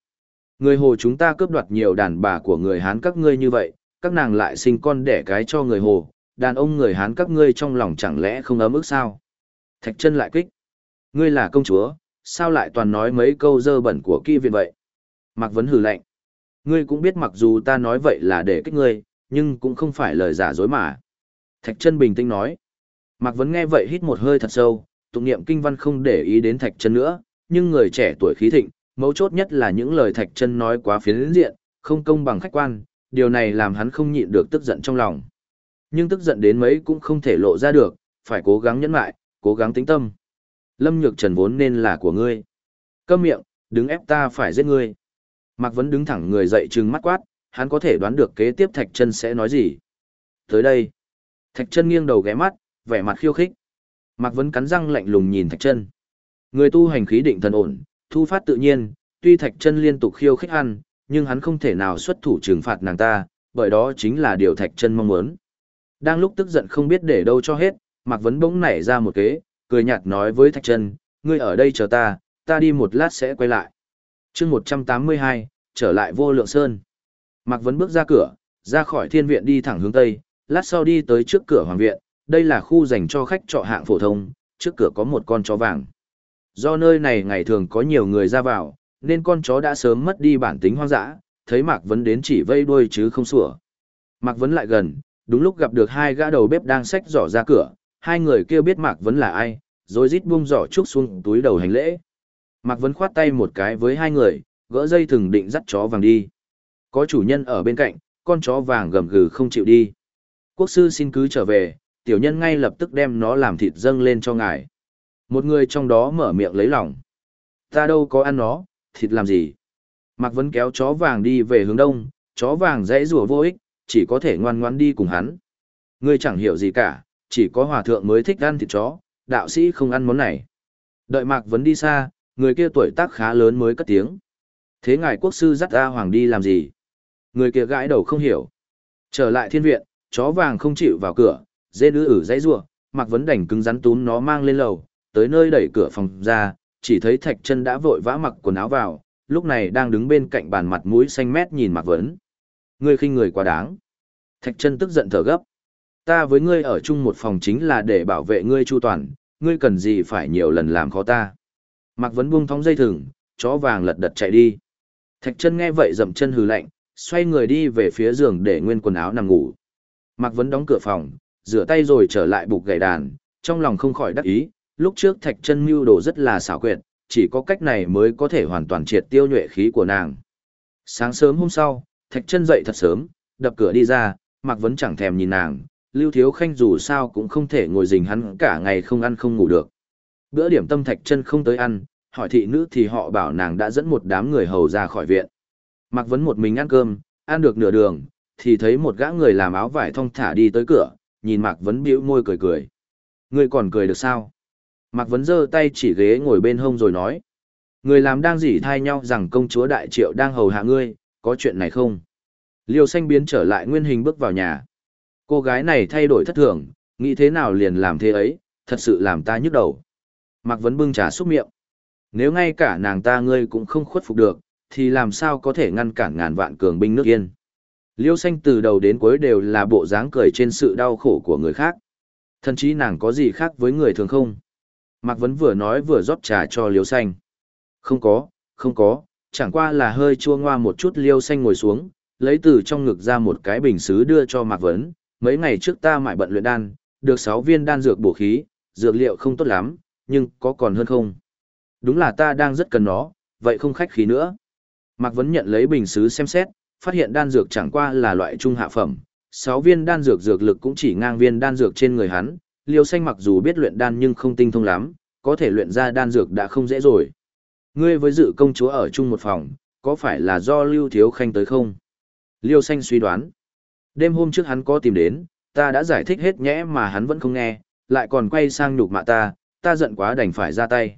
Người Hồ chúng ta cướp đoạt nhiều đàn bà của người Hán các ngươi như vậy, các nàng lại sinh con đẻ cái cho người Hồ, đàn ông người Hán các ngươi trong lòng chẳng lẽ không ấm ức sao? Thạch chân lại kích. Ngươi là công chúa, sao lại toàn nói mấy câu dơ bẩn của kỳ viện vậy? Mạc Vấn hừ lạnh. Ngươi cũng biết mặc dù ta nói vậy là để kích ngươi, nhưng cũng không phải lời giả dối mà. Thạch chân bình tĩnh nói. Mạc Vấn nghe vậy hít một hơi thật sâu, tụng niệm kinh văn không để ý đến thạch chân nữa, nhưng người trẻ tuổi khí thịnh, mấu chốt nhất là những lời thạch chân nói quá phiến diện, không công bằng khách quan, điều này làm hắn không nhịn được tức giận trong lòng. Nhưng tức giận đến mấy cũng không thể lộ ra được, phải cố gắng nhẫn lại, cố gắng tính tâm. Lâm Nhược Trần vốn nên là của ngươi. Câm miệng, đứng ép ta phải giết ngươi. Mạc Vấn đứng thẳng người dậy trừng mắt quát, hắn có thể đoán được kế tiếp Thạch Chân sẽ nói gì. Tới đây. Thạch Chân nghiêng đầu ghé mắt, vẻ mặt khiêu khích. Mạc Vấn cắn răng lạnh lùng nhìn Thạch Chân. Người tu hành khí định thần ổn, thu phát tự nhiên, tuy Thạch Chân liên tục khiêu khích ăn, nhưng hắn không thể nào xuất thủ trừng phạt nàng ta, bởi đó chính là điều Thạch Chân mong muốn. Đang lúc tức giận không biết để đâu cho hết, Mạc Vấn bỗng nảy ra một kế, cười nhạt nói với Thạch Chân, ngươi ở đây chờ ta, ta đi một lát sẽ quay lại. Chương 182, trở lại Vô Lượng Sơn. Mạc Vấn bước ra cửa, ra khỏi thiên viện đi thẳng hướng tây, lát sau đi tới trước cửa hoàng viện, đây là khu dành cho khách trọ hạng phổ thông, trước cửa có một con chó vàng. Do nơi này ngày thường có nhiều người ra vào, nên con chó đã sớm mất đi bản tính hoang dã, thấy Mạc Vấn đến chỉ vây đuôi chứ không sủa. Mạc Vấn lại gần, đúng lúc gặp được hai gã đầu bếp đang xách giỏ ra cửa, hai người kia biết Mạc Vấn là ai, rồi rít buông giỏ trúc xuống túi đầu hành lễ. Mạc Vấn khoát tay một cái với hai người, gỡ dây thừng định dắt chó vàng đi. Có chủ nhân ở bên cạnh, con chó vàng gầm gừ không chịu đi. Quốc sư xin cứ trở về, tiểu nhân ngay lập tức đem nó làm thịt dâng lên cho ngài. Một người trong đó mở miệng lấy lòng. Ta đâu có ăn nó, thịt làm gì? Mạc Vấn kéo chó vàng đi về hướng đông, chó vàng dãy rùa vô ích, chỉ có thể ngoan ngoan đi cùng hắn. Ngươi chẳng hiểu gì cả, chỉ có hòa thượng mới thích ăn thịt chó, đạo sĩ không ăn món này. Đợi Mạc Vấn đi xa, người kia tuổi tác khá lớn mới cất tiếng. Thế ngài quốc sư dắt A Hoàng đi làm gì? Người kia gãi đầu không hiểu. Trở lại thiên viện, chó vàng không chịu vào cửa, dê nữ ử dãy rủa Mạc Vấn đành cứng rắn tún nó mang lên lầu, tới nơi đẩy cửa phòng ra, chỉ thấy Thạch Chân đã vội vã mặc quần áo vào, lúc này đang đứng bên cạnh bàn mặt mũi xanh mét nhìn Mạc Vấn. Ngươi khinh người quá đáng. Thạch Chân tức giận thở gấp. Ta với ngươi ở chung một phòng chính là để bảo vệ ngươi chu toàn, ngươi cần gì phải nhiều lần làm khó ta. Mạc Vấn buông thóng dây thừng, chó vàng lật đật chạy đi. Thạch chân nghe vậy dậm chân hừ lạnh, xoay người đi về phía giường để nguyên quần áo nằm ngủ. Mạc Vấn đóng cửa phòng, rửa tay rồi trở lại bục gậy đàn, trong lòng không khỏi đắc ý, lúc trước thạch chân mưu đồ rất là xảo quyệt, chỉ có cách này mới có thể hoàn toàn triệt tiêu nhuệ khí của nàng. Sáng sớm hôm sau, thạch chân dậy thật sớm, đập cửa đi ra, Mạc Vấn chẳng thèm nhìn nàng, Lưu Thiếu Khanh dù sao cũng không thể ngồi dình hắn cả ngày không ăn không ngủ được. Bữa điểm tâm thạch chân không tới ăn, hỏi thị nữ thì họ bảo nàng đã dẫn một đám người hầu ra khỏi viện. Mạc Vấn một mình ăn cơm, ăn được nửa đường, thì thấy một gã người làm áo vải thong thả đi tới cửa, nhìn Mạc Vấn bĩu môi cười cười. Người còn cười được sao? Mạc Vấn giơ tay chỉ ghế ngồi bên hông rồi nói. Người làm đang dỉ thai nhau rằng công chúa Đại Triệu đang hầu hạ ngươi, có chuyện này không? Liêu xanh biến trở lại nguyên hình bước vào nhà. Cô gái này thay đổi thất thường, nghĩ thế nào liền làm thế ấy, thật sự làm ta nhức đầu. Mạc Vấn bưng trà xúc miệng. Nếu ngay cả nàng ta ngươi cũng không khuất phục được, thì làm sao có thể ngăn cản ngàn vạn cường binh nước yên. Liêu xanh từ đầu đến cuối đều là bộ dáng cười trên sự đau khổ của người khác. Thậm chí nàng có gì khác với người thường không? Mạc Vấn vừa nói vừa rót trà cho liêu xanh. Không có, không có, chẳng qua là hơi chua ngoa một chút liêu xanh ngồi xuống, lấy từ trong ngực ra một cái bình xứ đưa cho Mạc Vấn. Mấy ngày trước ta mải bận luyện đan, được 6 viên đan dược bổ khí, dược liệu không tốt lắm, nhưng có còn hơn không? Đúng là ta đang rất cần nó, vậy không khách khí nữa. Mạc Vấn nhận lấy bình xứ xem xét, phát hiện đan dược chẳng qua là loại trung hạ phẩm, 6 viên đan dược dược lực cũng chỉ ngang viên đan dược trên người hắn, Liêu Xanh mặc dù biết luyện đan nhưng không tinh thông lắm, có thể luyện ra đan dược đã không dễ rồi. Ngươi với dự công chúa ở chung một phòng, có phải là do Lưu Thiếu Khanh tới không? Liêu Xanh suy đoán. Đêm hôm trước hắn có tìm đến, ta đã giải thích hết nhẽ mà hắn vẫn không nghe, lại còn quay sang nhục mạ ta, ta giận quá đành phải ra tay.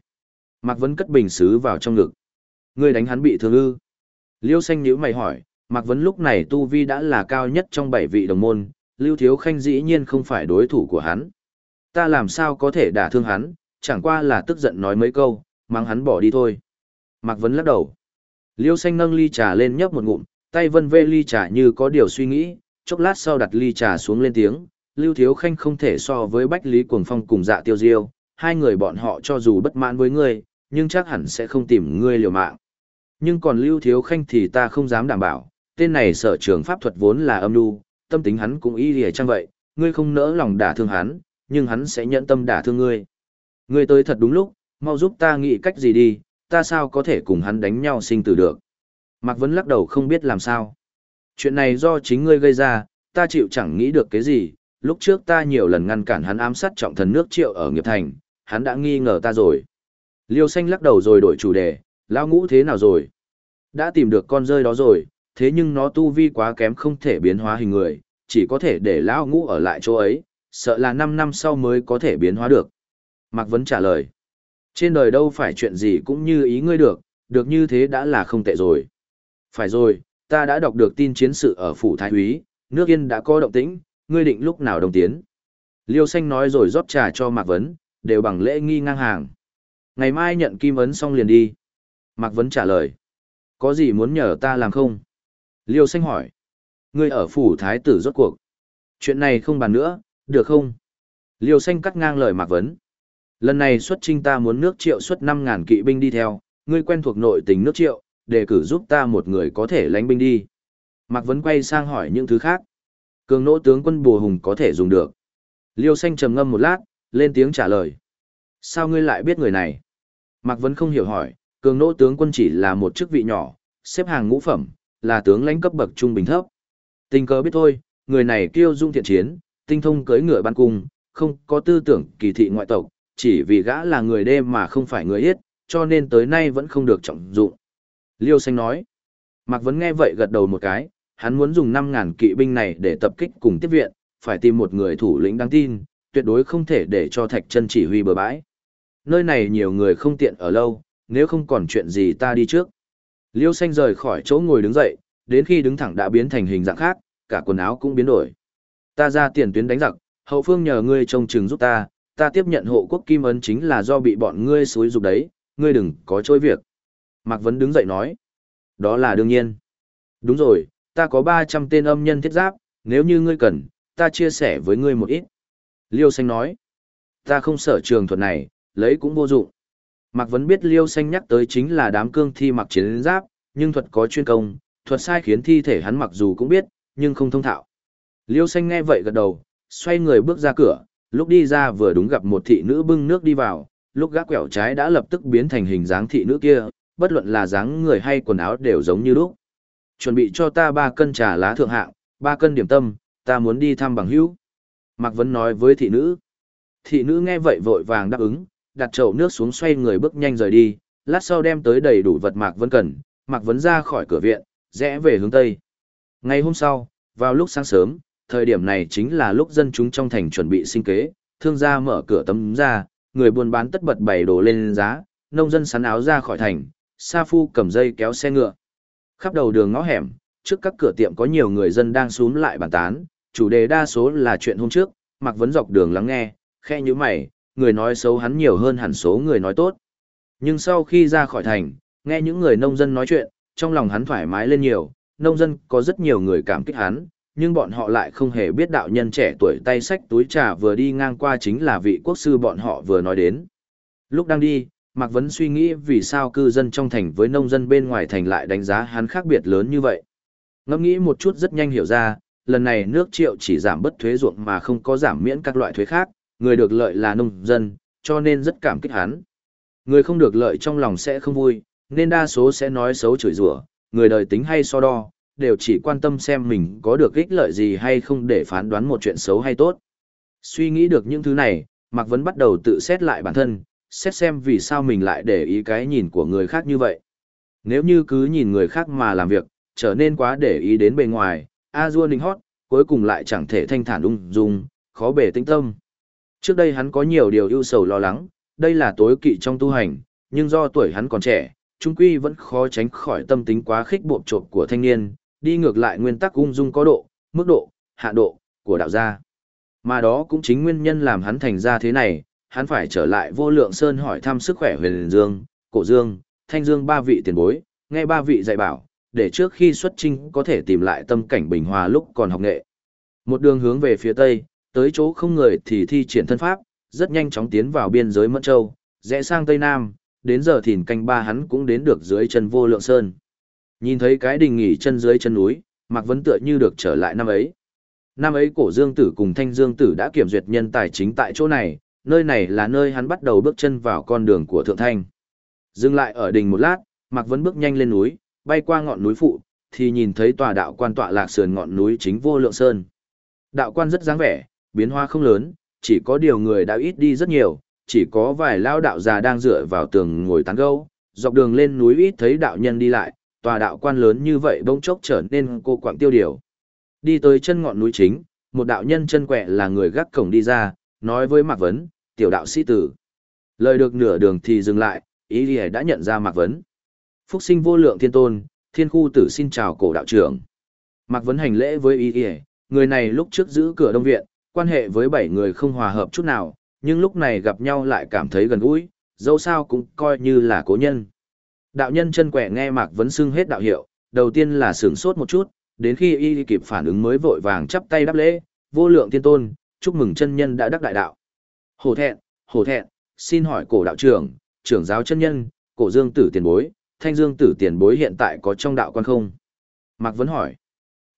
Mạc Vấn cất bình xứ vào trong ngực. Ngươi đánh hắn bị thương ư? Liêu Xanh nhíu mày hỏi, Mạc Vấn lúc này tu vi đã là cao nhất trong bảy vị đồng môn, Lưu Thiếu Khanh dĩ nhiên không phải đối thủ của hắn. Ta làm sao có thể đả thương hắn, chẳng qua là tức giận nói mấy câu, mang hắn bỏ đi thôi. Mạc Vấn lắc đầu. Liêu Xanh nâng ly trà lên nhấp một ngụm, tay vân vê ly trà như có điều suy nghĩ, chốc lát sau đặt ly trà xuống lên tiếng, Lưu Thiếu Khanh không thể so với Bách Lý Cuồng Phong cùng dạ tiêu diêu, hai người bọn họ cho dù bất mãn với ngươi, nhưng chắc hẳn sẽ không tìm ngươi liều mạng. Nhưng còn Lưu Thiếu Khanh thì ta không dám đảm bảo, tên này sở trường pháp thuật vốn là âm nhu, tâm tính hắn cũng y lìa chăng vậy, ngươi không nỡ lòng đả thương hắn, nhưng hắn sẽ nhận tâm đả thương ngươi. Ngươi tới thật đúng lúc, mau giúp ta nghĩ cách gì đi, ta sao có thể cùng hắn đánh nhau sinh tử được. Mạc Vấn lắc đầu không biết làm sao. Chuyện này do chính ngươi gây ra, ta chịu chẳng nghĩ được cái gì, lúc trước ta nhiều lần ngăn cản hắn ám sát trọng thần nước triệu ở nghiệp thành, hắn đã nghi ngờ ta rồi. Liêu xanh lắc đầu rồi đổi chủ đề, lão ngũ thế nào rồi? Đã tìm được con rơi đó rồi, thế nhưng nó tu vi quá kém không thể biến hóa hình người, chỉ có thể để lão ngũ ở lại chỗ ấy, sợ là 5 năm sau mới có thể biến hóa được. Mạc Vấn trả lời, trên đời đâu phải chuyện gì cũng như ý ngươi được, được như thế đã là không tệ rồi. Phải rồi, ta đã đọc được tin chiến sự ở phủ Thái Húy, nước yên đã có động tĩnh, ngươi định lúc nào đồng tiến. Liêu xanh nói rồi rót trà cho Mạc Vấn, đều bằng lễ nghi ngang hàng. Ngày mai nhận kim ấn xong liền đi. Mạc Vấn trả lời. Có gì muốn nhờ ta làm không? Liêu xanh hỏi. Ngươi ở phủ thái tử rốt cuộc. Chuyện này không bàn nữa, được không? Liêu xanh cắt ngang lời Mạc Vấn. Lần này xuất trinh ta muốn nước triệu xuất 5.000 kỵ binh đi theo, ngươi quen thuộc nội tình nước triệu, đề cử giúp ta một người có thể lánh binh đi. Mạc Vấn quay sang hỏi những thứ khác. Cường nỗ tướng quân bùa hùng có thể dùng được. Liêu xanh trầm ngâm một lát, lên tiếng trả lời. Sao ngươi lại biết người này? Mạc Vấn không hiểu hỏi, cường nỗ tướng quân chỉ là một chức vị nhỏ, xếp hàng ngũ phẩm, là tướng lãnh cấp bậc trung bình thấp. Tình cờ biết thôi, người này kiêu dung thiện chiến, tinh thông cưỡi ngựa ban cung, không có tư tưởng kỳ thị ngoại tộc, chỉ vì gã là người đêm mà không phải người yết, cho nên tới nay vẫn không được trọng dụng. Liêu Xanh nói. Mạc Vấn nghe vậy gật đầu một cái, hắn muốn dùng 5.000 kỵ binh này để tập kích cùng tiếp viện, phải tìm một người thủ lĩnh đáng tin, tuyệt đối không thể để cho Thạch chân chỉ huy bờ bãi. Nơi này nhiều người không tiện ở lâu, nếu không còn chuyện gì ta đi trước. Liêu xanh rời khỏi chỗ ngồi đứng dậy, đến khi đứng thẳng đã biến thành hình dạng khác, cả quần áo cũng biến đổi. Ta ra tiền tuyến đánh giặc, hậu phương nhờ ngươi trông chừng giúp ta, ta tiếp nhận hộ quốc kim ấn chính là do bị bọn ngươi xúi dục đấy, ngươi đừng có trôi việc. Mạc Vấn đứng dậy nói. Đó là đương nhiên. Đúng rồi, ta có 300 tên âm nhân thiết giáp, nếu như ngươi cần, ta chia sẻ với ngươi một ít. Liêu xanh nói. Ta không sở trường thuật này, lấy cũng vô dụng. Mạc Vấn biết Liêu Xanh nhắc tới chính là đám cương thi mặc chiến giáp, nhưng thuật có chuyên công, thuật sai khiến thi thể hắn mặc dù cũng biết, nhưng không thông thạo. Liêu Xanh nghe vậy gật đầu, xoay người bước ra cửa, lúc đi ra vừa đúng gặp một thị nữ bưng nước đi vào, lúc gác quẹo trái đã lập tức biến thành hình dáng thị nữ kia, bất luận là dáng người hay quần áo đều giống như lúc. Chuẩn bị cho ta ba cân trà lá thượng hạng, ba cân điểm tâm, ta muốn đi thăm bằng hữu. Mạc Vấn nói với thị nữ. Thị nữ nghe vậy vội vàng đáp ứng, đặt chậu nước xuống xoay người bước nhanh rời đi, lát sau đem tới đầy đủ vật Mạc Vân cần, Mạc Vân ra khỏi cửa viện, rẽ về hướng Tây. Ngày hôm sau, vào lúc sáng sớm, thời điểm này chính là lúc dân chúng trong thành chuẩn bị sinh kế, thương gia mở cửa tấm ra, người buôn bán tất bật bày đồ lên giá, nông dân sắn áo ra khỏi thành, sa phu cầm dây kéo xe ngựa. Khắp đầu đường ngõ hẻm, trước các cửa tiệm có nhiều người dân đang xuống lại bàn tán, chủ đề đa số là chuyện hôm trước, Mạc Vấn dọc đường lắng nghe, khe như mày, người nói xấu hắn nhiều hơn hẳn số người nói tốt. Nhưng sau khi ra khỏi thành, nghe những người nông dân nói chuyện, trong lòng hắn thoải mái lên nhiều, nông dân có rất nhiều người cảm kích hắn, nhưng bọn họ lại không hề biết đạo nhân trẻ tuổi tay sách túi trà vừa đi ngang qua chính là vị quốc sư bọn họ vừa nói đến. Lúc đang đi, Mạc Vấn suy nghĩ vì sao cư dân trong thành với nông dân bên ngoài thành lại đánh giá hắn khác biệt lớn như vậy. Ngẫm nghĩ một chút rất nhanh hiểu ra, lần này nước triệu chỉ giảm bất thuế ruộng mà không có giảm miễn các loại thuế khác, người được lợi là nông dân, cho nên rất cảm kích hắn. Người không được lợi trong lòng sẽ không vui, nên đa số sẽ nói xấu chửi rủa, người đời tính hay so đo, đều chỉ quan tâm xem mình có được ích lợi gì hay không để phán đoán một chuyện xấu hay tốt. Suy nghĩ được những thứ này, Mạc Vấn bắt đầu tự xét lại bản thân, xét xem vì sao mình lại để ý cái nhìn của người khác như vậy. Nếu như cứ nhìn người khác mà làm việc, trở nên quá để ý đến bề ngoài, a dua ninh hót, cuối cùng lại chẳng thể thanh thản ung dung, khó bể tinh tâm. Trước đây hắn có nhiều điều ưu sầu lo lắng, đây là tối kỵ trong tu hành, nhưng do tuổi hắn còn trẻ, trung quy vẫn khó tránh khỏi tâm tính quá khích bộp trộm của thanh niên, đi ngược lại nguyên tắc ung dung có độ, mức độ, hạ độ, của đạo gia. Mà đó cũng chính nguyên nhân làm hắn thành ra thế này, hắn phải trở lại vô lượng sơn hỏi thăm sức khỏe huyền dương, cổ dương, thanh dương ba vị tiền bối, nghe ba vị dạy bảo, để trước khi xuất trinh có thể tìm lại tâm cảnh bình hòa lúc còn học nghệ. Một đường hướng về phía tây, tới chỗ không người thì thi triển thân pháp, rất nhanh chóng tiến vào biên giới Mẫn Châu, rẽ sang tây nam, đến giờ thìn canh ba hắn cũng đến được dưới chân vô lượng sơn. Nhìn thấy cái đình nghỉ chân dưới chân núi, Mạc Vấn tựa như được trở lại năm ấy. Năm ấy cổ dương tử cùng thanh dương tử đã kiểm duyệt nhân tài chính tại chỗ này, nơi này là nơi hắn bắt đầu bước chân vào con đường của thượng thanh. Dừng lại ở đỉnh một lát, Mạc Vấn bước nhanh lên núi, bay qua ngọn núi phụ, thì nhìn thấy tòa đạo quan tọa lạc sườn ngọn núi chính vô lượng sơn. Đạo quan rất dáng vẻ, biến hoa không lớn, chỉ có điều người đã ít đi rất nhiều, chỉ có vài lao đạo già đang dựa vào tường ngồi tán gẫu, dọc đường lên núi ít thấy đạo nhân đi lại, tòa đạo quan lớn như vậy bỗng chốc trở nên cô quạng tiêu điều. Đi tới chân ngọn núi chính, một đạo nhân chân quẹ là người gác cổng đi ra, nói với Mạc Vấn, tiểu đạo sĩ tử. Lời được nửa đường thì dừng lại, ý lìa đã nhận ra Mạc Vấn. Phúc sinh vô lượng thiên tôn, thiên khu tử xin chào cổ đạo trưởng. Mạc Vấn hành lễ với ý lìa, người này lúc trước giữ cửa đông viện, quan hệ với bảy người không hòa hợp chút nào, nhưng lúc này gặp nhau lại cảm thấy gần gũi, dẫu sao cũng coi như là cố nhân. Đạo nhân chân quẻ nghe Mạc Vấn xưng hết đạo hiệu, đầu tiên là sửng sốt một chút, đến khi y kịp phản ứng mới vội vàng chắp tay đáp lễ, vô lượng tiên tôn, chúc mừng chân nhân đã đắc đại đạo. Hổ thẹn, hổ thẹn, xin hỏi cổ đạo trưởng, trưởng giáo chân nhân, cổ dương tử tiền bối, thanh dương tử tiền bối hiện tại có trong đạo quan không? Mạc Vấn hỏi.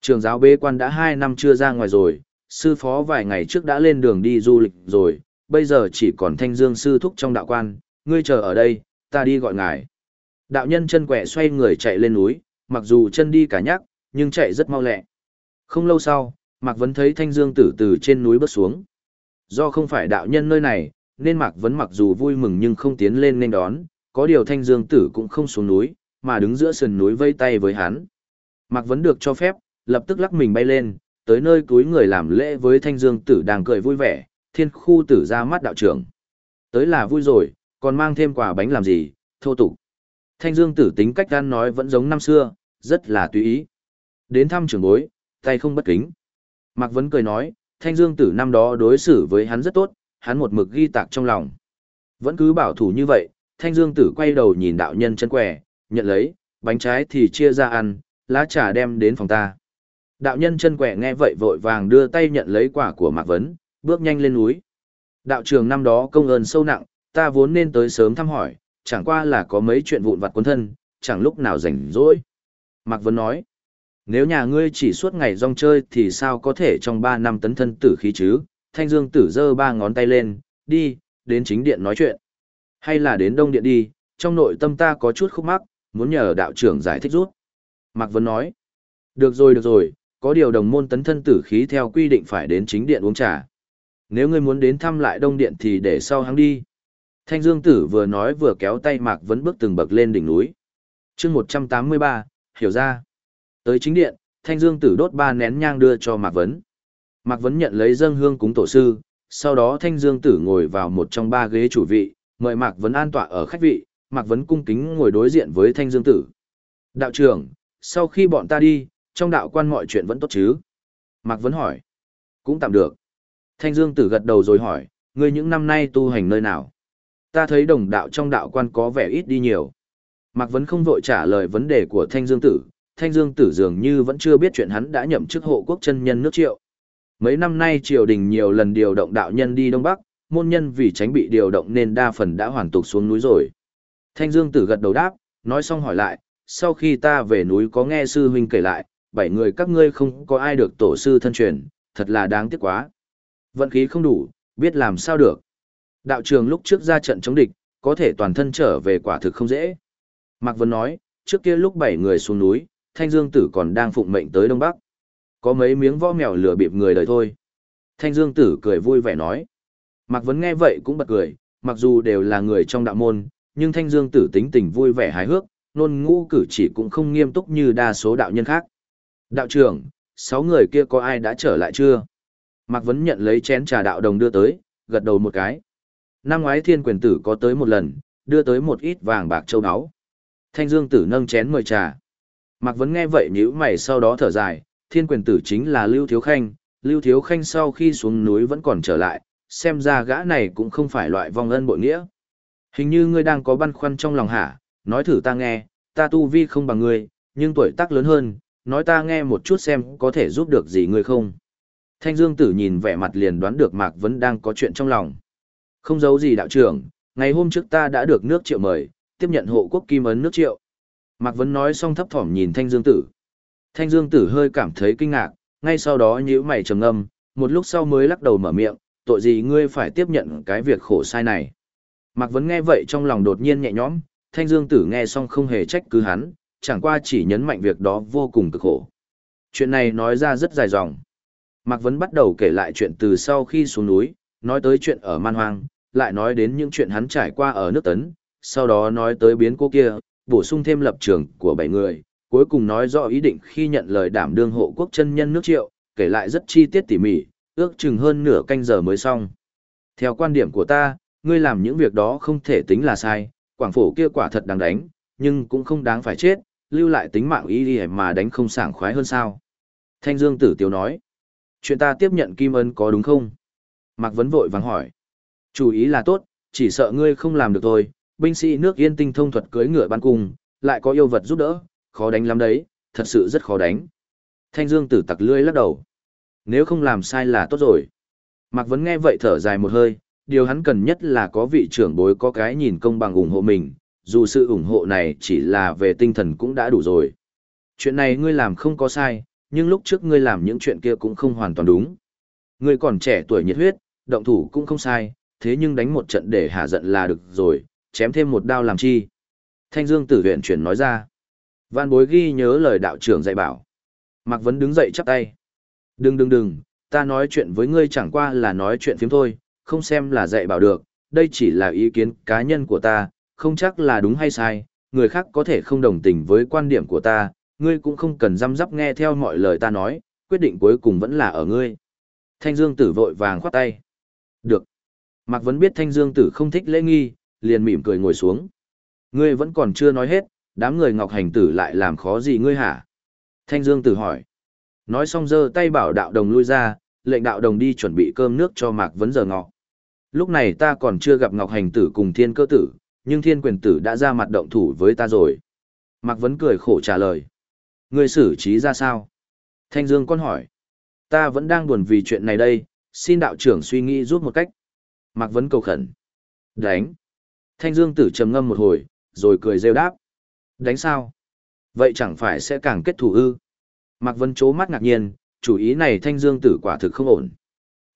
Trưởng giáo bế quan đã hai năm chưa ra ngoài rồi, sư phó vài ngày trước đã lên đường đi du lịch rồi, bây giờ chỉ còn thanh dương sư thúc trong đạo quan, ngươi chờ ở đây, ta đi gọi ngài. Đạo nhân chân quẹ xoay người chạy lên núi, mặc dù chân đi cả nhắc, nhưng chạy rất mau lẹ. Không lâu sau, Mạc Vấn thấy thanh dương tử từ trên núi bước xuống. Do không phải đạo nhân nơi này, nên Mạc Vấn mặc dù vui mừng nhưng không tiến lên nên đón, có điều thanh dương tử cũng không xuống núi, mà đứng giữa sườn núi vây tay với hắn. Mạc Vấn được cho phép, lập tức lắc mình bay lên, tới nơi túi người làm lễ với thanh dương tử đang cười vui vẻ, thiên khu tử ra mắt đạo trưởng. Tới là vui rồi, còn mang thêm quà bánh làm gì, thô tục. Thanh dương tử tính cách gan nói vẫn giống năm xưa, rất là tùy ý. Đến thăm trưởng bối, tay không bất kính. Mạc Vấn cười nói, thanh dương tử năm đó đối xử với hắn rất tốt, hắn một mực ghi tạc trong lòng. Vẫn cứ bảo thủ như vậy, thanh dương tử quay đầu nhìn đạo nhân chân quẻ, nhận lấy, bánh trái thì chia ra ăn, lá trà đem đến phòng ta. Đạo nhân chân quẻ nghe vậy vội vàng đưa tay nhận lấy quả của Mạc Vấn, bước nhanh lên núi. Đạo trường năm đó công ơn sâu nặng, ta vốn nên tới sớm thăm hỏi, chẳng qua là có mấy chuyện vụn vặt quân thân, chẳng lúc nào rảnh rỗi. Mạc Vấn nói, nếu nhà ngươi chỉ suốt ngày rong chơi thì sao có thể trong 3 năm tấn thân tử khí chứ? Thanh Dương tử giơ ba ngón tay lên, đi, đến chính điện nói chuyện. Hay là đến đông điện đi, trong nội tâm ta có chút khúc mắc, muốn nhờ đạo trưởng giải thích rút. Mạc Vấn nói, được rồi được rồi, có điều đồng môn tấn thân tử khí theo quy định phải đến chính điện uống trà. Nếu ngươi muốn đến thăm lại đông điện thì để sau hắn đi. Thanh Dương Tử vừa nói vừa kéo tay Mạc Vấn bước từng bậc lên đỉnh núi. chương 183, hiểu ra. Tới chính điện, Thanh Dương Tử đốt ba nén nhang đưa cho Mạc Vấn. Mạc Vấn nhận lấy dâng hương cúng tổ sư, sau đó Thanh Dương Tử ngồi vào một trong ba ghế chủ vị, mời Mạc Vấn an tọa ở khách vị, Mạc Vấn cung kính ngồi đối diện với Thanh Dương Tử. Đạo trưởng, sau khi bọn ta đi, trong đạo quan mọi chuyện vẫn tốt chứ? Mạc Vấn hỏi. Cũng tạm được. Thanh Dương Tử gật đầu rồi hỏi, ngươi những năm nay tu hành nơi nào? Ta thấy đồng đạo trong đạo quan có vẻ ít đi nhiều. Mạc Vấn không vội trả lời vấn đề của Thanh Dương Tử, Thanh Dương Tử dường như vẫn chưa biết chuyện hắn đã nhậm chức hộ quốc chân nhân nước triệu. Mấy năm nay triều đình nhiều lần điều động đạo nhân đi Đông Bắc, môn nhân vì tránh bị điều động nên đa phần đã hoàn tục xuống núi rồi. Thanh Dương Tử gật đầu đáp, nói xong hỏi lại, sau khi ta về núi có nghe sư huynh kể lại, bảy người các ngươi không có ai được tổ sư thân truyền, thật là đáng tiếc quá. Vận khí không đủ, biết làm sao được. Đạo trường lúc trước ra trận chống địch, có thể toàn thân trở về quả thực không dễ. Mạc Vân nói, trước kia lúc bảy người xuống núi, Thanh Dương Tử còn đang phụng mệnh tới Đông Bắc. Có mấy miếng võ mèo lừa bịp người đời thôi. Thanh Dương Tử cười vui vẻ nói. Mạc Vân nghe vậy cũng bật cười, mặc dù đều là người trong đạo môn, nhưng Thanh Dương Tử tính tình vui vẻ hài hước, nôn ngũ cử chỉ cũng không nghiêm túc như đa số đạo nhân khác. Đạo trưởng, sáu người kia có ai đã trở lại chưa? Mạc Vấn nhận lấy chén trà đạo đồng đưa tới, gật đầu một cái. Năm ngoái thiên quyền tử có tới một lần, đưa tới một ít vàng bạc châu áo. Thanh Dương tử nâng chén mời trà. Mạc Vấn nghe vậy nhíu mày sau đó thở dài, thiên quyền tử chính là Lưu Thiếu Khanh, Lưu Thiếu Khanh sau khi xuống núi vẫn còn trở lại, xem ra gã này cũng không phải loại vong ân bội nghĩa. Hình như ngươi đang có băn khoăn trong lòng hả, nói thử ta nghe, ta tu vi không bằng ngươi, nhưng tuổi tác lớn hơn, nói ta nghe một chút xem có thể giúp được gì ngươi không. Thanh Dương Tử nhìn vẻ mặt liền đoán được Mạc Vấn đang có chuyện trong lòng. Không giấu gì đạo trưởng, ngày hôm trước ta đã được nước triệu mời, tiếp nhận hộ quốc kim ấn nước triệu. Mạc Vấn nói xong thấp thỏm nhìn Thanh Dương Tử. Thanh Dương Tử hơi cảm thấy kinh ngạc, ngay sau đó nhíu mày trầm ngâm, một lúc sau mới lắc đầu mở miệng, tội gì ngươi phải tiếp nhận cái việc khổ sai này. Mạc Vấn nghe vậy trong lòng đột nhiên nhẹ nhõm, Thanh Dương Tử nghe xong không hề trách cứ hắn, chẳng qua chỉ nhấn mạnh việc đó vô cùng cực khổ. Chuyện này nói ra rất dài dòng. Mạc Vấn bắt đầu kể lại chuyện từ sau khi xuống núi, nói tới chuyện ở Man Hoang, lại nói đến những chuyện hắn trải qua ở nước Tấn, sau đó nói tới biến cố kia, bổ sung thêm lập trường của bảy người, cuối cùng nói rõ ý định khi nhận lời đảm đương hộ quốc chân nhân nước triệu, kể lại rất chi tiết tỉ mỉ, ước chừng hơn nửa canh giờ mới xong. Theo quan điểm của ta, ngươi làm những việc đó không thể tính là sai, quảng phổ kia quả thật đáng đánh, nhưng cũng không đáng phải chết, lưu lại tính mạng y đi mà đánh không sảng khoái hơn sao. Thanh Dương tử tiếu nói, chuyện ta tiếp nhận kim ân có đúng không? Mạc Vấn vội vàng hỏi, chủ ý là tốt, chỉ sợ ngươi không làm được thôi, binh sĩ nước yên tinh thông thuật cưới ngựa ban cung, lại có yêu vật giúp đỡ, khó đánh lắm đấy, thật sự rất khó đánh. Thanh Dương tử tặc lưỡi lắc đầu. Nếu không làm sai là tốt rồi. Mạc Vấn nghe vậy thở dài một hơi, điều hắn cần nhất là có vị trưởng bối có cái nhìn công bằng ủng hộ mình, dù sự ủng hộ này chỉ là về tinh thần cũng đã đủ rồi. Chuyện này ngươi làm không có sai, nhưng lúc trước ngươi làm những chuyện kia cũng không hoàn toàn đúng. Ngươi còn trẻ tuổi nhiệt huyết, động thủ cũng không sai, thế nhưng đánh một trận để hạ giận là được rồi, chém thêm một đao làm chi. Thanh Dương tử huyện chuyển nói ra. Văn bối ghi nhớ lời đạo trưởng dạy bảo. Mạc Vấn đứng dậy chắp tay. Đừng đừng đừng, ta nói chuyện với ngươi chẳng qua là nói chuyện phiếm thôi, không xem là dạy bảo được, đây chỉ là ý kiến cá nhân của ta, không chắc là đúng hay sai, người khác có thể không đồng tình với quan điểm của ta, ngươi cũng không cần răm rắp nghe theo mọi lời ta nói, quyết định cuối cùng vẫn là ở ngươi. Thanh Dương Tử vội vàng khoát tay. Được. Mạc Vấn biết Thanh Dương Tử không thích lễ nghi, liền mỉm cười ngồi xuống. Ngươi vẫn còn chưa nói hết, đám người Ngọc Hành Tử lại làm khó gì ngươi hả? Thanh Dương Tử hỏi. Nói xong giơ tay bảo đạo đồng lui ra, lệnh đạo đồng đi chuẩn bị cơm nước cho Mạc Vấn giờ ngọ. Lúc này ta còn chưa gặp Ngọc Hành Tử cùng Thiên Cơ Tử, nhưng Thiên Quyền Tử đã ra mặt động thủ với ta rồi. Mạc Vấn cười khổ trả lời. Người xử trí ra sao? Thanh Dương con hỏi. Ta vẫn đang buồn vì chuyện này đây, xin đạo trưởng suy nghĩ giúp một cách. Mạc Vấn cầu khẩn. Đánh. Thanh Dương Tử trầm ngâm một hồi, rồi cười rêu đáp. Đánh sao? Vậy chẳng phải sẽ càng kết thù ư? Mạc Vấn chố mắt ngạc nhiên, chủ ý này thanh dương tử quả thực không ổn.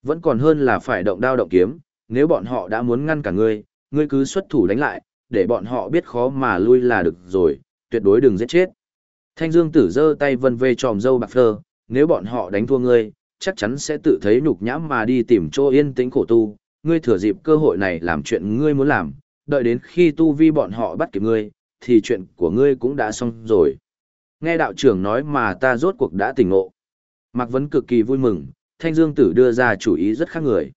Vẫn còn hơn là phải động đao động kiếm, nếu bọn họ đã muốn ngăn cả ngươi, ngươi cứ xuất thủ đánh lại, để bọn họ biết khó mà lui là được rồi, tuyệt đối đừng giết chết. Thanh dương tử giơ tay vân về tròm dâu bạc phơ, nếu bọn họ đánh thua ngươi, chắc chắn sẽ tự thấy nhục nhãm mà đi tìm chỗ yên tĩnh khổ tu, ngươi thừa dịp cơ hội này làm chuyện ngươi muốn làm, đợi đến khi tu vi bọn họ bắt kịp ngươi, thì chuyện của ngươi cũng đã xong rồi. Nghe đạo trưởng nói mà ta rốt cuộc đã tỉnh ngộ. Mạc Vấn cực kỳ vui mừng, Thanh Dương Tử đưa ra chủ ý rất khác người.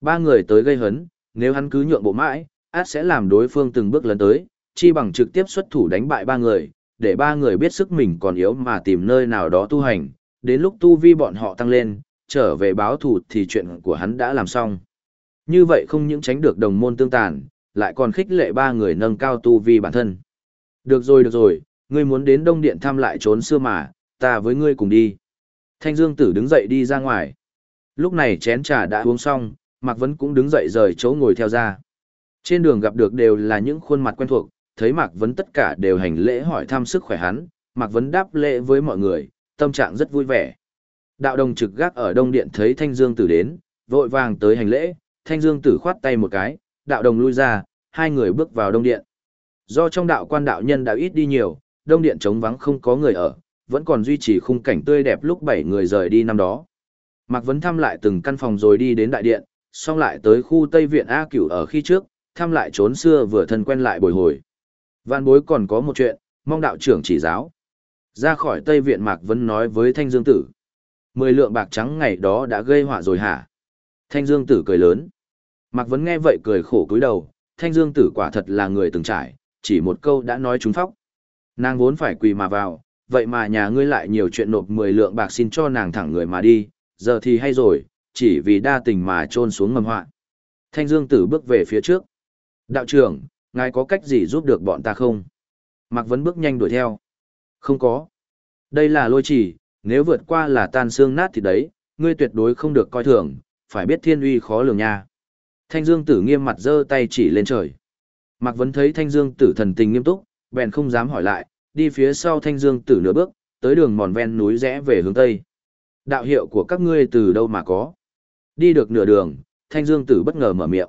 Ba người tới gây hấn, nếu hắn cứ nhượng bộ mãi, át sẽ làm đối phương từng bước lần tới, chi bằng trực tiếp xuất thủ đánh bại ba người, để ba người biết sức mình còn yếu mà tìm nơi nào đó tu hành, đến lúc tu vi bọn họ tăng lên, trở về báo thù thì chuyện của hắn đã làm xong. Như vậy không những tránh được đồng môn tương tàn, lại còn khích lệ ba người nâng cao tu vi bản thân. Được rồi được rồi, ngươi muốn đến Đông Điện thăm lại trốn xưa mà, ta với ngươi cùng đi. Thanh Dương Tử đứng dậy đi ra ngoài. Lúc này chén trà đã uống xong, Mạc Vấn cũng đứng dậy rời chỗ ngồi theo ra. Trên đường gặp được đều là những khuôn mặt quen thuộc, thấy Mạc Vấn tất cả đều hành lễ hỏi thăm sức khỏe hắn, Mạc Vấn đáp lễ với mọi người, tâm trạng rất vui vẻ. Đạo đồng trực gác ở Đông Điện thấy Thanh Dương Tử đến, vội vàng tới hành lễ, Thanh Dương Tử khoát tay một cái, đạo đồng lui ra, hai người bước vào Đông Điện. Do trong đạo quan đạo nhân đã ít đi nhiều, Đông Điện trống vắng không có người ở, vẫn còn duy trì khung cảnh tươi đẹp lúc bảy người rời đi năm đó. Mạc Vấn thăm lại từng căn phòng rồi đi đến đại điện, xong lại tới khu Tây Viện A Cửu ở khi trước, thăm lại trốn xưa vừa thân quen lại bồi hồi. Vạn bối còn có một chuyện, Mong đạo trưởng chỉ giáo. Ra khỏi Tây Viện Mạc Vân nói với Thanh Dương Tử. Mười lượng bạc trắng ngày đó đã gây họa rồi hả? Thanh Dương Tử cười lớn. Mạc Vân nghe vậy cười khổ cúi đầu, Thanh Dương Tử quả thật là người từng trải, chỉ một câu đã nói trúng phóc. Nàng vốn phải quỳ mà vào, vậy mà nhà ngươi lại nhiều chuyện nộp 10 lượng bạc xin cho nàng thẳng người mà đi, giờ thì hay rồi, chỉ vì đa tình mà trôn xuống mầm họa. Thanh Dương Tử bước về phía trước. Đạo trưởng, ngài có cách gì giúp được bọn ta không? Mạc Vấn bước nhanh đuổi theo. Không có. Đây là lôi chỉ, nếu vượt qua là tan xương nát thì đấy, ngươi tuyệt đối không được coi thường, phải biết thiên uy khó lường nha. Thanh Dương Tử nghiêm mặt giơ tay chỉ lên trời. Mạc Vấn thấy Thanh Dương Tử thần tình nghiêm túc, bèn không dám hỏi lại, đi phía sau Thanh Dương Tử nửa bước, tới đường mòn ven núi rẽ về hướng tây. Đạo hiệu của các ngươi từ đâu mà có? Đi được nửa đường, Thanh Dương Tử bất ngờ mở miệng.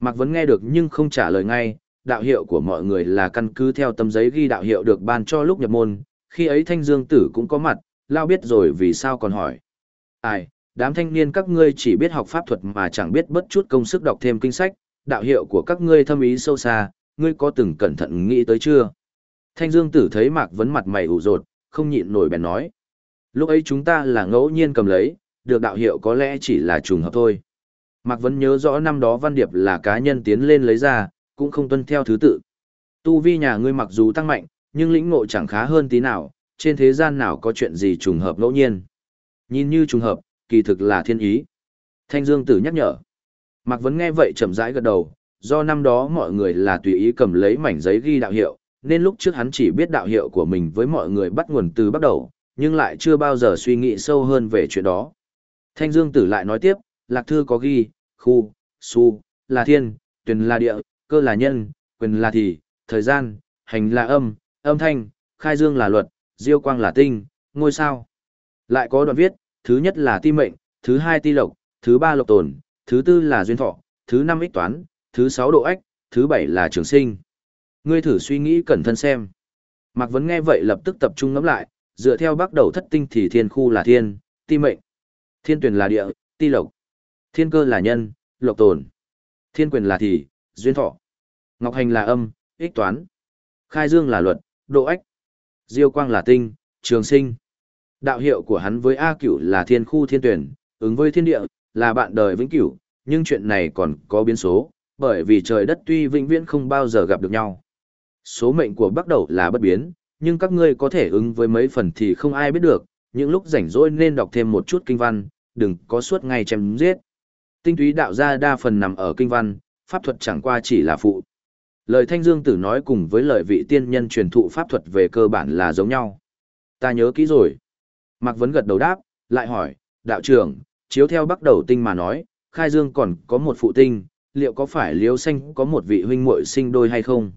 Mạc Vấn nghe được nhưng không trả lời ngay, đạo hiệu của mọi người là căn cứ theo tấm giấy ghi đạo hiệu được ban cho lúc nhập môn, khi ấy Thanh Dương Tử cũng có mặt, lao biết rồi vì sao còn hỏi. Ai, đám thanh niên các ngươi chỉ biết học pháp thuật mà chẳng biết bất chút công sức đọc thêm kinh sách, đạo hiệu của các ngươi thâm ý sâu xa, ngươi có từng cẩn thận nghĩ tới chưa? Thanh Dương Tử thấy Mạc Vấn mặt mày ủ rột, không nhịn nổi bèn nói. Lúc ấy chúng ta là ngẫu nhiên cầm lấy, được đạo hiệu có lẽ chỉ là trùng hợp thôi. Mạc Vấn nhớ rõ năm đó Văn Điệp là cá nhân tiến lên lấy ra, cũng không tuân theo thứ tự. Tu vi nhà ngươi mặc dù tăng mạnh, nhưng lĩnh ngộ chẳng khá hơn tí nào, trên thế gian nào có chuyện gì trùng hợp ngẫu nhiên. Nhìn như trùng hợp, kỳ thực là thiên ý. Thanh Dương Tử nhắc nhở. Mạc Vấn nghe vậy chậm rãi gật đầu, do năm đó mọi người là tùy ý cầm lấy mảnh giấy ghi đạo hiệu, nên lúc trước hắn chỉ biết đạo hiệu của mình với mọi người bắt nguồn từ bắt đầu, nhưng lại chưa bao giờ suy nghĩ sâu hơn về chuyện đó. Thanh Dương Tử lại nói tiếp, Lạc Thư có ghi, khu, su, là thiên, tuyền là địa, cơ là nhân, quyền là thì, thời gian, hành là âm, âm thanh, khai dương là luật, diêu quang là tinh, ngôi sao. Lại có đoạn viết, thứ nhất là ti mệnh, thứ hai ti lộc, thứ ba lộc tồn, thứ tư là duyên thọ, thứ năm ích toán, thứ sáu độ ách, thứ bảy là trường sinh. Ngươi thử suy nghĩ cẩn thận xem. Mạc Vấn nghe vậy lập tức tập trung ngắm lại, dựa theo bắt đầu thất tinh thì thiên khu là thiên, ti mệnh. Thiên tuyển là địa, ti lộc. Thiên cơ là nhân, lộc tồn. Thiên quyền là thì, duyên thọ. Ngọc hành là âm, ích toán. Khai dương là luật, độ ách. Diêu quang là tinh, trường sinh. Đạo hiệu của hắn với A cửu là thiên khu thiên tuyển, ứng với thiên địa, là bạn đời vĩnh cửu, nhưng chuyện này còn có biến số, bởi vì trời đất tuy vĩnh viễn không bao giờ gặp được nhau. Số mệnh của bắt đầu là bất biến, nhưng các ngươi có thể ứng với mấy phần thì không ai biết được, những lúc rảnh rỗi nên đọc thêm một chút kinh văn, đừng có suốt ngày chém giết. Tinh túy đạo gia đa phần nằm ở kinh văn, pháp thuật chẳng qua chỉ là phụ. Lời Thanh Dương Tử nói cùng với lời vị tiên nhân truyền thụ pháp thuật về cơ bản là giống nhau. Ta nhớ kỹ rồi. Mạc Vấn gật đầu đáp, lại hỏi, đạo trưởng, chiếu theo bắt đầu tinh mà nói, khai dương còn có một phụ tinh, liệu có phải liêu xanh có một vị huynh muội sinh đôi hay không?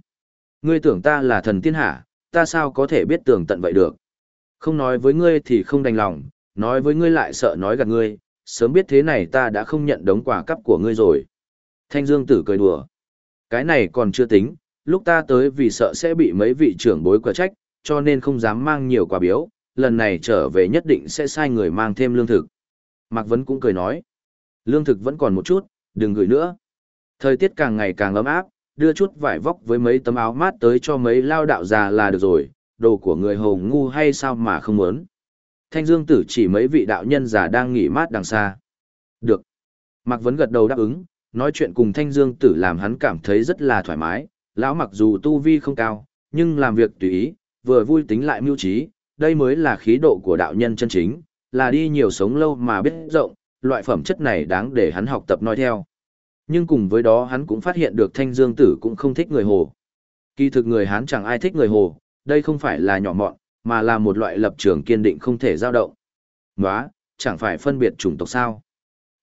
Ngươi tưởng ta là thần tiên hả? ta sao có thể biết tưởng tận vậy được? Không nói với ngươi thì không đành lòng, nói với ngươi lại sợ nói gạt ngươi, sớm biết thế này ta đã không nhận đống quà cắp của ngươi rồi. Thanh Dương Tử cười đùa. Cái này còn chưa tính, lúc ta tới vì sợ sẽ bị mấy vị trưởng bối quả trách, cho nên không dám mang nhiều quà biếu, lần này trở về nhất định sẽ sai người mang thêm lương thực. Mạc Vấn cũng cười nói. Lương thực vẫn còn một chút, đừng gửi nữa. Thời tiết càng ngày càng ấm áp, đưa chút vải vóc với mấy tấm áo mát tới cho mấy lao đạo già là được rồi, đồ của người hồ ngu hay sao mà không muốn. Thanh Dương Tử chỉ mấy vị đạo nhân già đang nghỉ mát đằng xa. Được. Mạc Vấn gật đầu đáp ứng, nói chuyện cùng Thanh Dương Tử làm hắn cảm thấy rất là thoải mái, lão mặc dù tu vi không cao, nhưng làm việc tùy ý, vừa vui tính lại mưu trí, đây mới là khí độ của đạo nhân chân chính, là đi nhiều sống lâu mà biết rộng, loại phẩm chất này đáng để hắn học tập nói theo. Nhưng cùng với đó hắn cũng phát hiện được Thanh Dương Tử cũng không thích người Hồ. Kỳ thực người Hán chẳng ai thích người Hồ, đây không phải là nhỏ mọn, mà là một loại lập trường kiên định không thể dao động. Nóa, chẳng phải phân biệt chủng tộc sao.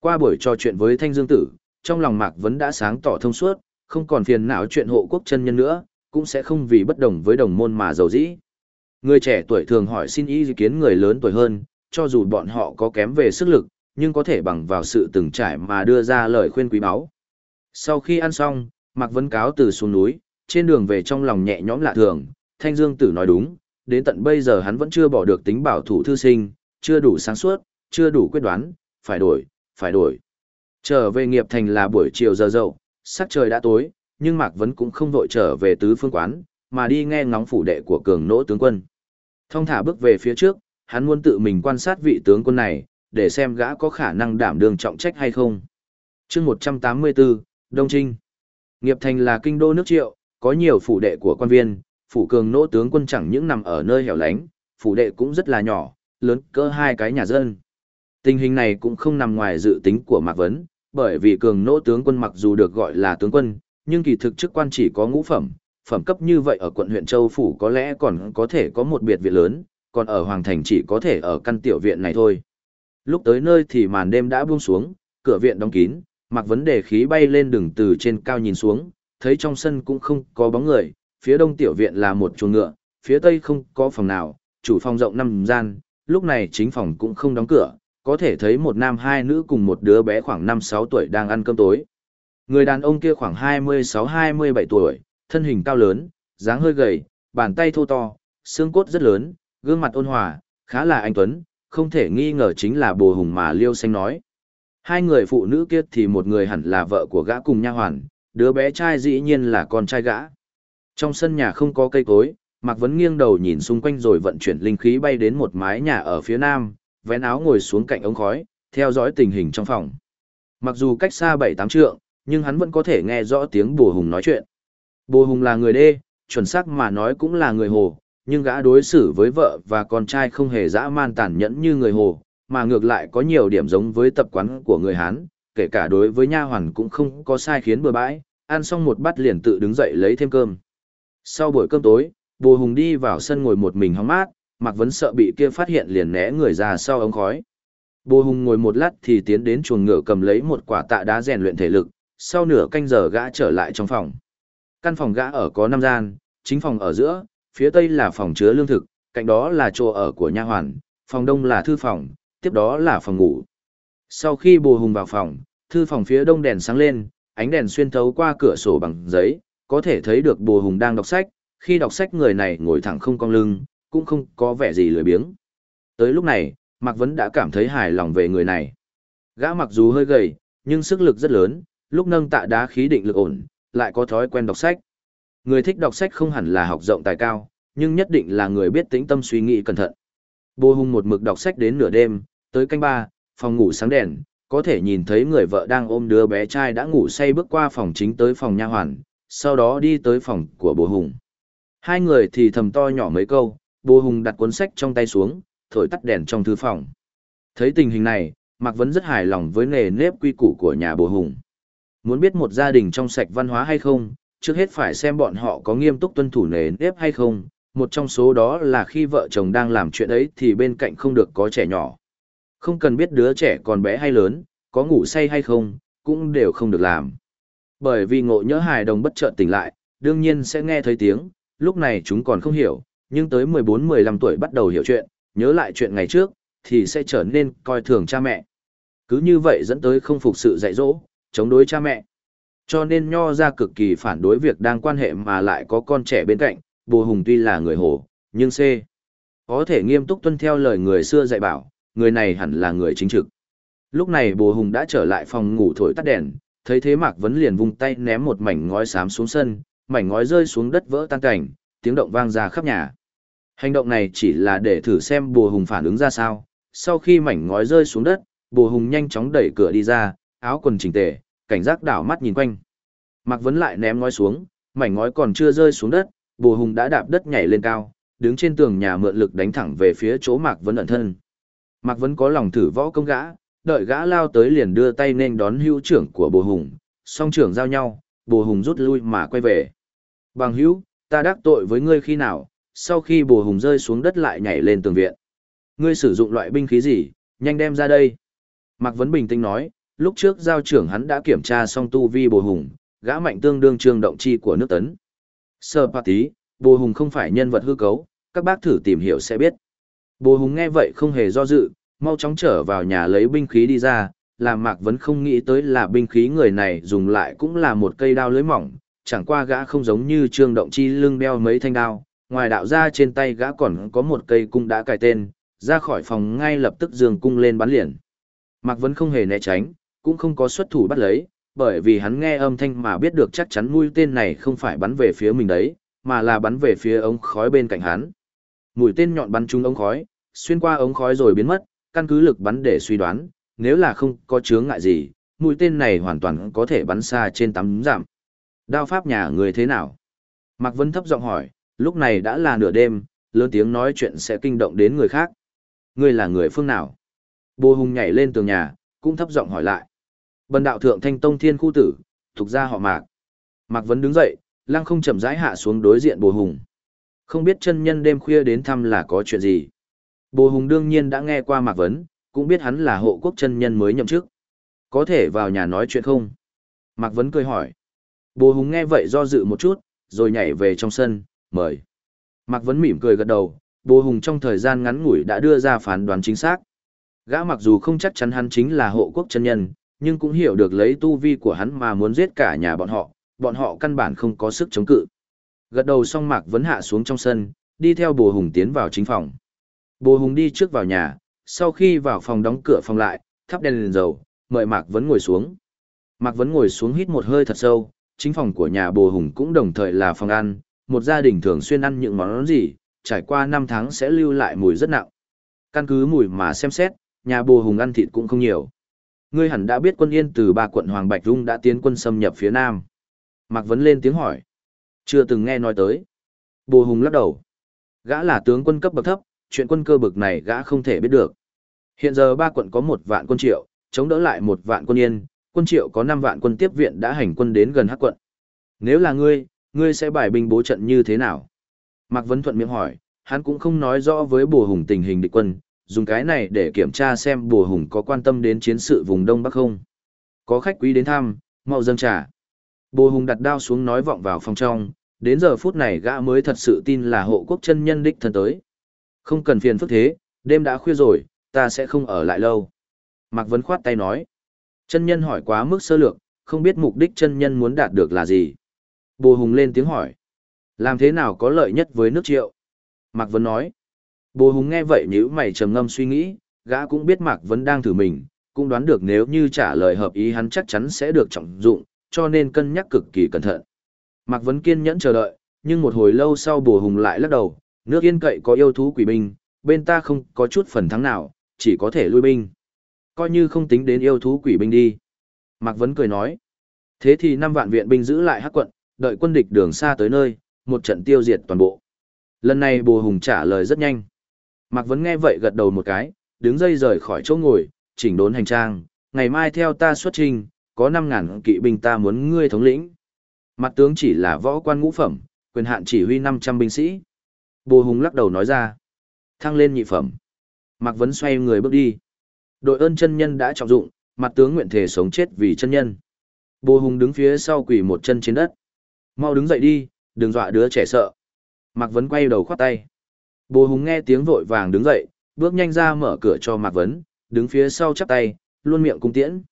Qua buổi trò chuyện với Thanh Dương Tử, trong lòng Mạc Vấn đã sáng tỏ thông suốt, không còn phiền não chuyện hộ quốc chân nhân nữa, cũng sẽ không vì bất đồng với đồng môn mà giàu dĩ. Người trẻ tuổi thường hỏi xin ý kiến người lớn tuổi hơn, cho dù bọn họ có kém về sức lực, nhưng có thể bằng vào sự từng trải mà đưa ra lời khuyên quý báu. Sau khi ăn xong, Mạc Vấn cáo từ xuống núi, trên đường về trong lòng nhẹ nhõm lạ thường, Thanh Dương Tử nói đúng, đến tận bây giờ hắn vẫn chưa bỏ được tính bảo thủ thư sinh, chưa đủ sáng suốt, chưa đủ quyết đoán, phải đổi, phải đổi. Trở về nghiệp thành là buổi chiều giờ dậu, sắc trời đã tối, nhưng Mạc Vấn cũng không vội trở về tứ phương quán, mà đi nghe ngóng phủ đệ của cường nỗ tướng quân. Thông thả bước về phía trước, hắn muốn tự mình quan sát vị tướng quân này, để xem gã có khả năng đảm đương trọng trách hay không. chương 184, Đông Trinh. Nghiệp thành là kinh đô nước triệu, có nhiều phủ đệ của quan viên, phủ cường nỗ tướng quân chẳng những nằm ở nơi hẻo lánh, phủ đệ cũng rất là nhỏ, lớn cỡ hai cái nhà dân. Tình hình này cũng không nằm ngoài dự tính của Mạc Vấn, bởi vì cường nỗ tướng quân mặc dù được gọi là tướng quân, nhưng kỳ thực chức quan chỉ có ngũ phẩm, phẩm cấp như vậy ở quận huyện Châu Phủ có lẽ còn có thể có một biệt viện lớn, còn ở Hoàng Thành chỉ có thể ở căn tiểu viện này thôi. Lúc tới nơi thì màn đêm đã buông xuống, cửa viện đóng kín, mặc vấn đề khí bay lên đường từ trên cao nhìn xuống, thấy trong sân cũng không có bóng người, phía đông tiểu viện là một chuồng ngựa, phía tây không có phòng nào, chủ phòng rộng năm gian, lúc này chính phòng cũng không đóng cửa, có thể thấy một nam hai nữ cùng một đứa bé khoảng 5-6 tuổi đang ăn cơm tối. Người đàn ông kia khoảng 26-27 tuổi, thân hình cao lớn, dáng hơi gầy, bàn tay thô to, xương cốt rất lớn, gương mặt ôn hòa, khá là anh tuấn, không thể nghi ngờ chính là bồ hùng mà Liêu Xanh nói. Hai người phụ nữ kia thì một người hẳn là vợ của gã cùng nha hoàn, đứa bé trai dĩ nhiên là con trai gã. Trong sân nhà không có cây cối, Mạc Vấn nghiêng đầu nhìn xung quanh rồi vận chuyển linh khí bay đến một mái nhà ở phía nam, vén áo ngồi xuống cạnh ống khói, theo dõi tình hình trong phòng. Mặc dù cách xa bảy tám trượng, nhưng hắn vẫn có thể nghe rõ tiếng bồ hùng nói chuyện. Bồ hùng là người đê, chuẩn xác mà nói cũng là người hồ, nhưng gã đối xử với vợ và con trai không hề dã man tàn nhẫn như người hồ, mà ngược lại có nhiều điểm giống với tập quán của người Hán, kể cả đối với nha hoàn cũng không có sai khiến bừa bãi, ăn xong một bát liền tự đứng dậy lấy thêm cơm. Sau buổi cơm tối, Bồ Hùng đi vào sân ngồi một mình hóng mát, Mạc Vấn sợ bị kia phát hiện liền né người ra sau ống khói. Bồ Hùng ngồi một lát thì tiến đến chuồng ngựa cầm lấy một quả tạ đá rèn luyện thể lực, sau nửa canh giờ gã trở lại trong phòng. Căn phòng gã ở có năm gian, chính phòng ở giữa, phía tây là phòng chứa lương thực, cạnh đó là chỗ ở của nha hoàn, phòng đông là thư phòng, tiếp đó là phòng ngủ. Sau khi Bồ Hùng vào phòng, thư phòng phía đông đèn sáng lên, ánh đèn xuyên thấu qua cửa sổ bằng giấy, có thể thấy được Bồ Hùng đang đọc sách, khi đọc sách người này ngồi thẳng không cong lưng, cũng không có vẻ gì lười biếng. Tới lúc này, Mạc Vấn đã cảm thấy hài lòng về người này. Gã mặc dù hơi gầy, nhưng sức lực rất lớn, lúc nâng tạ đá khí định lực ổn, lại có thói quen đọc sách. Người thích đọc sách không hẳn là học rộng tài cao, nhưng nhất định là người biết tĩnh tâm suy nghĩ cẩn thận. Bồ Hùng một mực đọc sách đến nửa đêm, tới canh ba, phòng ngủ sáng đèn, có thể nhìn thấy người vợ đang ôm đứa bé trai đã ngủ say bước qua phòng chính tới phòng nha hoàn, sau đó đi tới phòng của bố Hùng. Hai người thì thầm to nhỏ mấy câu, bố Hùng đặt cuốn sách trong tay xuống, thổi tắt đèn trong thư phòng. Thấy tình hình này, Mạc Vấn rất hài lòng với nghề nếp quy củ của nhà bố Hùng. Muốn biết một gia đình trong sạch văn hóa hay không, trước hết phải xem bọn họ có nghiêm túc tuân thủ nghề nếp hay không, một trong số đó là khi vợ chồng đang làm chuyện ấy thì bên cạnh không được có trẻ nhỏ. Không cần biết đứa trẻ còn bé hay lớn, có ngủ say hay không, cũng đều không được làm. Bởi vì ngộ nhớ hài đồng bất chợt tỉnh lại, đương nhiên sẽ nghe thấy tiếng, lúc này chúng còn không hiểu, nhưng tới 14-15 tuổi bắt đầu hiểu chuyện, nhớ lại chuyện ngày trước, thì sẽ trở nên coi thường cha mẹ. Cứ như vậy dẫn tới không phục sự dạy dỗ, chống đối cha mẹ. Cho nên nho ra cực kỳ phản đối việc đang quan hệ mà lại có con trẻ bên cạnh, bồ hùng tuy là người hổ, nhưng C. Có thể nghiêm túc tuân theo lời người xưa dạy bảo, người này hẳn là người chính trực. Lúc này bồ hùng đã trở lại phòng ngủ thổi tắt đèn, thấy thế Mạc Vấn liền vung tay ném một mảnh ngói xám xuống sân, mảnh ngói rơi xuống đất vỡ tan cảnh, tiếng động vang ra khắp nhà. Hành động này chỉ là để thử xem bùa hùng phản ứng ra sao. Sau khi mảnh ngói rơi xuống đất, bùa hùng nhanh chóng đẩy cửa đi ra, áo quần chỉnh tề, cảnh giác đảo mắt nhìn quanh. Mạc Vấn lại ném ngói xuống, mảnh ngói còn chưa rơi xuống đất, bùa hùng đã đạp đất nhảy lên cao, đứng trên tường nhà mượn lực đánh thẳng về phía chỗ Mạc Vấn ẩn thân. Mạc Vấn có lòng thử võ công gã, đợi gã lao tới liền đưa tay nên đón hữu trưởng của bồ hùng, song trưởng giao nhau, bồ hùng rút lui mà quay về. Bằng hữu, ta đắc tội với ngươi khi nào, sau khi bồ hùng rơi xuống đất lại nhảy lên tường viện. Ngươi sử dụng loại binh khí gì, nhanh đem ra đây. Mạc Vấn bình tĩnh nói, lúc trước giao trưởng hắn đã kiểm tra xong tu vi bồ hùng, gã mạnh tương đương trương động chi của nước tấn. Sơ bà tí, bồ hùng không phải nhân vật hư cấu, các bác thử tìm hiểu sẽ biết. Bồ hùng nghe vậy không hề do dự, mau chóng trở vào nhà lấy binh khí đi ra, làm Mạc Vấn không nghĩ tới là binh khí người này dùng lại cũng là một cây đao lưới mỏng, chẳng qua gã không giống như trương động chi lưng đeo mấy thanh đao, ngoài đạo ra trên tay gã còn có một cây cung đã cài tên, ra khỏi phòng ngay lập tức dường cung lên bắn liền. Mạc Vấn không hề né tránh, cũng không có xuất thủ bắt lấy, bởi vì hắn nghe âm thanh mà biết được chắc chắn mũi tên này không phải bắn về phía mình đấy, mà là bắn về phía ống khói bên cạnh hắn. Mũi tên nhọn bắn trúng ống khói, xuyên qua ống khói rồi biến mất, căn cứ lực bắn để suy đoán, nếu là không có chướng ngại gì, mũi tên này hoàn toàn có thể bắn xa trên tắm giảm. Đao pháp nhà người thế nào? Mạc Vân thấp giọng hỏi, lúc này đã là nửa đêm, lớn tiếng nói chuyện sẽ kinh động đến người khác. Ngươi là người phương nào? Bồ Hùng nhảy lên tường nhà, cũng thấp giọng hỏi lại. Bần đạo thượng thanh tông thiên khu tử, thuộc ra họ Mạc. Mạc Vân đứng dậy, lăng không chậm rãi hạ xuống đối diện Bồ Hùng. Không biết chân nhân đêm khuya đến thăm là có chuyện gì. Bồ Hùng đương nhiên đã nghe qua Mạc Vấn, cũng biết hắn là hộ quốc chân nhân mới nhậm chức. Có thể vào nhà nói chuyện không? Mạc Vấn cười hỏi. Bồ Hùng nghe vậy do dự một chút, rồi nhảy về trong sân, mời. Mạc Vấn mỉm cười gật đầu, Bồ Hùng trong thời gian ngắn ngủi đã đưa ra phán đoán chính xác. Gã mặc dù không chắc chắn hắn chính là hộ quốc chân nhân, nhưng cũng hiểu được lấy tu vi của hắn mà muốn giết cả nhà bọn họ, bọn họ căn bản không có sức chống cự. Gật đầu xong Mạc Vấn hạ xuống trong sân, đi theo Bồ Hùng tiến vào chính phòng. Bồ Hùng đi trước vào nhà, sau khi vào phòng đóng cửa phòng lại, thắp đèn lên dầu, mời Mạc Vấn ngồi xuống. Mạc Vấn ngồi xuống hít một hơi thật sâu, chính phòng của nhà Bồ Hùng cũng đồng thời là phòng ăn, một gia đình thường xuyên ăn những món gì, trải qua 5 tháng sẽ lưu lại mùi rất nặng. Căn cứ mùi mà xem xét, nhà Bồ Hùng ăn thịt cũng không nhiều. Ngươi hẳn đã biết quân yên từ ba quận Hoàng Bạch Dung đã tiến quân xâm nhập phía Nam. Mạc Vấn lên tiếng hỏi. Chưa từng nghe nói tới. Bồ Hùng lắc đầu. Gã là tướng quân cấp bậc thấp, chuyện quân cơ bực này gã không thể biết được. Hiện giờ ba quận có một vạn quân triệu, chống đỡ lại một vạn quân yên, quân triệu có năm vạn quân tiếp viện đã hành quân đến gần hắc quận. Nếu là ngươi, ngươi sẽ bài binh bố trận như thế nào? Mạc Vấn Thuận miệng hỏi, hắn cũng không nói rõ với bùa hùng tình hình địch quân, dùng cái này để kiểm tra xem bùa hùng có quan tâm đến chiến sự vùng Đông Bắc không. Có khách quý đến thăm, mau dâng trà. bùa hùng đặt đao xuống nói vọng vào phòng trong, đến giờ phút này gã mới thật sự tin là hộ quốc chân nhân đích thân tới. Không cần phiền phức thế, đêm đã khuya rồi, ta sẽ không ở lại lâu. Mạc Vấn khoát tay nói. Chân nhân hỏi quá mức sơ lược, không biết mục đích chân nhân muốn đạt được là gì. Bồ Hùng lên tiếng hỏi. Làm thế nào có lợi nhất với nước triệu? Mạc Vấn nói. Bồ Hùng nghe vậy nếu mày trầm ngâm suy nghĩ, gã cũng biết Mạc Vấn đang thử mình, cũng đoán được nếu như trả lời hợp ý hắn chắc chắn sẽ được trọng dụng, cho nên cân nhắc cực kỳ cẩn thận. Mạc Vấn kiên nhẫn chờ đợi, nhưng một hồi lâu sau Bồ Hùng lại lắc đầu, nước yên cậy có yêu thú quỷ binh, bên ta không có chút phần thắng nào, chỉ có thể lui binh. Coi như không tính đến yêu thú quỷ binh đi. Mạc Vấn cười nói. Thế thì năm vạn viện binh giữ lại hắc quận, đợi quân địch đường xa tới nơi, một trận tiêu diệt toàn bộ. Lần này Bồ Hùng trả lời rất nhanh. Mạc Vấn nghe vậy gật đầu một cái, đứng dây rời khỏi chỗ ngồi, chỉnh đốn hành trang, ngày mai theo ta xuất trình, có 5.000 kỵ binh ta muốn ngươi thống lĩnh. Mặt tướng chỉ là võ quan ngũ phẩm, quyền hạn chỉ huy 500 binh sĩ. Bồ Hùng lắc đầu nói ra. Thăng lên nhị phẩm. Mạc Vấn xoay người bước đi. Đội ơn chân nhân đã trọng dụng, mặt tướng nguyện thể sống chết vì chân nhân. Bồ Hùng đứng phía sau quỳ một chân trên đất. Mau đứng dậy đi, đừng dọa đứa trẻ sợ. Mạc Vấn quay đầu khoát tay. Bồ Hùng nghe tiếng vội vàng đứng dậy, bước nhanh ra mở cửa cho Mạc Vấn, đứng phía sau chắp tay, luôn miệng cung tiễn.